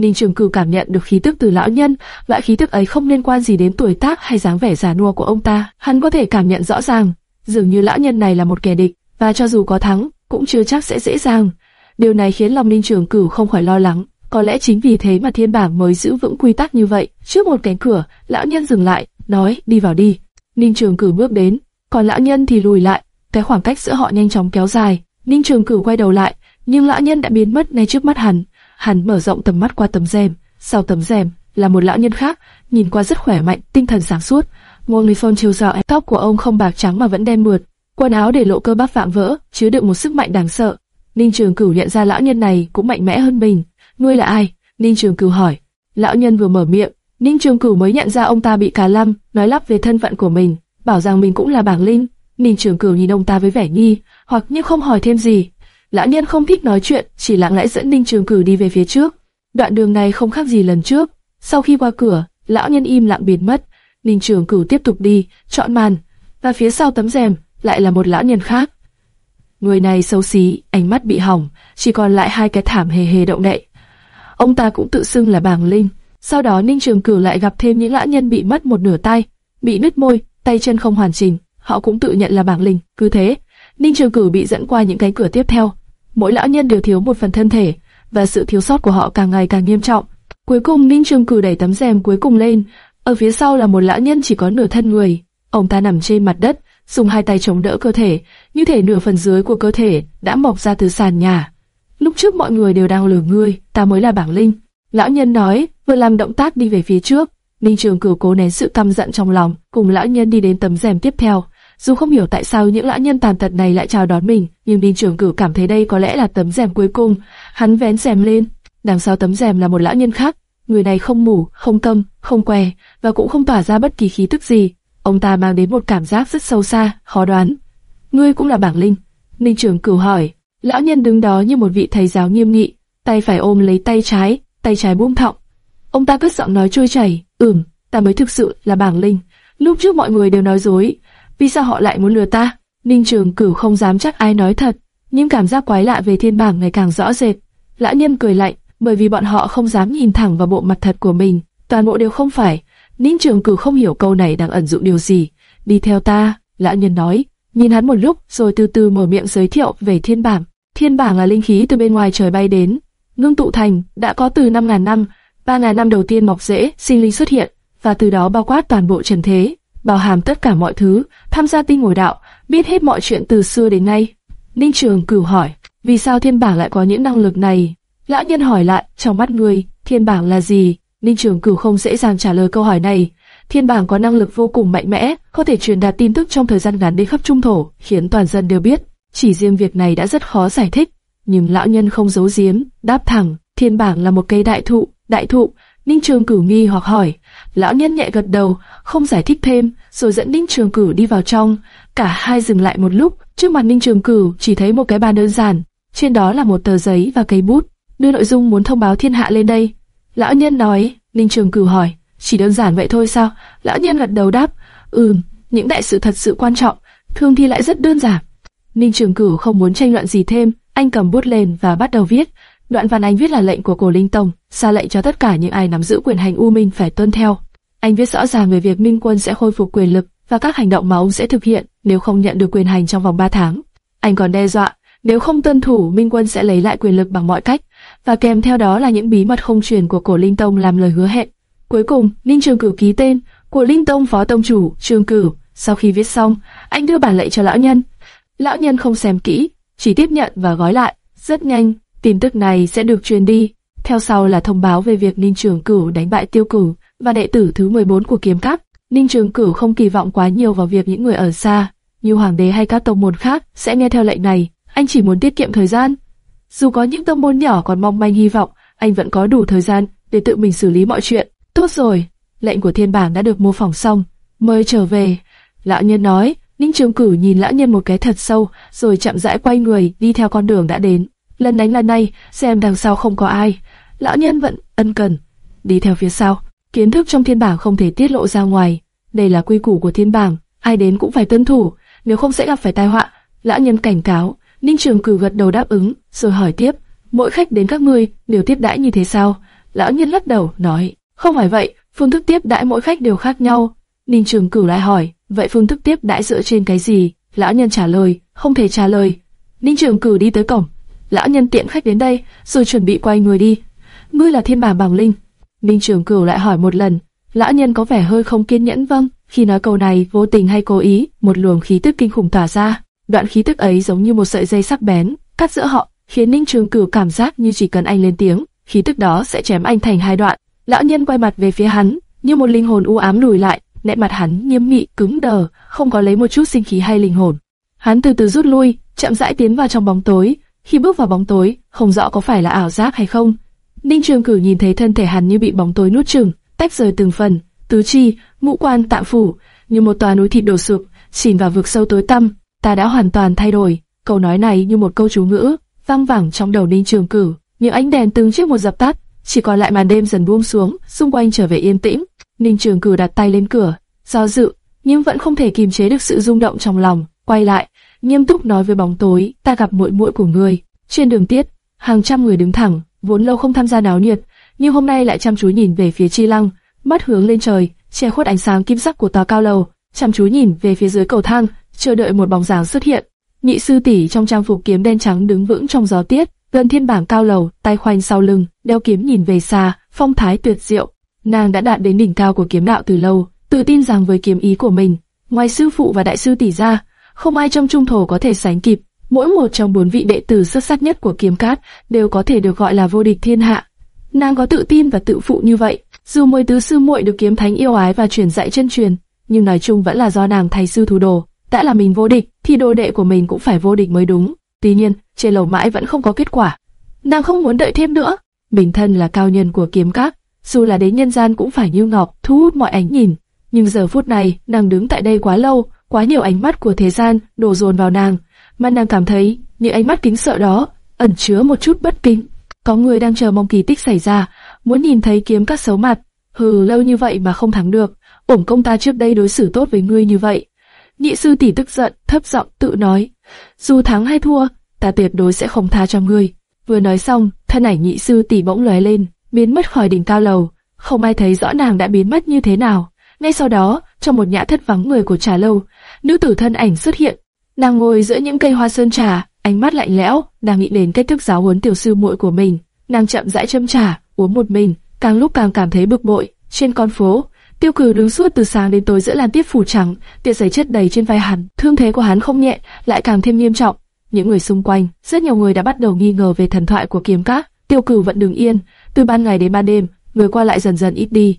Speaker 1: Ninh Trường Cửu cảm nhận được khí tức từ lão nhân, loại khí tức ấy không liên quan gì đến tuổi tác hay dáng vẻ già nua của ông ta. Hắn có thể cảm nhận rõ ràng, dường như lão nhân này là một kẻ địch, và cho dù có thắng, cũng chưa chắc sẽ dễ dàng. Điều này khiến lòng Ninh Trường Cửu không khỏi lo lắng. Có lẽ chính vì thế mà thiên bảng mới giữ vững quy tắc như vậy. Trước một cánh cửa, lão nhân dừng lại, nói đi vào đi. Ninh Trường Cửu bước đến, còn lão nhân thì lùi lại. Cái khoảng cách giữa họ nhanh chóng kéo dài. Ninh Trường Cửu quay đầu lại, nhưng lão nhân đã biến mất ngay trước mắt hắn. Hắn mở rộng tầm mắt qua tấm rèm, sau tấm rèm là một lão nhân khác, nhìn qua rất khỏe mạnh, tinh thần sáng suốt. Ngô người Phong chiều dạo tóc của ông không bạc trắng mà vẫn đen mượt, quần áo để lộ cơ bắp vạm vỡ, chứa đựng một sức mạnh đáng sợ. Ninh Trường Cửu nhận ra lão nhân này cũng mạnh mẽ hơn mình. Ngươi là ai? Ninh Trường Cửu hỏi. Lão nhân vừa mở miệng, Ninh Trường Cửu mới nhận ra ông ta bị cà lâm, nói lắp về thân phận của mình, bảo rằng mình cũng là bảng linh. Ninh Trường Cửu nhìn ông ta với vẻ nghi, hoặc như không hỏi thêm gì. Lão nhân không thích nói chuyện, chỉ lặng lẽ dẫn Ninh Trường Cửu đi về phía trước. Đoạn đường này không khác gì lần trước. Sau khi qua cửa, lão nhân im lặng biến mất. Ninh Trường Cửu tiếp tục đi, chọn màn, và phía sau tấm rèm lại là một lão nhân khác. Người này xấu xí, ánh mắt bị hỏng, chỉ còn lại hai cái thảm hề hề động đậy. Ông ta cũng tự xưng là bảng linh. Sau đó Ninh Trường Cửu lại gặp thêm những lão nhân bị mất một nửa tay, bị nứt môi, tay chân không hoàn chỉnh. Họ cũng tự nhận là bảng linh. Cứ thế, Ninh Trường Cửu bị dẫn qua những cánh cửa tiếp theo. Mỗi lão nhân đều thiếu một phần thân thể, và sự thiếu sót của họ càng ngày càng nghiêm trọng. Cuối cùng Ninh Trường Cử đẩy tấm rèm cuối cùng lên, ở phía sau là một lão nhân chỉ có nửa thân người. Ông ta nằm trên mặt đất, dùng hai tay chống đỡ cơ thể, như thể nửa phần dưới của cơ thể đã mọc ra từ sàn nhà. Lúc trước mọi người đều đang lừa ngươi, ta mới là bảng linh. Lão nhân nói, vừa làm động tác đi về phía trước. Ninh Trường Cửu cố nén sự căm giận trong lòng, cùng lão nhân đi đến tấm rèm tiếp theo. Dù không hiểu tại sao những lão nhân tàn tật này lại chào đón mình, nhưng đinh Trường Cửu cảm thấy đây có lẽ là tấm rèm cuối cùng. Hắn vén rèm lên, đằng sau tấm rèm là một lão nhân khác. Người này không mủ, không tâm, không què, và cũng không tỏa ra bất kỳ khí tức gì. Ông ta mang đến một cảm giác rất sâu xa, khó đoán. Ngươi cũng là bảng linh. Ninh Trường Cửu hỏi. Lão nhân đứng đó như một vị thầy giáo nghiêm nghị, tay phải ôm lấy tay trái, tay trái buông thọng. Ông ta cất giọng nói trôi chảy, ừm, ta mới thực sự là bảng linh. Lúc trước mọi người đều nói dối, vì sao họ lại muốn lừa ta? Ninh Trường Cửu không dám chắc ai nói thật, nhưng cảm giác quái lạ về thiên bảng ngày càng rõ rệt. Lão nhân cười lạnh, bởi vì bọn họ không dám nhìn thẳng vào bộ mặt thật của mình, toàn bộ đều không phải. Ninh Trường Cửu không hiểu câu này đang ẩn dụ điều gì. Đi theo ta, lão nhân nói, nhìn hắn một lúc rồi từ từ mở miệng giới thiệu về thiên bảng. Thiên bảng là linh khí từ bên ngoài trời bay đến, ngưng tụ thành, đã có từ 5.000 năm, 3.000 năm đầu tiên mọc rễ, sinh linh xuất hiện, và từ đó bao quát toàn bộ trần thế bao hàm tất cả mọi thứ, tham gia tinh ngồi đạo, biết hết mọi chuyện từ xưa đến nay. Ninh Trường Cửu hỏi, vì sao thiên bảng lại có những năng lực này? Lão nhân hỏi lại, trong mắt ngươi, thiên bảng là gì? Ninh Trường Cửu không dễ dàng trả lời câu hỏi này. Thiên bảng có năng lực vô cùng mạnh mẽ, có thể truyền đạt tin tức trong thời gian ngắn đến khắp trung thổ, khiến toàn dân đều biết. Chỉ riêng việc này đã rất khó giải thích, nhưng lão nhân không giấu giếm, đáp thẳng, thiên bảng là một cây đại thụ, đại thụ. Ninh Trường Cửu nghi hoặc hỏi, lão nhân nhẹ gật đầu, không giải thích thêm, rồi dẫn Ninh Trường Cửu đi vào trong. Cả hai dừng lại một lúc, trước mặt Ninh Trường Cửu chỉ thấy một cái bàn đơn giản, trên đó là một tờ giấy và cây bút, đưa nội dung muốn thông báo thiên hạ lên đây. Lão nhân nói, Ninh Trường Cửu hỏi, chỉ đơn giản vậy thôi sao? Lão nhân gật đầu đáp, ừm, những đại sự thật sự quan trọng, thương thì lại rất đơn giản. Ninh Trường Cửu không muốn tranh luận gì thêm, anh cầm bút lên và bắt đầu viết. Đoạn văn anh viết là lệnh của cổ linh tông, ra lệnh cho tất cả những ai nắm giữ quyền hành U Minh phải tuân theo. Anh viết rõ ràng về việc Minh Quân sẽ khôi phục quyền lực và các hành động mà ông sẽ thực hiện nếu không nhận được quyền hành trong vòng 3 tháng. Anh còn đe dọa, nếu không tuân thủ, Minh Quân sẽ lấy lại quyền lực bằng mọi cách, và kèm theo đó là những bí mật không truyền của cổ linh tông làm lời hứa hẹn. Cuối cùng, Ninh Trường Cửu ký tên, của Linh Tông phó tông chủ Trường Cửu. Sau khi viết xong, anh đưa bản lệnh cho lão nhân. Lão nhân không xem kỹ, chỉ tiếp nhận và gói lại. Rất nhanh, tin tức này sẽ được truyền đi. Theo sau là thông báo về việc Ninh Trường Cửu đánh bại Tiêu Cửu và đệ tử thứ 14 của Kiếm Các. Ninh Trường Cửu không kỳ vọng quá nhiều vào việc những người ở xa, như hoàng đế hay các tông môn khác sẽ nghe theo lệnh này. Anh chỉ muốn tiết kiệm thời gian. Dù có những tông môn nhỏ còn mong manh hy vọng, anh vẫn có đủ thời gian để tự mình xử lý mọi chuyện. Tốt rồi, lệnh của thiên bảng đã được mô phỏng xong, mời trở về. Lão nhân nói, Ninh Trường Cửu nhìn lão nhân một cái thật sâu, rồi chậm rãi quay người đi theo con đường đã đến. Lần đánh lần này, xem đằng sau không có ai. Lão nhân vẫn ân cần, đi theo phía sau. Kiến thức trong thiên bảng không thể tiết lộ ra ngoài. Đây là quy củ của thiên bảng, ai đến cũng phải tuân thủ, nếu không sẽ gặp phải tai họa. Lão nhân cảnh cáo, Ninh Trường cử gật đầu đáp ứng, rồi hỏi tiếp, mỗi khách đến các ngươi đều tiếp đãi như thế sao? Lão nhân lắc đầu, nói, không phải vậy, phương thức tiếp đãi mỗi khách đều khác nhau. Ninh Trường Cửu lại hỏi, vậy phương thức tiếp đãi dựa trên cái gì? Lão nhân trả lời, không thể trả lời. Ninh Trường Cửu đi tới cổng, lão nhân tiện khách đến đây, rồi chuẩn bị quay người đi. Ngươi là thiên bản bằng linh. Ninh Trường Cửu lại hỏi một lần, lão nhân có vẻ hơi không kiên nhẫn vâng. Khi nói câu này, vô tình hay cố ý, một luồng khí tức kinh khủng tỏa ra. Đoạn khí tức ấy giống như một sợi dây sắc bén, cắt giữa họ, khiến Ninh Trường Cửu cảm giác như chỉ cần anh lên tiếng, khí tức đó sẽ chém anh thành hai đoạn. Lão nhân quay mặt về phía hắn, như một linh hồn u ám lùi lại, nét mặt hắn nghiêm nghị cứng đờ, không có lấy một chút sinh khí hay linh hồn. Hắn từ từ rút lui, chậm rãi tiến vào trong bóng tối. Khi bước vào bóng tối, không rõ có phải là ảo giác hay không. Ninh Trường Cử nhìn thấy thân thể hắn như bị bóng tối nuốt chửng, tách rời từng phần, tứ chi, ngũ quan tạm phủ, như một tòa núi thịt đổ sụp, chìm vào vực sâu tối tăm. Ta đã hoàn toàn thay đổi. Câu nói này như một câu chú ngữ, vang vẳng trong đầu Ninh Trường Cử. Những ánh đèn từng chiếc một dập tắt, chỉ còn lại màn đêm dần buông xuống, xung quanh trở về yên tĩnh. Ninh Trường Cử đặt tay lên cửa, do dự, nhưng vẫn không thể kìm chế được sự rung động trong lòng. Quay lại, nghiêm túc nói với bóng tối, ta gặp muội muội của người. Trên đường tiết, hàng trăm người đứng thẳng, vốn lâu không tham gia náo nhiệt, nhưng hôm nay lại chăm chú nhìn về phía Chi Lăng, mắt hướng lên trời, che khuất ánh sáng kim sắc của tòa cao lầu, chăm chú nhìn về phía dưới cầu thang, chờ đợi một bóng dáng xuất hiện. Nhị sư tỷ trong trang phục kiếm đen trắng đứng vững trong gió tiết, gần thiên bảng cao lầu, tay khoanh sau lưng, đeo kiếm nhìn về xa, phong thái tuyệt diệu. Nàng đã đạt đến đỉnh cao của kiếm đạo từ lâu, tự tin rằng với kiếm ý của mình, ngoài sư phụ và đại sư tỷ ra, không ai trong trung thổ có thể sánh kịp. Mỗi một trong bốn vị đệ tử xuất sắc nhất của kiếm cát đều có thể được gọi là vô địch thiên hạ. Nàng có tự tin và tự phụ như vậy, dù mười tứ sư muội được kiếm thánh yêu ái và truyền dạy chân truyền, nhưng nói chung vẫn là do nàng thầy sư thủ đồ. Đã là mình vô địch, thì đồ đệ của mình cũng phải vô địch mới đúng. Tuy nhiên, trên lầu mãi vẫn không có kết quả. Nàng không muốn đợi thêm nữa. Bình thân là cao nhân của kiếm các, dù là đến nhân gian cũng phải như ngọc, thu hút mọi ánh nhìn. Nhưng giờ phút này, nàng đứng tại đây quá lâu, quá nhiều ánh mắt của thế gian đổ dồn vào nàng, mà nàng cảm thấy những ánh mắt kính sợ đó ẩn chứa một chút bất kính. Có người đang chờ mong kỳ tích xảy ra, muốn nhìn thấy kiếm các xấu mặt. Hừ, lâu như vậy mà không thắng được, ổn công ta trước đây đối xử tốt với ngươi như vậy. Nhị sư tỷ tức giận, thấp giọng tự nói, dù thắng hay thua, ta tuyệt đối sẽ không tha cho ngươi. Vừa nói xong, thân ảnh nhị sư tỷ bỗng lóe lên, biến mất khỏi đỉnh cao lầu. Không ai thấy rõ nàng đã biến mất như thế nào. Ngay sau đó, trong một nhã thất vắng người của trà lâu, nữ tử thân ảnh xuất hiện. Nàng ngồi giữa những cây hoa sơn trà, ánh mắt lạnh lẽo, đang nghĩ đến cách thức giáo huấn tiểu sư muội của mình. Nàng chậm rãi châm trà, uống một mình, càng lúc càng cảm thấy bực bội. Trên con phố, Tiêu Cử đứng suốt từ sáng đến tối giữa làn tiếp phủ trắng, tia giấy chất đầy trên vai hắn, thương thế của hắn không nhẹ, lại càng thêm nghiêm trọng. Những người xung quanh, rất nhiều người đã bắt đầu nghi ngờ về thần thoại của kiếm các. Tiêu Cử vẫn đứng yên, từ ban ngày đến ban đêm, người qua lại dần dần ít đi.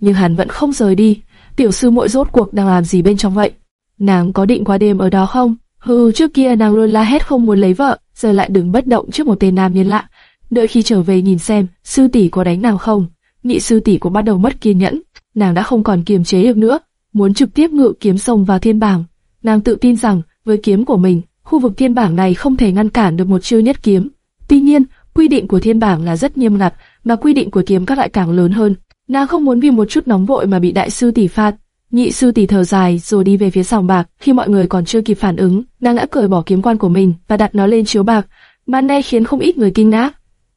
Speaker 1: Nhưng hắn vẫn không rời đi. Tiểu sư muội rốt cuộc đang làm gì bên trong vậy? Nàng có định qua đêm ở đó không? Hừ, trước kia nàng luôn la hét không muốn lấy vợ, giờ lại đứng bất động trước một tên nam nhân lạ. Đợi khi trở về nhìn xem, sư tỷ có đánh nào không? Nhị sư tỷ cũng bắt đầu mất kiên nhẫn, nàng đã không còn kiềm chế được nữa, muốn trực tiếp ngự kiếm sông vào thiên bảng. Nàng tự tin rằng, với kiếm của mình, khu vực thiên bảng này không thể ngăn cản được một chiêu nhất kiếm. Tuy nhiên, quy định của thiên bảng là rất nghiêm ngặt, mà quy định của kiếm các lại càng lớn hơn. Nàng không muốn vì một chút nóng vội mà bị đại sư tỷ phạt. Nhị sư tỷ thở dài rồi đi về phía sòng bạc, khi mọi người còn chưa kịp phản ứng, nàng đã cởi bỏ kiếm quan của mình và đặt nó lên chiếu bạc. Màn này khiến không ít người kinh ngạc.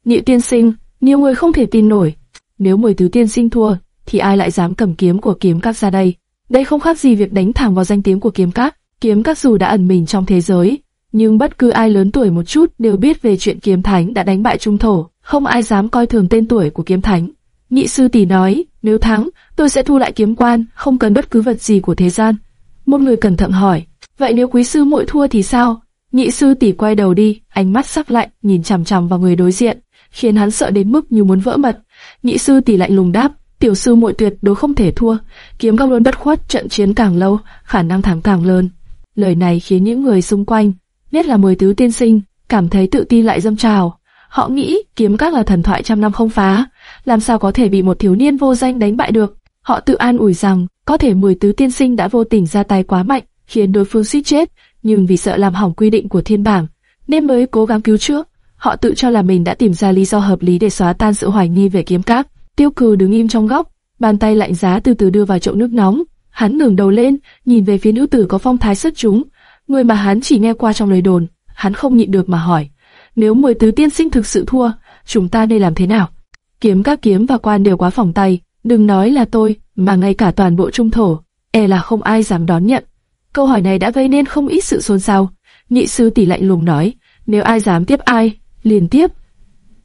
Speaker 1: Nhị tiên sinh, nhiều người không thể tin nổi. Nếu mười tứ tiên sinh thua, thì ai lại dám cầm kiếm của kiếm các ra đây? Đây không khác gì việc đánh thẳng vào danh tiếng của kiếm các. Kiếm các dù đã ẩn mình trong thế giới, nhưng bất cứ ai lớn tuổi một chút đều biết về chuyện kiếm thánh đã đánh bại trung thổ, không ai dám coi thường tên tuổi của kiếm thánh. Nhị sư tỷ nói, nếu thắng, tôi sẽ thu lại kiếm quan, không cần bất cứ vật gì của thế gian. Một người cẩn thận hỏi, vậy nếu quý sư muội thua thì sao? Nhị sư tỷ quay đầu đi, ánh mắt sắc lạnh, nhìn chằm chằm vào người đối diện, khiến hắn sợ đến mức như muốn vỡ mật. Nhị sư tỷ lạnh lùng đáp, tiểu sư muội tuyệt đối không thể thua, kiếm các luôn bất khuất, trận chiến càng lâu, khả năng thắng càng lớn. Lời này khiến những người xung quanh, nhất là mười tứ tiên sinh, cảm thấy tự tin lại dâng trào. Họ nghĩ kiếm các là thần thoại trăm năm không phá, làm sao có thể bị một thiếu niên vô danh đánh bại được. Họ tự an ủi rằng có thể mười tứ tiên sinh đã vô tình ra tay quá mạnh, khiến đối phương suýt chết, nhưng vì sợ làm hỏng quy định của thiên bảng, nên mới cố gắng cứu trước. Họ tự cho là mình đã tìm ra lý do hợp lý để xóa tan sự hoài nghi về kiếm các. Tiêu cừ đứng im trong góc, bàn tay lạnh giá từ từ đưa vào chậu nước nóng. Hắn ngẩng đầu lên, nhìn về phía nữ tử có phong thái xuất chúng, người mà hắn chỉ nghe qua trong lời đồn. Hắn không nhịn được mà hỏi, nếu mười tứ tiên sinh thực sự thua, chúng ta nên làm thế nào? Kiếm các kiếm và quan đều quá phòng tay, đừng nói là tôi, mà ngay cả toàn bộ trung thổ, e là không ai dám đón nhận. Câu hỏi này đã gây nên không ít sự xôn xao. Nhị sư tỷ lạnh lùng nói, nếu ai dám tiếp ai, liền tiếp.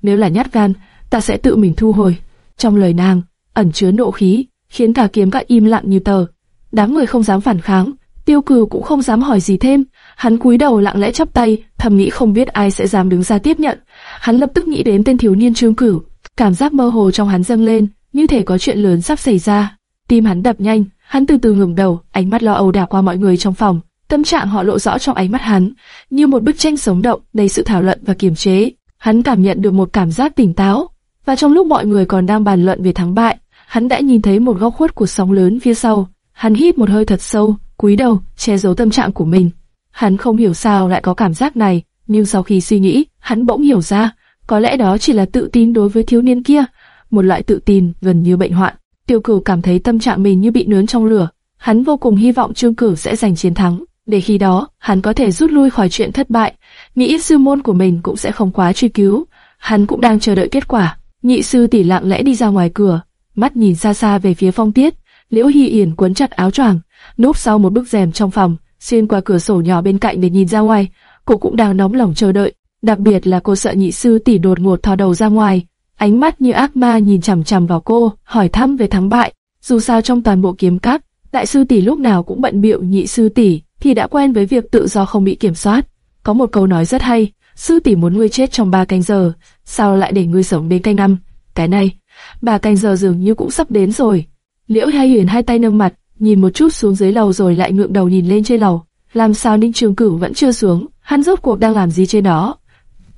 Speaker 1: Nếu là nhát gan, ta sẽ tự mình thu hồi. Trong lời nàng, ẩn chứa nộ khí, khiến cả kiếm các im lặng như tờ. Đám người không dám phản kháng, tiêu cừu cũng không dám hỏi gì thêm. Hắn cúi đầu lặng lẽ chắp tay, thầm nghĩ không biết ai sẽ dám đứng ra tiếp nhận. Hắn lập tức nghĩ đến tên thiếu niên trương cửu, cảm giác mơ hồ trong hắn dâng lên, như thể có chuyện lớn sắp xảy ra. Tim hắn đập nhanh, hắn từ từ ngẩng đầu, ánh mắt lo âu đảo qua mọi người trong phòng. Tâm trạng họ lộ rõ trong ánh mắt hắn, như một bức tranh sống động, đầy sự thảo luận và kiềm chế. Hắn cảm nhận được một cảm giác tỉnh táo, và trong lúc mọi người còn đang bàn luận về thắng bại, hắn đã nhìn thấy một góc khuất của sóng lớn phía sau. Hắn hít một hơi thật sâu, cúi đầu, che giấu tâm trạng của mình. Hắn không hiểu sao lại có cảm giác này, nhưng sau khi suy nghĩ, hắn bỗng hiểu ra, có lẽ đó chỉ là tự tin đối với thiếu niên kia, một loại tự tin gần như bệnh hoạn. Tiêu Cửu cảm thấy tâm trạng mình như bị nướng trong lửa, hắn vô cùng hy vọng Trương Cửu sẽ giành chiến thắng, để khi đó hắn có thể rút lui khỏi chuyện thất bại, nghĩ sư môn của mình cũng sẽ không quá truy cứu. Hắn cũng đang chờ đợi kết quả. Nhị sư tỷ lặng lẽ đi ra ngoài cửa, mắt nhìn xa xa về phía Phong Tiết. Liễu Hy Yển quấn chặt áo choàng, núp sau một bức rèm trong phòng, xuyên qua cửa sổ nhỏ bên cạnh để nhìn ra ngoài. Cô cũng đang nóng lòng chờ đợi, đặc biệt là cô sợ nhị sư tỷ đột ngột thò đầu ra ngoài, ánh mắt như ác ma nhìn chằm chằm vào cô, hỏi thăm về thắng bại. Dù sao trong toàn bộ kiếm cát, đại sư tỷ lúc nào cũng bận biệu nhị sư tỷ, thì đã quen với việc tự do không bị kiểm soát. Có một câu nói rất hay, sư tỷ muốn ngươi chết trong ba canh giờ, sao lại để ngươi sống đến canh năm? Cái này, ba canh giờ dường như cũng sắp đến rồi. Liễu Hai Huyền hai tay nâng mặt, nhìn một chút xuống dưới lầu rồi lại ngượng đầu nhìn lên trên lầu. Làm sao Ninh Trường Cửu vẫn chưa xuống? Hắn rốt cuộc đang làm gì trên đó?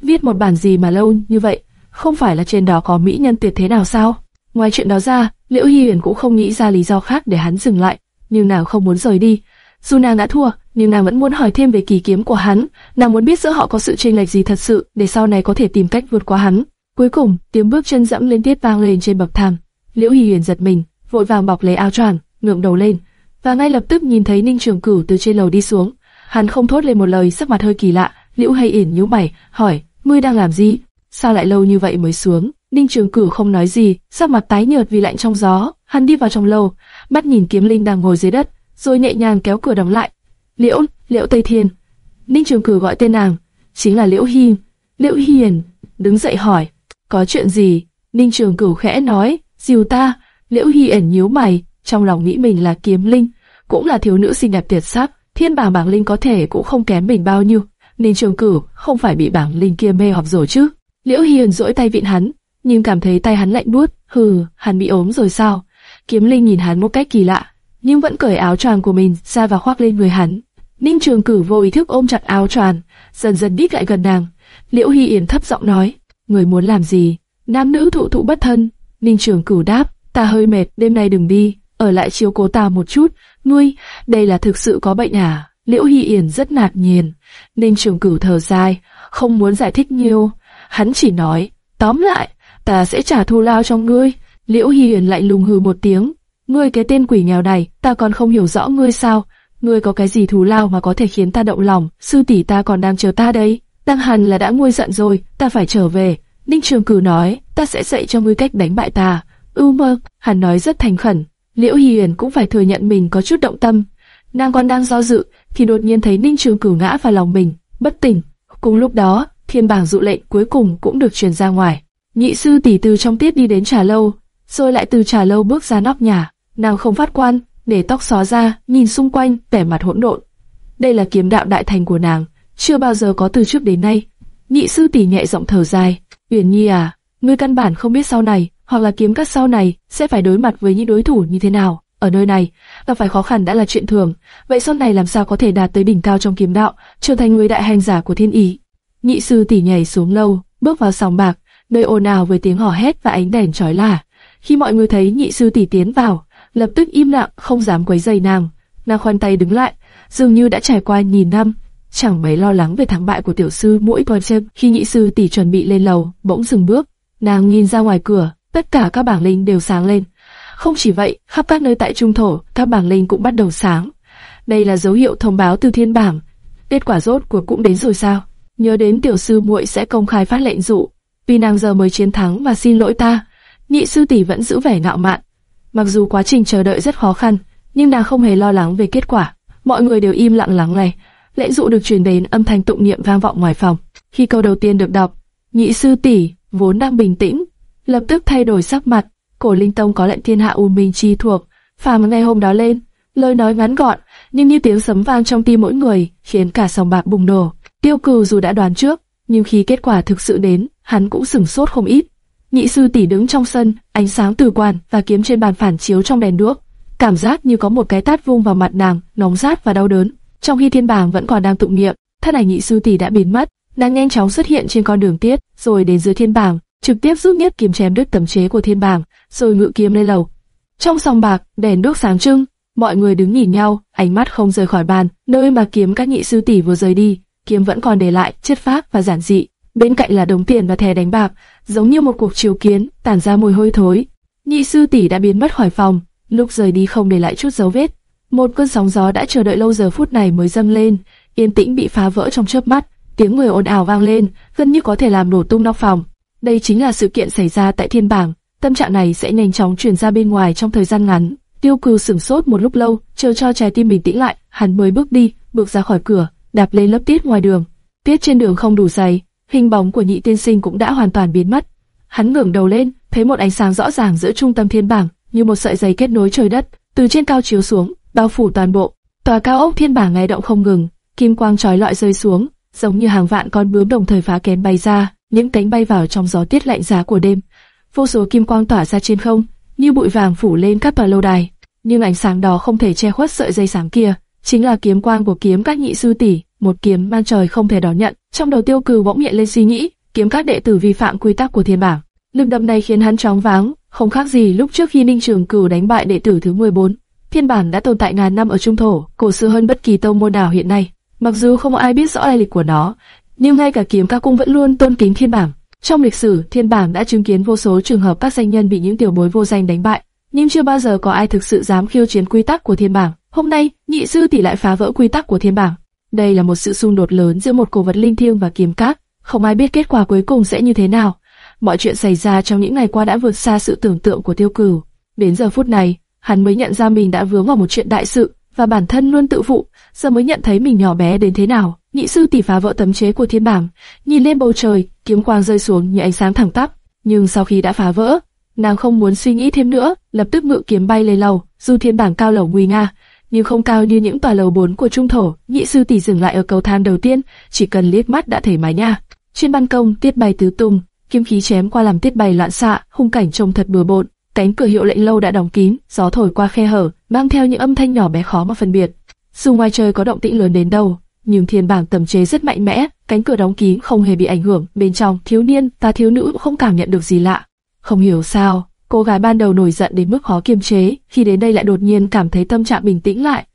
Speaker 1: Viết một bản gì mà lâu như vậy? Không phải là trên đó có mỹ nhân tuyệt thế nào sao? Ngoài chuyện đó ra, Liễu Hi Huyền cũng không nghĩ ra lý do khác để hắn dừng lại, nhưng nào không muốn rời đi. Dù nàng đã thua, nhưng nàng vẫn muốn hỏi thêm về kỳ kiếm của hắn, nàng muốn biết giữa họ có sự chênh lệch gì thật sự, để sau này có thể tìm cách vượt qua hắn. Cuối cùng, tiếng bước chân dẫm lên tiết vang lên trên bậc thang. Liễu Hi Huyền giật mình, vội vàng bọc lấy áo choàng, ngượng đầu lên, và ngay lập tức nhìn thấy Ninh Trường Cửu từ trên lầu đi xuống. Hắn không thốt lên một lời, sắc mặt hơi kỳ lạ. Liễu Hay ỉn nhíu mày, hỏi: "Ngươi đang làm gì? Sao lại lâu như vậy mới xuống?" Ninh Trường Cửu không nói gì, sắc mặt tái nhợt vì lạnh trong gió. Hắn đi vào trong lầu, mắt nhìn Kiếm Linh đang ngồi dưới đất, rồi nhẹ nhàng kéo cửa đóng lại. Liễu, Liễu Tây Thiên. Ninh Trường Cửu gọi tên nàng, chính là Liễu Hi. Liễu Hiền đứng dậy hỏi, có chuyện gì? Ninh Trường Cửu khẽ nói, dìu ta. Liễu Hi ẩn nhíu mày, trong lòng nghĩ mình là kiếm linh, cũng là thiếu nữ xinh đẹp tuyệt sắc, thiên bảng bảng linh có thể cũng không kém mình bao nhiêu. Ninh Trường Cửu không phải bị bảng linh kia mê hoặc rồi chứ? Liễu Hiền duỗi tay vịn hắn, nhưng cảm thấy tay hắn lạnh buốt. Hừ, hắn bị ốm rồi sao? Kiếm Linh nhìn hắn một cách kỳ lạ, nhưng vẫn cởi áo choàng của mình ra và khoác lên người hắn. Ninh Trường Cửu vô ý thức ôm chặt áo choàng, dần dần đít lại gần nàng. Liễu Hi Yến thấp giọng nói, người muốn làm gì? Nam nữ thụ thụ bất thân. Ninh Trường Cửu đáp, ta hơi mệt, đêm nay đừng đi, ở lại chiếu cố ta một chút. Ngươi, đây là thực sự có bệnh à? Liễu Hy Yển rất ngạc nhiên. Ninh Trường Cửu thở dài, không muốn giải thích nhiều. Hắn chỉ nói, tóm lại, ta sẽ trả thù lao cho ngươi. Liễu Hy Yển lại lùng hừ một tiếng, ngươi cái tên quỷ nghèo này, ta còn không hiểu rõ ngươi sao? Ngươi có cái gì thù lao mà có thể khiến ta động lòng? Sư tỷ ta còn đang chờ ta đây. Đang hẳn là đã nguôi giận rồi, ta phải trở về. Ninh Trường Cử nói, ta sẽ dạy cho ngươi cách đánh bại ta. Ưu mơ, hắn nói rất thành khẩn. Liễu Hiền cũng phải thừa nhận mình có chút động tâm. Nàng còn đang do dự, thì đột nhiên thấy Ninh Trường Cử ngã vào lòng mình, bất tỉnh. Cùng lúc đó, thiên bảng dụ lệnh cuối cùng cũng được truyền ra ngoài. Nhị sư tỷ từ trong tiết đi đến trà lâu, rồi lại từ trà lâu bước ra nóc nhà. Nàng không phát quan, để tóc xóa ra, nhìn xung quanh, vẻ mặt hỗn độn. Đây là kiếm đạo đại thành của nàng, chưa bao giờ có từ trước đến nay. Nhị sư tỷ nhẹ giọng thở dài, Uyển Nhi à, ngươi căn bản không biết sau này, hoặc là kiếm các sau này sẽ phải đối mặt với những đối thủ như thế nào. Ở nơi này, gặp phải khó khăn đã là chuyện thường, vậy sau này làm sao có thể đạt tới đỉnh cao trong kiếm đạo, trở thành người đại hành giả của thiên ý? Nhị sư tỷ nhảy xuống lâu, bước vào sòng bạc, nơi ồn ào với tiếng hò hét và ánh đèn chói lòa. Khi mọi người thấy nhị sư tỷ tiến vào, lập tức im lặng, không dám quấy rầy nàng. Nàng khoanh tay đứng lại, dường như đã trải qua nghìn năm, chẳng mấy lo lắng về thắng bại của tiểu sư mỗi con xem. Khi nhị sư tỷ chuẩn bị lên lầu, bỗng dừng bước, nàng nhìn ra ngoài cửa, tất cả các bảng linh đều sáng lên. Không chỉ vậy, khắp các nơi tại trung thổ, các bảng linh cũng bắt đầu sáng. Đây là dấu hiệu thông báo từ thiên bảng. Kết quả rốt cuộc cũng đến rồi sao? Nhớ đến tiểu sư muội sẽ công khai phát lệnh dụ, vì nàng giờ mới chiến thắng và xin lỗi ta. Nhị sư tỷ vẫn giữ vẻ ngạo mạn. Mặc dù quá trình chờ đợi rất khó khăn, nhưng nàng không hề lo lắng về kết quả. Mọi người đều im lặng lắng nghe. Lễ dụ được truyền đến âm thanh tụng niệm vang vọng ngoài phòng. Khi câu đầu tiên được đọc, nhị sư tỷ vốn đang bình tĩnh, lập tức thay đổi sắc mặt. Cổ Linh Tông có lệnh thiên hạ u minh chi thuộc, phàm ngày hôm đó lên, lời nói ngắn gọn, nhưng như tiếng sấm vang trong tim mỗi người, khiến cả sòng bạc bùng nổ. Tiêu Cừu dù đã đoán trước, nhưng khi kết quả thực sự đến, hắn cũng sửng sốt không ít. Nhị sư tỷ đứng trong sân, ánh sáng từ quan và kiếm trên bàn phản chiếu trong đèn đuốc, cảm giác như có một cái tát vung vào mặt nàng, nóng rát và đau đớn. Trong khi thiên bảng vẫn còn đang tụng niệm, thân ảnh nhị sư tỷ đã biến mất, nàng nhanh chóng xuất hiện trên con đường tiết, rồi đến dưới thiên bảng, trực tiếp giúp nhất kiếm chém đứt tấm chế của thiên bảng, rồi ngự kiếm lên lầu. Trong sòng bạc, đèn đuốc sáng trưng, mọi người đứng nhìn nhau, ánh mắt không rời khỏi bàn, nơi mà kiếm các nhị sư tỷ vừa rời đi, kiếm vẫn còn để lại, chất phác và giản dị. Bên cạnh là đống tiền và thẻ đánh bạc, giống như một cuộc chiếu kiến, tản ra mùi hôi thối. Nhị sư tỷ đã biến mất khỏi phòng, lúc rời đi không để lại chút dấu vết. Một cơn sóng gió đã chờ đợi lâu giờ phút này mới dâng lên, yên tĩnh bị phá vỡ trong chớp mắt, tiếng người ồn ào vang lên, gần như có thể làm nổ tung nóc phòng. Đây chính là sự kiện xảy ra tại thiên bảng, tâm trạng này sẽ nhanh chóng truyền ra bên ngoài trong thời gian ngắn. Tiêu Cừu sửng sốt một lúc lâu, chờ cho trái tim bình tĩnh lại, hắn mới bước đi, bước ra khỏi cửa, đạp lên lớp tiết ngoài đường. Tiết trên đường không đủ dày, hình bóng của nhị tiên sinh cũng đã hoàn toàn biến mất. Hắn ngẩng đầu lên, thấy một ánh sáng rõ ràng giữa trung tâm thiên bảng, như một sợi dây kết nối trời đất, từ trên cao chiếu xuống, bao phủ toàn bộ. Tòa cao ốc thiên bảng ngay động không ngừng, kim quang chói lọi rơi xuống, giống như hàng vạn con bướm đồng thời phá kén bay ra, những cánh bay vào trong gió tiết lạnh giá của đêm. Vô số kim quang tỏa ra trên không, như bụi vàng phủ lên các tòa lâu đài, nhưng ánh sáng đó không thể che khuất sợi dây sáng kia, chính là kiếm quang của kiếm các nhị sư tỷ, một kiếm mang trời không thể đón nhận. Trong đầu Tiêu Cừ bỗng hiện lên suy nghĩ, kiếm các đệ tử vi phạm quy tắc của thiên bảng. Lực đâm này khiến hắn chóng váng, không khác gì lúc trước khi Ninh Trường Cửu đánh bại đệ tử thứ 14. Thiên bảng đã tồn tại ngàn năm ở Trung Thổ, cổ xưa hơn bất kỳ tông môn nào hiện nay. Mặc dù không ai biết rõ lai lịch của nó, nhưng ngay cả kiếm ca cung vẫn luôn tôn kính thiên bảng. Trong lịch sử, thiên bảng đã chứng kiến vô số trường hợp các danh nhân bị những tiểu bối vô danh đánh bại, nhưng chưa bao giờ có ai thực sự dám khiêu chiến quy tắc của thiên bảng. Hôm nay, nhị sư tỷ lại phá vỡ quy tắc của thiên bảng. Đây là một sự xung đột lớn giữa một cổ vật linh thiêng và kiếm cát, không ai biết kết quả cuối cùng sẽ như thế nào. Mọi chuyện xảy ra trong những ngày qua đã vượt xa sự tưởng tượng của Tiêu Cửu. Đến giờ phút này, hắn mới nhận ra mình đã vướng vào một chuyện đại sự, và bản thân luôn tự phụ, giờ mới nhận thấy mình nhỏ bé đến thế nào. Nhị sư tỷ phá vỡ tấm chế của thiên bảng, nhìn lên bầu trời, kiếm quang rơi xuống như ánh sáng thẳng tắp. Nhưng sau khi đã phá vỡ, Nàng không muốn suy nghĩ thêm nữa, lập tức ngự kiếm bay lên lầu, dù thiên bảng cao lầu nguy nga, nhưng không cao như những tòa lầu bốn của trung thổ. Nhị sư tỷ dừng lại ở cầu thang đầu tiên, chỉ cần liếc mắt đã thấy mái nhà. Trên ban công tiết bay tứ tung, kiếm khí chém qua làm tiết bay loạn xạ, khung cảnh trông thật bừa bộn. Cánh cửa hiệu lệnh lâu đã đóng kín, gió thổi qua khe hở, mang theo những âm thanh nhỏ bé khó mà phân biệt. Dù ngoài trời có động tĩnh lớn đến đâu, nhưng thiên bảng tầm chế rất mạnh mẽ, cánh cửa đóng kín không hề bị ảnh hưởng. Bên trong, thiếu niên ta thiếu nữ cũng không cảm nhận được gì lạ. Không hiểu sao, cô gái ban đầu nổi giận đến mức khó kiềm chế, khi đến đây lại đột nhiên cảm thấy tâm trạng bình tĩnh lại.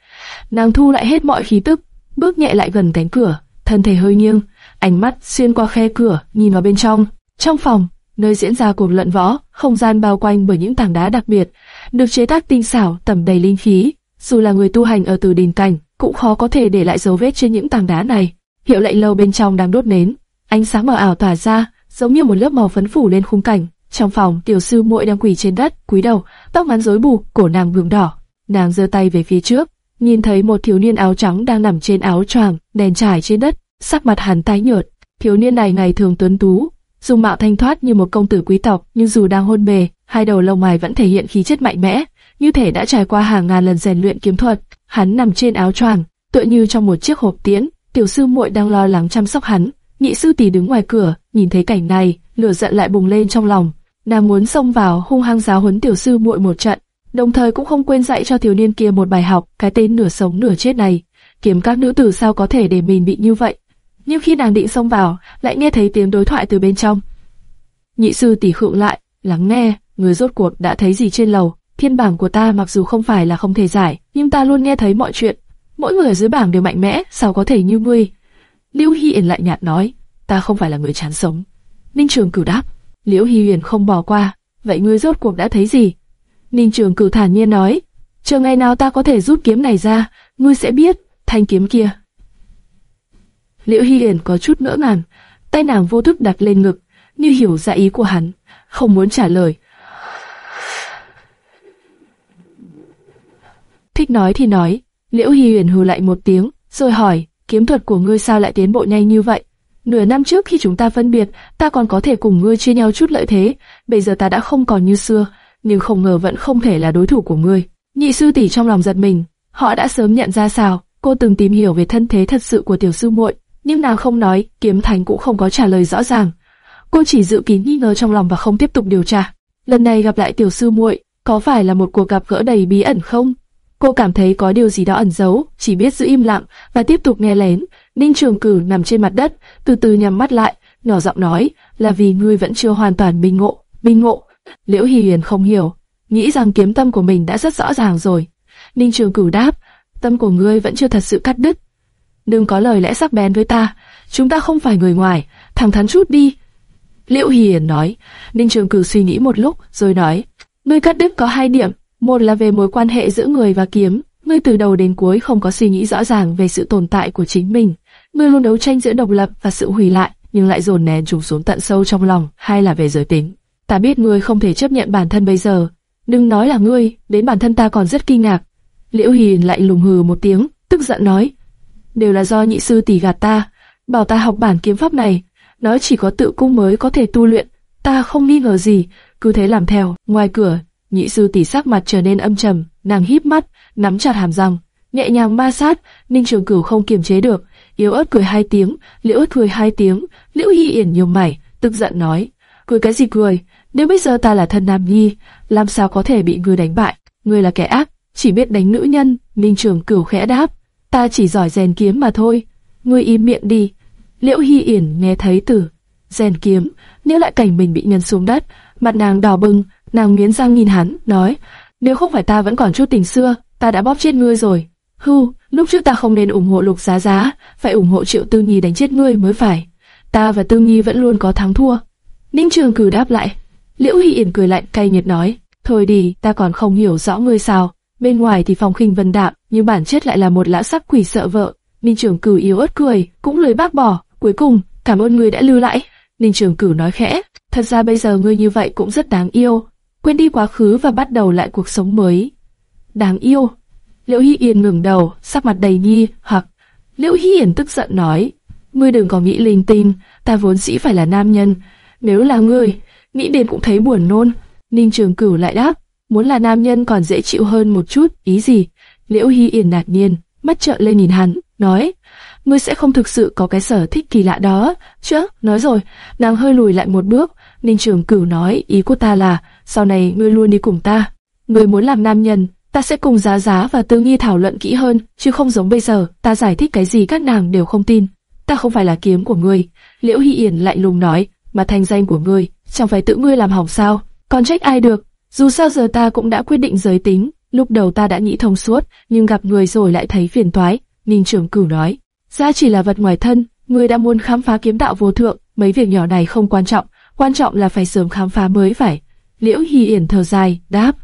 Speaker 1: Nàng thu lại hết mọi khí tức, bước nhẹ lại gần cánh cửa, thân thể hơi nghiêng, ánh mắt xuyên qua khe cửa, nhìn vào bên trong. Trong phòng, nơi diễn ra cuộc luận võ, không gian bao quanh bởi những tảng đá đặc biệt, được chế tác tinh xảo, tẩm đầy linh khí. Dù là người tu hành ở từ đình cảnh, cũng khó có thể để lại dấu vết trên những tảng đá này. Hiệu lệnh lâu bên trong đang đốt nến, ánh sáng mờ ảo tỏa ra, giống như một lớp màu phấn phủ lên khung cảnh. Trong phòng, tiểu sư muội đang quỳ trên đất, cúi đầu, tóc ngắn rối bù, cổ nàng bừng đỏ. Nàng giơ tay về phía trước, nhìn thấy một thiếu niên áo trắng đang nằm trên áo choàng, đèn trải trên đất, sắc mặt hắn tái nhợt. Thiếu niên này ngày thường tuấn tú, dung mạo thanh thoát như một công tử quý tộc, nhưng dù đang hôn mê, hai đầu lông mày vẫn thể hiện khí chất mạnh mẽ, như thể đã trải qua hàng ngàn lần rèn luyện kiếm thuật. Hắn nằm trên áo choàng, tựa như trong một chiếc hộp tiễn. Tiểu sư muội đang lo lắng chăm sóc hắn. Nhị sư tỷ đứng ngoài cửa, nhìn thấy cảnh này, lửa giận lại bùng lên trong lòng. Nàng muốn xông vào hung hăng giáo huấn tiểu sư muội một trận, đồng thời cũng không quên dạy cho thiếu niên kia một bài học. Cái tên nửa sống nửa chết này, kiếm các nữ tử sao có thể để mình bị như vậy? Nhưng khi nàng định xông vào, lại nghe thấy tiếng đối thoại từ bên trong. Nhị sư tỷ khựng lại, lắng nghe, người rốt cuộc đã thấy gì trên lầu? Thiên bảng của ta mặc dù không phải là không thể giải, nhưng ta luôn nghe thấy mọi chuyện. Mỗi người ở dưới bảng đều mạnh mẽ, sao có thể như ngươi? Liễu Hi Yển lại nhạt nói, ta không phải là người chán sống. Ninh Trường Cửu đáp, Liễu Hi Yển không bỏ qua, vậy ngươi rốt cuộc đã thấy gì? Ninh Trường Cửu thản nhiên nói, chờ ngày nào ta có thể rút kiếm này ra, ngươi sẽ biết, thanh kiếm kia. Liễu Hi Yển có chút ngỡ ngàng, tay nàng vô thức đặt lên ngực, như hiểu ra ý của hắn, không muốn trả lời. Thích nói thì nói, Liễu Hi Huyền hừ lại một tiếng, rồi hỏi, kiếm thuật của ngươi sao lại tiến bộ nhanh như vậy? Nửa năm trước khi chúng ta phân biệt, ta còn có thể cùng ngươi chia nhau chút lợi thế, bây giờ ta đã không còn như xưa, nhưng không ngờ vẫn không thể là đối thủ của ngươi. Nhị sư tỷ trong lòng giật mình, họ đã sớm nhận ra sao, cô từng tìm hiểu về thân thế thật sự của tiểu sư muội, nhưng nàng không nói, kiếm thành cũng không có trả lời rõ ràng. Cô chỉ dự kín nghi ngờ trong lòng và không tiếp tục điều tra. Lần này gặp lại tiểu sư muội, có phải là một cuộc gặp gỡ đầy bí ẩn không? Cô cảm thấy có điều gì đó ẩn giấu, chỉ biết giữ im lặng và tiếp tục nghe lén. Ninh Trường Cử nằm trên mặt đất, từ từ nhắm mắt lại, nhỏ giọng nói, là vì ngươi vẫn chưa hoàn toàn minh ngộ. Minh ngộ? Liễu Hy Huyền không hiểu, nghĩ rằng kiếm tâm của mình đã rất rõ ràng rồi. Ninh Trường Cử đáp, tâm của ngươi vẫn chưa thật sự cắt đứt. Đừng có lời lẽ sắc bén với ta, chúng ta không phải người ngoài, thẳng thắn chút đi. Liễu Hiền nói, Ninh Trường Cử suy nghĩ một lúc, rồi nói, ngươi cắt đứt có hai điểm, một là về mối quan hệ giữa người và kiếm, ngươi từ đầu đến cuối không có suy nghĩ rõ ràng về sự tồn tại của chính mình. Ngươi luôn đấu tranh giữa độc lập và sự hủy lại, nhưng lại dồn nén chúng xuống tận sâu trong lòng, hay là về giới tính. Ta biết ngươi không thể chấp nhận bản thân bây giờ. Đừng nói là ngươi, đến bản thân ta còn rất kinh ngạc. Liễu Hiền lại lùng hừ một tiếng, tức giận nói, đều là do nhị sư tỷ gạt ta, bảo ta học bản kiếm pháp này, nói chỉ có tự cung mới có thể tu luyện. Ta không nghi ngờ gì, cứ thế làm theo. Ngoài cửa, Nhị sư tỷ sắc mặt trở nên âm trầm, nàng híp mắt, nắm chặt hàm răng, nhẹ nhàng ma sát. Ninh Trường Cửu không kiềm chế được, yếu ớt cười hai tiếng, liễu ớt cười hai tiếng. Liễu Hi Yển nhiều mày, tức giận nói, cười cái gì cười? Nếu bây giờ ta là thân nam nhi, làm sao có thể bị ngươi đánh bại? Ngươi là kẻ ác, chỉ biết đánh nữ nhân. Ninh Trường Cửu khẽ đáp, ta chỉ giỏi rèn kiếm mà thôi. Ngươi im miệng đi. Liễu Hi Yển nghe thấy từ rèn kiếm, nhớ lại cảnh mình bị nhân xuống đất, mặt nàng đỏ bừng, Nàng nghiến răng nhìn hắn, nói, nếu không phải ta vẫn còn chút tình xưa, ta đã bóp chết ngươi rồi. Hư, lúc trước ta không nên ủng hộ lục giá giá, phải ủng hộ triệu tư nhi đánh chết ngươi mới phải. Ta và tư nhi vẫn luôn có thắng thua. Ninh trường cử đáp lại. Liễu Hy Yển cười lạnh cay nghiệt nói, thôi đi, ta còn không hiểu rõ ngươi sao. Bên ngoài thì phòng khinh vân đạm, nhưng bản chất lại là một lã sắc quỷ sợ vợ. Ninh trường cử yếu ớt cười, cũng lười bác bỏ. Cuối cùng, cảm ơn người đã lưu lại. Ninh trường cử nói khẽ, thật ra bây giờ ngươi như vậy cũng rất đáng yêu, quên đi quá khứ và bắt đầu lại cuộc sống mới. Đáng yêu. Liễu Hy Yên ngẩng đầu, sắc mặt đầy nghi hoặc. Liễu Hy Yên tức giận nói, ngươi đừng có nghĩ linh tinh, ta vốn dĩ phải là nam nhân. Nếu là ngươi, nghĩ đến cũng thấy buồn nôn. Ninh Trường Cửu lại đáp, muốn là nam nhân còn dễ chịu hơn một chút, ý gì? Liễu Hy Yển nạt nhiên, mắt trợn lên nhìn hắn, nói, ngươi sẽ không thực sự có cái sở thích kỳ lạ đó, chứ? Nói rồi, nàng hơi lùi lại một bước, Ninh Trường Cửu nói, ý của ta là, sau này ngươi luôn đi cùng ta. Ngươi muốn làm nam nhân, ta sẽ cùng giá giá và tư nghi thảo luận kỹ hơn, chứ không giống bây giờ, ta giải thích cái gì các nàng đều không tin. Ta không phải là kiếm của ngươi. Liễu Hy Yển lạnh lùng nói, mà thành danh của ngươi, chẳng phải tự ngươi làm hỏng sao? Còn trách ai được? Dù sao giờ ta cũng đã quyết định giới tính, lúc đầu ta đã nghĩ thông suốt, nhưng gặp người rồi lại thấy phiền toái. Ninh Trường Cửu nói, ra chỉ là vật ngoài thân, người đã muốn khám phá kiếm đạo vô thượng, mấy việc nhỏ này không quan trọng, quan trọng là phải sớm khám phá mới phải. Liễu Hy Yển thở dài, đáp,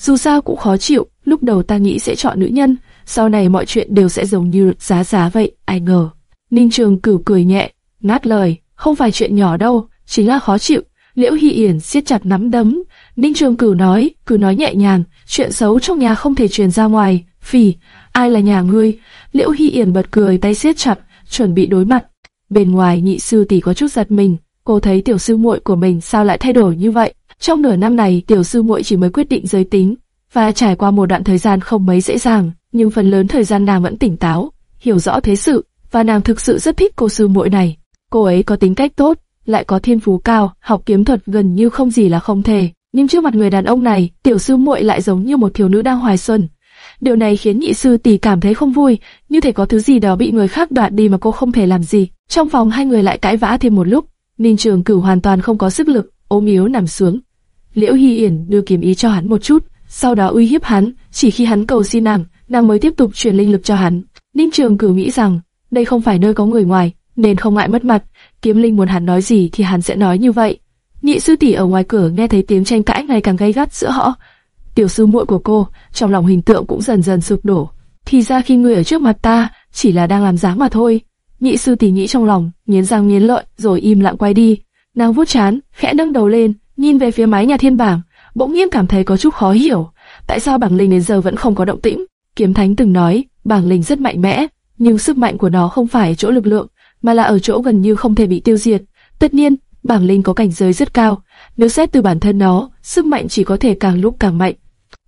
Speaker 1: dù sao cũng khó chịu, lúc đầu ta nghĩ sẽ chọn nữ nhân, sau này mọi chuyện đều sẽ giống như giá giá vậy, ai ngờ. Ninh Trường Cửu cười nhẹ, ngắt lời, không phải chuyện nhỏ đâu, chính là khó chịu. Liễu Hy Yển siết chặt nắm đấm, Ninh Trường Cửu nói, cứ nói nhẹ nhàng, chuyện xấu trong nhà không thể truyền ra ngoài. Phỉ, ai là nhà ngươi? Liễu Hy Yển bật cười tay siết chặt, chuẩn bị đối mặt. Bên ngoài nhị sư tỷ có chút giật mình, cô thấy tiểu sư muội của mình sao lại thay đổi như vậy. Trong nửa năm này, tiểu sư muội chỉ mới quyết định giới tính, và trải qua một đoạn thời gian không mấy dễ dàng, nhưng phần lớn thời gian nàng vẫn tỉnh táo, hiểu rõ thế sự, và nàng thực sự rất thích cô sư muội này. Cô ấy có tính cách tốt, lại có thiên phú cao, học kiếm thuật gần như không gì là không thể. Nhưng trước mặt người đàn ông này, tiểu sư muội lại giống như một thiếu nữ đang hoài xuân. Điều này khiến nhị sư tỷ cảm thấy không vui, như thể có thứ gì đó bị người khác đoạt đi mà cô không thể làm gì. Trong phòng hai người lại cãi vã thêm một lúc, Ninh Trường Cửu hoàn toàn không có sức lực, ốm yếu nằm xuống. Liễu Hy Yển đưa kiếm ý cho hắn một chút, sau đó uy hiếp hắn, chỉ khi hắn cầu xin nàng, nàng mới tiếp tục truyền linh lực cho hắn. Ninh Trường Cửu nghĩ rằng đây không phải nơi có người ngoài, nên không ngại mất mặt. Kiếm Linh muốn hắn nói gì thì hắn sẽ nói như vậy. Nhị sư tỷ ở ngoài cửa nghe thấy tiếng tranh cãi ngày càng gay gắt giữa họ. Tiểu sư muội của cô, trong lòng hình tượng cũng dần dần sụp đổ. Thì ra khi người ở trước mặt ta, chỉ là đang làm dáng mà thôi. Nhị sư tỷ nghĩ trong lòng, nghiến răng nghiến lợi, rồi im lặng quay đi. Nàng vuốt chán, khẽ nâng đầu lên, nhìn về phía mái nhà thiên bảng, bỗng nhiên cảm thấy có chút khó hiểu. Tại sao bảng linh đến giờ vẫn không có động tĩnh? Kiếm Thánh từng nói, bảng linh rất mạnh mẽ, nhưng sức mạnh của nó không phải chỗ lực lượng, mà là ở chỗ gần như không thể bị tiêu diệt. Tất nhiên, bảng linh có cảnh giới rất cao, nếu xét từ bản thân nó, sức mạnh chỉ có thể càng lúc càng mạnh.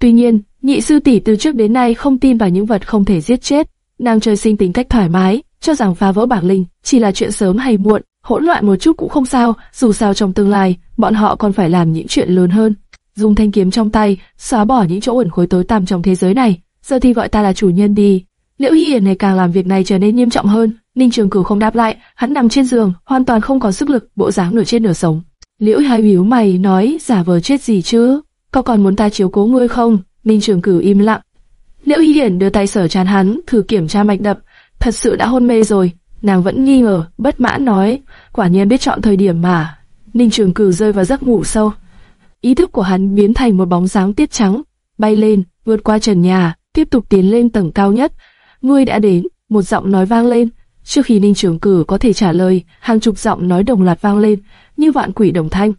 Speaker 1: Tuy nhiên, nhị sư tỷ từ trước đến nay không tin vào những vật không thể giết chết, nàng trời sinh tính cách thoải mái, cho rằng phá vỡ bảng linh chỉ là chuyện sớm hay muộn, hỗn loạn một chút cũng không sao, dù sao trong tương lai, bọn họ còn phải làm những chuyện lớn hơn. Dùng thanh kiếm trong tay, xóa bỏ những chỗ ẩn khối tối tăm trong thế giới này, giờ thì gọi ta là chủ nhân đi. Liễu Hy Hiển này càng làm việc này trở nên nghiêm trọng hơn. Ninh Trường Cửu không đáp lại, hắn nằm trên giường, hoàn toàn không có sức lực, bộ dáng nửa chết nửa sống. Liễu Hai Hữu mày nói, giả vờ chết gì chứ? Có còn muốn ta chiếu cố ngươi không? Ninh Trường Cửu im lặng. Liễu Hy Hiển đưa tay sở chán hắn, thử kiểm tra mạch đập, thật sự đã hôn mê rồi. Nàng vẫn nghi ngờ, bất mãn nói, quả nhiên biết chọn thời điểm mà. Ninh Trường Cửu rơi vào giấc ngủ sâu. Ý thức của hắn biến thành một bóng dáng tiết trắng, bay lên, vượt qua trần nhà, tiếp tục tiến lên tầng cao nhất. Ngươi đã đến, một giọng nói vang lên. Trước khi Ninh Trường Cử có thể trả lời, hàng chục giọng nói đồng loạt vang lên, như vạn quỷ đồng thanh.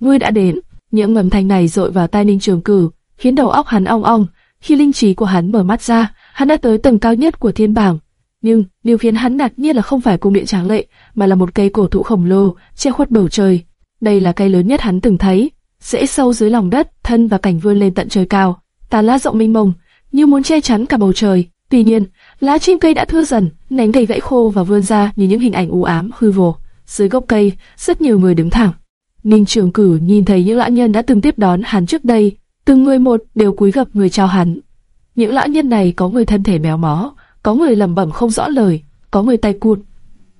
Speaker 1: Ngươi đã đến. Những ngầm thanh này dội vào tai Ninh Trường Cử, khiến đầu óc hắn ong ong. Khi linh trí của hắn mở mắt ra, hắn đã tới tầng cao nhất của thiên bảng. Nhưng điều khiến hắn ngạc nhiên là không phải cung điện tráng lệ, mà là một cây cổ thụ khổng lồ che khuất bầu trời. Đây là cây lớn nhất hắn từng thấy, rễ sâu dưới lòng đất, thân và cảnh vươn lên tận trời cao, tà lá rộng mênh mông, như muốn che chắn cả bầu trời. Tuy nhiên, lá chim cây đã thưa dần, nhánh cây gãy khô và vươn ra như những hình ảnh u ám hư vô. Dưới gốc cây, rất nhiều người đứng thẳng. Ninh Trường Cử nhìn thấy những lão nhân đã từng tiếp đón hắn trước đây, từng người một đều cúi gập người chào hắn. Những lão nhân này có người thân thể méo mó, có người lẩm bẩm không rõ lời, có người tay cụt,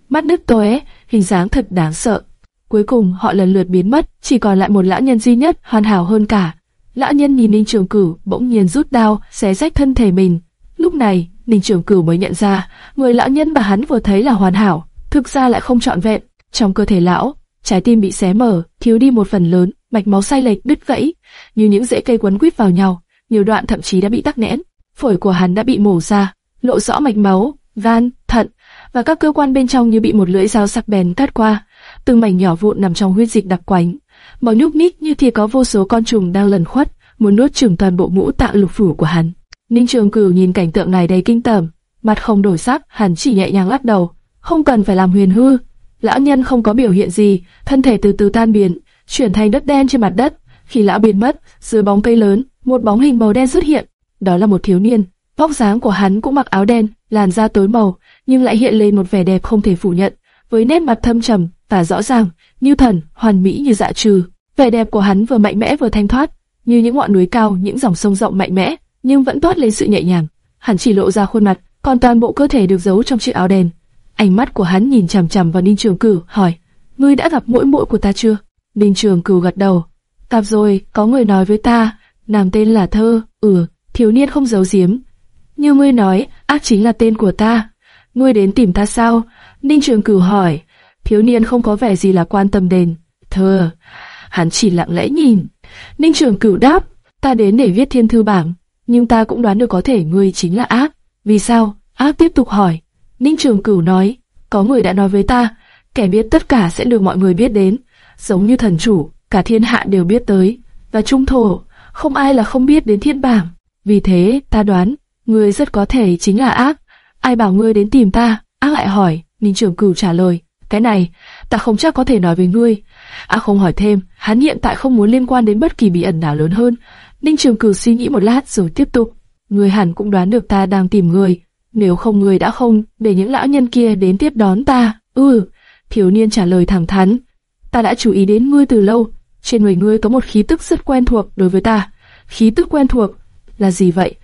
Speaker 1: mắt đứt tóe, hình dáng thật đáng sợ. Cuối cùng họ lần lượt biến mất, chỉ còn lại một lão nhân duy nhất, hoàn hảo hơn cả. Lão nhân nhìn Ninh Trường cử, bỗng nhiên rút đao, xé rách thân thể mình. Lúc này, Ninh Trường Cửu mới nhận ra, người lão nhân bà hắn vừa thấy là hoàn hảo, thực ra lại không trọn vẹn. Trong cơ thể lão, trái tim bị xé mở, thiếu đi một phần lớn, mạch máu sai lệch đứt gãy, như những rễ cây quấn quýt vào nhau, nhiều đoạn thậm chí đã bị tắc nghẽn. Phổi của hắn đã bị mổ ra, lộ rõ mạch máu, gan, thận và các cơ quan bên trong như bị một lưỡi dao sắc bén cắt qua từng mảnh nhỏ vụn nằm trong huyết dịch đặc quánh. Màu nhúc nhích như thì có vô số con trùng đang lẩn khuất, muốn nuốt chửng toàn bộ ngũ tạng lục phủ của hắn. Ninh Trường Cửu nhìn cảnh tượng này đầy kinh tởm, mặt không đổi sắc, hắn chỉ nhẹ nhàng lắc đầu, không cần phải làm huyền hư. Lão nhân không có biểu hiện gì, thân thể từ từ tan biến, chuyển thành đất đen trên mặt đất, Khi lão biến mất, dưới bóng cây lớn, một bóng hình màu đen xuất hiện. Đó là một thiếu niên. Vóc dáng của hắn cũng mặc áo đen, làn da tối màu, nhưng lại hiện lên một vẻ đẹp không thể phủ nhận, với nét mặt thâm trầm và rõ ràng, như thần, hoàn mỹ như dạ trừ. Vẻ đẹp của hắn vừa mạnh mẽ vừa thanh thoát, như những ngọn núi cao, những dòng sông rộng mạnh mẽ, nhưng vẫn toát lên sự nhẹ nhàng. Hắn chỉ lộ ra khuôn mặt, còn toàn bộ cơ thể được giấu trong chiếc áo đen. Ánh mắt của hắn nhìn chằm chằm vào Ninh Trường Cửu, hỏi: "Ngươi đã gặp mỗi muội của ta chưa?" Ninh Trường Cửu gật đầu. "Gặp rồi, có người nói với ta, nàng tên là Thơ." "Ừ." Thiếu niên không giấu giếm. "Như ngươi nói, ác chính là tên của ta. Ngươi đến tìm ta sao?" Ninh Trường Cửu hỏi. Thiếu niên không có vẻ gì là quan tâm đến. "Thơ." Hắn chỉ lặng lẽ nhìn. Ninh Trường Cửu đáp: "Ta đến để viết thiên thư bảng, nhưng ta cũng đoán được có thể ngươi chính là ác." "Vì sao?" Ác tiếp tục hỏi. Ninh Trường Cửu nói, có người đã nói với ta, kẻ biết tất cả sẽ được mọi người biết đến, giống như thần chủ, cả thiên hạ đều biết tới, và trung thổ, không ai là không biết đến thiên bảng. Vì thế, ta đoán, ngươi rất có thể chính là ác. Ai bảo ngươi đến tìm ta? Ác lại hỏi, Ninh Trường Cửu trả lời, cái này, ta không chắc có thể nói với ngươi. Ác không hỏi thêm, hắn hiện tại không muốn liên quan đến bất kỳ bí ẩn nào lớn hơn. Ninh Trường Cửu suy nghĩ một lát rồi tiếp tục, người hẳn cũng đoán được ta đang tìm người. nếu không người đã không để những lão nhân kia đến tiếp đón ta. Ừ, thiếu niên trả lời thẳng thắn. Ta đã chú ý đến ngươi từ lâu, trên người ngươi có một khí tức rất quen thuộc đối với ta. Khí tức quen thuộc là gì vậy?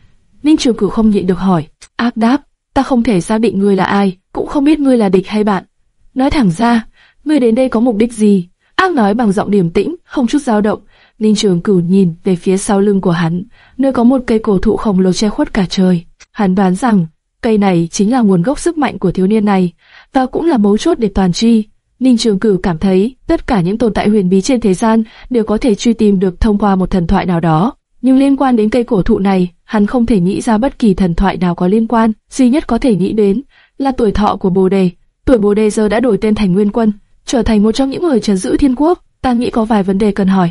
Speaker 1: Ninh Trường Cửu không nhịn được hỏi. Ác đáp, ta không thể xác định ngươi là ai, cũng không biết ngươi là địch hay bạn. Nói thẳng ra, ngươi đến đây có mục đích gì? Ác nói bằng giọng điềm tĩnh, không chút dao động. Ninh Trường Cửu nhìn về phía sau lưng của hắn, nơi có một cây cổ thụ khổng lồ che khuất cả trời. Hắn đoán rằng Cây này chính là nguồn gốc sức mạnh của thiếu niên này, và cũng là mấu chốt để toàn tri. Ninh Trường Cửu cảm thấy tất cả những tồn tại huyền bí trên thế gian đều có thể truy tìm được thông qua một thần thoại nào đó. Nhưng liên quan đến cây cổ thụ này, hắn không thể nghĩ ra bất kỳ thần thoại nào có liên quan. Duy nhất có thể nghĩ đến là tuổi thọ của Bồ Đề. Tuổi Bồ Đề giờ đã đổi tên thành Nguyên Quân, trở thành một trong những người trấn giữ thiên quốc. Ta nghĩ có vài vấn đề cần hỏi.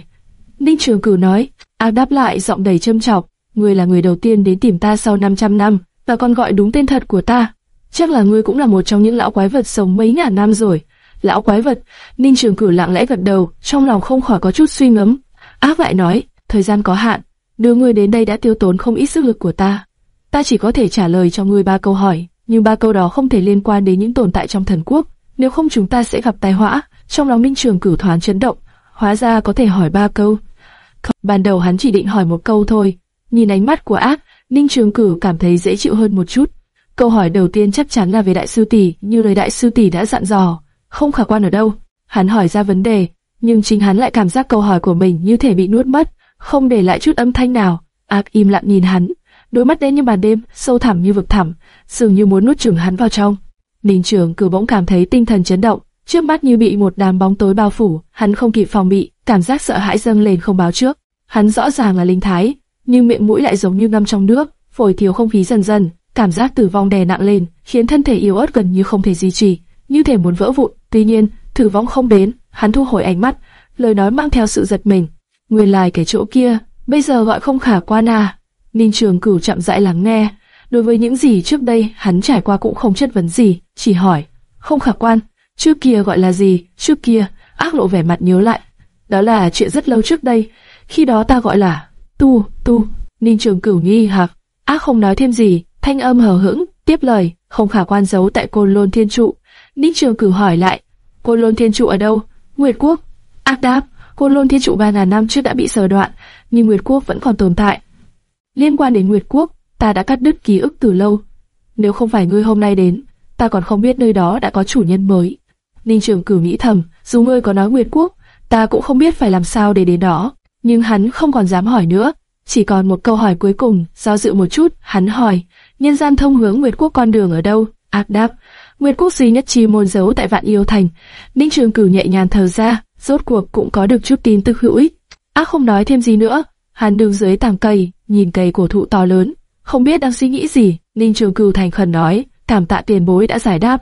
Speaker 1: Ninh Trường Cửu nói, ác đáp lại giọng đầy châm chọc. Ngươi là người đầu tiên đến tìm ta sau 500 năm và còn gọi đúng tên thật của ta. Chắc là ngươi cũng là một trong những lão quái vật sống mấy ngàn năm rồi. Lão quái vật, Ninh Trường Cửu lặng lẽ gật đầu, trong lòng không khỏi có chút suy ngẫm. Ác lại nói, thời gian có hạn, đưa ngươi đến đây đã tiêu tốn không ít sức lực của ta. Ta chỉ có thể trả lời cho ngươi ba câu hỏi, nhưng ba câu đó không thể liên quan đến những tồn tại trong thần quốc. Nếu không chúng ta sẽ gặp tai họa. Trong lòng Ninh Trường Cửu thoáng chấn động, hóa ra có thể hỏi ba câu. Ban đầu hắn chỉ định hỏi một câu thôi, nhìn ánh mắt của ác, Ninh Trường Cử cảm thấy dễ chịu hơn một chút. Câu hỏi đầu tiên chắc chắn là về đại sư tỷ, như lời đại sư tỷ đã dặn dò, không khả quan ở đâu. Hắn hỏi ra vấn đề, nhưng chính hắn lại cảm giác câu hỏi của mình như thể bị nuốt mất, không để lại chút âm thanh nào. Ác im lặng nhìn hắn, đôi mắt đen như màn đêm, sâu thẳm như vực thẳm, dường như muốn nuốt chửng hắn vào trong. Ninh Trường Cử bỗng cảm thấy tinh thần chấn động, trước mắt như bị một đám bóng tối bao phủ, hắn không kịp phòng bị, cảm giác sợ hãi dâng lên không báo trước. Hắn rõ ràng là linh thái, nhưng miệng mũi lại giống như ngâm trong nước, phổi thiếu không khí dần dần, cảm giác tử vong đè nặng lên, khiến thân thể yếu ớt gần như không thể duy trì, như thể muốn vỡ vụn. Tuy nhiên, tử vong không đến, hắn thu hồi ánh mắt, lời nói mang theo sự giật mình. Nguyên lai cái chỗ kia, bây giờ gọi không khả quan à? Ninh Trường Cửu chậm rãi lắng nghe, đối với những gì trước đây hắn trải qua cũng không chất vấn gì, chỉ hỏi, không khả quan, trước kia gọi là gì? Trước kia, ác lộ vẻ mặt nhớ lại, đó là chuyện rất lâu trước đây, khi đó ta gọi là Tu, tu. Ninh Trường Cửu nghi hoặc, ác không nói thêm gì, thanh âm hờ hững, tiếp lời, không khả quan giấu tại Côn Lôn Thiên Trụ. Ninh Trường Cửu hỏi lại, Côn Lôn Thiên Trụ ở đâu? Nguyệt Quốc. Ác đáp, Côn Lôn Thiên Trụ ba ngàn năm trước đã bị sờ đoạn, nhưng Nguyệt Quốc vẫn còn tồn tại. Liên quan đến Nguyệt Quốc, ta đã cắt đứt ký ức từ lâu. Nếu không phải ngươi hôm nay đến, ta còn không biết nơi đó đã có chủ nhân mới. Ninh Trường Cửu nghĩ thầm, dù ngươi có nói Nguyệt Quốc, ta cũng không biết phải làm sao để đến đó nhưng hắn không còn dám hỏi nữa. Chỉ còn một câu hỏi cuối cùng, do dự một chút, hắn hỏi, nhân gian thông hướng Nguyệt Quốc con đường ở đâu? Ác đáp, Nguyệt Quốc duy nhất chi môn giấu tại Vạn Yêu Thành. Ninh Trường Cửu nhẹ nhàng thở ra, rốt cuộc cũng có được chút tin tức hữu ích. Ác không nói thêm gì nữa, hắn đứng dưới tàng cây, nhìn cây cổ thụ to lớn, không biết đang suy nghĩ gì. Ninh Trường Cửu thành khẩn nói, cảm tạ tiền bối đã giải đáp.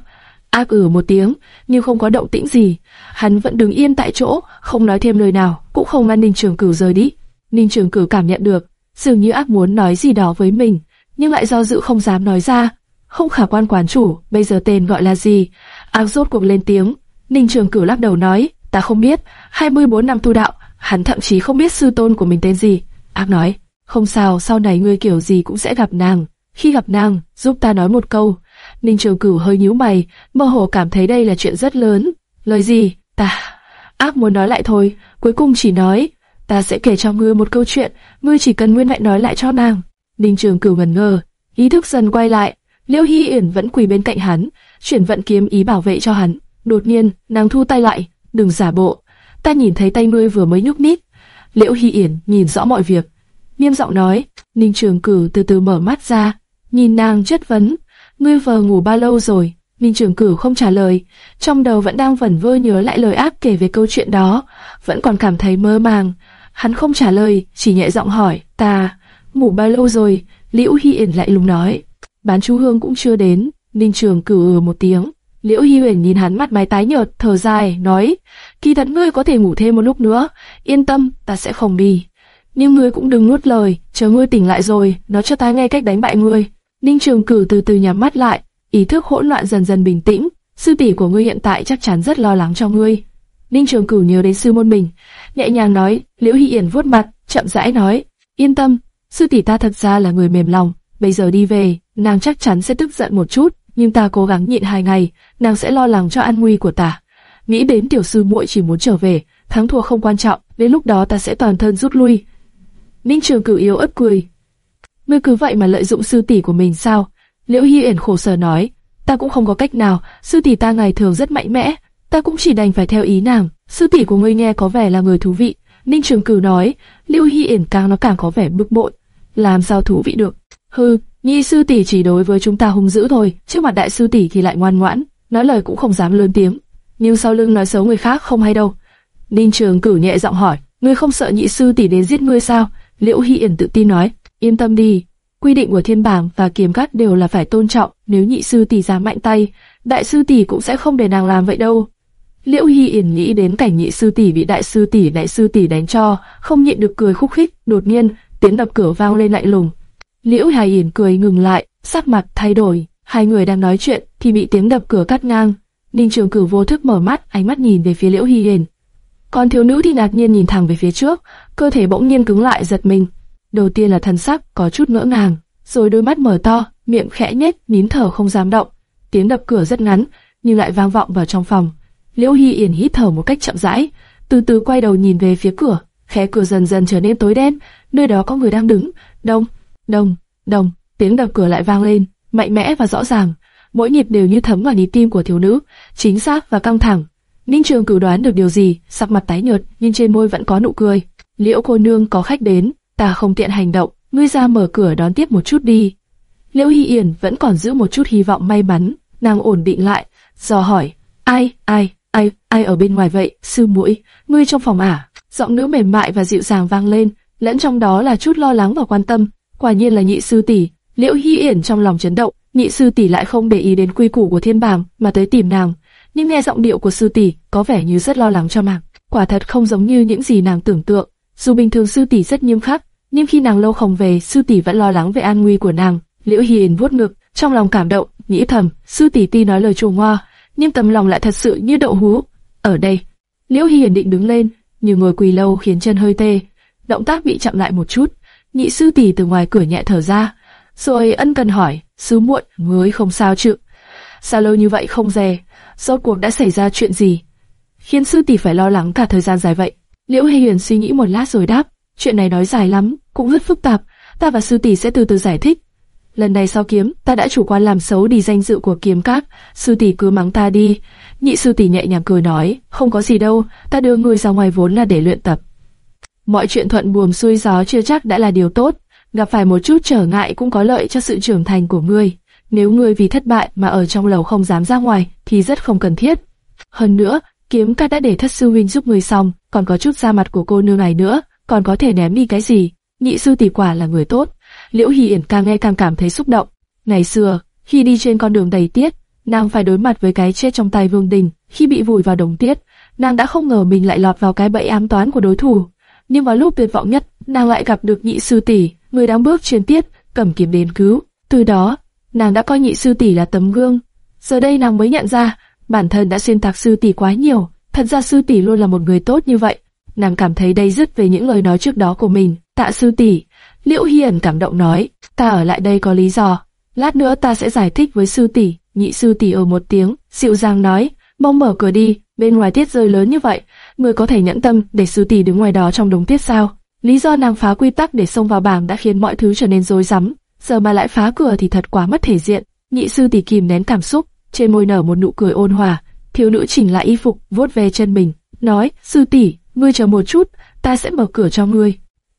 Speaker 1: Ác ử một tiếng, nhưng không có động tĩnh gì. Hắn vẫn đứng yên tại chỗ, không nói thêm lời nào, cũng không ngăn Ninh Trường Cửu rời đi. Ninh Trường Cửu cảm nhận được, dường như ác muốn nói gì đó với mình, nhưng lại do dự không dám nói ra. Không khả quan quán chủ, bây giờ tên gọi là gì? Ác rốt cuộc lên tiếng. Ninh Trường Cửu lắc đầu nói, ta không biết. 24 năm tu đạo, hắn thậm chí không biết sư tôn của mình tên gì. Ác nói, không sao, sau này ngươi kiểu gì cũng sẽ gặp nàng. Khi gặp nàng, giúp ta nói một câu. Ninh Trường Cửu hơi nhíu mày, mơ hồ cảm thấy đây là chuyện rất lớn. Lời gì? Ta... Ác muốn nói lại thôi, cuối cùng chỉ nói, ta sẽ kể cho ngươi một câu chuyện, ngươi chỉ cần nguyên vẹn nói lại cho nàng. Ninh Trường Cửu ngẩn ngơ, ý thức dần quay lại, Liễu Hi Yển vẫn quỳ bên cạnh hắn, chuyển vận kiếm ý bảo vệ cho hắn. Đột nhiên, nàng thu tay lại, đừng giả bộ. Ta nhìn thấy tay ngươi vừa mới nhúc nít. Liễu Hi Yển nhìn rõ mọi việc, nghiêm giọng nói. Ninh Trường Cửu từ từ mở mắt ra, nhìn nàng chất vấn, ngươi vừa ngủ bao lâu rồi? Ninh Trường Cửu không trả lời, trong đầu vẫn đang vẩn vơ nhớ lại lời Áp kể về câu chuyện đó, vẫn còn cảm thấy mơ màng. Hắn không trả lời, chỉ nhẹ giọng hỏi, ta, ngủ bao lâu rồi? Liễu Hy Yển lại lùng nói, bán chú hương cũng chưa đến. Ninh Trường Cửu ừ một tiếng, Liễu Hy Yển nhìn hắn mặt mày tái nhợt, thở dài, nói, kỳ thật ngươi có thể ngủ thêm một lúc nữa, yên tâm, ta sẽ không đi. Nhưng ngươi cũng đừng nuốt lời, chờ ngươi tỉnh lại rồi, nói cho ta nghe cách đánh bại ngươi. Ninh Trường Cửu từ từ nhắm mắt lại, ý thức hỗn loạn dần dần bình tĩnh. Sư tỷ của ngươi hiện tại chắc chắn rất lo lắng cho ngươi. Ninh Trường Cửu nhớ đến sư môn mình, nhẹ nhàng nói. Liễu Hi Yển vuốt mặt, chậm rãi nói, yên tâm, sư tỷ ta thật ra là người mềm lòng. Bây giờ đi về, nàng chắc chắn sẽ tức giận một chút, nhưng ta cố gắng nhịn hai ngày, nàng sẽ lo lắng cho an nguy của ta. Nghĩ đến tiểu sư muội chỉ muốn trở về, thắng thua không quan trọng, đến lúc đó ta sẽ toàn thân rút lui. Ninh Trường Cửu yếu ớt cười, ngươi cứ vậy mà lợi dụng sư tỷ của mình sao? Liễu Hi Uyển khổ sở nói, ta cũng không có cách nào, sư tỷ ta ngày thường rất mạnh mẽ, ta cũng chỉ đành phải theo ý nàng. Sư tỷ của ngươi nghe có vẻ là người thú vị. Ninh Trường Cửu nói, Liễu Hi Uyển càng nó càng có vẻ bực bội, làm sao thú vị được? Hừ, nhi sư tỷ chỉ đối với chúng ta hung dữ thôi, trước mặt đại sư tỷ thì lại ngoan ngoãn, nói lời cũng không dám lớn tiếng. Nhưng sau lưng nói xấu người khác không hay đâu. Ninh Trường Cửu nhẹ giọng hỏi, ngươi không sợ nhị sư tỷ đến giết ngươi sao? Liễu Hi Uyển tự tin nói, yên tâm đi, quy định của thiên bảng và kiếm cắt đều là phải tôn trọng, nếu nhị sư tỷ dám mạnh tay, đại sư tỷ cũng sẽ không để nàng làm vậy đâu. Liễu Hi Yển nghĩ đến cảnh nhị sư tỷ bị đại sư tỷ đại sư tỷ đánh cho, không nhịn được cười khúc khích, đột nhiên, tiếng đập cửa vang lên lạnh lùng. Liễu Hải Yển cười ngừng lại, sắc mặt thay đổi, hai người đang nói chuyện thì bị tiếng đập cửa cắt ngang. Ninh Trường Cửu vô thức mở mắt, ánh mắt nhìn về phía Liễu Hi Yển. Còn thiếu nữ thì ngạc nhiên nhìn thẳng về phía trước, cơ thể bỗng nhiên cứng lại giật mình. Đầu tiên là thần sắc có chút ngỡ ngàng, rồi đôi mắt mở to, miệng khẽ nhếch, nín thở không dám động. Tiếng đập cửa rất ngắn, nhưng lại vang vọng vào trong phòng. Liễu Hi Yển hít thở một cách chậm rãi, từ từ quay đầu nhìn về phía cửa, khẽ cửa dần dần trở nên tối đen, nơi đó có người đang đứng. Đông, đông, đông, tiếng đập cửa lại vang lên, mạnh mẽ và rõ ràng, mỗi nhịp đều như thấm vào nhịp tim của thiếu nữ, chính xác và căng thẳng. Ninh Trường cử đoán được điều gì, sắc mặt tái nhợt, nhưng trên môi vẫn có nụ cười. Liễu cô nương có khách đến, ta không tiện hành động, ngươi ra mở cửa đón tiếp một chút đi. Liễu Hy Yển vẫn còn giữ một chút hy vọng may mắn, nàng ổn định lại, do hỏi, ai, ai, ai, ai ở bên ngoài vậy, sư muội, ngươi trong phòng à? Giọng nữ mềm mại và dịu dàng vang lên, lẫn trong đó là chút lo lắng và quan tâm. Quả nhiên là nhị sư tỷ. Liễu Hy Yển trong lòng chấn động, nhị sư tỷ lại không để ý đến quy củ của thiên bảng mà tới tìm nàng. Nhưng nghe giọng điệu của sư tỷ có vẻ như rất lo lắng cho nàng. Quả thật không giống như những gì nàng tưởng tượng. Dù bình thường sư tỷ rất nghiêm khắc, nhưng khi nàng lâu không về, sư tỷ vẫn lo lắng về an nguy của nàng. Liễu Hiền vuốt ngực, trong lòng cảm động, nghĩ thầm, sư tỷ ti nói lời trù ngoa, nhưng tấm lòng lại thật sự như đậu hú. Ở đây, Liễu Hiền định đứng lên, nhưng ngồi quỳ lâu khiến chân hơi tê, động tác bị chậm lại một chút. Nhị sư tỷ từ ngoài cửa nhẹ thở ra, rồi ân cần hỏi, sư muội, ngươi không sao chứ? Sao lâu như vậy không dè? Rốt cuộc đã xảy ra chuyện gì? Khiến sư tỷ phải lo lắng cả thời gian dài vậy. Liễu Hiền suy nghĩ một lát rồi đáp, chuyện này nói dài lắm, cũng rất phức tạp, ta và sư tỷ sẽ từ từ giải thích. Lần này sau kiếm, ta đã chủ quan làm xấu đi danh dự của kiếm các, sư tỷ cứ mắng ta đi. Nhị sư tỷ nhẹ nhàng cười nói, không có gì đâu, ta đưa ngươi ra ngoài vốn là để luyện tập. Mọi chuyện thuận buồm xuôi gió chưa chắc đã là điều tốt, gặp phải một chút trở ngại cũng có lợi cho sự trưởng thành của ngươi. Nếu ngươi vì thất bại mà ở trong lầu không dám ra ngoài, thì rất không cần thiết. Hơn nữa, kiếm ca đã để thất sư huynh giúp người xong, còn có chút da mặt của cô nương này nữa, còn có thể ném đi cái gì? Nhị sư tỷ quả là người tốt. Liễu Hy Yển càng nghe càng cảm thấy xúc động. Ngày xưa, khi đi trên con đường đầy tiết, nàng phải đối mặt với cái chết trong tay Vương Đình. Khi bị vùi vào đồng tiết, nàng đã không ngờ mình lại lọt vào cái bẫy ám toán của đối thủ. Nhưng vào lúc tuyệt vọng nhất, nàng lại gặp được nhị sư tỷ, người đang bước trên tiết, cầm kiếm đến cứu. Từ đó, nàng đã coi nhị sư tỷ là tấm gương. Giờ đây nàng mới nhận ra, bản thân đã xuyên tạc sư tỷ quá nhiều. Thật ra sư tỷ luôn là một người tốt như vậy. nàng cảm thấy đầy dứt về những lời nói trước đó của mình. Tạ sư tỷ, Liễu Hiền cảm động nói, ta ở lại đây có lý do. Lát nữa ta sẽ giải thích với sư tỷ. Nhị sư tỷ ở một tiếng, dịu dàng nói, mong mở cửa đi, bên ngoài tiết rơi lớn như vậy, người có thể nhẫn tâm để sư tỷ đứng ngoài đó trong đống tiết sao? Lý do nàng phá quy tắc để xông vào bảng đã khiến mọi thứ trở nên rối rắm, giờ mà lại phá cửa thì thật quá mất thể diện. Nhị sư tỷ kìm nén cảm xúc, trên môi nở một nụ cười ôn hòa. Thiếu nữ chỉnh lại y phục, vuốt về chân mình, nói: "Sư tỷ, ngươi chờ một chút, ta sẽ mở cửa cho ngươi."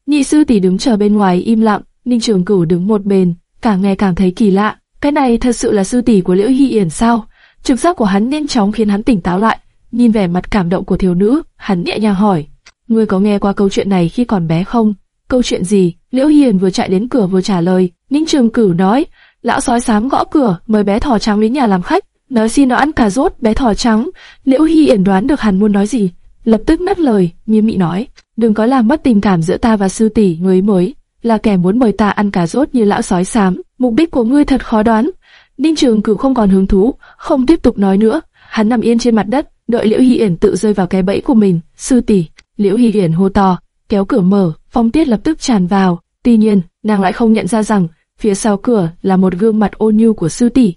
Speaker 1: Nhị sư tỷ đứng chờ bên ngoài im lặng, Ninh Trường Cửu đứng một bên, càng nghe càng thấy kỳ lạ. Cái này thật sự là sư tỷ của Liễu Hy Yển sao? Trực giác của hắn nhanh chóng khiến hắn tỉnh táo lại. Nhìn vẻ mặt cảm động của thiếu nữ, hắn nhẹ nhàng hỏi: "Ngươi có nghe qua câu chuyện này khi còn bé không?" Câu chuyện gì? Liễu Hiền vừa chạy đến cửa vừa trả lời. Ninh Trường Cửu nói: "Lão sói xám gõ cửa, mời bé thỏ trắng đến nhà làm khách, nói xin nó ăn cà rốt." Bé thỏ trắng. Liễu Hiền đoán được hắn muốn nói gì, lập tức ngắt lời, nghiêm mị nói: "Đừng có làm mất tình cảm giữa ta và sư tỷ, người mới là kẻ muốn mời ta ăn cà rốt như lão sói xám. Mục đích của ngươi thật khó đoán." Ninh Trường Cửu không còn hứng thú, không tiếp tục nói nữa. Hắn nằm yên trên mặt đất, đợi Liễu Hi Yển tự rơi vào cái bẫy của mình. Sư tỷ, Liễu Hi Yển hô to, kéo cửa mở, phong tiết lập tức tràn vào. Tuy nhiên, nàng lại không nhận ra rằng phía sau cửa là một gương mặt ôn nhu của sư tỷ,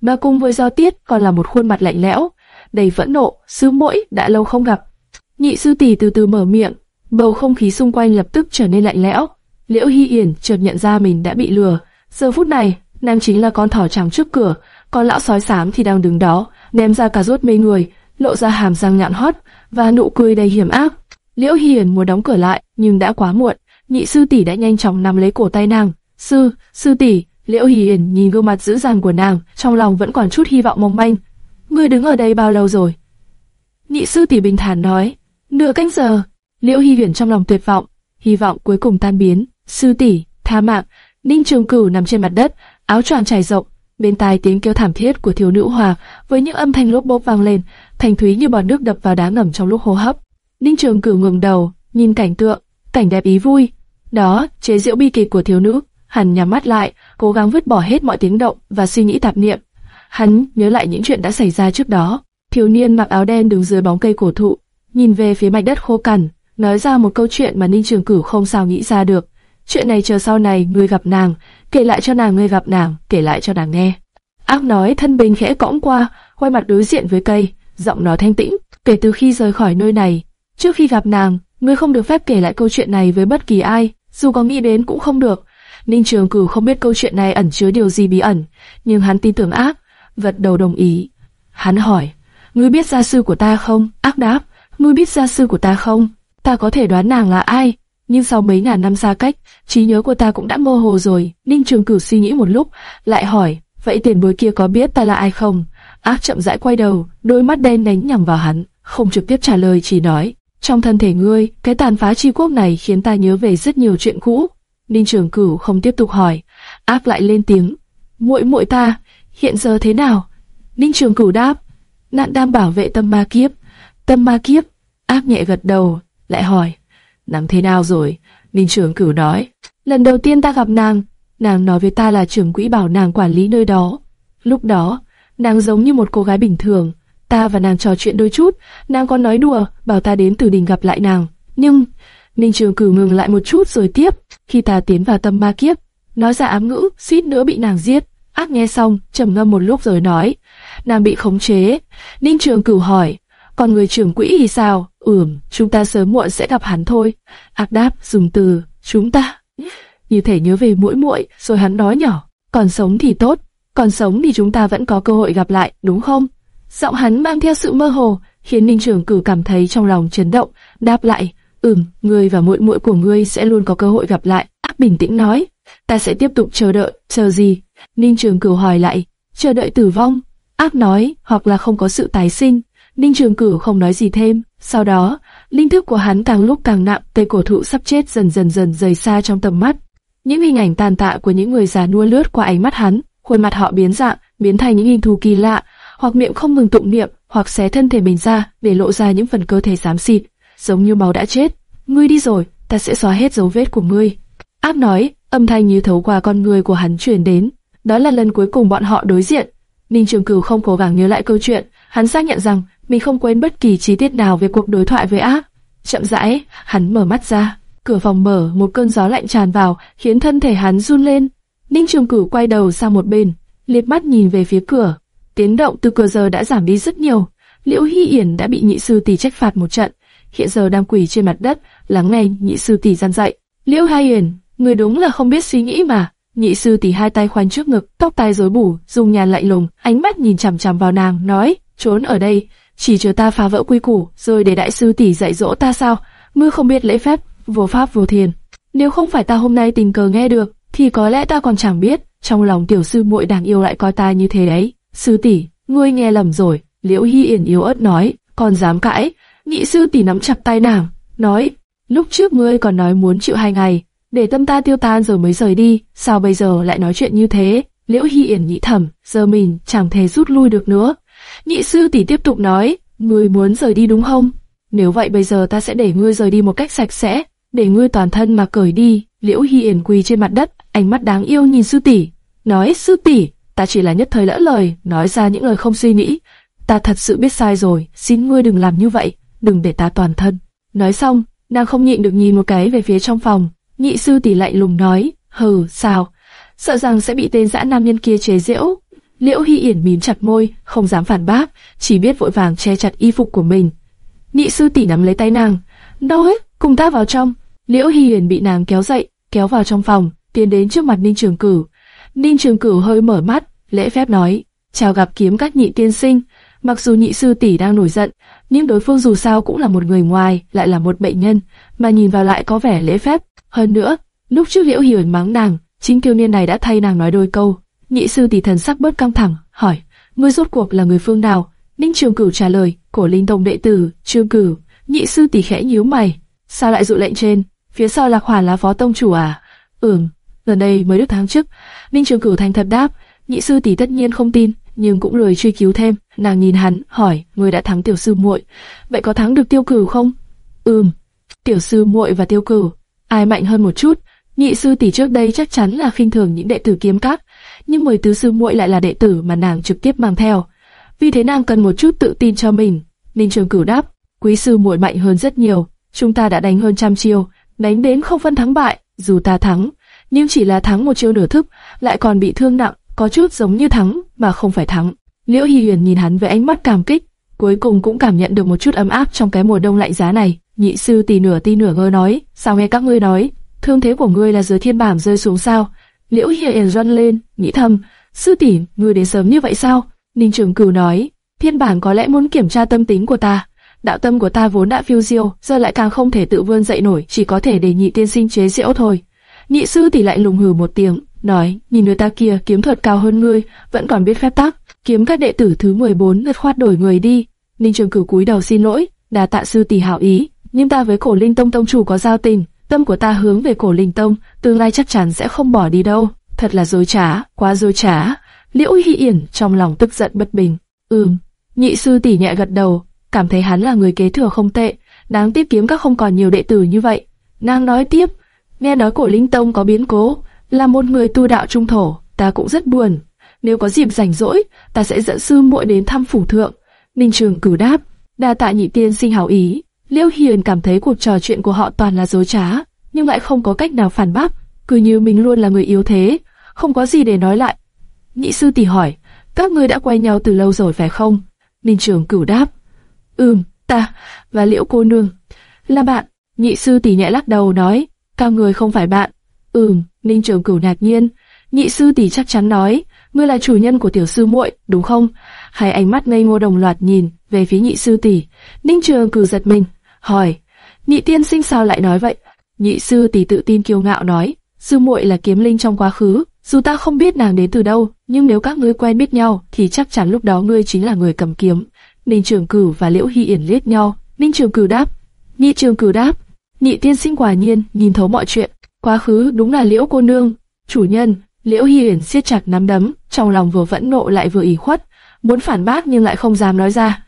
Speaker 1: mà cùng với do tiết còn là một khuôn mặt lạnh lẽo, đầy phẫn nộ. Sư mỗi đã lâu không gặp. Nhị sư tỷ từ từ mở miệng, bầu không khí xung quanh lập tức trở nên lạnh lẽo. Liễu Hi Yển chợt nhận ra mình đã bị lừa. Giờ phút này, nam chính là con thỏ trắng trước cửa, còn lão sói xám thì đang đứng đó, ném ra cà rốt mê người, lộ ra hàm răng nhọn hót và nụ cười đầy hiểm ác. Liễu Hiền muốn đóng cửa lại, nhưng đã quá muộn. Nhị sư tỷ đã nhanh chóng nắm lấy cổ tay nàng. Sư, sư tỷ. Liễu Hiền nhìn gương mặt dữ dằn của nàng, trong lòng vẫn còn chút hy vọng mong manh. Ngươi đứng ở đây bao lâu rồi? Nhị sư tỷ bình thản nói. Nửa canh giờ. Liễu Hi Huyền trong lòng tuyệt vọng, hy vọng cuối cùng tan biến. Sư tỷ, tha mạng. Ninh Trường Cửu nằm trên mặt đất, áo choàng trải rộng, bên tai tiếng kêu thảm thiết của thiếu nữ hòa với những âm thanh lốp bốp vang lên, thành thúy như bọt nước đập vào đá ngầm trong lúc hô hấp. Ninh Trường Cửu ngẩng đầu, nhìn cảnh tượng, cảnh đẹp ý vui. Đó, chế diễu bi kịch của thiếu nữ. Hắn nhắm mắt lại, cố gắng vứt bỏ hết mọi tiếng động và suy nghĩ tạp niệm. Hắn nhớ lại những chuyện đã xảy ra trước đó. Thiếu niên mặc áo đen đứng dưới bóng cây cổ thụ, nhìn về phía mảnh đất khô cằn, nói ra một câu chuyện mà Ninh Trường Cửu không sao nghĩ ra được. Chuyện này chờ sau này ngươi gặp nàng, kể lại cho nàng ngươi gặp nàng, kể lại cho nàng nghe. Ác nói thân bình khẽ cõng qua, quay mặt đối diện với cây, giọng nói thanh tĩnh. Kể từ khi rời khỏi nơi này, trước khi gặp nàng, ngươi không được phép kể lại câu chuyện này với bất kỳ ai, dù có nghĩ đến cũng không được. Ninh Trường Cửu không biết câu chuyện này ẩn chứa điều gì bí ẩn, nhưng hắn tin tưởng ác, vật đầu đồng ý. Hắn hỏi, ngươi biết gia sư của ta không? Ác đáp, ngươi biết gia sư của ta không? Ta có thể đoán nàng là ai, nhưng sau mấy ngàn năm xa cách, trí nhớ của ta cũng đã mơ hồ rồi. Ninh Trường Cửu suy nghĩ một lúc, lại hỏi, vậy tiền bối kia có biết ta là ai không? Ác chậm rãi quay đầu, đôi mắt đen đánh nhằm vào hắn, không trực tiếp trả lời chỉ nói, trong thân thể ngươi, cái tàn phá chi quốc này khiến ta nhớ về rất nhiều chuyện cũ. Ninh Trường Cửu không tiếp tục hỏi, áp lại lên tiếng, muội muội ta, hiện giờ thế nào? Ninh Trường Cửu đáp, nạn đang bảo vệ tâm ma kiếp. Tâm ma kiếp, Áp nhẹ gật đầu, lại hỏi, nằm thế nào rồi? Ninh Trường Cửu nói, lần đầu tiên ta gặp nàng, nàng nói với ta là trưởng quỹ bảo nàng quản lý nơi đó. Lúc đó, nàng giống như một cô gái bình thường, ta và nàng trò chuyện đôi chút, nàng còn nói đùa, bảo ta đến từ đình gặp lại nàng. Nhưng, Ninh Trường Cửu ngừng lại một chút rồi tiếp, khi ta tiến vào tâm ma kiếp, nói ra ám ngữ, suýt nữa bị nàng giết. Ác nghe xong, trầm ngâm một lúc rồi nói, nàng bị khống chế. Ninh Trường Cửu hỏi, còn người trưởng quỹ thì sao? Ừm, chúng ta sớm muộn sẽ gặp hắn thôi. Ác đáp dùng từ, chúng ta. Như thể nhớ về mũi muội, rồi hắn nói nhỏ, còn sống thì tốt, còn sống thì chúng ta vẫn có cơ hội gặp lại, đúng không? Giọng hắn mang theo sự mơ hồ, khiến Ninh Trường Cử cảm thấy trong lòng chấn động, đáp lại, "Ừm, ngươi và muội muội của ngươi sẽ luôn có cơ hội gặp lại." Ác bình tĩnh nói, "Ta sẽ tiếp tục chờ đợi." "Chờ gì?" Ninh Trường Cửu hỏi lại, "Chờ đợi tử vong." Ác nói, hoặc là không có sự tái sinh. Ninh Trường Cửu không nói gì thêm. Sau đó, linh thức của hắn càng lúc càng nặng, cây cổ thụ sắp chết dần dần dần rời xa trong tầm mắt. Những hình ảnh tàn tạ của những người già nua lướt qua ánh mắt hắn, khuôn mặt họ biến dạng, biến thành những hình thù kỳ lạ, hoặc miệng không ngừng tụng niệm, hoặc xé thân thể mình ra để lộ ra những phần cơ thể xám xịt, giống như máu đã chết. Ngươi đi rồi, ta sẽ xóa hết dấu vết của ngươi. Áp nói, âm thanh như thấu qua con người của hắn truyền đến. Đó là lần cuối cùng bọn họ đối diện. Ninh Trường Cửu không cố gắng nhớ lại câu chuyện, hắn xác nhận rằng mình không quên bất kỳ chi tiết nào về cuộc đối thoại với Áp. Chậm rãi, hắn mở mắt ra, cửa phòng mở, một cơn gió lạnh tràn vào, khiến thân thể hắn run lên. Ninh Trường Cửu quay đầu sang một bên, liếc mắt nhìn về phía cửa. Tiến động từ cửa giờ đã giảm đi rất nhiều. Liễu Hy Yển đã bị nhị sư tỷ trách phạt một trận, hiện giờ đang quỳ trên mặt đất, lắng nghe nhị sư tỷ gian dạy. Liễu Hai Hiền, người đúng là không biết suy nghĩ mà. Nhị sư tỷ hai tay khoanh trước ngực, tóc tai rối bù, dùng nhàn lạnh lùng, ánh mắt nhìn chằm chằm vào nàng, nói: trốn ở đây, chỉ chờ ta phá vỡ quy củ, rồi để đại sư tỷ dạy dỗ ta sao? mưa không biết lễ phép, vô pháp vô thiền. Nếu không phải ta hôm nay tình cờ nghe được, thì có lẽ ta còn chẳng biết. Trong lòng tiểu sư muội đáng yêu lại coi ta như thế đấy. Sư tỷ, ngươi nghe lầm rồi. Liễu Hi Yển yếu ớt nói, còn dám cãi? Nhị sư tỷ nắm chặt tay nàng, nói, lúc trước ngươi còn nói muốn chịu hai ngày, để tâm ta tiêu tan rồi mới rời đi, sao bây giờ lại nói chuyện như thế? Liễu Hi Yển nghĩ thầm, giờ mình chẳng thể rút lui được nữa. Nhị sư tỷ tiếp tục nói, ngươi muốn rời đi đúng không? Nếu vậy bây giờ ta sẽ để ngươi rời đi một cách sạch sẽ, để ngươi toàn thân mà cởi đi. Liễu Hi Yển quỳ trên mặt đất, ánh mắt đáng yêu nhìn sư tỷ, nói sư tỷ, ta chỉ là nhất thời lỡ lời, nói ra những lời không suy nghĩ. Ta thật sự biết sai rồi, xin ngươi đừng làm như vậy, đừng để ta toàn thân. Nói xong, nàng không nhịn được nhìn một cái về phía trong phòng. Nhị sư tỷ lạnh lùng nói, hừ, sao? Sợ rằng sẽ bị tên dã nam nhân kia chế giễu. Liễu Hy Yển mím chặt môi, không dám phản bác, chỉ biết vội vàng che chặt y phục của mình. Nhị sư tỷ nắm lấy tay nàng, đâu hết, cùng ta vào trong. Liễu Hy Yển bị nàng kéo dậy, kéo vào trong phòng, tiến đến trước mặt Ninh Trường Cửu. Ninh Trường Cửu hơi mở mắt, lễ phép nói, chào gặp kiếm các nhị tiên sinh. Mặc dù nhị sư tỷ đang nổi giận, nhưng đối phương dù sao cũng là một người ngoài, lại là một bệnh nhân, mà nhìn vào lại có vẻ lễ phép. Hơn nữa, lúc trước Liễu Hiểu mắng nàng, chính kiêu niên này đã thay nàng nói đôi câu. Nhị sư tỷ thần sắc bớt căng thẳng, hỏi, ngươi rốt cuộc là người phương nào? Ninh Trường Cửu trả lời, cổ linh tông đệ tử, Trường Cửu. Nhị sư tỷ khẽ nhíu mày, sao lại dụ lệnh trên? Phía sau là khoản là phó tông chủ à? Ừm, gần đây mới được tháng trước. Ninh Trường Cửu thành thật đáp, nhị sư tỷ tất nhiên không tin, nhưng cũng lười truy cứu thêm. Nàng nhìn hắn, hỏi, ngươi đã thắng tiểu sư muội, vậy có thắng được tiêu cửu không? Ừm, tiểu sư muội và tiêu cửu, ai mạnh hơn một chút? Nhị sư tỷ trước đây chắc chắn là khinh thường những đệ tử kiếm các, nhưng mười tứ sư muội lại là đệ tử mà nàng trực tiếp mang theo. Vì thế nàng cần một chút tự tin cho mình. Ninh Trường Cửu đáp, quý sư muội mạnh hơn rất nhiều, chúng ta đã đánh hơn trăm chiêu, đánh đến không phân thắng bại, dù ta thắng, nhưng chỉ là thắng một chiêu nửa thức, lại còn bị thương nặng, có chút giống như thắng mà không phải thắng. Liễu Hy Huyền nhìn hắn với ánh mắt cảm kích, cuối cùng cũng cảm nhận được một chút ấm áp trong cái mùa đông lạnh giá này. Nhị sư tỷ nửa ti nửa ngơ nói, sao nghe các ngươi nói, thương thế của ngươi là dưới thiên bảng rơi xuống sao? Liễu Hi Huyền run lên, nghĩ thầm, sư tỷ, ngươi đến sớm như vậy sao? Ninh Trường Cửu nói, thiên bảng có lẽ muốn kiểm tra tâm tính của ta. Đạo tâm của ta vốn đã phiêu diêu, giờ lại càng không thể tự vươn dậy nổi, chỉ có thể để nhị tiên sinh chế giễu thôi. Nhị sư tỷ lại lùng hừ một tiếng, nói, nhìn người ta kia kiếm thuật cao hơn ngươi, vẫn còn biết phép tắc, kiếm các đệ tử thứ 14 lượt khoát đổi người đi. Ninh Trường Cửu cúi đầu xin lỗi, đà tạ sư tỷ hảo ý, nhưng ta với cổ linh tông tông chủ có giao tình, tâm của ta hướng về cổ linh tông, tương lai chắc chắn sẽ không bỏ đi đâu. Thật là dối trá, quá dối trá. Liễu Hy Yển trong lòng tức giận bất bình. Ừm, nhị sư tỷ nhẹ gật đầu, cảm thấy hắn là người kế thừa không tệ, đáng tiếc kiếm các không còn nhiều đệ tử như vậy. Nàng nói tiếp, nghe nói cổ linh tông có biến cố, là một người tu đạo trung thổ, ta cũng rất buồn. Nếu có dịp rảnh rỗi, ta sẽ dẫn sư muội đến thăm phủ thượng. Ninh Trường cử đáp, đa tạ nhị tiên sinh hảo ý. Liễu Hiền cảm thấy cuộc trò chuyện của họ toàn là dối trá, nhưng lại không có cách nào phản bác, cứ như mình luôn là người yếu thế, không có gì để nói lại. Nhị sư tỷ hỏi, các ngươi đã quen nhau từ lâu rồi phải không? Ninh Trường cửu đáp, ừm, ta và Liễu cô nương là bạn. Nhị sư tỷ nhẹ lắc đầu nói, cao người không phải bạn. Ừm, Ninh Trường cửu ngạc nhiên. Nhị sư tỷ chắc chắn nói, ngươi là chủ nhân của tiểu sư muội, đúng không? Hai ánh mắt ngây ngô đồng loạt nhìn về phía nhị sư tỷ. Ninh Trường cửu giật mình, hỏi, nhị tiên sinh sao lại nói vậy? Nhị sư tỷ tự tin kiêu ngạo nói, sư muội là kiếm linh trong quá khứ, dù ta không biết nàng đến từ đâu, nhưng nếu các ngươi quen biết nhau, thì chắc chắn lúc đó ngươi chính là người cầm kiếm. Ninh Trường Cửu và Liễu Hy Yển liếc nhau, Ninh Trường Cửu đáp, Nhị Trường Cửu đáp, nhị tiên sinh quả nhiên nhìn thấu mọi chuyện, quá khứ đúng là Liễu cô nương, chủ nhân. Liễu hiển siết chặt nắm đấm, trong lòng vừa vẫn nộ lại vừa ủy khuất, muốn phản bác nhưng lại không dám nói ra.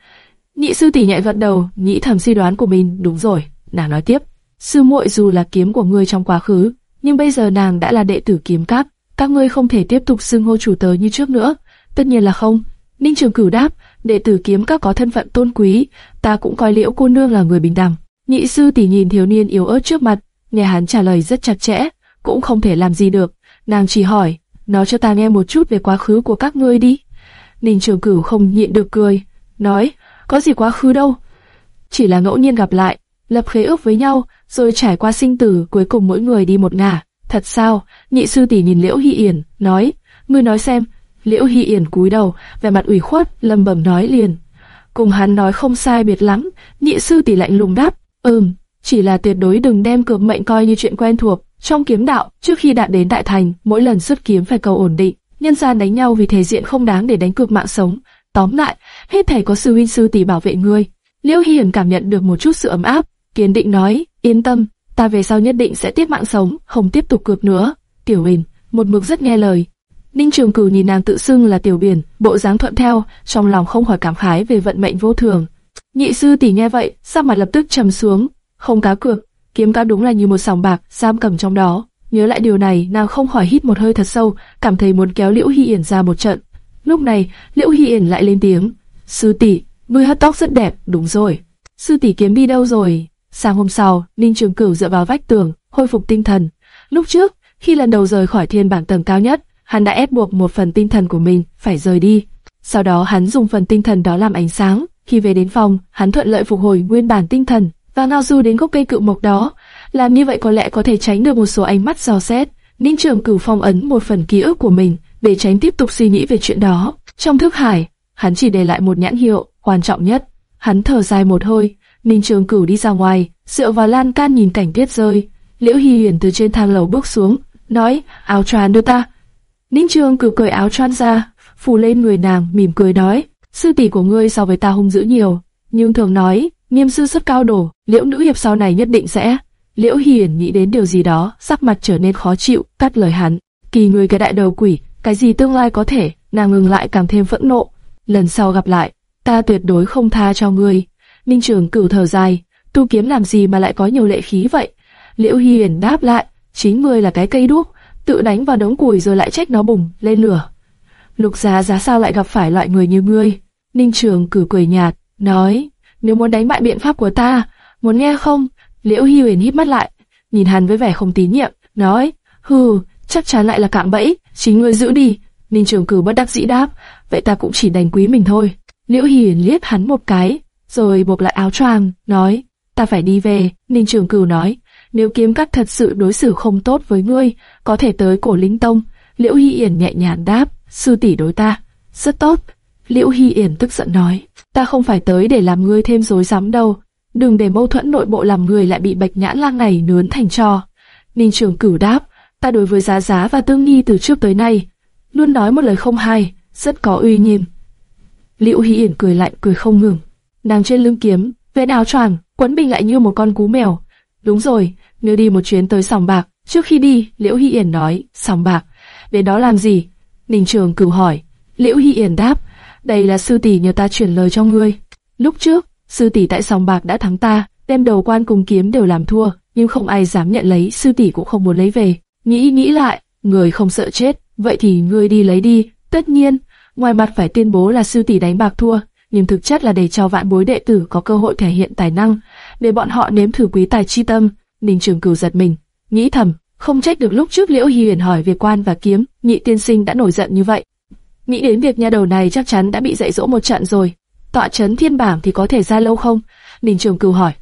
Speaker 1: Nhị sư tỷ nhạy vật đầu, nghĩ thầm suy đoán của mình đúng rồi. Nàng nói tiếp, sư muội dù là kiếm của ngươi trong quá khứ, nhưng bây giờ nàng đã là đệ tử kiếm cáp, các ngươi không thể tiếp tục xưng hô chủ tớ như trước nữa. Tất nhiên là không. Ninh Trường Cửu đáp, đệ tử kiếm các có thân phận tôn quý, ta cũng coi liễu cô nương là người bình đẳng. Nhị sư tỷ nhìn thiếu niên yếu ớt trước mặt, nghe hắn trả lời rất chặt chẽ, cũng không thể làm gì được. Nàng chỉ hỏi, nói cho ta nghe một chút về quá khứ của các ngươi đi. Ninh Trường Cửu không nhịn được cười, nói, có gì quá khứ đâu, chỉ là ngẫu nhiên gặp lại, lập khế ước với nhau, rồi trải qua sinh tử, cuối cùng mỗi người đi một ngả. Thật sao? Nhị sư tỷ nhìn Liễu Hy Yển, nói, ngươi nói xem. Liễu Hy Yển cúi đầu, vẻ mặt ủy khuất, lầm bẩm nói liền. Cùng hắn nói không sai biệt lắm, nhị sư tỷ lạnh lùng đáp, ừm, chỉ là tuyệt đối đừng đem cược mệnh coi như chuyện quen thuộc. Trong kiếm đạo, trước khi đạt đến đại thành, mỗi lần xuất kiếm phải cầu ổn định, nhân gian đánh nhau vì thể diện không đáng để đánh cược mạng sống. Tóm lại, hết thảy có sư huynh sư tỷ bảo vệ ngươi. Liễu Hiển cảm nhận được một chút sự ấm áp, kiên định nói, yên tâm, ta về sau nhất định sẽ tiếp mạng sống, không tiếp tục cược nữa. Tiểu Bình, một mực rất nghe lời. Ninh Trường Cửu nhìn nàng tự xưng là Tiểu Biển, bộ dáng thuận theo, trong lòng không khỏi cảm khái về vận mệnh vô thường. Nhị sư tỷ nghe vậy, sắc mặt lập tức trầm xuống, không cá cược, kiếm cá đúng là như một sòng bạc, giam cầm trong đó. Nhớ lại điều này, nàng không khỏi hít một hơi thật sâu, cảm thấy muốn kéo Liễu hy Yển ra một trận. Lúc này, Liễu hy Yển lại lên tiếng, sư tỷ, ngươi hất tóc rất đẹp, đúng rồi. Sư tỷ kiếm đi đâu rồi? Sáng hôm sau, Ninh Trường Cửu dựa vào vách tường, hồi phục tinh thần. Lúc trước, khi lần đầu rời khỏi thiên bảng tầng cao nhất, hắn đã ép buộc một phần tinh thần của mình phải rời đi. Sau đó hắn dùng phần tinh thần đó làm ánh sáng. Khi về đến phòng, hắn thuận lợi phục hồi nguyên bản tinh thần và ngao du đến gốc cây cự mộc đó. Làm như vậy có lẽ có thể tránh được một số ánh mắt dò xét. Ninh Trường Cửu phong ấn một phần ký ức của mình để tránh tiếp tục suy nghĩ về chuyện đó. Trong thức hải, hắn chỉ để lại một nhãn hiệu quan trọng nhất. Hắn thở dài một hơi, Ninh Trường Cửu đi ra ngoài, dựa vào lan can nhìn cảnh tuyết rơi. Liễu Hi Huyền từ trên thang lầu bước xuống, nói, áo choàng đưa ta. Ninh Trường Cửu cởi áo choàng ra, phủ lên người nàng, mỉm cười nói, sư tỷ của ngươi so với ta hung dữ nhiều, nhưng thường nói, nghiêm sư sắp cao đổ, Liễu nữ hiệp sau này nhất định sẽ. Liễu Hiển nghĩ đến điều gì đó, sắc mặt trở nên khó chịu, cắt lời hắn. Kỳ người cái đại đầu quỷ, cái gì tương lai có thể, nàng ngừng lại càng thêm phẫn nộ. Lần sau gặp lại, ta tuyệt đối không tha cho ngươi. Ninh Trường cửu thở dài, tu kiếm làm gì mà lại có nhiều lệ khí vậy? Liễu Hiển đáp lại, chính ngươi là cái cây đuốc, tự đánh vào đống củi rồi lại trách nó bùng lên lửa. Lục Giá giá sao lại gặp phải loại người như ngươi? Ninh Trường cử cười nhạt, nói, nếu muốn đánh bại biện pháp của ta, muốn nghe không? Liễu Hi Huyền híp mắt lại, nhìn hắn với vẻ không tín nhiệm, nói, hừ, chắc chắn lại là cạm bẫy, chính ngươi giữ đi. Ninh Trường Cử bất đắc dĩ đáp, vậy ta cũng chỉ đành quý mình thôi. Liễu Hiền liếc hắn một cái, rồi buộc lại áo choàng, nói, ta phải đi về. Ninh Trường Cửu nói, nếu kiếm cắt thật sự đối xử không tốt với ngươi, có thể tới cổ linh tông. Liễu Hi Yển nhẹ nhàng đáp, sư tỷ đối ta, rất tốt. Liễu Hy Yển tức giận nói, ta không phải tới để làm ngươi thêm rối rắm đâu, đừng để mâu thuẫn nội bộ làm người lại bị bạch nhãn lang này nướn thành trò. Ninh Trường Cửu đáp, ta đối với giá giá và tương nghi từ trước tới nay, luôn nói một lời không hay, rất có uy nghiêm. Liễu Hy Yển cười lạnh cười không ngừng. Nàng trên lưng kiếm, vén áo choàng, quấn bình lại như một con cú mèo. Đúng rồi, nếu đi một chuyến tới sòng bạc, trước khi đi, Liễu Hy Yển nói, sòng bạc, đến đó làm gì? Ninh Trường cửu hỏi. Liễu Hy Yển đáp, đây là sư tỷ nhờ ta chuyển lời cho ngươi. Lúc trước, sư tỷ tại sòng bạc đã thắng ta, đem đầu quan cùng kiếm đều làm thua, nhưng không ai dám nhận lấy, sư tỷ cũng không muốn lấy về. Nghĩ nghĩ lại, người không sợ chết, vậy thì ngươi đi lấy đi. Tất nhiên, ngoài mặt phải tuyên bố là sư tỷ đánh bạc thua, nhưng thực chất là để cho vạn bối đệ tử có cơ hội thể hiện tài năng, để bọn họ nếm thử quý tài chi tâm. Ninh Trường Cửu giật mình, nghĩ thầm, không trách được lúc trước Liễu Hi Huyền hỏi về quan và kiếm, nhị tiên sinh đã nổi giận như vậy. Nghĩ đến việc nha đầu này chắc chắn đã bị dạy dỗ một trận rồi. Tọa chấn thiên bảng thì có thể ra lâu không? Ninh Trường Cửu hỏi.